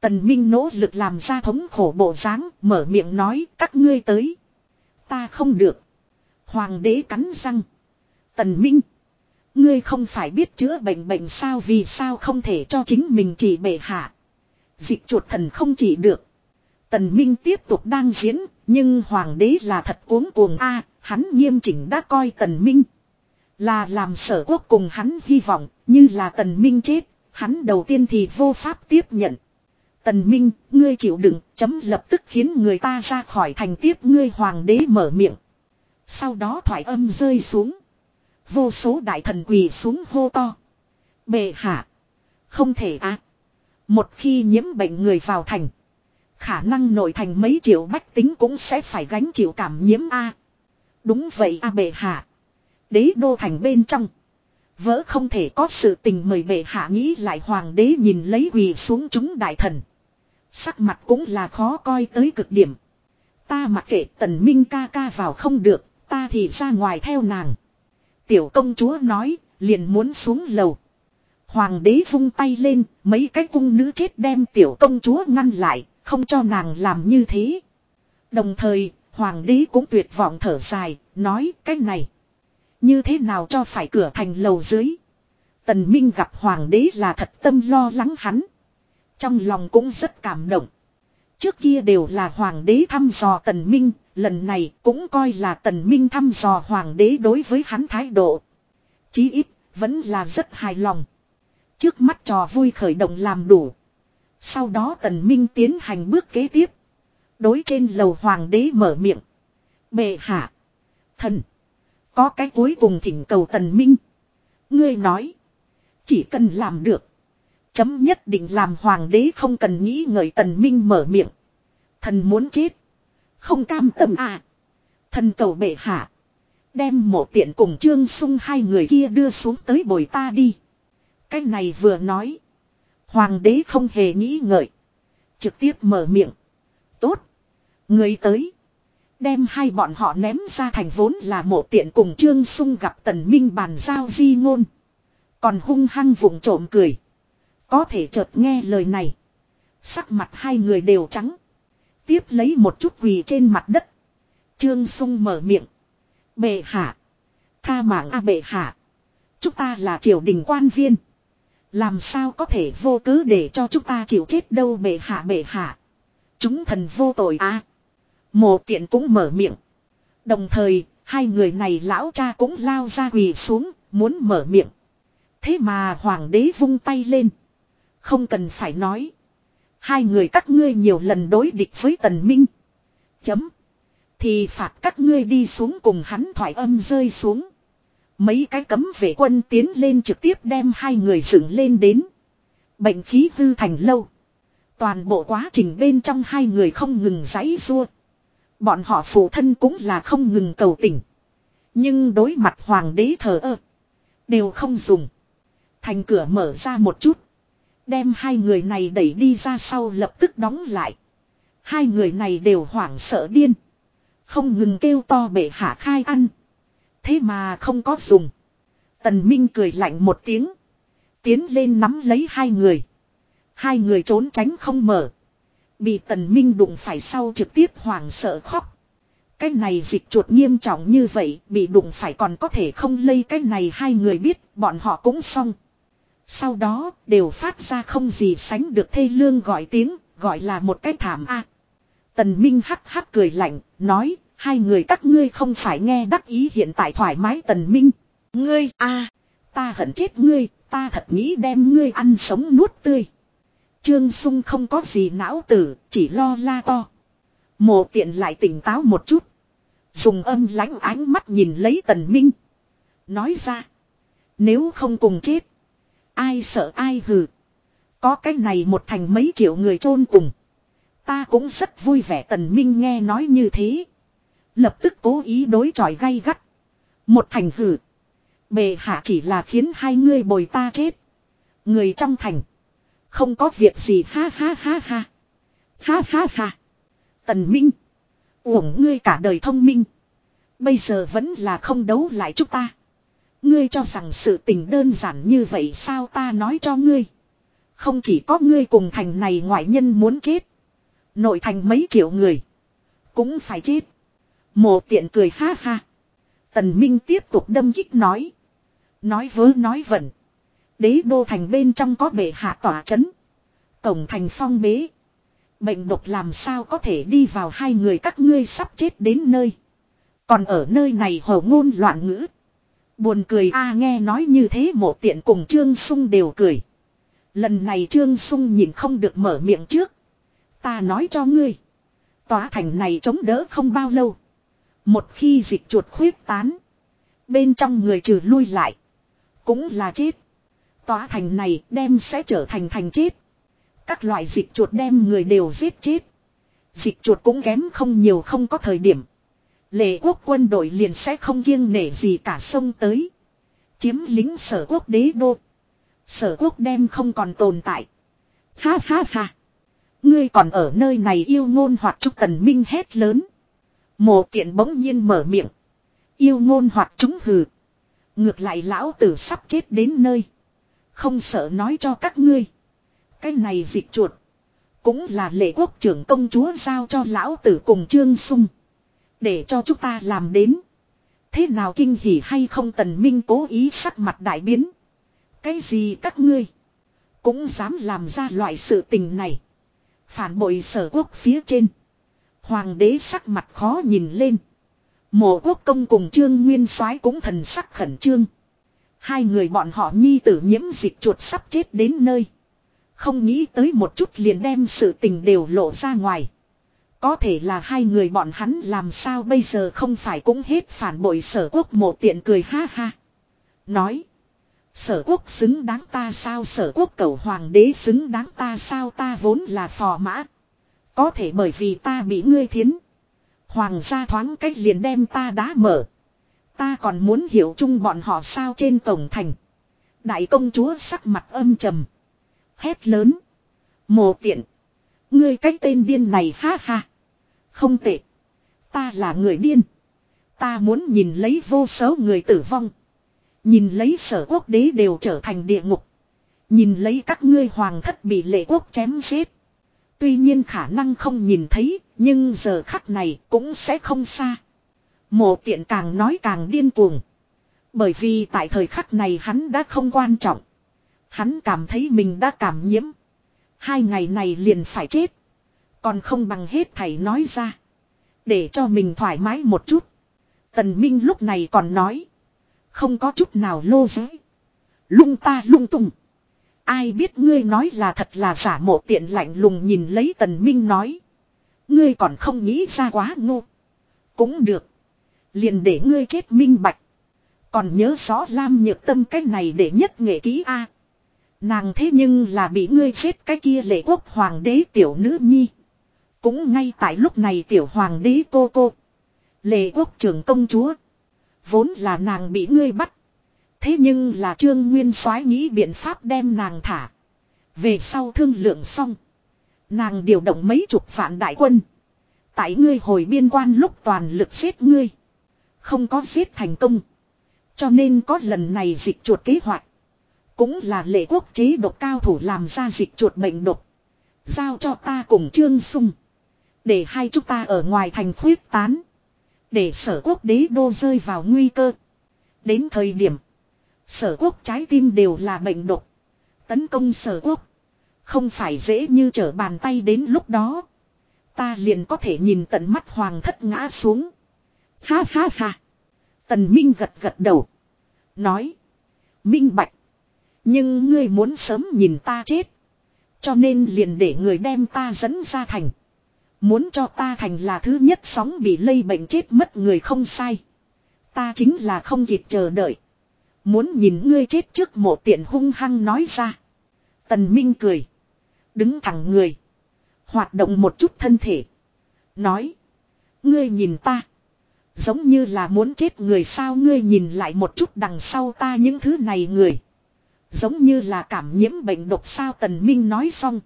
Tần minh nỗ lực làm ra thống khổ bộ dáng, mở miệng nói các ngươi tới. Ta không được. Hoàng đế cắn răng. Tần minh. Ngươi không phải biết chữa bệnh bệnh sao vì sao không thể cho chính mình chỉ bệ hạ. Dịch chuột thần không chỉ được. Tần Minh tiếp tục đang diễn, nhưng hoàng đế là thật cuống cuồng a, hắn nghiêm chỉnh đã coi Tần Minh. Là làm sở quốc cùng hắn hy vọng, như là Tần Minh chết, hắn đầu tiên thì vô pháp tiếp nhận. Tần Minh, ngươi chịu đựng, chấm lập tức khiến người ta ra khỏi thành tiếp ngươi hoàng đế mở miệng. Sau đó thoại âm rơi xuống. Vô số đại thần quỳ xuống hô to. Bệ hạ. Không thể á. Một khi nhiễm bệnh người vào thành. Khả năng nội thành mấy triệu bách tính cũng sẽ phải gánh chịu cảm nhiễm A. Đúng vậy A bệ hạ. Đế đô thành bên trong. Vỡ không thể có sự tình mời bệ hạ nghĩ lại hoàng đế nhìn lấy quỳ xuống chúng đại thần. Sắc mặt cũng là khó coi tới cực điểm. Ta mặc kệ tần minh ca ca vào không được, ta thì ra ngoài theo nàng. Tiểu công chúa nói, liền muốn xuống lầu. Hoàng đế vung tay lên, mấy cái cung nữ chết đem tiểu công chúa ngăn lại, không cho nàng làm như thế. Đồng thời, hoàng đế cũng tuyệt vọng thở dài, nói cái này. Như thế nào cho phải cửa thành lầu dưới. Tần Minh gặp hoàng đế là thật tâm lo lắng hắn. Trong lòng cũng rất cảm động. Trước kia đều là hoàng đế thăm dò tần minh, lần này cũng coi là tần minh thăm dò hoàng đế đối với hắn thái độ. Chí ít, vẫn là rất hài lòng. Trước mắt trò vui khởi động làm đủ. Sau đó tần minh tiến hành bước kế tiếp. Đối trên lầu hoàng đế mở miệng. Bệ hạ. Thần. Có cái cuối cùng thỉnh cầu tần minh. Ngươi nói. Chỉ cần làm được. Chấm nhất định làm hoàng đế không cần nghĩ ngợi tần minh mở miệng. Thần muốn chết. Không cam tâm à. Thần cầu bệ hạ. Đem mộ tiện cùng trương sung hai người kia đưa xuống tới bồi ta đi. Cái này vừa nói. Hoàng đế không hề nghĩ ngợi. Trực tiếp mở miệng. Tốt. Người tới. Đem hai bọn họ ném ra thành vốn là mộ tiện cùng trương sung gặp tần minh bàn giao di ngôn. Còn hung hăng vùng trộm cười. Có thể chợt nghe lời này. Sắc mặt hai người đều trắng. Tiếp lấy một chút quỳ trên mặt đất. Trương sung mở miệng. Bệ hạ. Tha mạng a bệ hạ. Chúng ta là triều đình quan viên. Làm sao có thể vô cứ để cho chúng ta chịu chết đâu bệ hạ bệ hạ. Chúng thần vô tội a. À, Mộ tiện cũng mở miệng. Đồng thời, hai người này lão cha cũng lao ra quỳ xuống, muốn mở miệng. Thế mà hoàng đế vung tay lên. Không cần phải nói. Hai người các ngươi nhiều lần đối địch với tần minh. Chấm. Thì phạt các ngươi đi xuống cùng hắn thoại âm rơi xuống. Mấy cái cấm vệ quân tiến lên trực tiếp đem hai người dựng lên đến. Bệnh khí hư thành lâu. Toàn bộ quá trình bên trong hai người không ngừng giãy rua. Bọn họ phụ thân cũng là không ngừng cầu tỉnh Nhưng đối mặt hoàng đế thờ ơ. Đều không dùng. Thành cửa mở ra một chút. Đem hai người này đẩy đi ra sau lập tức đóng lại. Hai người này đều hoảng sợ điên. Không ngừng kêu to bể hạ khai ăn. Thế mà không có dùng. Tần Minh cười lạnh một tiếng. Tiến lên nắm lấy hai người. Hai người trốn tránh không mở. Bị tần minh đụng phải sau trực tiếp hoảng sợ khóc. Cái này dịch chuột nghiêm trọng như vậy, bị đụng phải còn có thể không lây cái này hai người biết, bọn họ cũng xong. Sau đó, đều phát ra không gì sánh được thê lương gọi tiếng, gọi là một cái thảm a. Tần Minh hắc hắc cười lạnh, nói, hai người các ngươi không phải nghe đắc ý hiện tại thoải mái Tần Minh. Ngươi, a, ta hận chết ngươi, ta thật nghĩ đem ngươi ăn sống nuốt tươi. Trương Sung không có gì não tử, chỉ lo la to. Mộ tiện lại tỉnh táo một chút. Dùng âm lãnh ánh mắt nhìn lấy Tần Minh. Nói ra. Nếu không cùng chết. Ai sợ ai hừ. Có cái này một thành mấy triệu người chôn cùng. Ta cũng rất vui vẻ Tần Minh nghe nói như thế. Lập tức cố ý đối chọi gay gắt. Một thành hừ. Bề hạ chỉ là khiến hai ngươi bồi ta chết. Người trong thành. Không có việc gì ha ha ha ha. Ha ha ha. Tần Minh. Uổng ngươi cả đời thông minh. Bây giờ vẫn là không đấu lại chúng ta. Ngươi cho rằng sự tình đơn giản như vậy sao ta nói cho ngươi. Không chỉ có ngươi cùng thành này ngoại nhân muốn chết. Nội thành mấy triệu người. Cũng phải chết. Mộ tiện cười ha ha. Tần Minh tiếp tục đâm kích nói. Nói vớ nói vẩn. Đế đô thành bên trong có bệ hạ tỏa chấn. Cổng thành phong bế. Bệnh độc làm sao có thể đi vào hai người các ngươi sắp chết đến nơi. Còn ở nơi này hồ ngôn loạn ngữ. Buồn cười a à, nghe nói như thế mộ tiện cùng Trương Sung đều cười. Lần này Trương Sung nhìn không được mở miệng trước. Ta nói cho ngươi. Tòa thành này chống đỡ không bao lâu. Một khi dịch chuột khuyết tán. Bên trong người trừ lui lại. Cũng là chết. Tòa thành này đem sẽ trở thành thành chết. Các loại dịch chuột đem người đều giết chết. Dịch chuột cũng kém không nhiều không có thời điểm. Lệ quốc quân đội liền sẽ không kiêng nể gì cả sông tới. Chiếm lính sở quốc đế đô. Sở quốc đem không còn tồn tại. Ha ha ha. Ngươi còn ở nơi này yêu ngôn hoặc trúc tần minh hét lớn. Mộ tiện bỗng nhiên mở miệng. Yêu ngôn hoặc chúng hừ. Ngược lại lão tử sắp chết đến nơi. Không sợ nói cho các ngươi. Cái này dịch chuột. Cũng là lệ quốc trưởng công chúa giao cho lão tử cùng trương sung. Để cho chúng ta làm đến. Thế nào kinh hỉ hay không tần minh cố ý sắc mặt đại biến. Cái gì các ngươi. Cũng dám làm ra loại sự tình này. Phản bội sở quốc phía trên. Hoàng đế sắc mặt khó nhìn lên. Mộ quốc công cùng trương nguyên soái cũng thần sắc khẩn trương. Hai người bọn họ nhi tử nhiễm dịch chuột sắp chết đến nơi. Không nghĩ tới một chút liền đem sự tình đều lộ ra ngoài. Có thể là hai người bọn hắn làm sao bây giờ không phải cũng hết phản bội sở quốc một tiện cười ha ha. Nói. Sở quốc xứng đáng ta sao sở quốc cầu hoàng đế xứng đáng ta sao ta vốn là phò mã. Có thể bởi vì ta bị ngươi thiến. Hoàng gia thoáng cách liền đem ta đá mở. Ta còn muốn hiểu chung bọn họ sao trên tổng thành. Đại công chúa sắc mặt âm trầm. Hét lớn. Mồ tiện. Ngươi cách tên điên này ha ha. Không tệ. Ta là người điên. Ta muốn nhìn lấy vô số người tử vong. Nhìn lấy sở quốc đế đều trở thành địa ngục. Nhìn lấy các ngươi hoàng thất bị lệ quốc chém giết. Tuy nhiên khả năng không nhìn thấy, nhưng giờ khắc này cũng sẽ không xa. Mộ tiện càng nói càng điên cuồng. Bởi vì tại thời khắc này hắn đã không quan trọng. Hắn cảm thấy mình đã cảm nhiễm. Hai ngày này liền phải chết. Còn không bằng hết thầy nói ra. Để cho mình thoải mái một chút. Tần Minh lúc này còn nói. Không có chút nào lô giới. Lung ta lung tung. Ai biết ngươi nói là thật là giả mộ tiện lạnh lùng nhìn lấy tần minh nói. Ngươi còn không nghĩ ra quá ngu. Cũng được. Liền để ngươi chết minh bạch. Còn nhớ rõ Lam nhược tâm cái này để nhất nghệ ký A. Nàng thế nhưng là bị ngươi chết cái kia lệ quốc hoàng đế tiểu nữ nhi. Cũng ngay tại lúc này tiểu hoàng đế cô cô. Lệ quốc trưởng công chúa. Vốn là nàng bị ngươi bắt. Thế nhưng là trương nguyên soái nghĩ biện pháp đem nàng thả. Về sau thương lượng xong. Nàng điều động mấy chục vạn đại quân. Tại ngươi hồi biên quan lúc toàn lực giết ngươi. Không có giết thành công. Cho nên có lần này dịch chuột kế hoạch. Cũng là lệ quốc chế độc cao thủ làm ra dịch chuột bệnh độc. Giao cho ta cùng Trương Sung. Để hai chúng ta ở ngoài thành khuyết tán. Để sở quốc đế đô rơi vào nguy cơ. Đến thời điểm. Sở quốc trái tim đều là bệnh độc. Tấn công sở quốc. Không phải dễ như trở bàn tay đến lúc đó. Ta liền có thể nhìn tận mắt hoàng thất ngã xuống. Ha ha ha. Tần Minh gật gật đầu. Nói. Minh bạch. Nhưng ngươi muốn sớm nhìn ta chết. Cho nên liền để người đem ta dẫn ra thành. Muốn cho ta thành là thứ nhất sóng bị lây bệnh chết mất người không sai. Ta chính là không kịp chờ đợi. Muốn nhìn ngươi chết trước mộ tiện hung hăng nói ra. Tần Minh cười. Đứng thẳng người. Hoạt động một chút thân thể. Nói. Ngươi nhìn ta. Giống như là muốn chết người sao ngươi nhìn lại một chút đằng sau ta những thứ này người. Giống như là cảm nhiễm bệnh độc sao Tần Minh nói xong.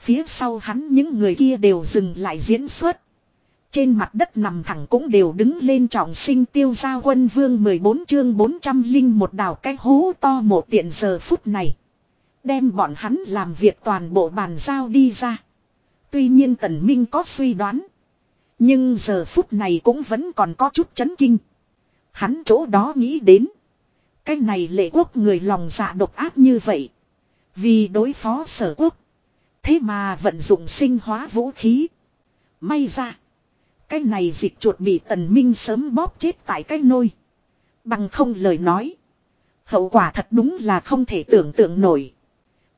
Phía sau hắn những người kia đều dừng lại diễn xuất. Trên mặt đất nằm thẳng cũng đều đứng lên trọng sinh tiêu gia quân vương 14 chương 400 linh một đào cái hố to một tiện giờ phút này. Đem bọn hắn làm việc toàn bộ bàn giao đi ra. Tuy nhiên tần minh có suy đoán. Nhưng giờ phút này cũng vẫn còn có chút chấn kinh. Hắn chỗ đó nghĩ đến. Cái này lệ quốc người lòng dạ độc ác như vậy. Vì đối phó sở quốc. Thế mà vận dụng sinh hóa vũ khí. May ra. Cái này dịch chuột bị tần minh sớm bóp chết tại cái nôi. Bằng không lời nói. Hậu quả thật đúng là không thể tưởng tượng nổi.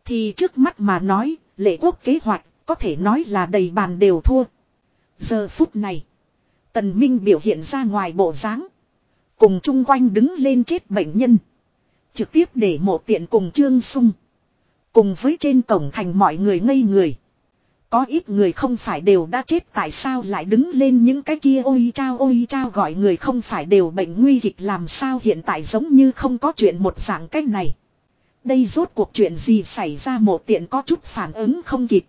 Thì trước mắt mà nói, lệ quốc kế hoạch, có thể nói là đầy bàn đều thua. Giờ phút này, tần minh biểu hiện ra ngoài bộ dáng Cùng chung quanh đứng lên chết bệnh nhân. Trực tiếp để mộ tiện cùng trương sung. Cùng với trên cổng thành mọi người ngây người. Có ít người không phải đều đã chết tại sao lại đứng lên những cái kia ôi chao ôi chao gọi người không phải đều bệnh nguy kịch làm sao hiện tại giống như không có chuyện một dạng cách này. Đây rốt cuộc chuyện gì xảy ra một tiện có chút phản ứng không kịp.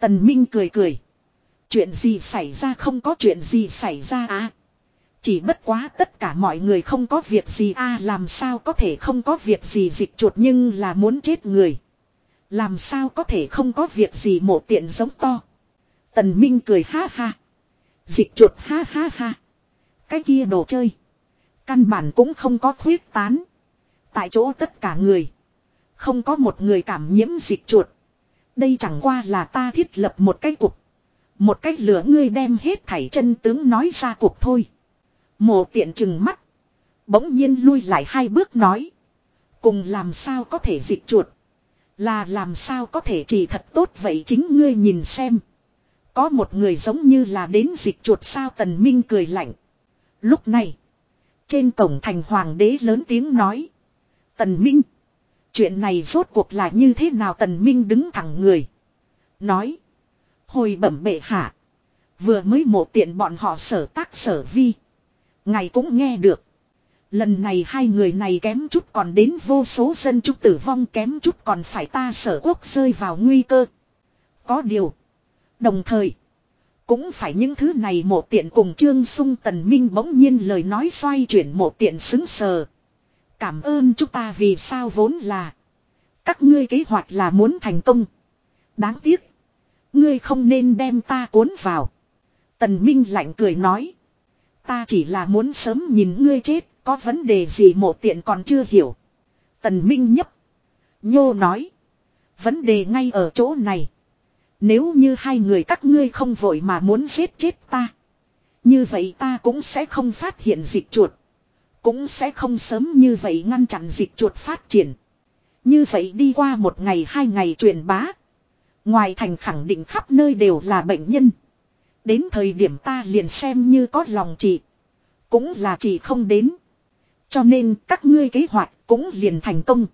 Tần Minh cười cười. Chuyện gì xảy ra không có chuyện gì xảy ra à. Chỉ bất quá tất cả mọi người không có việc gì à làm sao có thể không có việc gì dịch chuột nhưng là muốn chết người. Làm sao có thể không có việc gì mộ tiện giống to. Tần Minh cười ha ha. Dịch chuột ha ha ha. Cái kia đồ chơi. Căn bản cũng không có khuyết tán. Tại chỗ tất cả người. Không có một người cảm nhiễm dịch chuột. Đây chẳng qua là ta thiết lập một cái cục. Một cách lửa ngươi đem hết thảy chân tướng nói ra cục thôi. Mộ tiện chừng mắt. Bỗng nhiên lui lại hai bước nói. Cùng làm sao có thể dịch chuột. Là làm sao có thể chỉ thật tốt vậy chính ngươi nhìn xem. Có một người giống như là đến dịch chuột sao tần minh cười lạnh. Lúc này. Trên cổng thành hoàng đế lớn tiếng nói. Tần minh. Chuyện này rốt cuộc là như thế nào tần minh đứng thẳng người. Nói. Hồi bẩm bệ hạ. Vừa mới mộ tiện bọn họ sở tác sở vi. Ngài cũng nghe được. Lần này hai người này kém chút còn đến vô số dân chúng tử vong kém chút còn phải ta sở quốc rơi vào nguy cơ. Có điều. Đồng thời. Cũng phải những thứ này một tiện cùng Trương Sung Tần Minh bỗng nhiên lời nói xoay chuyển một tiện xứng sờ. Cảm ơn chúng ta vì sao vốn là. Các ngươi kế hoạch là muốn thành công. Đáng tiếc. Ngươi không nên đem ta cuốn vào. Tần Minh lạnh cười nói. Ta chỉ là muốn sớm nhìn ngươi chết, có vấn đề gì mộ tiện còn chưa hiểu. Tần Minh nhấp. Nhô nói. Vấn đề ngay ở chỗ này. Nếu như hai người các ngươi không vội mà muốn giết chết ta. Như vậy ta cũng sẽ không phát hiện dịch chuột. Cũng sẽ không sớm như vậy ngăn chặn dịch chuột phát triển. Như vậy đi qua một ngày hai ngày truyền bá. Ngoài thành khẳng định khắp nơi đều là bệnh nhân. Đến thời điểm ta liền xem như có lòng trị. Cũng là chỉ không đến. Cho nên các ngươi kế hoạch cũng liền thành công.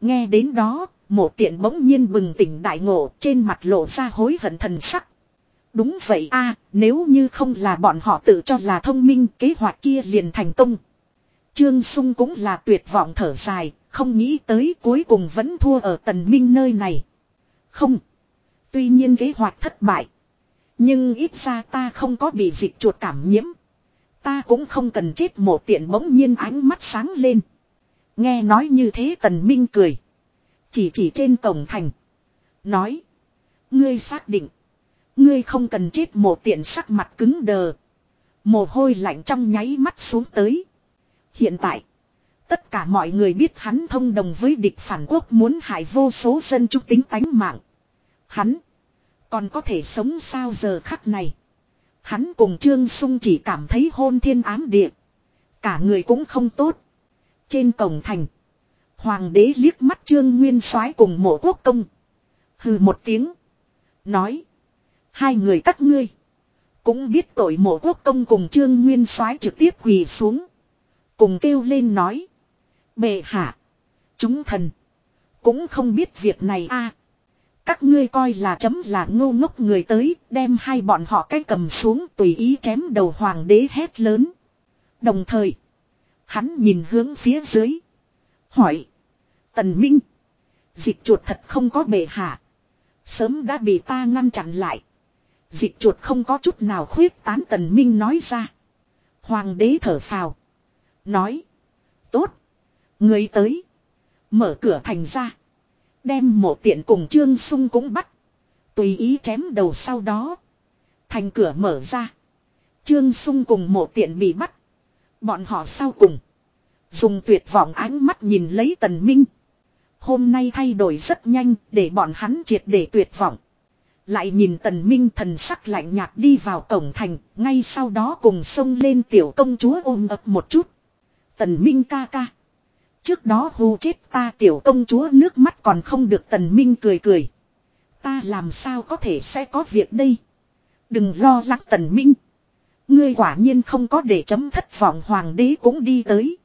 Nghe đến đó, mộ tiện bỗng nhiên bừng tỉnh đại ngộ trên mặt lộ ra hối hận thần sắc. Đúng vậy a nếu như không là bọn họ tự cho là thông minh kế hoạch kia liền thành công. Trương Sung cũng là tuyệt vọng thở dài, không nghĩ tới cuối cùng vẫn thua ở tần minh nơi này. Không. Tuy nhiên kế hoạch thất bại. Nhưng ít ra ta không có bị dịch chuột cảm nhiễm. Ta cũng không cần chết một tiện bỗng nhiên ánh mắt sáng lên. Nghe nói như thế tần minh cười. Chỉ chỉ trên cổng thành. Nói. Ngươi xác định. Ngươi không cần chết một tiện sắc mặt cứng đờ. Mồ hôi lạnh trong nháy mắt xuống tới. Hiện tại. Tất cả mọi người biết hắn thông đồng với địch phản quốc muốn hại vô số dân chúng tính tánh mạng. Hắn. Còn có thể sống sao giờ khắc này. Hắn cùng Trương Sung chỉ cảm thấy hôn thiên ám địa. Cả người cũng không tốt. Trên cổng thành. Hoàng đế liếc mắt Trương Nguyên soái cùng mộ quốc công. Hừ một tiếng. Nói. Hai người các ngươi. Cũng biết tội mộ quốc công cùng Trương Nguyên soái trực tiếp quỳ xuống. Cùng kêu lên nói. Bệ hạ. Chúng thần. Cũng không biết việc này a các ngươi coi là chấm là ngô ngốc người tới, đem hai bọn họ cái cầm xuống tùy ý chém đầu hoàng đế hét lớn. Đồng thời, hắn nhìn hướng phía dưới. Hỏi, Tần Minh, dịch chuột thật không có bề hạ. Sớm đã bị ta ngăn chặn lại. Dịch chuột không có chút nào khuyết tán Tần Minh nói ra. Hoàng đế thở phào. Nói, tốt, người tới. Mở cửa thành ra. Đem mộ tiện cùng Trương Sung cũng bắt. Tùy ý chém đầu sau đó. Thành cửa mở ra. Trương Sung cùng mộ tiện bị bắt. Bọn họ sau cùng. Dùng tuyệt vọng ánh mắt nhìn lấy tần minh. Hôm nay thay đổi rất nhanh để bọn hắn triệt để tuyệt vọng. Lại nhìn tần minh thần sắc lạnh nhạt đi vào cổng thành. Ngay sau đó cùng xông lên tiểu công chúa ôm ập một chút. Tần minh ca ca. Trước đó hù chết ta tiểu công chúa nước mắt còn không được tần minh cười cười. Ta làm sao có thể sẽ có việc đây. Đừng lo lắng tần minh. Ngươi quả nhiên không có để chấm thất vọng, hoàng đế cũng đi tới.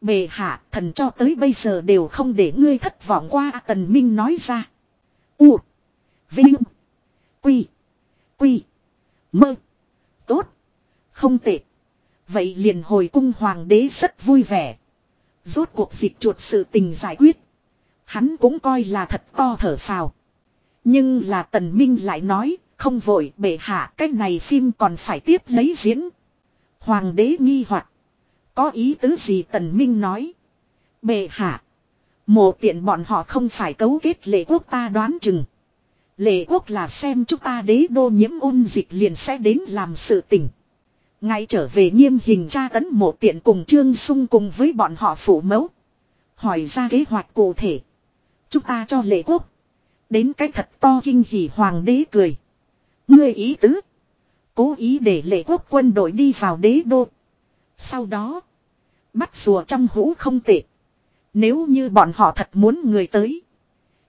Bề hạ, thần cho tới bây giờ đều không để ngươi thất vọng qua, tần minh nói ra. U. Vinh. Quy. Quy. Mơ. Tốt. Không tệ. Vậy liền hồi cung hoàng đế rất vui vẻ. Rốt cuộc dịch chuột sự tình giải quyết. Hắn cũng coi là thật to thở phào. Nhưng là tần minh lại nói, không vội bệ hạ cái này phim còn phải tiếp lấy diễn. Hoàng đế nghi hoặc Có ý tứ gì tần minh nói. Bệ hạ. Mộ tiện bọn họ không phải cấu kết lệ quốc ta đoán chừng. Lệ quốc là xem chúng ta đế đô nhiễm ôn dịch liền sẽ đến làm sự tình. Ngay trở về nghiêm hình tra tấn mộ tiện cùng Trương Sung cùng với bọn họ phụ mẫu. Hỏi ra kế hoạch cụ thể. Chúng ta cho lệ quốc. Đến cái thật to kinh hỉ hoàng đế cười. Ngươi ý tứ. Cố ý để lệ quốc quân đội đi vào đế đô. Sau đó. Bắt rùa trong hũ không tệ. Nếu như bọn họ thật muốn người tới.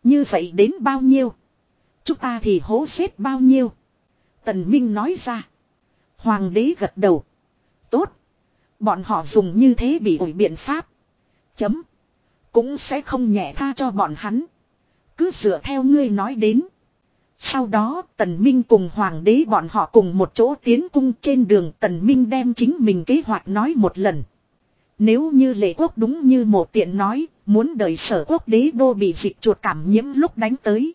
Như vậy đến bao nhiêu? Chúng ta thì hố xếp bao nhiêu? Tần Minh nói ra. Hoàng đế gật đầu. Tốt. Bọn họ dùng như thế bị ủi biện pháp. Chấm. Cũng sẽ không nhẹ tha cho bọn hắn. Cứ dựa theo ngươi nói đến. Sau đó Tần Minh cùng Hoàng đế bọn họ cùng một chỗ tiến cung trên đường Tần Minh đem chính mình kế hoạch nói một lần. Nếu như lệ quốc đúng như một tiện nói, muốn đợi sở quốc đế đô bị dịch chuột cảm nhiễm lúc đánh tới.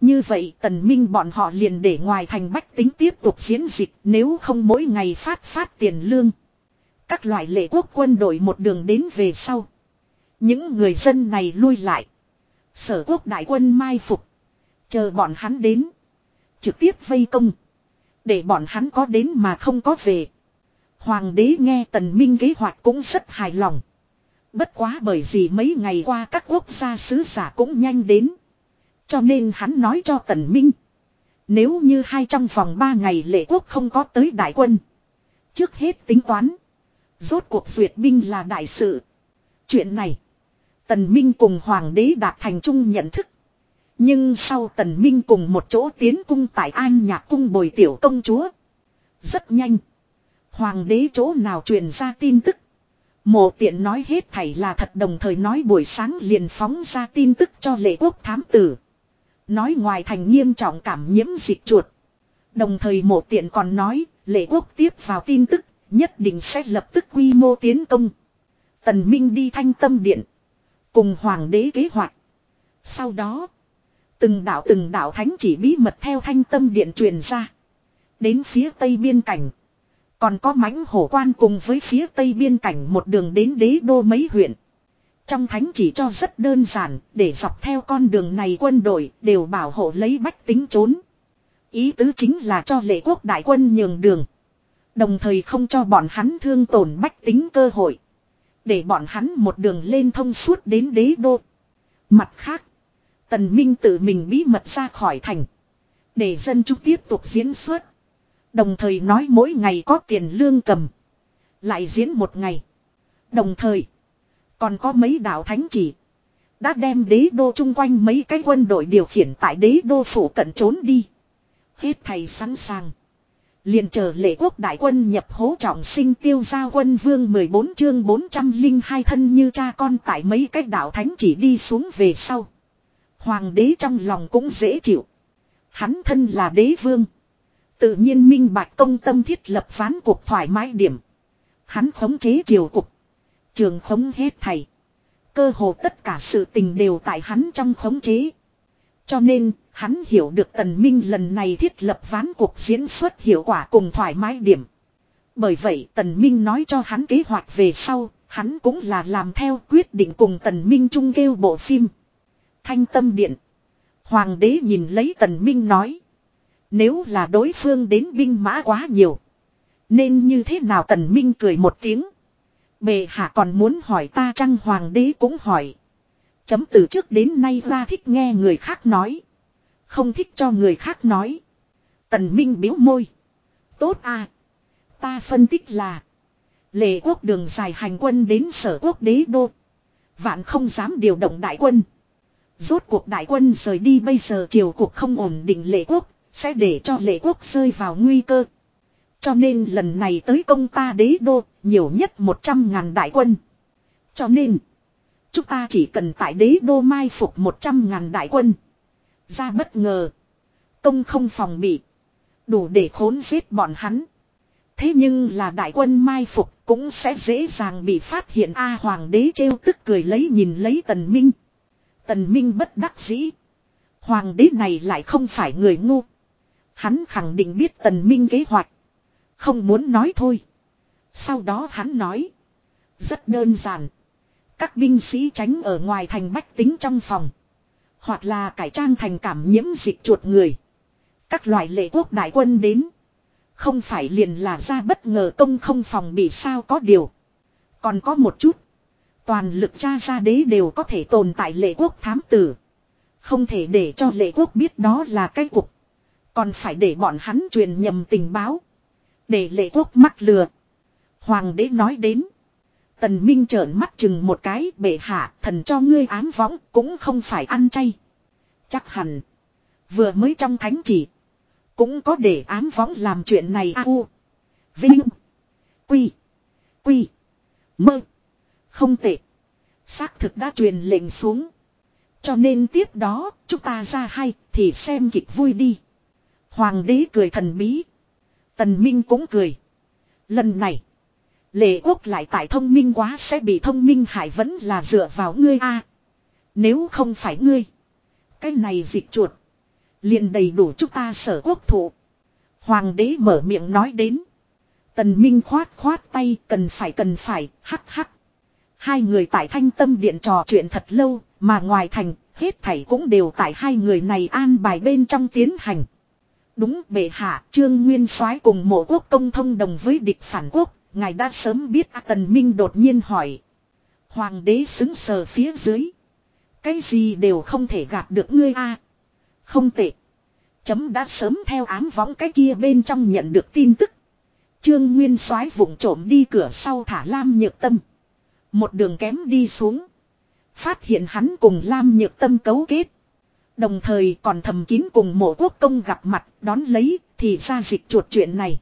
Như vậy tần minh bọn họ liền để ngoài thành bách tính tiếp tục diễn dịch, nếu không mỗi ngày phát phát tiền lương. Các loại lệ quốc quân đội một đường đến về sau. Những người dân này lui lại. Sở quốc đại quân mai phục. Chờ bọn hắn đến. Trực tiếp vây công. Để bọn hắn có đến mà không có về. Hoàng đế nghe tần minh kế hoạch cũng rất hài lòng. Bất quá bởi vì mấy ngày qua các quốc gia sứ giả cũng nhanh đến. Cho nên hắn nói cho tần minh. Nếu như hai trong vòng ba ngày lệ quốc không có tới đại quân. Trước hết tính toán. Rốt cuộc duyệt binh là đại sự. Chuyện này. Tần Minh cùng Hoàng đế đạt thành chung nhận thức. Nhưng sau Tần Minh cùng một chỗ tiến cung tại An Nhạc cung bồi tiểu công chúa. Rất nhanh. Hoàng đế chỗ nào truyền ra tin tức. Mộ tiện nói hết thảy là thật đồng thời nói buổi sáng liền phóng ra tin tức cho lệ quốc thám tử. Nói ngoài thành nghiêm trọng cảm nhiễm dịch chuột. Đồng thời mộ tiện còn nói, lệ quốc tiếp vào tin tức, nhất định sẽ lập tức quy mô tiến công. Tần Minh đi thanh tâm điện. Cùng hoàng đế kế hoạch. Sau đó. Từng đạo từng đạo thánh chỉ bí mật theo thanh tâm điện truyền ra. Đến phía tây biên cảnh. Còn có mãnh hổ quan cùng với phía tây biên cảnh một đường đến đế đô mấy huyện. Trong thánh chỉ cho rất đơn giản, để dọc theo con đường này quân đội đều bảo hộ lấy bách tính trốn. Ý tứ chính là cho lệ quốc đại quân nhường đường. Đồng thời không cho bọn hắn thương tổn bách tính cơ hội. Để bọn hắn một đường lên thông suốt đến đế đô. Mặt khác, Tần Minh tự mình bí mật ra khỏi thành. Để dân chúng tiếp tục diễn xuất. Đồng thời nói mỗi ngày có tiền lương cầm. Lại diễn một ngày. Đồng thời. Còn có mấy đạo thánh chỉ. Đã đem đế đô chung quanh mấy cái quân đội điều khiển tại đế đô phủ cận trốn đi. Hết thầy sẵn sàng. liền chờ lệ quốc đại quân nhập hố trọng sinh tiêu gia quân vương 14 chương 402 thân như cha con tại mấy cái đạo thánh chỉ đi xuống về sau. Hoàng đế trong lòng cũng dễ chịu. Hắn thân là đế vương. Tự nhiên minh bạch công tâm thiết lập phán cuộc thoải mái điểm. Hắn khống chế triều cục. Trường khống hết thầy. Cơ hồ tất cả sự tình đều tại hắn trong khống chế. Cho nên, hắn hiểu được tần minh lần này thiết lập ván cuộc diễn xuất hiệu quả cùng thoải mái điểm. Bởi vậy tần minh nói cho hắn kế hoạch về sau, hắn cũng là làm theo quyết định cùng tần minh chung kêu bộ phim. Thanh tâm điện. Hoàng đế nhìn lấy tần minh nói. Nếu là đối phương đến binh mã quá nhiều. Nên như thế nào tần minh cười một tiếng. Bề hạ còn muốn hỏi ta chăng hoàng đế cũng hỏi. Chấm từ trước đến nay ra thích nghe người khác nói. Không thích cho người khác nói. Tần Minh biếu môi. Tốt à. Ta phân tích là. Lệ quốc đường dài hành quân đến sở quốc đế đô. Vạn không dám điều động đại quân. Rốt cuộc đại quân rời đi bây giờ triều cuộc không ổn định lệ quốc. Sẽ để cho lệ quốc rơi vào nguy cơ. Cho nên lần này tới công ta đế đô, nhiều nhất 100 ngàn đại quân. Cho nên, chúng ta chỉ cần tại đế đô mai phục 100 ngàn đại quân. Ra bất ngờ, công không phòng bị, đủ để khốn giết bọn hắn. Thế nhưng là đại quân mai phục cũng sẽ dễ dàng bị phát hiện A hoàng đế trêu tức cười lấy nhìn lấy tần minh. Tần minh bất đắc dĩ. Hoàng đế này lại không phải người ngu. Hắn khẳng định biết tần minh kế hoạch. Không muốn nói thôi. Sau đó hắn nói. Rất đơn giản. Các binh sĩ tránh ở ngoài thành bách tính trong phòng. Hoặc là cải trang thành cảm nhiễm dịch chuột người. Các loại lệ quốc đại quân đến. Không phải liền là ra bất ngờ công không phòng bị sao có điều. Còn có một chút. Toàn lực cha ra đế đều có thể tồn tại lệ quốc thám tử. Không thể để cho lệ quốc biết đó là cái cục. Còn phải để bọn hắn truyền nhầm tình báo. Để lệ quốc mắc lừa. Hoàng đế nói đến. Tần Minh trợn mắt chừng một cái, bệ hạ, thần cho ngươi ám võng, cũng không phải ăn chay. Chắc hẳn. Vừa mới trong thánh chỉ. Cũng có để ám võng làm chuyện này a u. Vinh. Quy. Quy. Mơ. Không tệ. Xác thực đã truyền lệnh xuống. Cho nên tiếp đó, chúng ta ra hay thì xem kịch vui đi. Hoàng đế cười thần bí. Tần Minh cũng cười. Lần này. Lệ quốc lại tại thông minh quá sẽ bị thông minh hại vẫn là dựa vào ngươi a. nếu không phải ngươi. Cái này dịch chuột. liền đầy đủ chúng ta sở quốc thủ. Hoàng đế mở miệng nói đến. Tần Minh khoát khoát tay, cần phải cần phải, hắc hắc. Hai người tại thanh tâm điện trò chuyện thật lâu, mà ngoài thành, hết thảy cũng đều tại hai người này an bài bên trong tiến hành. Đúng bệ hạ, trương nguyên soái cùng mộ quốc công thông đồng với địch phản quốc, Ngài đã sớm biết A Tần Minh đột nhiên hỏi. Hoàng đế xứng sờ phía dưới. Cái gì đều không thể gạt được ngươi a. Không tệ. Chấm đã sớm theo ám võng cái kia bên trong nhận được tin tức. Trương Nguyên soái vụng trộm đi cửa sau thả Lam Nhược Tâm. Một đường kém đi xuống. Phát hiện hắn cùng Lam Nhược Tâm cấu kết. Đồng thời còn thầm kín cùng mộ quốc công gặp mặt, đón lấy, thì ra dịch chuột chuyện này.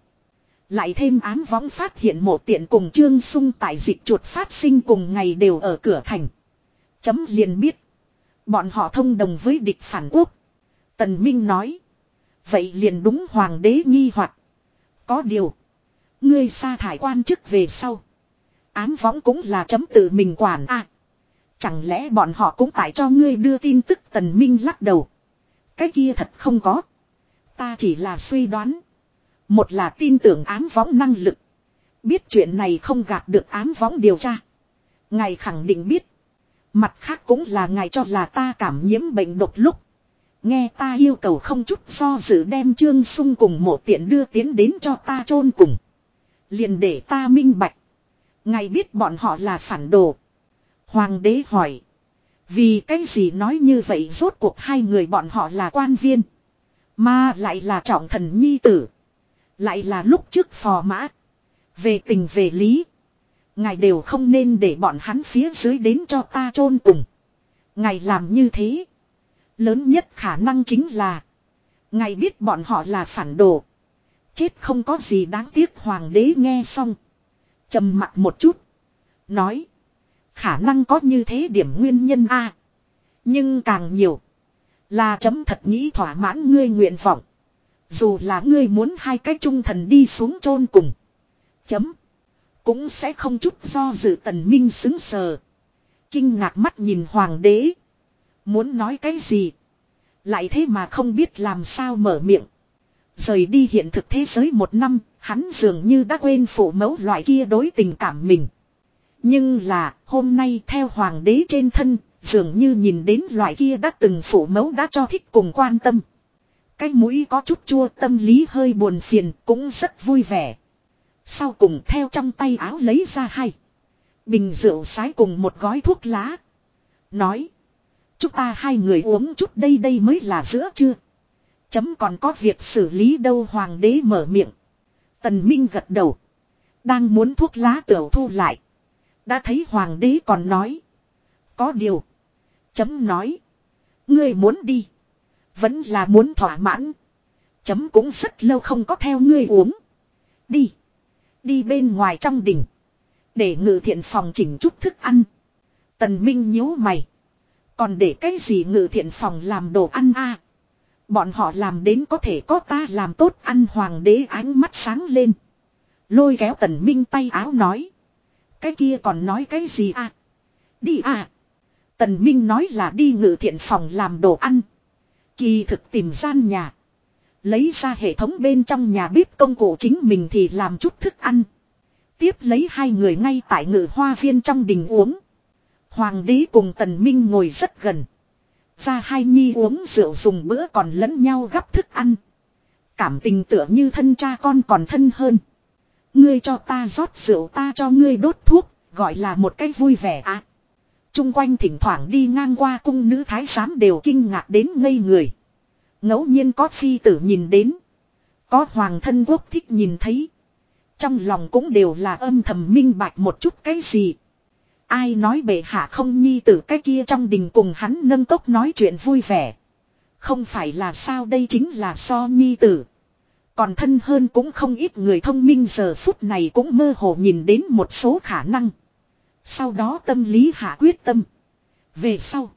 Lại thêm ám võng phát hiện mộ tiện cùng trương sung tại dịch chuột phát sinh cùng ngày đều ở cửa thành. Chấm liền biết. Bọn họ thông đồng với địch phản quốc. Tần Minh nói. Vậy liền đúng hoàng đế nghi hoặc Có điều. Ngươi sa thải quan chức về sau. Ám võng cũng là chấm tự mình quản à. Chẳng lẽ bọn họ cũng tại cho ngươi đưa tin tức tần minh lắc đầu. Cái kia thật không có. Ta chỉ là suy đoán. Một là tin tưởng ám võng năng lực. Biết chuyện này không gạt được ám võng điều tra. Ngài khẳng định biết. Mặt khác cũng là ngài cho là ta cảm nhiễm bệnh đột lúc. Nghe ta yêu cầu không chút do dự đem trương sung cùng một tiện đưa tiến đến cho ta chôn cùng. Liền để ta minh bạch. Ngài biết bọn họ là phản đồ. Hoàng đế hỏi. Vì cái gì nói như vậy rốt cuộc hai người bọn họ là quan viên. Mà lại là trọng thần nhi tử. Lại là lúc trước phò mã. Về tình về lý. Ngài đều không nên để bọn hắn phía dưới đến cho ta chôn cùng. Ngài làm như thế. Lớn nhất khả năng chính là. Ngài biết bọn họ là phản đồ. Chết không có gì đáng tiếc, hoàng đế nghe xong. trầm mặt một chút. Nói. Khả năng có như thế điểm nguyên nhân a Nhưng càng nhiều. Là chấm thật nghĩ thỏa mãn ngươi nguyện vọng. Dù là ngươi muốn hai cái trung thần đi xuống chôn cùng. Chấm. Cũng sẽ không chút do dự tần minh xứng sờ. Kinh ngạc mắt nhìn hoàng đế. Muốn nói cái gì. Lại thế mà không biết làm sao mở miệng. Rời đi hiện thực thế giới một năm, hắn dường như đã quên phụ mẫu loại kia đối tình cảm mình. Nhưng là, hôm nay theo hoàng đế trên thân, dường như nhìn đến loại kia đã từng phủ mẫu đã cho thích cùng quan tâm. Cái mũi có chút chua tâm lý hơi buồn phiền cũng rất vui vẻ. Sau cùng theo trong tay áo lấy ra hai. Bình rượu sái cùng một gói thuốc lá. Nói. Chúng ta hai người uống chút đây đây mới là giữa chưa. Chấm còn có việc xử lý đâu hoàng đế mở miệng. Tần Minh gật đầu. Đang muốn thuốc lá tiểu thu lại. Đã thấy hoàng đế còn nói. Có điều. Chấm nói. Ngươi muốn đi. Vẫn là muốn thỏa mãn. Chấm cũng rất lâu không có theo ngươi uống. Đi. Đi bên ngoài trong đỉnh. Để ngự thiện phòng chỉnh chút thức ăn. Tần Minh nhíu mày. Còn để cái gì ngự thiện phòng làm đồ ăn a? Bọn họ làm đến có thể có ta làm tốt ăn hoàng đế ánh mắt sáng lên. Lôi kéo tần minh tay áo nói. Cái kia còn nói cái gì à? Đi à? Tần minh nói là đi ngự thiện phòng làm đồ ăn. Kỳ thực tìm gian nhà. Lấy ra hệ thống bên trong nhà bếp công cụ chính mình thì làm chút thức ăn. Tiếp lấy hai người ngay tại ngự hoa viên trong đình uống. Hoàng đế cùng tần minh ngồi rất gần. Ra hai nhi uống rượu dùng bữa còn lẫn nhau gắp thức ăn. Cảm tình tựa như thân cha con còn thân hơn. Ngươi cho ta rót rượu ta cho ngươi đốt thuốc, gọi là một cách vui vẻ à. Trung quanh thỉnh thoảng đi ngang qua cung nữ thái giám đều kinh ngạc đến ngây người. ngẫu nhiên có phi tử nhìn đến. Có hoàng thân quốc thích nhìn thấy. Trong lòng cũng đều là âm thầm minh bạch một chút cái gì. Ai nói bệ hạ không nhi tử cái kia trong đình cùng hắn nâng cốc nói chuyện vui vẻ. Không phải là sao đây chính là so nhi tử. Còn thân hơn cũng không ít người thông minh giờ phút này cũng mơ hồ nhìn đến một số khả năng. Sau đó tâm lý hạ quyết tâm. Về sau.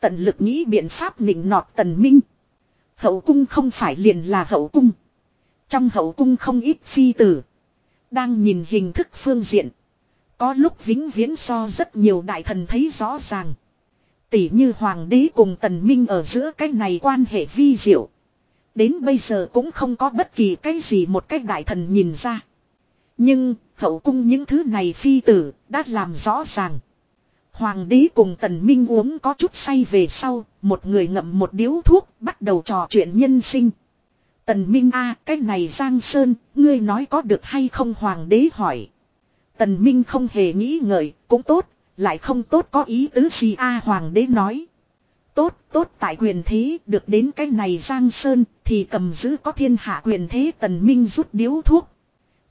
Tận lực nghĩ biện pháp nịnh nọt tần minh. Hậu cung không phải liền là hậu cung. Trong hậu cung không ít phi tử. Đang nhìn hình thức phương diện. Có lúc vĩnh viễn so rất nhiều đại thần thấy rõ ràng. Tỷ như hoàng đế cùng tần minh ở giữa cái này quan hệ vi diệu. Đến bây giờ cũng không có bất kỳ cái gì một cách đại thần nhìn ra. Nhưng hậu cung những thứ này phi tử đã làm rõ ràng. Hoàng đế cùng tần minh uống có chút say về sau, một người ngậm một điếu thuốc, bắt đầu trò chuyện nhân sinh. Tần minh a cái này Giang Sơn, ngươi nói có được hay không hoàng đế hỏi. Tần minh không hề nghĩ ngợi, cũng tốt, lại không tốt có ý tứ gì a hoàng đế nói. Tốt, tốt tại quyền thế, được đến cái này Giang Sơn, thì cầm giữ có thiên hạ quyền thế tần minh rút điếu thuốc.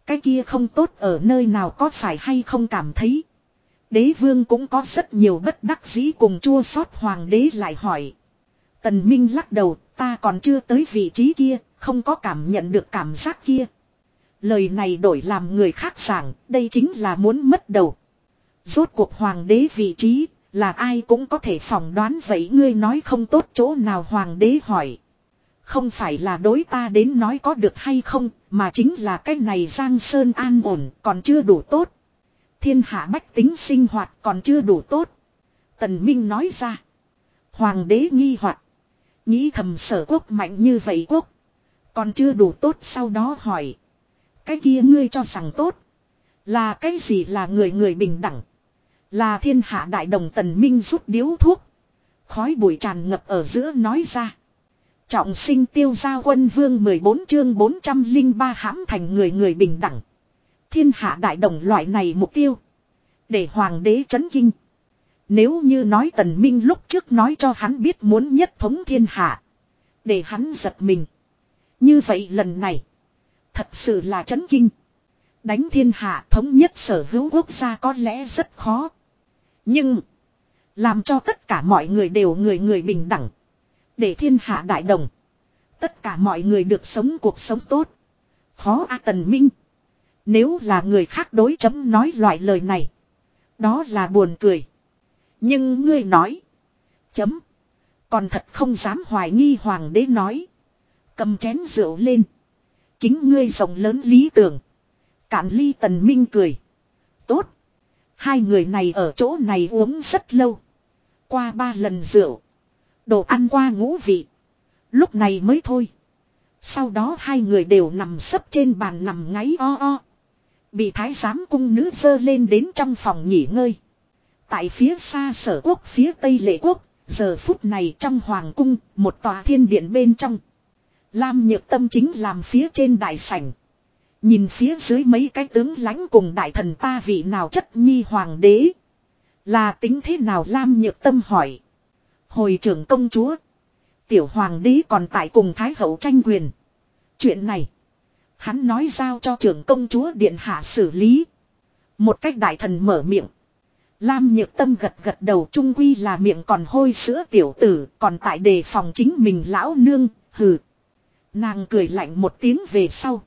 Cái kia không tốt ở nơi nào có phải hay không cảm thấy. Đế vương cũng có rất nhiều bất đắc dĩ cùng chua xót hoàng đế lại hỏi. Tần Minh lắc đầu, ta còn chưa tới vị trí kia, không có cảm nhận được cảm giác kia. Lời này đổi làm người khác giảng, đây chính là muốn mất đầu. Rốt cuộc hoàng đế vị trí, là ai cũng có thể phỏng đoán vậy ngươi nói không tốt chỗ nào hoàng đế hỏi. Không phải là đối ta đến nói có được hay không, mà chính là cái này Giang Sơn an ổn còn chưa đủ tốt. Thiên hạ bách tính sinh hoạt còn chưa đủ tốt. Tần Minh nói ra. Hoàng đế nghi hoặc Nghĩ thầm sở quốc mạnh như vậy quốc. Còn chưa đủ tốt sau đó hỏi. Cái kia ngươi cho rằng tốt. Là cái gì là người người bình đẳng. Là thiên hạ đại đồng tần minh rút điếu thuốc. Khói bụi tràn ngập ở giữa nói ra. Trọng sinh tiêu gia quân vương 14 chương 403 hãm thành người người bình đẳng. Thiên hạ đại đồng loại này mục tiêu. Để hoàng đế chấn kinh. Nếu như nói tần minh lúc trước nói cho hắn biết muốn nhất thống thiên hạ. Để hắn giật mình. Như vậy lần này. Thật sự là chấn kinh. Đánh thiên hạ thống nhất sở hữu quốc gia có lẽ rất khó. Nhưng. Làm cho tất cả mọi người đều người người bình đẳng. Để thiên hạ đại đồng. Tất cả mọi người được sống cuộc sống tốt. Khó a tần minh. Nếu là người khác đối chấm nói loại lời này. Đó là buồn cười. Nhưng ngươi nói. Chấm. Còn thật không dám hoài nghi hoàng đế nói. Cầm chén rượu lên. Kính ngươi rộng lớn lý tưởng. Cạn ly tần minh cười. Tốt. Hai người này ở chỗ này uống rất lâu. Qua ba lần rượu. Đồ ăn qua ngũ vị. Lúc này mới thôi. Sau đó hai người đều nằm sấp trên bàn nằm ngáy o o. Bị thái giám cung nữ dơ lên đến trong phòng nghỉ ngơi. Tại phía xa sở quốc phía tây lệ quốc, giờ phút này trong hoàng cung, một tòa thiên điện bên trong. Lam nhược tâm chính làm phía trên đại sảnh. Nhìn phía dưới mấy cái tướng lãnh cùng đại thần ta vị nào chất nhi hoàng đế. Là tính thế nào Lam nhược tâm hỏi. Hồi trưởng công chúa. Tiểu hoàng đế còn tại cùng thái hậu tranh quyền. Chuyện này. Hắn nói giao cho trưởng công chúa điện hạ xử lý. Một cách đại thần mở miệng. Lam nhược tâm gật gật đầu trung quy là miệng còn hôi sữa tiểu tử còn tại đề phòng chính mình lão nương, hừ. Nàng cười lạnh một tiếng về sau.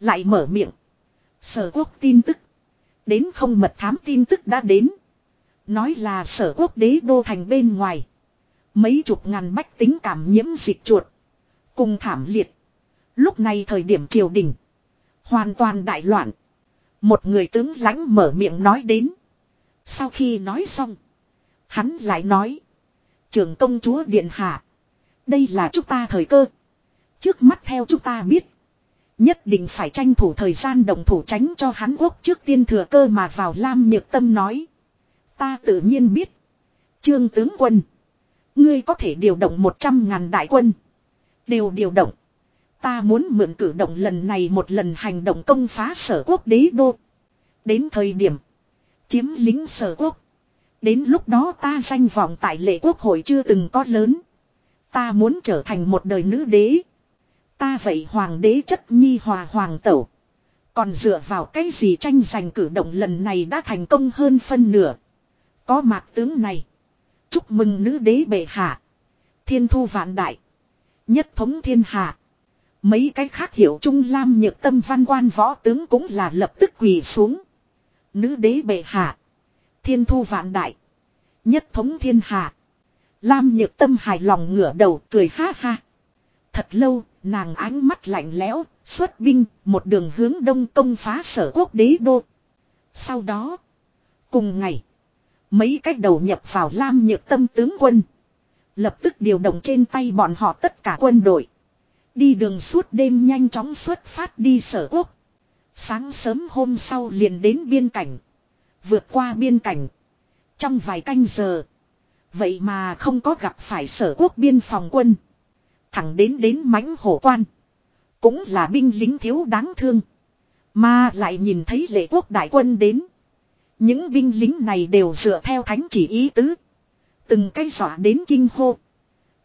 Lại mở miệng. Sở quốc tin tức. Đến không mật thám tin tức đã đến. Nói là sở quốc đế đô thành bên ngoài. Mấy chục ngàn bách tính cảm nhiễm dịch chuột. Cùng thảm liệt. Lúc này thời điểm triều đình. Hoàn toàn đại loạn. Một người tướng lãnh mở miệng nói đến. Sau khi nói xong. Hắn lại nói. Trưởng công chúa Điện Hạ. Đây là chúng ta thời cơ. Trước mắt theo chúng ta biết. Nhất định phải tranh thủ thời gian đồng thủ tránh cho hắn quốc trước tiên thừa cơ mà vào Lam Nhược Tâm nói. Ta tự nhiên biết. Trương tướng quân. Ngươi có thể điều động 100 ngàn đại quân. Đều điều động. Ta muốn mượn cử động lần này một lần hành động công phá sở quốc đế đô. Đến thời điểm. Chiếm lính sở quốc. Đến lúc đó ta danh vọng tại lệ quốc hội chưa từng có lớn. Ta muốn trở thành một đời nữ đế. Ta vậy hoàng đế chất nhi hòa hoàng tẩu. Còn dựa vào cái gì tranh giành cử động lần này đã thành công hơn phân nửa. Có mạc tướng này. Chúc mừng nữ đế bệ hạ. Thiên thu vạn đại. Nhất thống thiên hạ. Mấy cái khác hiểu trung lam nhược tâm văn quan võ tướng cũng là lập tức quỳ xuống. Nữ đế bệ hạ. Thiên thu vạn đại. Nhất thống thiên hạ. Lam nhược tâm hài lòng ngửa đầu cười ha ha. Thật lâu, nàng ánh mắt lạnh lẽo, xuất binh, một đường hướng đông công phá sở quốc đế đô. Sau đó, cùng ngày, mấy cách đầu nhập vào Lam nhược tâm tướng quân. Lập tức điều động trên tay bọn họ tất cả quân đội. Đi đường suốt đêm nhanh chóng xuất phát đi sở quốc. Sáng sớm hôm sau liền đến biên cảnh. Vượt qua biên cảnh. Trong vài canh giờ. Vậy mà không có gặp phải sở quốc biên phòng quân. Thẳng đến đến mãnh hổ quan. Cũng là binh lính thiếu đáng thương. Mà lại nhìn thấy lệ quốc đại quân đến. Những binh lính này đều dựa theo thánh chỉ ý tứ. Từng cái dọa đến kinh hô.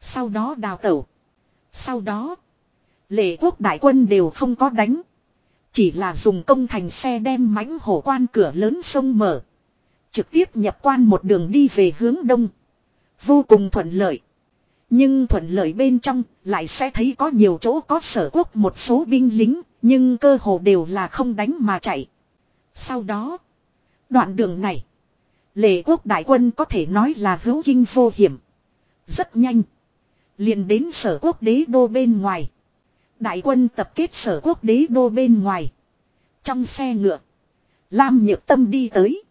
Sau đó đào tẩu. Sau đó. Lệ quốc đại quân đều không có đánh. Chỉ là dùng công thành xe đem mãnh hổ quan cửa lớn sông mở. Trực tiếp nhập quan một đường đi về hướng đông. Vô cùng thuận lợi. Nhưng thuận lợi bên trong lại sẽ thấy có nhiều chỗ có sở quốc một số binh lính. Nhưng cơ hồ đều là không đánh mà chạy. Sau đó. Đoạn đường này. Lệ quốc đại quân có thể nói là hữu kinh vô hiểm. Rất nhanh. liền đến sở quốc đế đô bên ngoài. Đại quân tập kết sở quốc đế đô bên ngoài. Trong xe ngựa. Lam nhược tâm đi tới.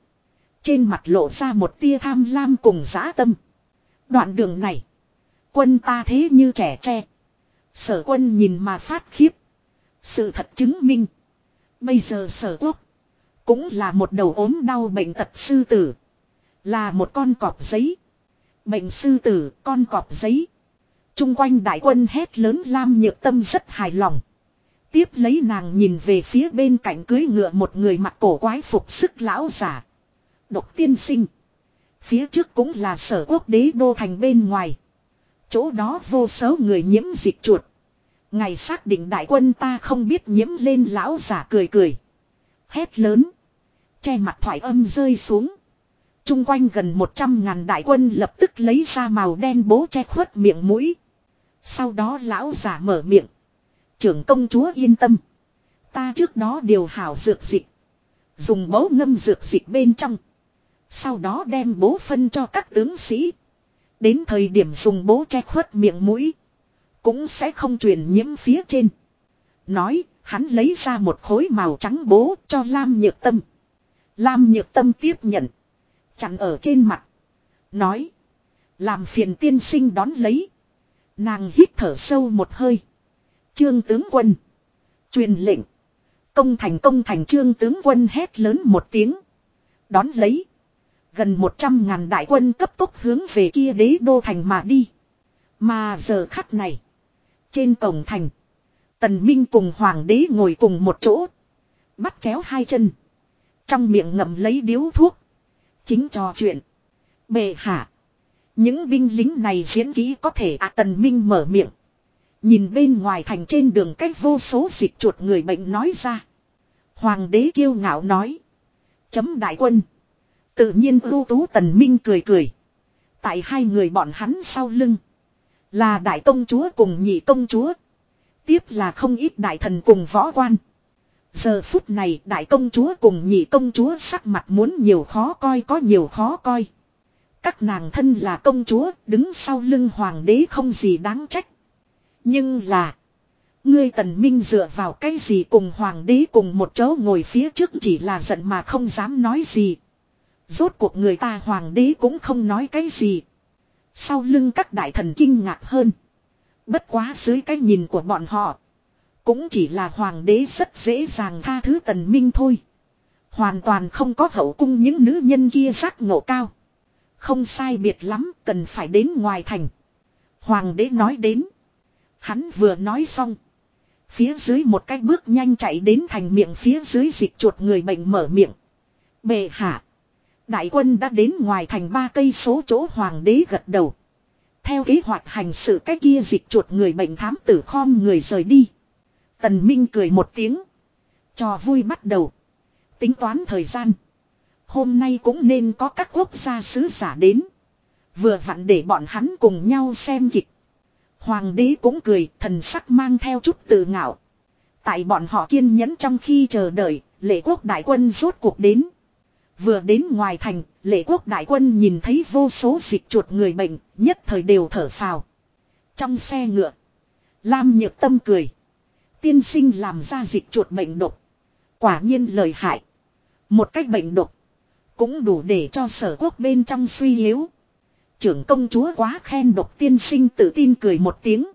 Trên mặt lộ ra một tia tham lam cùng giã tâm. Đoạn đường này. Quân ta thế như trẻ tre. Sở quân nhìn mà phát khiếp. Sự thật chứng minh. Bây giờ sở quốc. Cũng là một đầu ốm đau bệnh tật sư tử. Là một con cọp giấy. Bệnh sư tử, con cọp giấy. Trung quanh đại quân hét lớn Lam Nhược Tâm rất hài lòng. Tiếp lấy nàng nhìn về phía bên cạnh cưới ngựa một người mặc cổ quái phục sức lão giả. Độc tiên sinh. Phía trước cũng là sở quốc đế đô thành bên ngoài. Chỗ đó vô số người nhiễm dịch chuột. Ngày xác định đại quân ta không biết nhiễm lên lão giả cười cười. Hét lớn. Che mặt thoại âm rơi xuống. Trung quanh gần 100 ngàn đại quân lập tức lấy ra màu đen bố che khuất miệng mũi. Sau đó lão giả mở miệng. Trưởng công chúa yên tâm. Ta trước đó điều hảo dược dịch. Dùng bố ngâm dược dịch bên trong. Sau đó đem bố phân cho các tướng sĩ. Đến thời điểm dùng bố che khuất miệng mũi. Cũng sẽ không truyền nhiễm phía trên. Nói, hắn lấy ra một khối màu trắng bố cho Lam Nhược Tâm. Lam Nhược Tâm tiếp nhận. Chặn ở trên mặt. Nói. Làm phiền tiên sinh đón lấy. Nàng hít thở sâu một hơi. Trương tướng quân. Truyền lệnh. Công thành công thành trương tướng quân hét lớn một tiếng. Đón lấy. Gần một trăm ngàn đại quân cấp tốc hướng về kia đế đô thành mà đi. Mà giờ khắc này. Trên cổng thành. Tần Minh cùng hoàng đế ngồi cùng một chỗ. Bắt chéo hai chân. Trong miệng ngậm lấy điếu thuốc. Chính trò chuyện. Bệ hạ. Những binh lính này diễn kỹ có thể à tần minh mở miệng. Nhìn bên ngoài thành trên đường cách vô số dịch chuột người bệnh nói ra. Hoàng đế kiêu ngạo nói. Chấm đại quân. Tự nhiên ưu tú tần minh cười cười. Tại hai người bọn hắn sau lưng. Là đại công chúa cùng nhị công chúa. Tiếp là không ít đại thần cùng võ quan. Giờ phút này đại công chúa cùng nhị công chúa sắc mặt muốn nhiều khó coi có nhiều khó coi. Các nàng thân là công chúa, đứng sau lưng hoàng đế không gì đáng trách. Nhưng là. Ngươi tần minh dựa vào cái gì cùng hoàng đế cùng một chỗ ngồi phía trước chỉ là giận mà không dám nói gì. Rốt cuộc người ta hoàng đế cũng không nói cái gì. Sau lưng các đại thần kinh ngạc hơn. Bất quá dưới cái nhìn của bọn họ. Cũng chỉ là hoàng đế rất dễ dàng tha thứ tần minh thôi. Hoàn toàn không có hậu cung những nữ nhân kia giác ngộ cao. Không sai biệt lắm, cần phải đến ngoài thành. Hoàng đế nói đến. Hắn vừa nói xong. Phía dưới một cái bước nhanh chạy đến thành miệng, phía dưới dịch chuột người bệnh mở miệng. Bệ hạ. Đại quân đã đến ngoài thành ba cây số chỗ hoàng đế gật đầu. Theo kế hoạch hành sự cái kia dịch chuột người bệnh thám tử khom người rời đi. Tần Minh cười một tiếng. Trò vui bắt đầu. Tính toán thời gian. Hôm nay cũng nên có các quốc gia sứ giả đến. Vừa vặn để bọn hắn cùng nhau xem kịch. Hoàng đế cũng cười, thần sắc mang theo chút tự ngạo. Tại bọn họ kiên nhẫn trong khi chờ đợi, lệ quốc đại quân rốt cuộc đến. Vừa đến ngoài thành, lệ quốc đại quân nhìn thấy vô số dịch chuột người bệnh, nhất thời đều thở phào. Trong xe ngựa, Lam nhược tâm cười. Tiên sinh làm ra dịch chuột bệnh độc. Quả nhiên lời hại. Một cách bệnh độc. Cũng đủ để cho sở quốc bên trong suy yếu. Trưởng công chúa quá khen độc tiên sinh tự tin cười một tiếng.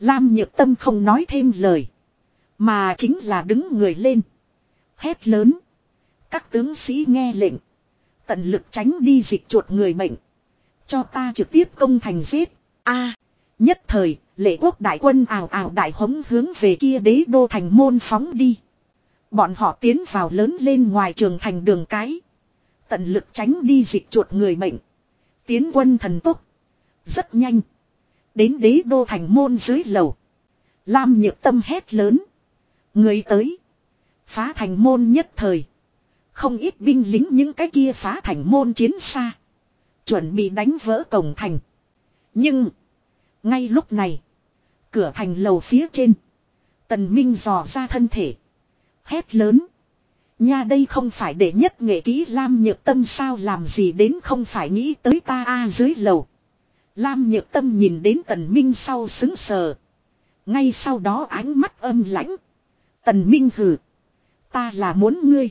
Lam nhược tâm không nói thêm lời. Mà chính là đứng người lên. Hét lớn. Các tướng sĩ nghe lệnh. Tận lực tránh đi dịch chuột người bệnh. Cho ta trực tiếp công thành giết. a Nhất thời, lệ quốc đại quân ảo ảo đại hống hướng về kia đế đô thành môn phóng đi. Bọn họ tiến vào lớn lên ngoài trường thành đường cái. Tận lực tránh đi dịch chuột người bệnh. Tiến quân thần tốc. Rất nhanh. Đến đế đô thành môn dưới lầu. Lam nhược tâm hét lớn. Người tới. Phá thành môn nhất thời. Không ít binh lính những cái kia phá thành môn chiến xa. Chuẩn bị đánh vỡ cổng thành. Nhưng. Ngay lúc này. Cửa thành lầu phía trên. Tần Minh dò ra thân thể. Hét lớn. Nha, đây không phải để nhất nghệ kỹ Lam Nhược Tâm sao làm gì đến không phải nghĩ tới ta a dưới lầu. Lam Nhược Tâm nhìn đến Tần Minh sau xứng sờ. Ngay sau đó ánh mắt âm lãnh. Tần Minh hừ. Ta là muốn ngươi.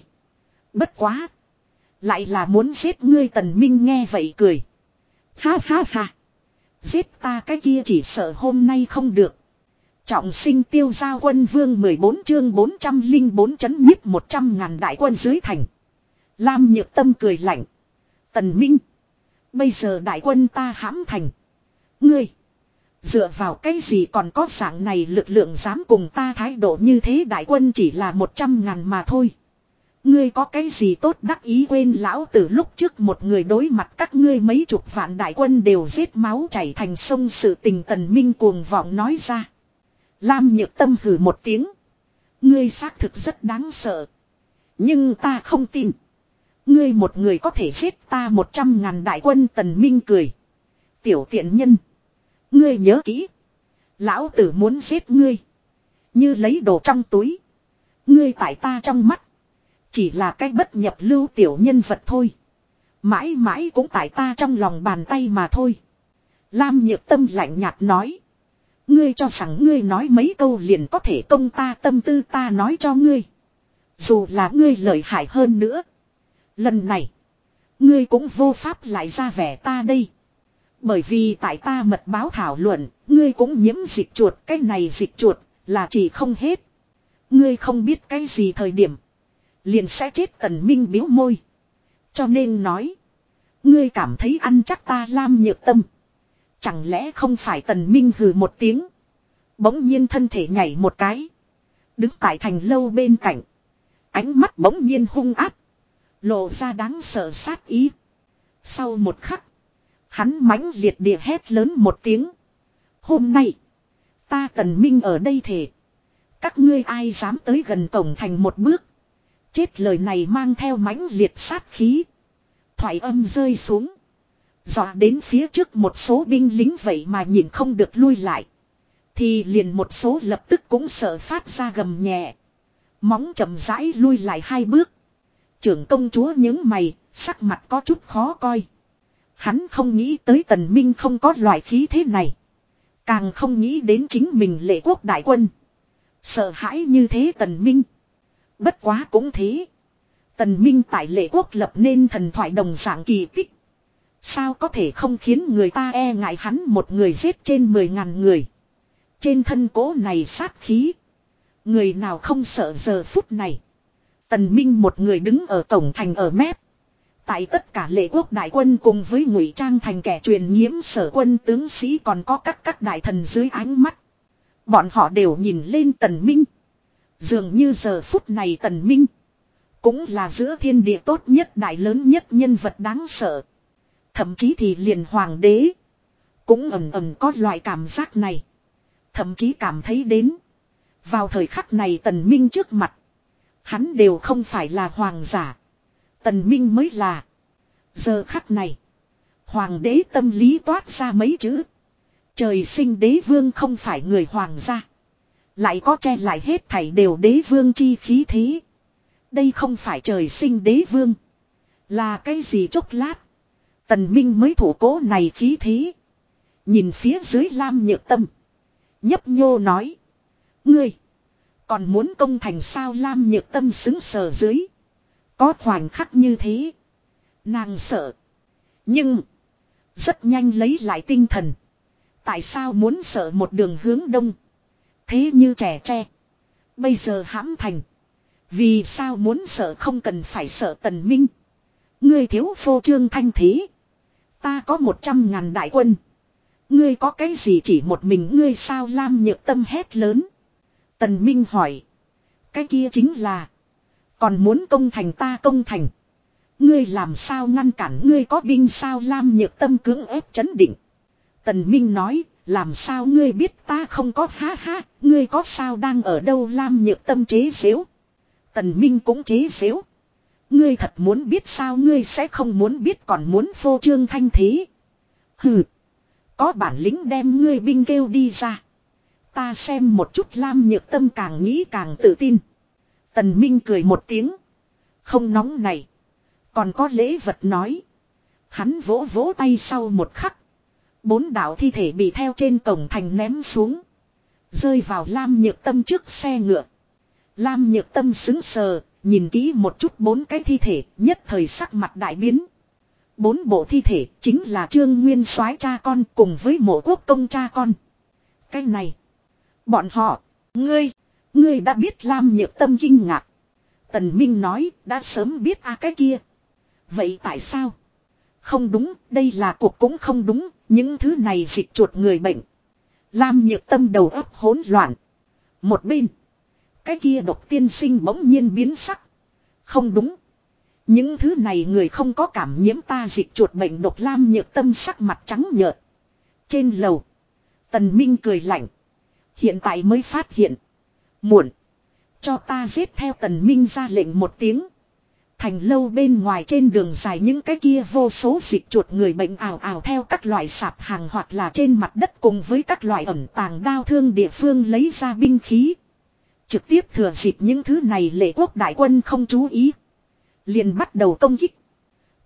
Bất quá. Lại là muốn giết ngươi Tần Minh nghe vậy cười. Ha ha ha. Giết ta cái kia chỉ sợ hôm nay không được. Trọng sinh tiêu gia quân vương 14 chương 404 chấn nhiếp 100 ngàn đại quân dưới thành. Lam nhược tâm cười lạnh. Tần Minh. Bây giờ đại quân ta hãm thành. Ngươi. Dựa vào cái gì còn có dạng này lực lượng dám cùng ta thái độ như thế đại quân chỉ là 100 ngàn mà thôi. Ngươi có cái gì tốt đắc ý quên lão từ lúc trước một người đối mặt các ngươi mấy chục vạn đại quân đều giết máu chảy thành sông sự tình tần minh cuồng vọng nói ra. Lam nhược tâm hử một tiếng. Ngươi xác thực rất đáng sợ. Nhưng ta không tin. Ngươi một người có thể giết ta một trăm ngàn đại quân tần minh cười. Tiểu tiện nhân. Ngươi nhớ kỹ. Lão tử muốn giết ngươi. Như lấy đồ trong túi. Ngươi tại ta trong mắt. Chỉ là cách bất nhập lưu tiểu nhân vật thôi. Mãi mãi cũng tại ta trong lòng bàn tay mà thôi. Lam nhược tâm lạnh nhạt nói. Ngươi cho rằng ngươi nói mấy câu liền có thể công ta tâm tư ta nói cho ngươi. Dù là ngươi lợi hại hơn nữa. Lần này. Ngươi cũng vô pháp lại ra vẻ ta đây. Bởi vì tại ta mật báo thảo luận, ngươi cũng nhiễm dịch chuột, cái này dịch chuột, là chỉ không hết. Ngươi không biết cái gì thời điểm. Liền sẽ chết tần minh biếu môi. Cho nên nói. Ngươi cảm thấy ăn chắc ta lam nhược tâm. Chẳng lẽ không phải tần minh hừ một tiếng. Bỗng nhiên thân thể nhảy một cái. Đứng tại thành lâu bên cạnh. Ánh mắt bỗng nhiên hung áp. Lộ ra đáng sợ sát ý. Sau một khắc. Hắn mãnh liệt địa hét lớn một tiếng. Hôm nay. Ta tần minh ở đây thể. Các ngươi ai dám tới gần cổng thành một bước. Chết lời này mang theo mãnh liệt sát khí. Thoại âm rơi xuống. Dọa đến phía trước một số binh lính vậy mà nhìn không được lui lại. Thì liền một số lập tức cũng sợ phát ra gầm nhẹ. Móng chậm rãi lui lại hai bước. Trưởng công chúa những mày, sắc mặt có chút khó coi. Hắn không nghĩ tới tần minh không có loại khí thế này. Càng không nghĩ đến chính mình lệ quốc đại quân. Sợ hãi như thế tần minh. Bất quá cũng thế. Tần minh tại lệ quốc lập nên thần thoại đồng dạng kỳ tích. Sao có thể không khiến người ta e ngại hắn một người giết trên mười ngàn người. Trên thân cố này sát khí. Người nào không sợ giờ phút này. Tần Minh một người đứng ở tổng thành ở mép. Tại tất cả lệ quốc đại quân cùng với ngụy trang thành kẻ truyền nhiễm sở quân tướng sĩ còn có các các đại thần dưới ánh mắt. Bọn họ đều nhìn lên tần minh. Dường như giờ phút này tần minh. Cũng là giữa thiên địa tốt nhất, đại lớn nhất nhân vật đáng sợ. Thậm chí thì liền hoàng đế. Cũng ầm ầm có loại cảm giác này. Thậm chí cảm thấy đến. Vào thời khắc này tần minh trước mặt. Hắn đều không phải là hoàng giả. Tần Minh mới là. Giờ khắc này. Hoàng đế tâm lý toát ra mấy chữ. Trời sinh đế vương không phải người hoàng gia. Lại có che lại hết thảy đều đế vương chi khí thế. Đây không phải trời sinh đế vương. Là cái gì chốc lát. Tần Minh mới thủ cố này khí thế. Nhìn phía dưới Lam Nhược Tâm. Nhấp nhô nói. Ngươi. Còn muốn công thành sao Lam Nhược Tâm xứng sờ dưới. Có khoảnh khắc như thế. Nàng sợ. Nhưng. Rất nhanh lấy lại tinh thần. Tại sao muốn sợ một đường hướng đông. Thế như trẻ tre. Bây giờ hãm thành. Vì sao muốn sợ không cần phải sợ tần minh. Ngươi thiếu phô trương thanh thế. Ta có một trăm ngàn đại quân. Ngươi có cái gì chỉ một mình ngươi sao Lam nhược tâm hét lớn. Tần Minh hỏi. Cái kia chính là. Còn muốn công thành ta công thành. Ngươi làm sao ngăn cản ngươi có binh sao Lam nhược tâm cưỡng ép chấn định. Tần Minh nói. Làm sao ngươi biết ta không có ha ha. Ngươi có sao đang ở đâu Lam nhược tâm chế xếu. Tần Minh cũng chế xếu. Ngươi thật muốn biết sao ngươi sẽ không muốn biết còn muốn phô trương thanh thế. Hừ. Có bản lĩnh đem ngươi binh kêu đi ra. Ta xem một chút Lam Nhược Tâm càng nghĩ càng tự tin. Tần Minh cười một tiếng. Không nóng này. Còn có lễ vật nói. Hắn vỗ vỗ tay sau một khắc. Bốn đạo thi thể bị theo trên cổng thành ném xuống. Rơi vào Lam Nhược Tâm trước xe ngựa. Lam Nhược Tâm xứng sờ, nhìn kỹ một chút bốn cái thi thể, nhất thời sắc mặt đại biến. Bốn bộ thi thể chính là Trương Nguyên soái cha con cùng với mộ quốc công cha con. Cái này. Bọn họ. Ngươi. Ngươi đã biết Lam Nhược Tâm kinh ngạc. Tần Minh nói đã sớm biết a cái kia. Vậy tại sao? Không đúng, đây là cuộc cũng không đúng, những thứ này dịch chuột người bệnh. Lam Nhược Tâm đầu óc hỗn loạn. Một bên. Cái kia độc tiên sinh bỗng nhiên biến sắc. Không đúng. Những thứ này người không có cảm nhiễm ta dịch chuột bệnh độc lam nhược tâm sắc mặt trắng nhợt. Trên lầu. Tần Minh cười lạnh. Hiện tại mới phát hiện. Muộn. Cho ta giết theo tần Minh ra lệnh một tiếng. Thành lâu bên ngoài trên đường dài những cái kia vô số dịch chuột người bệnh ảo ảo theo các loại sạp hàng hoặc là trên mặt đất cùng với các loại ẩn tàng đao thương địa phương lấy ra binh khí. Trực tiếp thừa dịp những thứ này lệ quốc đại quân không chú ý liền bắt đầu công kích.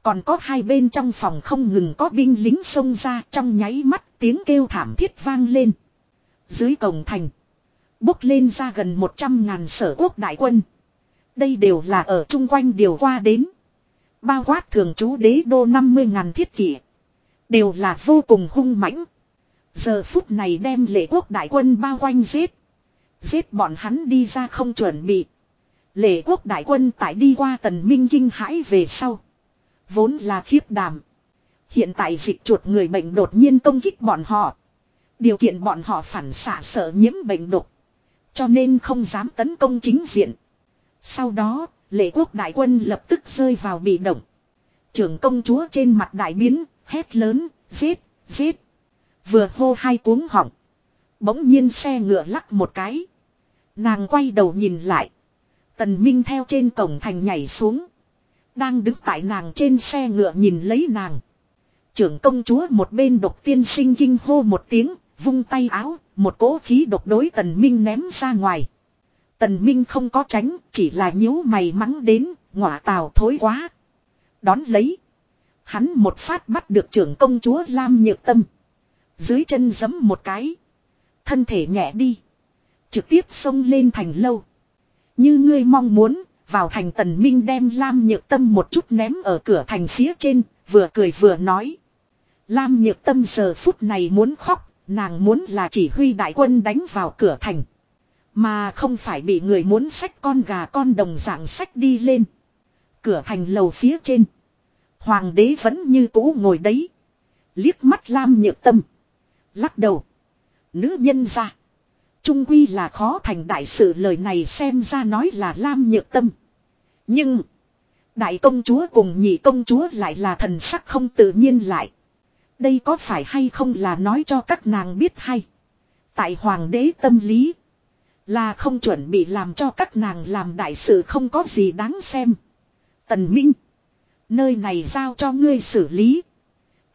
Còn có hai bên trong phòng không ngừng có binh lính xông ra trong nháy mắt tiếng kêu thảm thiết vang lên. Dưới cổng thành. Bốc lên ra gần 100 ngàn sở quốc đại quân. Đây đều là ở chung quanh điều qua đến. Bao quát thường trú đế đô 50 ngàn thiết kỷ. Đều là vô cùng hung mãnh. Giờ phút này đem lệ quốc đại quân bao quanh giết. Giết bọn hắn đi ra không chuẩn bị. Lệ quốc đại quân tại đi qua tần minh kinh hãi về sau. Vốn là khiếp đảm. Hiện tại dịch chuột người bệnh đột nhiên công kích bọn họ. Điều kiện bọn họ phản xạ sợ nhiễm bệnh độc. Cho nên không dám tấn công chính diện. Sau đó, lệ quốc đại quân lập tức rơi vào bị động. Trưởng công chúa trên mặt đại biến, hét lớn, giết, giết. Vừa hô hai cuống họng. Bỗng nhiên xe ngựa lắc một cái. Nàng quay đầu nhìn lại. Tần Minh theo trên cổng thành nhảy xuống. Đang đứng tại nàng trên xe ngựa nhìn lấy nàng. Trưởng công chúa một bên độc tiên sinh kinh hô một tiếng, vung tay áo, một cỗ khí độc đối tần minh ném ra ngoài. Tần minh không có tránh, chỉ là nhíu mày mắng đến, ngọa tào thối quá. Đón lấy. Hắn một phát bắt được trưởng công chúa Lam Nhược Tâm. Dưới chân giấm một cái. Thân thể nhẹ đi. Trực tiếp xông lên thành lâu. Như ngươi mong muốn, vào thành tần minh đem Lam Nhược Tâm một chút ném ở cửa thành phía trên, vừa cười vừa nói. Lam Nhược Tâm giờ phút này muốn khóc, nàng muốn là chỉ huy đại quân đánh vào cửa thành. Mà không phải bị người muốn sách con gà con đồng dạng sách đi lên. Cửa thành lầu phía trên. Hoàng đế vẫn như cũ ngồi đấy. Liếc mắt Lam Nhược Tâm. Lắc đầu. Nữ nhân ra. Trung quy là khó thành đại sự lời này xem ra nói là Lam Nhược Tâm. Nhưng. Đại công chúa cùng nhị công chúa lại là thần sắc không tự nhiên lại. Đây có phải hay không là nói cho các nàng biết hay. Tại hoàng đế tâm lý. Là không chuẩn bị làm cho các nàng làm đại sự không có gì đáng xem. Tần Minh. Nơi này giao cho ngươi xử lý.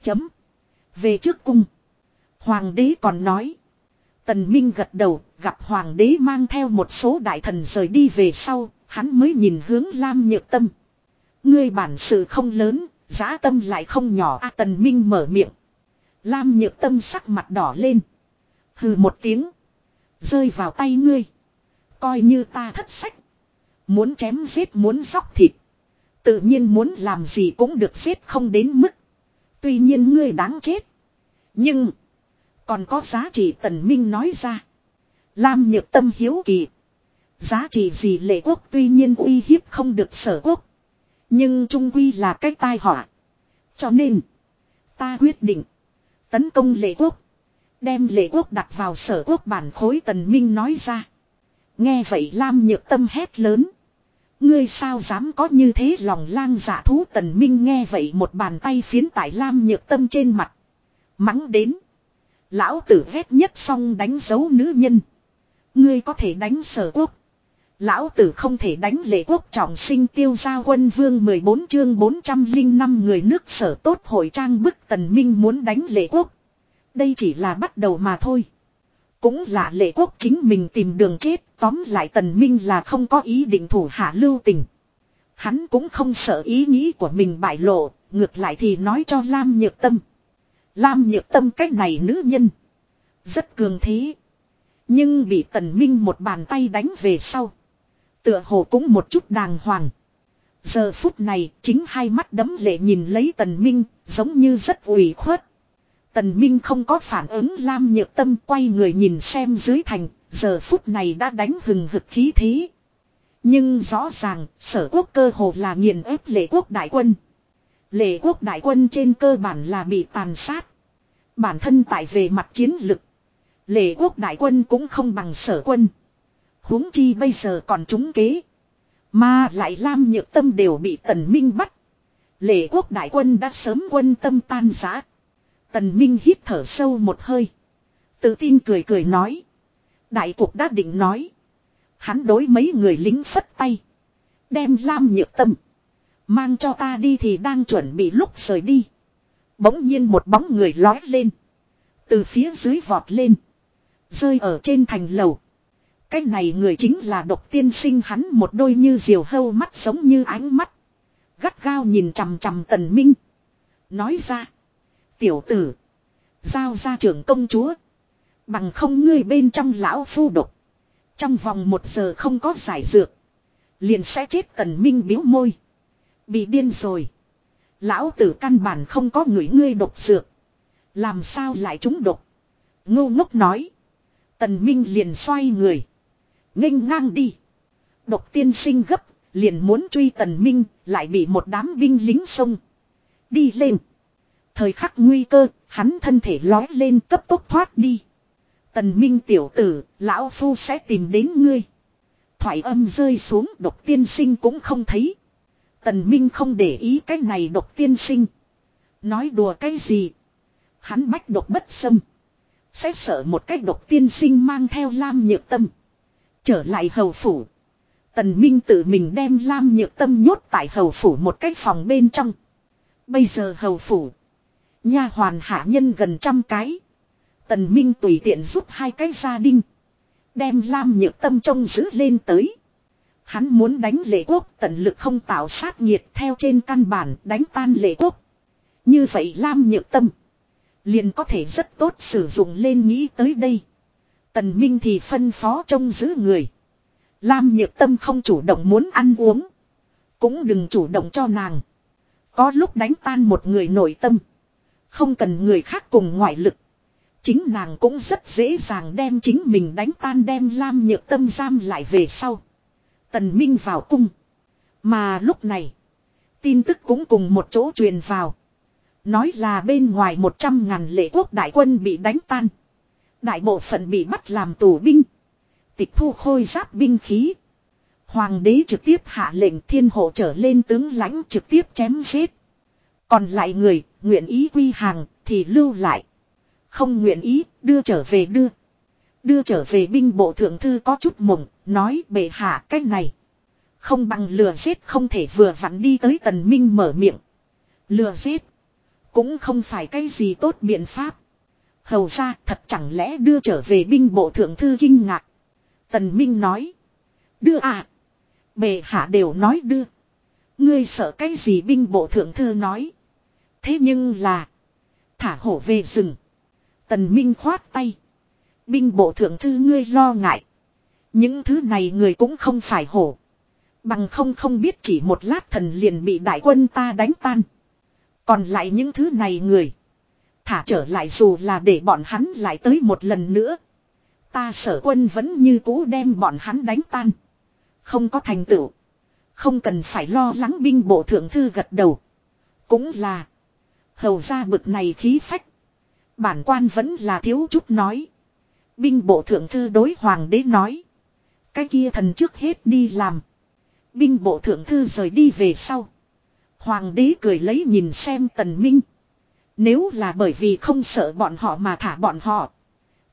Chấm. Về trước cung. Hoàng đế còn nói. Tần Minh gật đầu, gặp hoàng đế mang theo một số đại thần rời đi về sau, hắn mới nhìn hướng Lam Nhược Tâm. Ngươi bản sự không lớn, giá tâm lại không nhỏ a Tần Minh mở miệng. Lam Nhược Tâm sắc mặt đỏ lên. Hừ một tiếng. Rơi vào tay ngươi. Coi như ta thất sách. Muốn chém giết, muốn dóc thịt. Tự nhiên muốn làm gì cũng được giết không đến mức. Tuy nhiên ngươi đáng chết. Nhưng. Còn có giá trị tần minh nói ra. Lam nhược tâm hiếu kỳ. Giá trị gì lệ quốc tuy nhiên uy hiếp không được sở quốc. Nhưng trung quy là cái tai họa. Cho nên. Ta quyết định. Tấn công lệ quốc. Đem lệ quốc đặt vào sở quốc bản khối tần minh nói ra. Nghe vậy Lam nhược tâm hét lớn. Ngươi sao dám có như thế lòng lang giả thú tần minh nghe vậy một bàn tay phiến tại Lam nhược tâm trên mặt. Mắng đến. Lão tử ghét nhất xong đánh dấu nữ nhân. Ngươi có thể đánh sở quốc. Lão tử không thể đánh lệ quốc trọng sinh tiêu gia quân vương 14 chương 405 người nước sở tốt hội trang bức tần minh muốn đánh lệ quốc. Đây chỉ là bắt đầu mà thôi. Cũng là lệ quốc chính mình tìm đường chết, tóm lại tần minh là không có ý định thủ hạ lưu tình. Hắn cũng không sợ ý nghĩ của mình bại lộ, ngược lại thì nói cho Lam Nhược Tâm. Lam Nhược Tâm cách này nữ nhân. Rất cường thế. Nhưng bị tần minh một bàn tay đánh về sau. Tựa hồ cũng một chút đàng hoàng. Giờ phút này chính hai mắt đấm lệ nhìn lấy tần minh giống như rất ủy khuất. Tần Minh không có phản ứng Lam Nhược Tâm quay người nhìn xem dưới thành, giờ phút này đã đánh hừng hực khí thế. Nhưng rõ ràng, sở quốc cơ hồ là nghiền ép lệ quốc đại quân. Lệ quốc đại quân trên cơ bản là bị tàn sát. Bản thân tại về mặt chiến lực. Lệ quốc đại quân cũng không bằng sở quân. huống chi bây giờ còn trúng kế. Mà lại Lam Nhược Tâm đều bị Tần Minh bắt. Lệ quốc đại quân đã sớm quân tâm tan rã. Tần Minh hít thở sâu một hơi. Tự tin cười cười nói. Đại cục đã định nói. Hắn đối mấy người lính phất tay. Đem Lam nhược tâm. Mang cho ta đi thì đang chuẩn bị lúc rời đi. Bỗng nhiên một bóng người lói lên. Từ phía dưới vọt lên. Rơi ở trên thành lầu. Cái này người chính là độc tiên sinh hắn một đôi như diều hâu mắt giống như ánh mắt. Gắt gao nhìn chằm chằm tần minh. Nói ra. Tiểu tử. Giao ra trưởng công chúa. Bằng không ngươi bên trong lão phu độc. Trong vòng một giờ không có giải dược. Liền sẽ chết tần minh biếu môi. Bị điên rồi. Lão tử căn bản không có người ngươi độc dược. Làm sao lại trúng độc. Ngô ngốc nói. Tần minh liền xoay người. nghênh ngang đi. Độc tiên sinh gấp. Liền muốn truy tần minh. Lại bị một đám binh lính xông. Đi lên. Thời khắc nguy cơ, hắn thân thể lói lên cấp tốc thoát đi. Tần Minh tiểu tử, lão phu sẽ tìm đến ngươi. Thoại âm rơi xuống độc tiên sinh cũng không thấy. Tần Minh không để ý cái này độc tiên sinh. Nói đùa cái gì? Hắn bách độc bất xâm. Sẽ sợ một cách độc tiên sinh mang theo Lam Nhược Tâm. Trở lại hầu phủ. Tần Minh tự mình đem Lam Nhược Tâm nhốt tại hầu phủ một cái phòng bên trong. Bây giờ hầu phủ. Nha hoàn hạ nhân gần trăm cái. Tần Minh tùy tiện giúp hai cái gia đình. Đem Lam nhược tâm trông giữ lên tới. Hắn muốn đánh lệ quốc tận lực không tạo sát nhiệt theo trên căn bản đánh tan lệ quốc. Như vậy Lam nhược tâm. Liền có thể rất tốt sử dụng lên nghĩ tới đây. Tần Minh thì phân phó trông giữ người. Lam nhược tâm không chủ động muốn ăn uống. Cũng đừng chủ động cho nàng. Có lúc đánh tan một người nội tâm. Không cần người khác cùng ngoại lực. Chính nàng cũng rất dễ dàng đem chính mình đánh tan đem Lam Nhược Tâm giam lại về sau. Tần Minh vào cung. Mà lúc này. Tin tức cũng cùng một chỗ truyền vào. Nói là bên ngoài 100 ngàn lệ quốc đại quân bị đánh tan. Đại bộ phận bị bắt làm tù binh. Tịch thu khôi giáp binh khí. Hoàng đế trực tiếp hạ lệnh thiên hộ trở lên tướng lãnh trực tiếp chém giết. Còn lại người, nguyện ý quy hàng, thì lưu lại. Không nguyện ý, đưa trở về đưa. Đưa trở về binh bộ thượng thư có chút mộng, nói bệ hạ cách này. Không bằng lừa giết không thể vừa vặn đi tới tần minh mở miệng, Lừa giết. Cũng không phải cái gì tốt biện pháp. Hầu ra thật chẳng lẽ đưa trở về binh bộ thượng thư kinh ngạc. Tần Minh nói. Đưa à. Bệ hạ đều nói đưa. Ngươi sợ cái gì binh bộ thượng thư nói. Thế nhưng là. Thả hổ về rừng. Tần Minh khoát tay. Binh bộ thượng thư ngươi lo ngại. Những thứ này người cũng không phải hổ. Bằng không không biết chỉ một lát thần liền bị đại quân ta đánh tan. Còn lại những thứ này người. Thả trở lại dù là để bọn hắn lại tới một lần nữa. Ta sở quân vẫn như cũ đem bọn hắn đánh tan. Không có thành tựu. Không cần phải lo lắng binh bộ thượng thư gật đầu. Cũng là. Hầu ra bực này khí phách. Bản quan vẫn là thiếu chút nói. Binh bộ thượng thư đối hoàng đế nói. Cái kia thần trước hết đi làm. Binh bộ thượng thư rời đi về sau. Hoàng đế cười lấy nhìn xem tần minh. Nếu là bởi vì không sợ bọn họ mà thả bọn họ.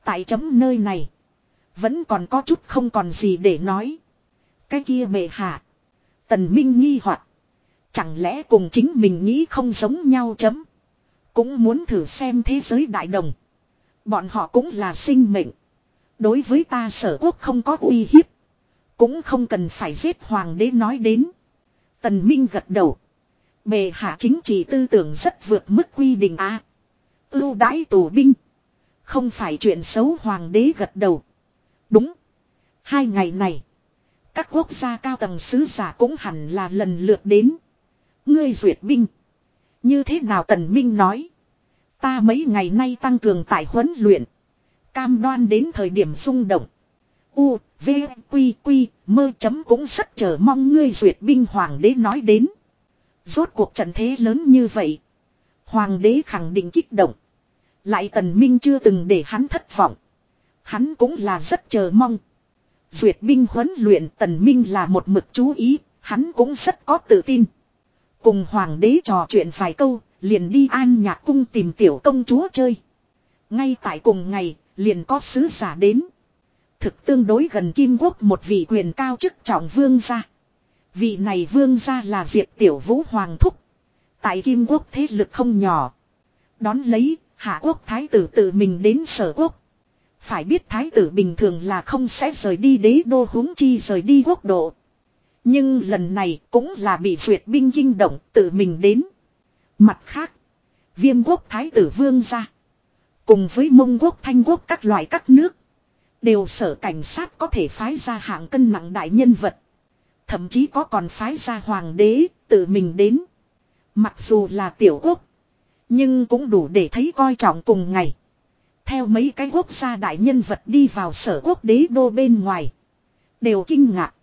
Tại chấm nơi này. Vẫn còn có chút không còn gì để nói. Cái kia bệ hạ. Tần Minh nghi hoặc Chẳng lẽ cùng chính mình nghĩ không giống nhau chấm. Cũng muốn thử xem thế giới đại đồng. Bọn họ cũng là sinh mệnh. Đối với ta sở quốc không có uy hiếp. Cũng không cần phải giết hoàng đế nói đến. Tần Minh gật đầu. Bề hạ chính trị tư tưởng rất vượt mức quy định a. À, ưu đãi tù binh. Không phải chuyện xấu hoàng đế gật đầu. Đúng. Hai ngày này. Các quốc gia cao tầng sứ giả cũng hẳn là lần lượt đến. Ngươi duyệt binh. Như thế nào Tần Minh nói. Ta mấy ngày nay tăng cường tại huấn luyện. Cam đoan đến thời điểm xung động. U, V, Quy, Quy, mơ chấm cũng rất chờ mong ngươi duyệt binh hoàng đế nói đến. Rốt cuộc trận thế lớn như vậy. Hoàng đế khẳng định kích động. Lại tần minh chưa từng để hắn thất vọng. Hắn cũng là rất chờ mong. Duyệt binh huấn luyện tần minh là một mực chú ý, hắn cũng rất có tự tin. Cùng hoàng đế trò chuyện vài câu, liền đi an nhạc cung tìm tiểu công chúa chơi. Ngay tại cùng ngày, liền có sứ giả đến. Thực tương đối gần Kim Quốc một vị quyền cao chức trọng vương gia. Vị này vương gia là Diệp Tiểu Vũ Hoàng Thúc. Tại Kim Quốc thế lực không nhỏ. Đón lấy, Hạ Quốc Thái tử tự mình đến sở quốc. Phải biết Thái tử bình thường là không sẽ rời đi đế đô huống chi rời đi quốc độ. Nhưng lần này cũng là bị duyệt binh kinh động tự mình đến. Mặt khác, viêm quốc Thái tử vương gia. Cùng với mông quốc thanh quốc các loại các nước. Đều sở cảnh sát có thể phái ra hạng cân nặng đại nhân vật. Thậm chí có còn phái ra hoàng đế, tự mình đến. Mặc dù là tiểu quốc. Nhưng cũng đủ để thấy coi trọng cùng ngày. Theo mấy cái quốc gia đại nhân vật đi vào sở quốc đế đô bên ngoài. Đều kinh ngạc.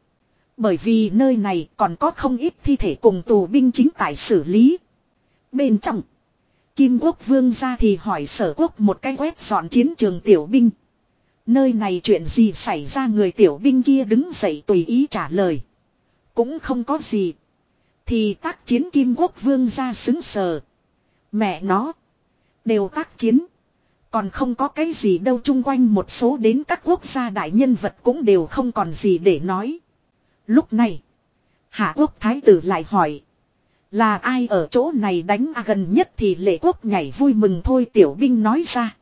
Bởi vì nơi này còn có không ít thi thể cùng tù binh chính tại xử lý. Bên trong. Kim quốc vương ra thì hỏi sở quốc một cái quét dọn chiến trường tiểu binh. Nơi này chuyện gì xảy ra người tiểu binh kia đứng dậy tùy ý trả lời. Cũng không có gì. Thì tác chiến kim quốc vương ra xứng sờ. Mẹ nó. Đều tác chiến. Còn không có cái gì đâu, chung quanh một số đến các quốc gia đại nhân vật cũng đều không còn gì để nói. Lúc này. Hạ quốc thái tử lại hỏi. Là ai ở chỗ này đánh à gần nhất thì lệ quốc nhảy vui mừng thôi tiểu binh nói ra.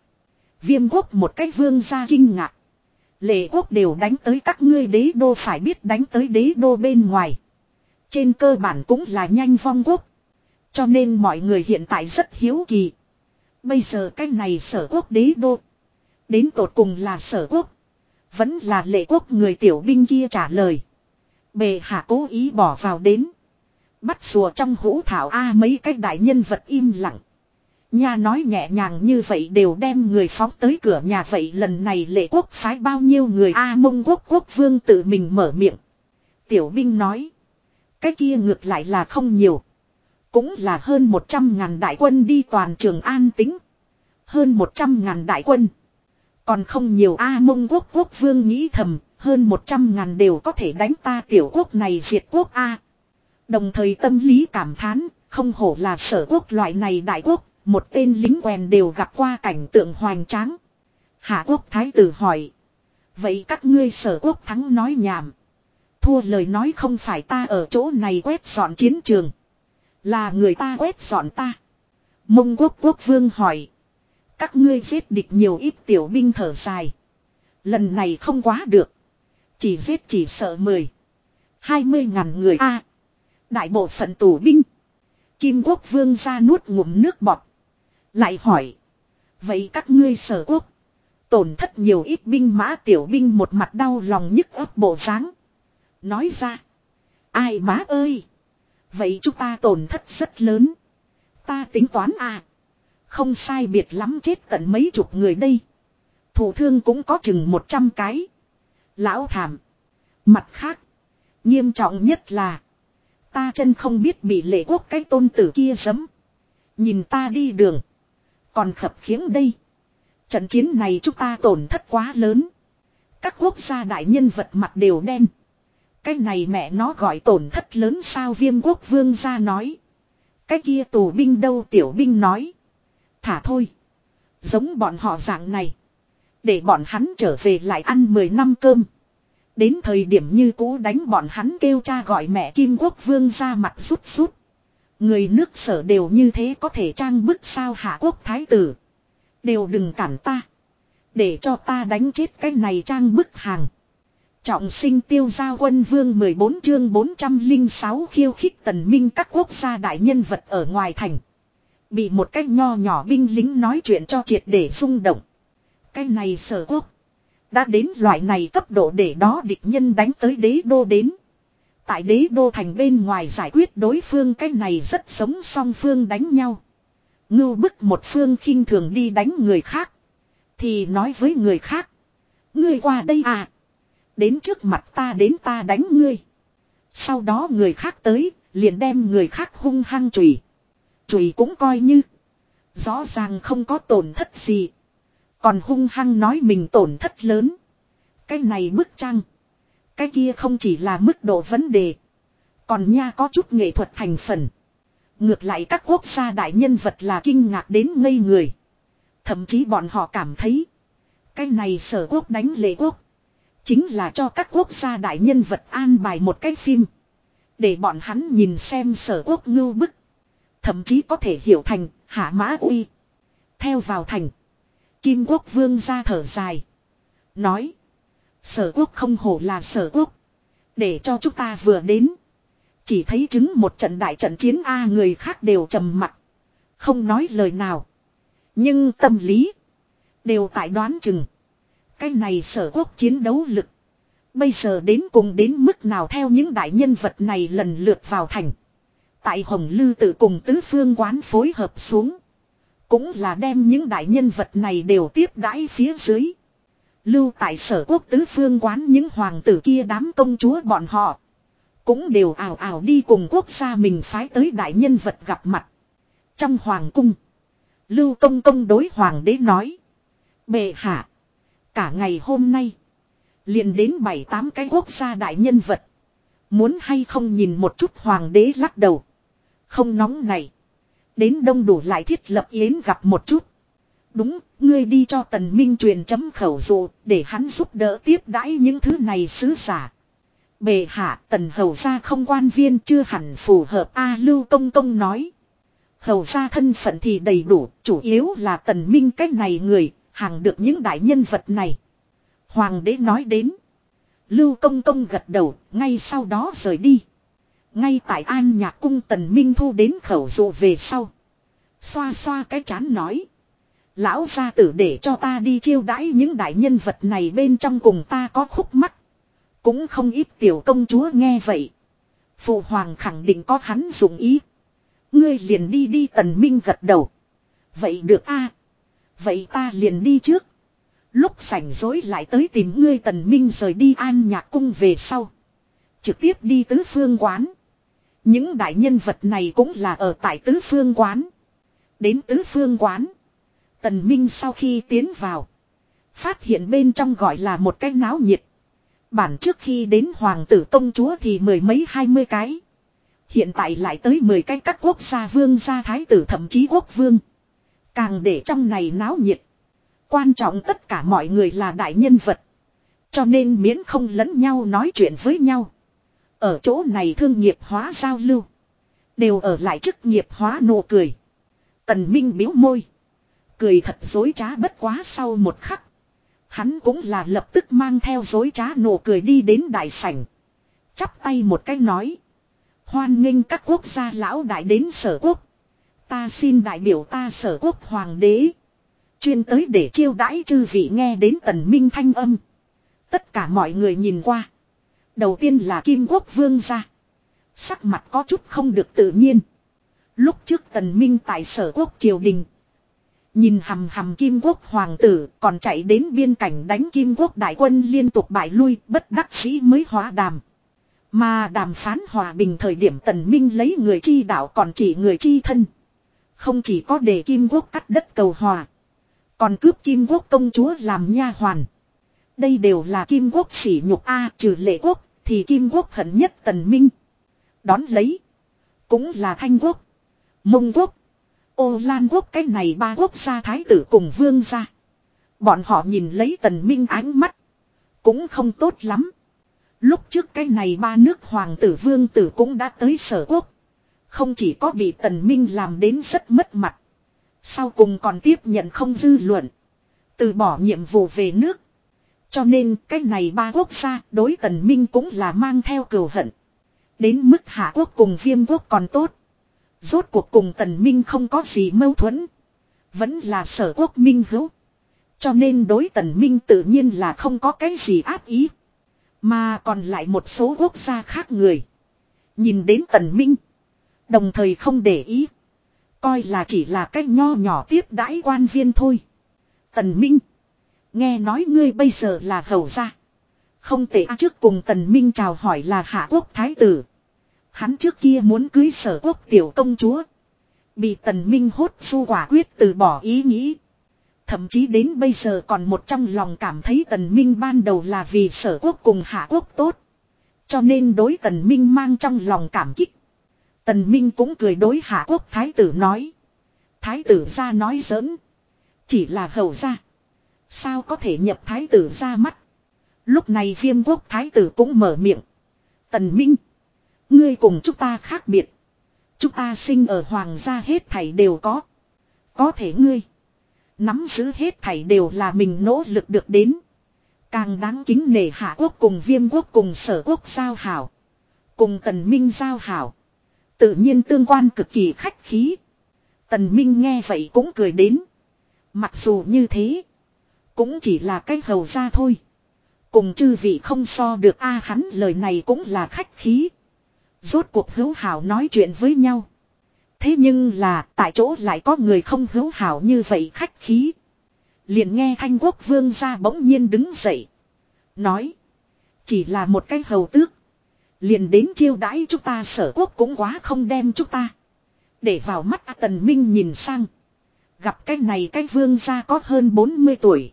Viêm quốc một cái vương ra kinh ngạc. Lệ quốc đều đánh tới các ngươi đế đô phải biết đánh tới đế đô bên ngoài. Trên cơ bản cũng là nhanh vong quốc. Cho nên mọi người hiện tại rất hiếu kỳ. Bây giờ cái này sở quốc đế đô. Đến tột cùng là sở quốc. Vẫn là lệ quốc người tiểu binh kia trả lời. Bề hạ cố ý bỏ vào đến. Bắt rùa trong hũ thảo A mấy cái đại nhân vật im lặng. nhà nói nhẹ nhàng như vậy đều đem người phóng tới cửa nhà vậy lần này lệ quốc phái bao nhiêu người A mông quốc quốc vương tự mình mở miệng. Tiểu binh nói. Cái kia ngược lại là không nhiều. Cũng là hơn 100 ngàn đại quân đi toàn trường an tính. Hơn 100 ngàn đại quân. Còn không nhiều A mông quốc quốc vương nghĩ thầm. Hơn 100 ngàn đều có thể đánh ta tiểu quốc này diệt quốc A. Đồng thời tâm lý cảm thán. Không hổ là sở quốc loại này đại quốc, một tên lính quèn đều gặp qua cảnh tượng hoành tráng. Hạ quốc thái tử hỏi. Vậy các ngươi sở quốc thắng nói nhảm. Thua lời nói không phải ta ở chỗ này quét dọn chiến trường. Là người ta quét dọn ta. Mông quốc quốc vương hỏi. Các ngươi giết địch nhiều ít tiểu binh thở dài. Lần này không quá được. Chỉ giết chỉ sợ mười. Hai mươi ngàn người a Đại bộ phận tù binh. Kim quốc vương ra nuốt ngụm nước bọt. Lại hỏi. Vậy các ngươi sở quốc. Tổn thất nhiều ít binh mã tiểu binh một mặt đau lòng nhức ấp bộ dáng Nói ra. Ai má ơi. Vậy chúng ta tổn thất rất lớn. Ta tính toán à. Không sai biệt lắm chết tận mấy chục người đây. Thủ thương cũng có chừng một trăm cái. Lão thảm. Mặt khác. Nghiêm trọng nhất là. Ta chân không biết bị lệ quốc cái tôn tử kia giấm. Nhìn ta đi đường. Còn khập khiếng đây. Trận chiến này chúng ta tổn thất quá lớn. Các quốc gia đại nhân vật mặt đều đen. Cái này mẹ nó gọi tổn thất lớn sao viêm quốc vương ra nói. Cái kia tù binh đâu tiểu binh nói. Thả thôi. Giống bọn họ dạng này. Để bọn hắn trở về lại ăn 10 năm cơm. Đến thời điểm như cũ đánh bọn hắn kêu cha gọi mẹ Kim Quốc Vương ra mặt rút rút. Người nước sở đều như thế có thể trang bức sao hạ quốc thái tử. Đều đừng cản ta. Để cho ta đánh chết cái này trang bức hàng. Trọng sinh tiêu gia quân vương 14 chương 406 khiêu khích tần minh các quốc gia đại nhân vật ở ngoài thành. Bị một cách nho nhỏ binh lính nói chuyện cho triệt để rung động. Cái này sở quốc. Đã đến loại này cấp độ để đó địch nhân đánh tới đế đô đến. Tại đế đô thành bên ngoài giải quyết đối phương cái này rất sống song phương đánh nhau. Ngưu bức một phương khinh thường đi đánh người khác. Thì nói với người khác. Ngươi qua đây à. Đến trước mặt ta đến ta đánh ngươi. Sau đó người khác tới, liền đem người khác hung hăng chùy. Chùy cũng coi như. Rõ ràng không có tổn thất gì. Còn hung hăng nói mình tổn thất lớn. Cái này bức trăng. Cái kia không chỉ là mức độ vấn đề. Còn nha có chút nghệ thuật thành phần. Ngược lại các quốc gia đại nhân vật là kinh ngạc đến ngây người. Thậm chí bọn họ cảm thấy. Cái này sở quốc đánh lệ quốc. Chính là cho các quốc gia đại nhân vật an bài một cái phim. Để bọn hắn nhìn xem sở quốc ngưu bức. Thậm chí có thể hiểu thành hạ mã uy. Theo vào thành. Kim quốc vương ra thở dài. Nói. Sở quốc không hổ là sở quốc. Để cho chúng ta vừa đến. Chỉ thấy chứng một trận đại trận chiến A người khác đều trầm mặt. Không nói lời nào. Nhưng tâm lý. Đều tại đoán chừng. Cái này sở quốc chiến đấu lực. Bây giờ đến cùng đến mức nào theo những đại nhân vật này lần lượt vào thành. Tại Hồng Lư tự cùng tứ phương quán phối hợp xuống. Cũng là đem những đại nhân vật này đều tiếp đãi phía dưới. Lưu tại sở quốc tứ phương quán những hoàng tử kia đám công chúa bọn họ. Cũng đều ảo ảo đi cùng quốc gia mình phái tới đại nhân vật gặp mặt. Trong hoàng cung. Lưu công công đối hoàng đế nói. Bệ hạ. Cả ngày hôm nay. liền đến bảy tám cái quốc gia đại nhân vật. Muốn hay không nhìn một chút hoàng đế lắc đầu. Không nóng này. Đến đông đủ lại thiết lập yến gặp một chút. Đúng, ngươi đi cho tần minh truyền chấm khẩu dụ để hắn giúp đỡ tiếp đãi những thứ này sứ giả. Bề hạ tần hầu gia không quan viên chưa hẳn phù hợp A Lưu Công Công nói. Hầu gia thân phận thì đầy đủ, chủ yếu là tần minh cách này người, hàng được những đại nhân vật này. Hoàng đế nói đến. Lưu Công Công gật đầu, ngay sau đó rời đi. Ngay tại An Nhạc Cung Tần Minh Thu đến khẩu dụ về sau. Xoa xoa cái chán nói. Lão gia tử để cho ta đi chiêu đãi những đại nhân vật này bên trong cùng ta có khúc mắt Cũng không ít tiểu công chúa nghe vậy. Phụ hoàng khẳng định có hắn dụng ý. Ngươi liền đi đi tần minh gật đầu. Vậy được a Vậy ta liền đi trước. Lúc sảnh dối lại tới tìm ngươi tần minh rời đi an nhạc cung về sau. Trực tiếp đi tứ phương quán. Những đại nhân vật này cũng là ở tại tứ phương quán. Đến tứ phương quán. Tần Minh sau khi tiến vào. Phát hiện bên trong gọi là một cái náo nhiệt. Bản trước khi đến hoàng tử công chúa thì mười mấy hai mươi cái. Hiện tại lại tới mười cái các quốc gia vương gia thái tử thậm chí quốc vương. Càng để trong này náo nhiệt. Quan trọng tất cả mọi người là đại nhân vật. Cho nên miễn không lẫn nhau nói chuyện với nhau. Ở chỗ này thương nghiệp hóa giao lưu. Đều ở lại chức nghiệp hóa nụ cười. Tần Minh biếu môi. Cười thật dối trá bất quá sau một khắc. Hắn cũng là lập tức mang theo dối trá nụ cười đi đến đại sảnh. Chắp tay một cái nói. Hoan nghênh các quốc gia lão đại đến sở quốc. Ta xin đại biểu ta sở quốc hoàng đế. Chuyên tới để chiêu đãi chư vị nghe đến tần minh thanh âm. Tất cả mọi người nhìn qua. Đầu tiên là Kim Quốc Vương ra. Sắc mặt có chút không được tự nhiên. Lúc trước tần minh tại sở quốc triều đình. Nhìn hầm hầm Kim Quốc Hoàng tử, còn chạy đến biên cảnh đánh Kim Quốc đại quân liên tục bại lui, bất đắc sĩ mới hóa đàm. Mà đàm phán hòa bình thời điểm tần minh lấy người chi đạo còn chỉ người chi thân. Không chỉ có để Kim Quốc cắt đất cầu hòa. Còn cướp Kim Quốc công chúa làm nha hoàn. Đây đều là Kim Quốc sỉ nhục A trừ lệ quốc thì Kim Quốc hận nhất tần minh. Đón lấy. Cũng là Thanh Quốc. Mông Quốc. Ô Lan Quốc, cái này ba quốc gia thái tử cùng vương gia. Bọn họ nhìn lấy tần minh ánh mắt. Cũng không tốt lắm. Lúc trước cái này ba nước hoàng tử vương tử cũng đã tới sở quốc. Không chỉ có bị tần minh làm đến rất mất mặt. Sau cùng còn tiếp nhận không dư luận. Từ bỏ nhiệm vụ về nước. Cho nên cái này ba quốc gia đối tần minh cũng là mang theo cừu hận. Đến mức hạ quốc cùng viêm quốc còn tốt. Rốt cuộc cùng tần minh không có gì mâu thuẫn. Vẫn là sở quốc minh hữu. Cho nên đối tần minh tự nhiên là không có cái gì ác ý. Mà còn lại một số quốc gia khác người. Nhìn đến tần minh. Đồng thời không để ý. Coi là chỉ là cách nho nhỏ tiếp đãi quan viên thôi. Tần minh. Nghe nói ngươi bây giờ là hầu gia. Không tệ à, trước cùng tần minh chào hỏi là hạ quốc thái tử. Hắn trước kia muốn cưới sở quốc tiểu công chúa. Bị tần minh hốt su quả quyết từ bỏ ý nghĩ. Thậm chí đến bây giờ còn một trong lòng cảm thấy tần minh ban đầu là vì sở quốc cùng hạ quốc tốt. Cho nên đối tần minh mang trong lòng cảm kích. Tần minh cũng cười đối hạ quốc thái tử nói. Thái tử ra nói giỡn. Chỉ là hầu ra. Sao có thể nhập thái tử ra mắt. Lúc này viêm quốc thái tử cũng mở miệng. Tần minh. Ngươi cùng chúng ta khác biệt. Chúng ta sinh ở hoàng gia hết thảy đều có. Có thể ngươi. Nắm giữ hết thảy đều là mình nỗ lực được đến. Càng đáng kính nể hạ quốc cùng viêm quốc cùng sở quốc giao hảo. Cùng tần minh giao hảo. Tự nhiên tương quan cực kỳ khách khí. Tần minh nghe vậy cũng cười đến. Mặc dù như thế. Cũng chỉ là cái hầu ra thôi. Cùng chư vị không so được a hắn lời này cũng là khách khí. Rốt cuộc hữu hảo nói chuyện với nhau. Thế nhưng là, tại chỗ lại có người không hữu hảo như vậy khách khí. Liền nghe thanh quốc vương ra bỗng nhiên đứng dậy. Nói. Chỉ là một cái hầu tước. Liền đến chiêu đãi chúng ta sở quốc cũng quá không đem chúng ta. Để vào mắt tần minh nhìn sang. Gặp cái này cái vương gia có hơn 40 tuổi.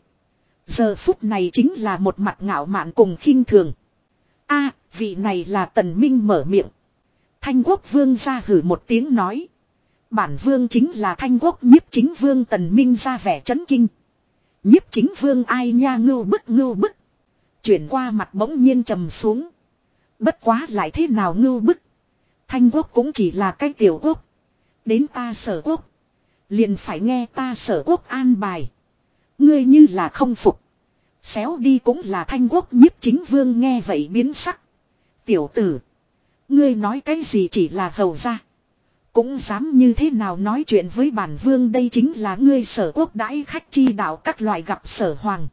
Giờ phút này chính là một mặt ngạo mạn cùng khinh thường. a, vị này là tần minh mở miệng. Thanh quốc vương ra hử một tiếng nói. Bản vương chính là thanh quốc, nhiếp chính vương tần minh ra vẻ chấn kinh. Nhiếp chính vương ai nha ngưu bức ngưu bức. Chuyển qua mặt bỗng nhiên trầm xuống. Bất quá lại thế nào ngưu bức. Thanh quốc cũng chỉ là cái tiểu quốc. Đến ta sở quốc. Liền phải nghe ta sở quốc an bài. Ngươi như là không phục. Xéo đi cũng là thanh quốc nhiếp chính vương nghe vậy biến sắc. Tiểu tử. Ngươi nói cái gì chỉ là hầu ra. Cũng dám như thế nào nói chuyện với bản vương đây chính là ngươi sở quốc đãi khách chi đạo các loại gặp sở hoàng.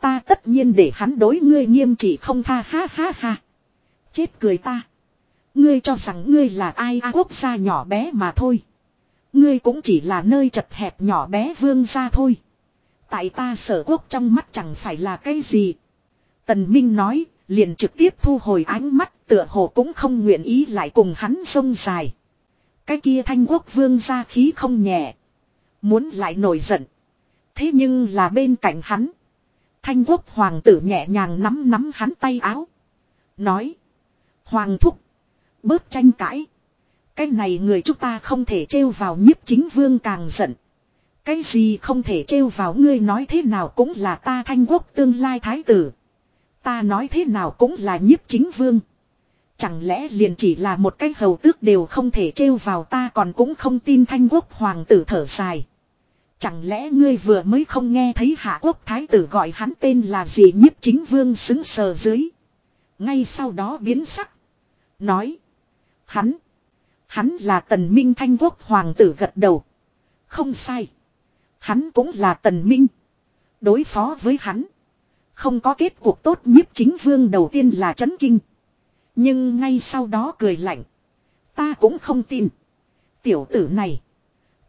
Ta tất nhiên để hắn đối ngươi nghiêm trị không tha, ha ha ha. Chết cười ta. Ngươi cho rằng ngươi là ai, a quốc gia nhỏ bé mà thôi. Ngươi cũng chỉ là nơi chật hẹp nhỏ bé vương gia thôi. Tại ta sở quốc trong mắt chẳng phải là cái gì. Tần Minh nói, liền trực tiếp thu hồi ánh mắt, tựa hồ cũng không nguyện ý lại cùng hắn sông dài. Cái kia thanh quốc vương ra khí không nhẹ. Muốn lại nổi giận. Thế nhưng là bên cạnh hắn. Thanh quốc hoàng tử nhẹ nhàng nắm nắm hắn tay áo. Nói. Hoàng thúc. Bớt tranh cãi. Cái này người chúng ta không thể trêu vào nhiếp chính vương càng giận. Cái gì không thể trêu vào ngươi nói thế nào cũng là ta thanh quốc tương lai thái tử. Ta nói thế nào cũng là nhiếp chính vương. Chẳng lẽ liền chỉ là một cái hầu tước đều không thể trêu vào ta còn cũng không tin thanh quốc hoàng tử thở dài. Chẳng lẽ ngươi vừa mới không nghe thấy hạ quốc thái tử gọi hắn tên là gì nhiếp chính vương xứng sờ dưới. Ngay sau đó biến sắc. Nói. Hắn. Hắn là tần minh thanh quốc hoàng tử gật đầu. Không sai. Hắn cũng là tần minh. Đối phó với hắn. Không có kết cuộc tốt nhiếp chính vương đầu tiên là chấn kinh. Nhưng ngay sau đó cười lạnh. Ta cũng không tin. Tiểu tử này.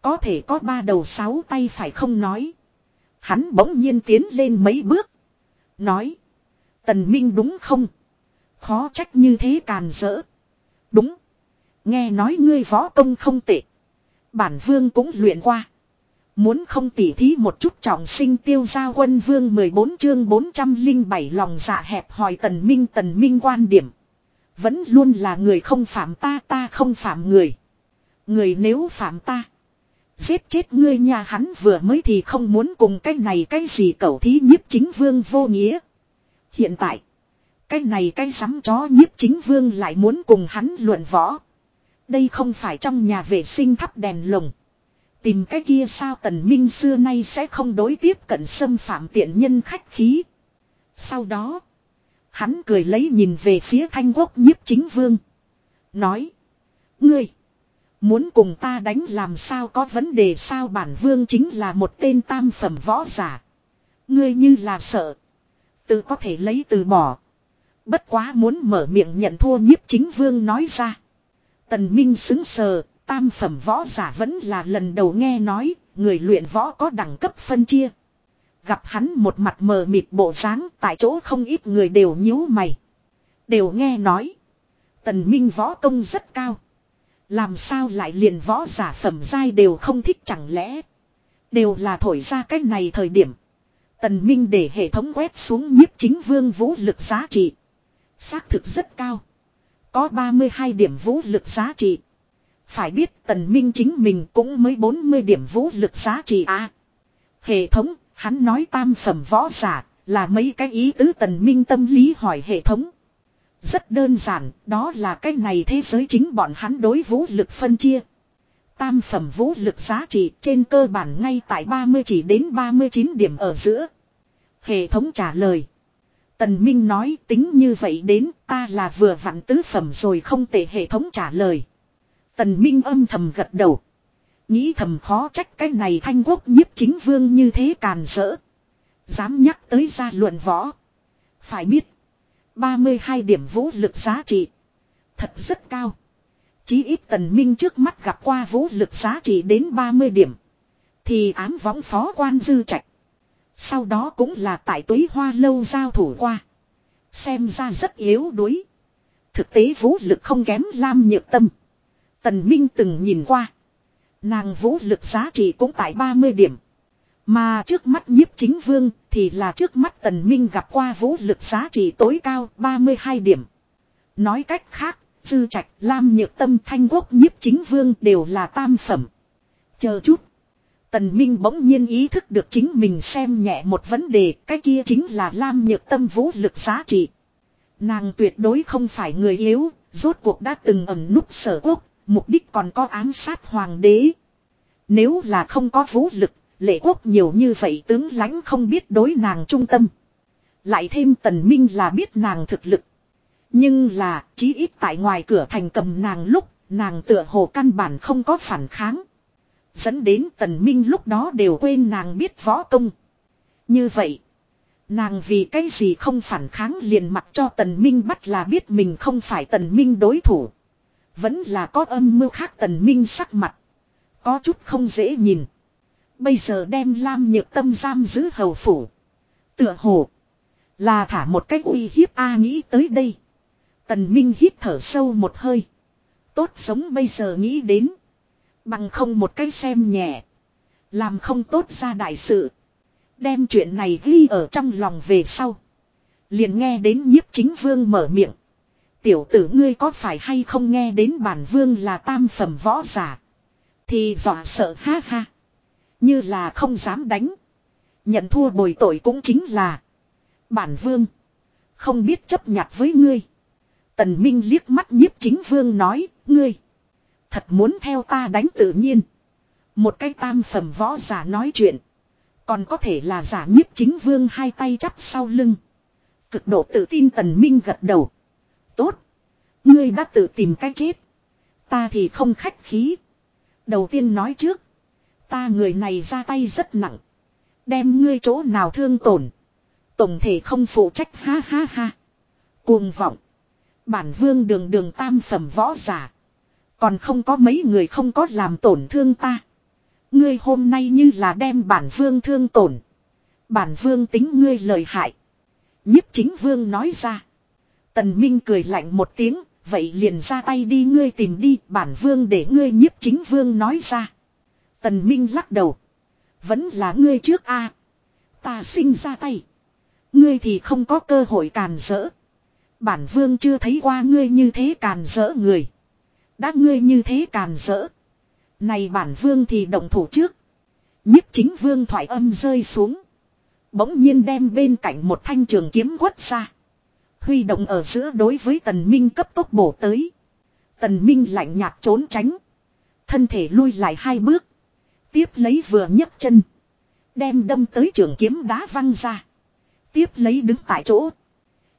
Có thể có ba đầu sáu tay phải không nói. Hắn bỗng nhiên tiến lên mấy bước. Nói. Tần Minh đúng không? Khó trách như thế càn rỡ. Đúng. Nghe nói ngươi võ công không tệ. Bản vương cũng luyện qua. Muốn không tỉ thí một chút trọng sinh tiêu gia quân vương 14 chương 407 lòng dạ hẹp hỏi tần minh tần minh quan điểm. Vẫn luôn là người không phạm ta ta không phạm người. Người nếu phạm ta. Giết chết ngươi nhà hắn vừa mới thì không muốn cùng cái này cái gì cậu thí nhiếp chính vương vô nghĩa. Hiện tại. Cái này cái sắm chó nhiếp chính vương lại muốn cùng hắn luận võ. Đây không phải trong nhà vệ sinh thắp đèn lồng. Tìm cái kia sao tần minh xưa nay sẽ không đối tiếp cận xâm phạm tiện nhân khách khí. Sau đó. Hắn cười lấy nhìn về phía thanh quốc nhiếp chính vương. Nói. Ngươi. Muốn cùng ta đánh làm sao có vấn đề sao bản vương chính là một tên tam phẩm võ giả. Ngươi như là sợ. Tự có thể lấy từ bỏ. Bất quá muốn mở miệng nhận thua nhiếp chính vương nói ra. Tần Minh xứng sờ, tam phẩm võ giả vẫn là lần đầu nghe nói, người luyện võ có đẳng cấp phân chia. Gặp hắn một mặt mờ mịt bộ dáng, tại chỗ không ít người đều nhíu mày. Đều nghe nói. Tần Minh võ công rất cao. Làm sao lại liền võ giả phẩm giai đều không thích chẳng lẽ. Đều là thổi ra cái này thời điểm. Tần Minh để hệ thống quét xuống nhiếp chính vương vũ lực giá trị. Xác thực rất cao. Có 32 điểm vũ lực giá trị. Phải biết tần minh chính mình cũng mới 40 điểm vũ lực giá trị à. Hệ thống, hắn nói tam phẩm võ giả, là mấy cái ý tứ tần minh tâm lý hỏi hệ thống. Rất đơn giản, đó là cái này thế giới chính bọn hắn đối vũ lực phân chia. Tam phẩm vũ lực giá trị trên cơ bản ngay tại 30 chỉ đến 39 điểm ở giữa. Hệ thống trả lời. Tần Minh nói tính như vậy đến ta là vừa vặn tứ phẩm rồi không tệ hệ thống trả lời. Tần Minh âm thầm gật đầu. Nghĩ thầm khó trách cái này thanh quốc nhiếp chính vương như thế càn rỡ. Dám nhắc tới ra luận võ. Phải biết. 32 điểm vũ lực giá trị. Thật rất cao. Chí ít tần minh trước mắt gặp qua vũ lực giá trị đến 30 điểm. Thì ám võng phó quan dư trạch. Sau đó cũng là tại túy hoa lâu giao thủ qua. Xem ra rất yếu đuối. Thực tế vũ lực không kém Lam Nhược Tâm. Tần Minh từng nhìn qua. Nàng vũ lực giá trị cũng tại 30 điểm. Mà trước mắt nhiếp chính vương thì là trước mắt tần minh gặp qua vũ lực giá trị tối cao 32 điểm. Nói cách khác, Dư Trạch, Lam Nhược Tâm, Thanh Quốc nhiếp chính vương đều là tam phẩm. Chờ chút. Tần Minh bỗng nhiên ý thức được chính mình xem nhẹ một vấn đề, cái kia chính là Lam Nhược Tâm vũ lực giá trị. Nàng tuyệt đối không phải người yếu, rốt cuộc đã từng ẩn núp sở quốc, mục đích còn có ám sát hoàng đế. Nếu là không có vũ lực, lệ quốc nhiều như vậy tướng lãnh không biết đối nàng trung tâm. Lại thêm tần minh là biết nàng thực lực. Nhưng là, chí ít tại ngoài cửa thành cầm nàng lúc, nàng tựa hồ căn bản không có phản kháng. Dẫn đến tần minh lúc đó đều quên nàng biết võ công. Như vậy, nàng vì cái gì không phản kháng liền mặc cho tần minh bắt là biết mình không phải tần minh đối thủ. Vẫn là có âm mưu khác tần minh sắc mặt. Có chút không dễ nhìn. Bây giờ đem Lam Nhược Tâm giam giữ hầu phủ. Tựa hồ. Là thả một cách uy hiếp A nghĩ tới đây. Tần Minh hít thở sâu một hơi. Tốt sống bây giờ nghĩ đến. Bằng không một cái xem nhẹ. Làm không tốt ra đại sự. Đem chuyện này ghi ở trong lòng về sau. Liền nghe đến nhiếp chính vương mở miệng. Tiểu tử ngươi có phải hay không nghe đến bản vương là tam phẩm võ giả. Thì dọa sợ ha ha. Như là không dám đánh. Nhận thua bồi tội cũng chính là. Bản vương. Không biết chấp nhặt với ngươi. Tần Minh liếc mắt nhiếp chính vương nói, ngươi. Thật muốn theo ta đánh tự nhiên. Một cái tam phẩm võ giả nói chuyện. Còn có thể là giả nhiếp chính vương hai tay chắp sau lưng. Cực độ tự tin tần minh gật đầu. Tốt. Ngươi đã tự tìm cách chết. Ta thì không khách khí. Đầu tiên nói trước. Ta người này ra tay rất nặng. Đem ngươi chỗ nào thương tổn. Tổng thể không phụ trách, ha ha ha. Cuồng vọng. Bản vương đường đường tam phẩm võ giả. Còn không có mấy người không có làm tổn thương ta. Ngươi hôm nay như là đem bản vương thương tổn. Bản vương tính ngươi lời hại. nhiếp chính vương nói ra. Tần Minh cười lạnh một tiếng, vậy liền ra tay đi ngươi tìm đi, bản vương để ngươi nhiếp chính vương nói ra. Tần Minh lắc đầu. Vẫn là ngươi trước a. Ta sinh ra tay. Ngươi thì không có cơ hội càn rỡ. Bản vương chưa thấy qua ngươi như thế càn rỡ người. Đã ngươi như thế càn rỡ. Này bản vương thì động thủ trước. nhiếp chính vương thoại âm rơi xuống. Bỗng nhiên đem bên cạnh một thanh trường kiếm quất ra. Huy động ở giữa đối với tần minh cấp tốc bổ tới. Tần minh lạnh nhạt trốn tránh. Thân thể lui lại hai bước. Tiếp lấy vừa nhấc chân. Đem đâm tới trường kiếm đá văng ra. Tiếp lấy đứng tại chỗ.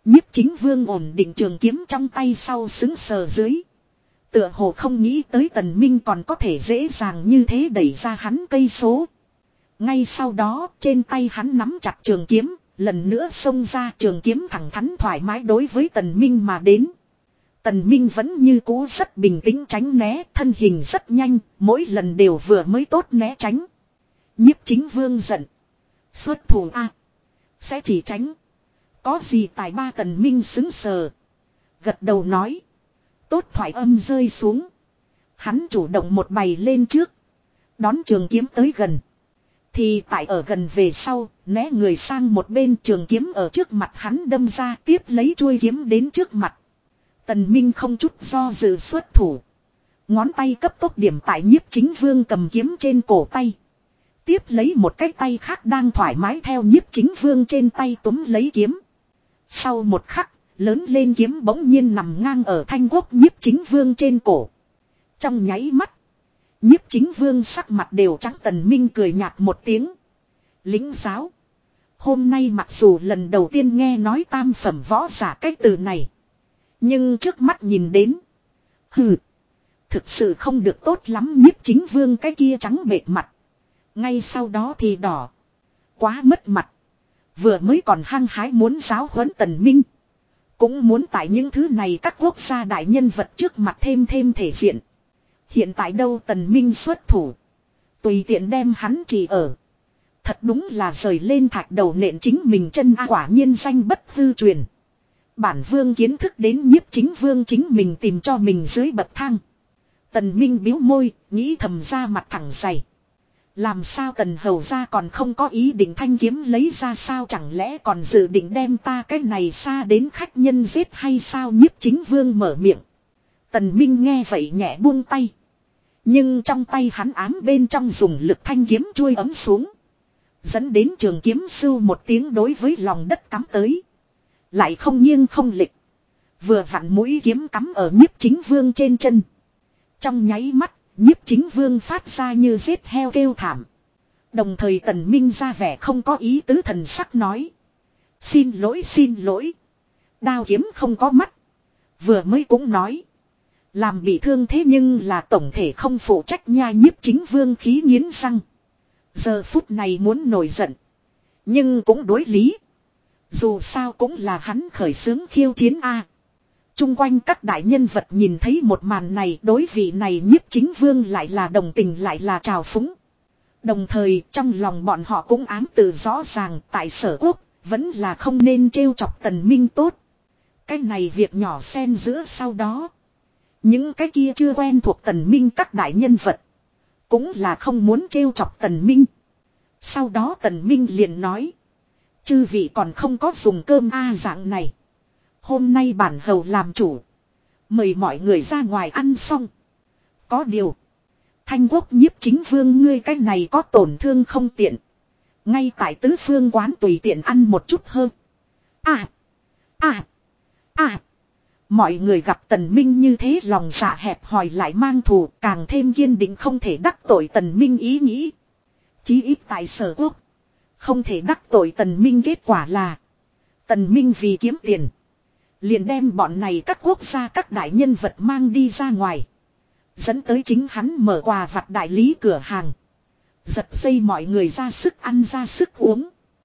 nhiếp chính vương ổn định trường kiếm trong tay sau xứng sờ dưới. Tựa hồ không nghĩ tới tần minh còn có thể dễ dàng như thế đẩy ra hắn cây số. Ngay sau đó trên tay hắn nắm chặt trường kiếm, lần nữa xông ra trường kiếm thẳng thắn thoải mái đối với tần minh mà đến. Tần Minh vẫn như cũ rất bình tĩnh tránh né, thân hình rất nhanh, mỗi lần đều vừa mới tốt né tránh. Nhiếp chính vương giận. Xuất thủ A. Sẽ chỉ tránh. Có gì tài ba tần Minh xứng sờ. Gật đầu nói. Tốt thoải âm rơi xuống. Hắn chủ động một bày lên trước. Đón trường kiếm tới gần. Thì tại ở gần về sau, né người sang một bên trường kiếm ở trước mặt hắn đâm ra tiếp lấy chuôi kiếm đến trước mặt. Tần Minh không chút do dự xuất thủ. Ngón tay cấp tốc điểm tại nhiếp chính vương cầm kiếm trên cổ tay. Tiếp lấy một cái tay khác đang thoải mái theo nhiếp chính vương trên tay túm lấy kiếm. Sau một khắc, lớn lên kiếm bỗng nhiên nằm ngang ở thanh quốc nhiếp chính vương trên cổ. Trong nháy mắt, nhiếp chính vương sắc mặt đều trắng tần minh cười nhạt một tiếng. Lính giáo. Hôm nay mặc dù lần đầu tiên nghe nói tam phẩm võ giả cái từ này. Nhưng trước mắt nhìn đến. Hừ. Thực sự không được tốt lắm nhiếp chính vương cái kia trắng bệt mặt. Ngay sau đó thì đỏ. Quá mất mặt. Vừa mới còn hăng hái muốn giáo huấn tần minh. Cũng muốn tại những thứ này các quốc gia đại nhân vật trước mặt thêm thêm thể diện. Hiện tại đâu tần minh xuất thủ. Tùy tiện đem hắn chỉ ở. Thật đúng là rời lên thạch đầu nện chính mình chân a quả nhiên danh bất hư truyền. Bản vương kiến thức đến nhiếp chính vương chính mình tìm cho mình dưới bậc thang. Tần Minh biếu môi, nghĩ thầm ra mặt thẳng dày. Làm sao tần hầu ra còn không có ý định thanh kiếm lấy ra sao chẳng lẽ còn dự định đem ta cái này xa đến khách nhân giết hay sao nhiếp chính vương mở miệng. Tần Minh nghe vậy nhẹ buông tay. Nhưng trong tay hắn ám bên trong dùng lực thanh kiếm chui ấm xuống. Dẫn đến trường kiếm sưu một tiếng đối với lòng đất cắm tới. Lại không nghiêng không lịch. Vừa vặn mũi kiếm cắm ở nhiếp chính vương trên chân. Trong nháy mắt, nhiếp chính vương phát ra như giết heo kêu thảm. Đồng thời tần minh ra vẻ không có ý tứ thần sắc nói. Xin lỗi xin lỗi. Đao kiếm không có mắt. Vừa mới cũng nói. Làm bị thương thế nhưng là tổng thể không phụ trách nha nhiếp chính vương khí nghiến răng. Giờ phút này muốn nổi giận. Nhưng cũng đối lý. Dù sao cũng là hắn khởi xướng khiêu chiến A. Trung quanh các đại nhân vật nhìn thấy một màn này đối vị này nhiếp chính vương lại là đồng tình lại là trào phúng. Đồng thời trong lòng bọn họ cũng ám từ rõ ràng tại sở quốc vẫn là không nên trêu chọc tần minh tốt. Cái này việc nhỏ xen giữa sau đó. Những cái kia chưa quen thuộc tần minh các đại nhân vật. Cũng là không muốn trêu chọc tần minh. Sau đó tần minh liền nói. Chư vị còn không có dùng cơm a dạng này. Hôm nay bản hầu làm chủ. Mời mọi người ra ngoài ăn xong. Có điều. Thanh quốc nhiếp chính vương ngươi cái này có tổn thương không tiện. Ngay tại tứ phương quán tùy tiện ăn một chút hơn. À. À. À. Mọi người gặp Tần Minh như thế lòng dạ hẹp hòi lại mang thù, càng thêm kiên định không thể đắc tội Tần Minh ý nghĩ. Chí ít tại sở quốc. Không thể đắc tội Tần Minh kết quả là. Tần Minh vì kiếm tiền. Liền đem bọn này các quốc gia các đại nhân vật mang đi ra ngoài. Dẫn tới chính hắn mở quà vặt đại lý cửa hàng. Giật dây mọi người ra sức ăn ra sức uống.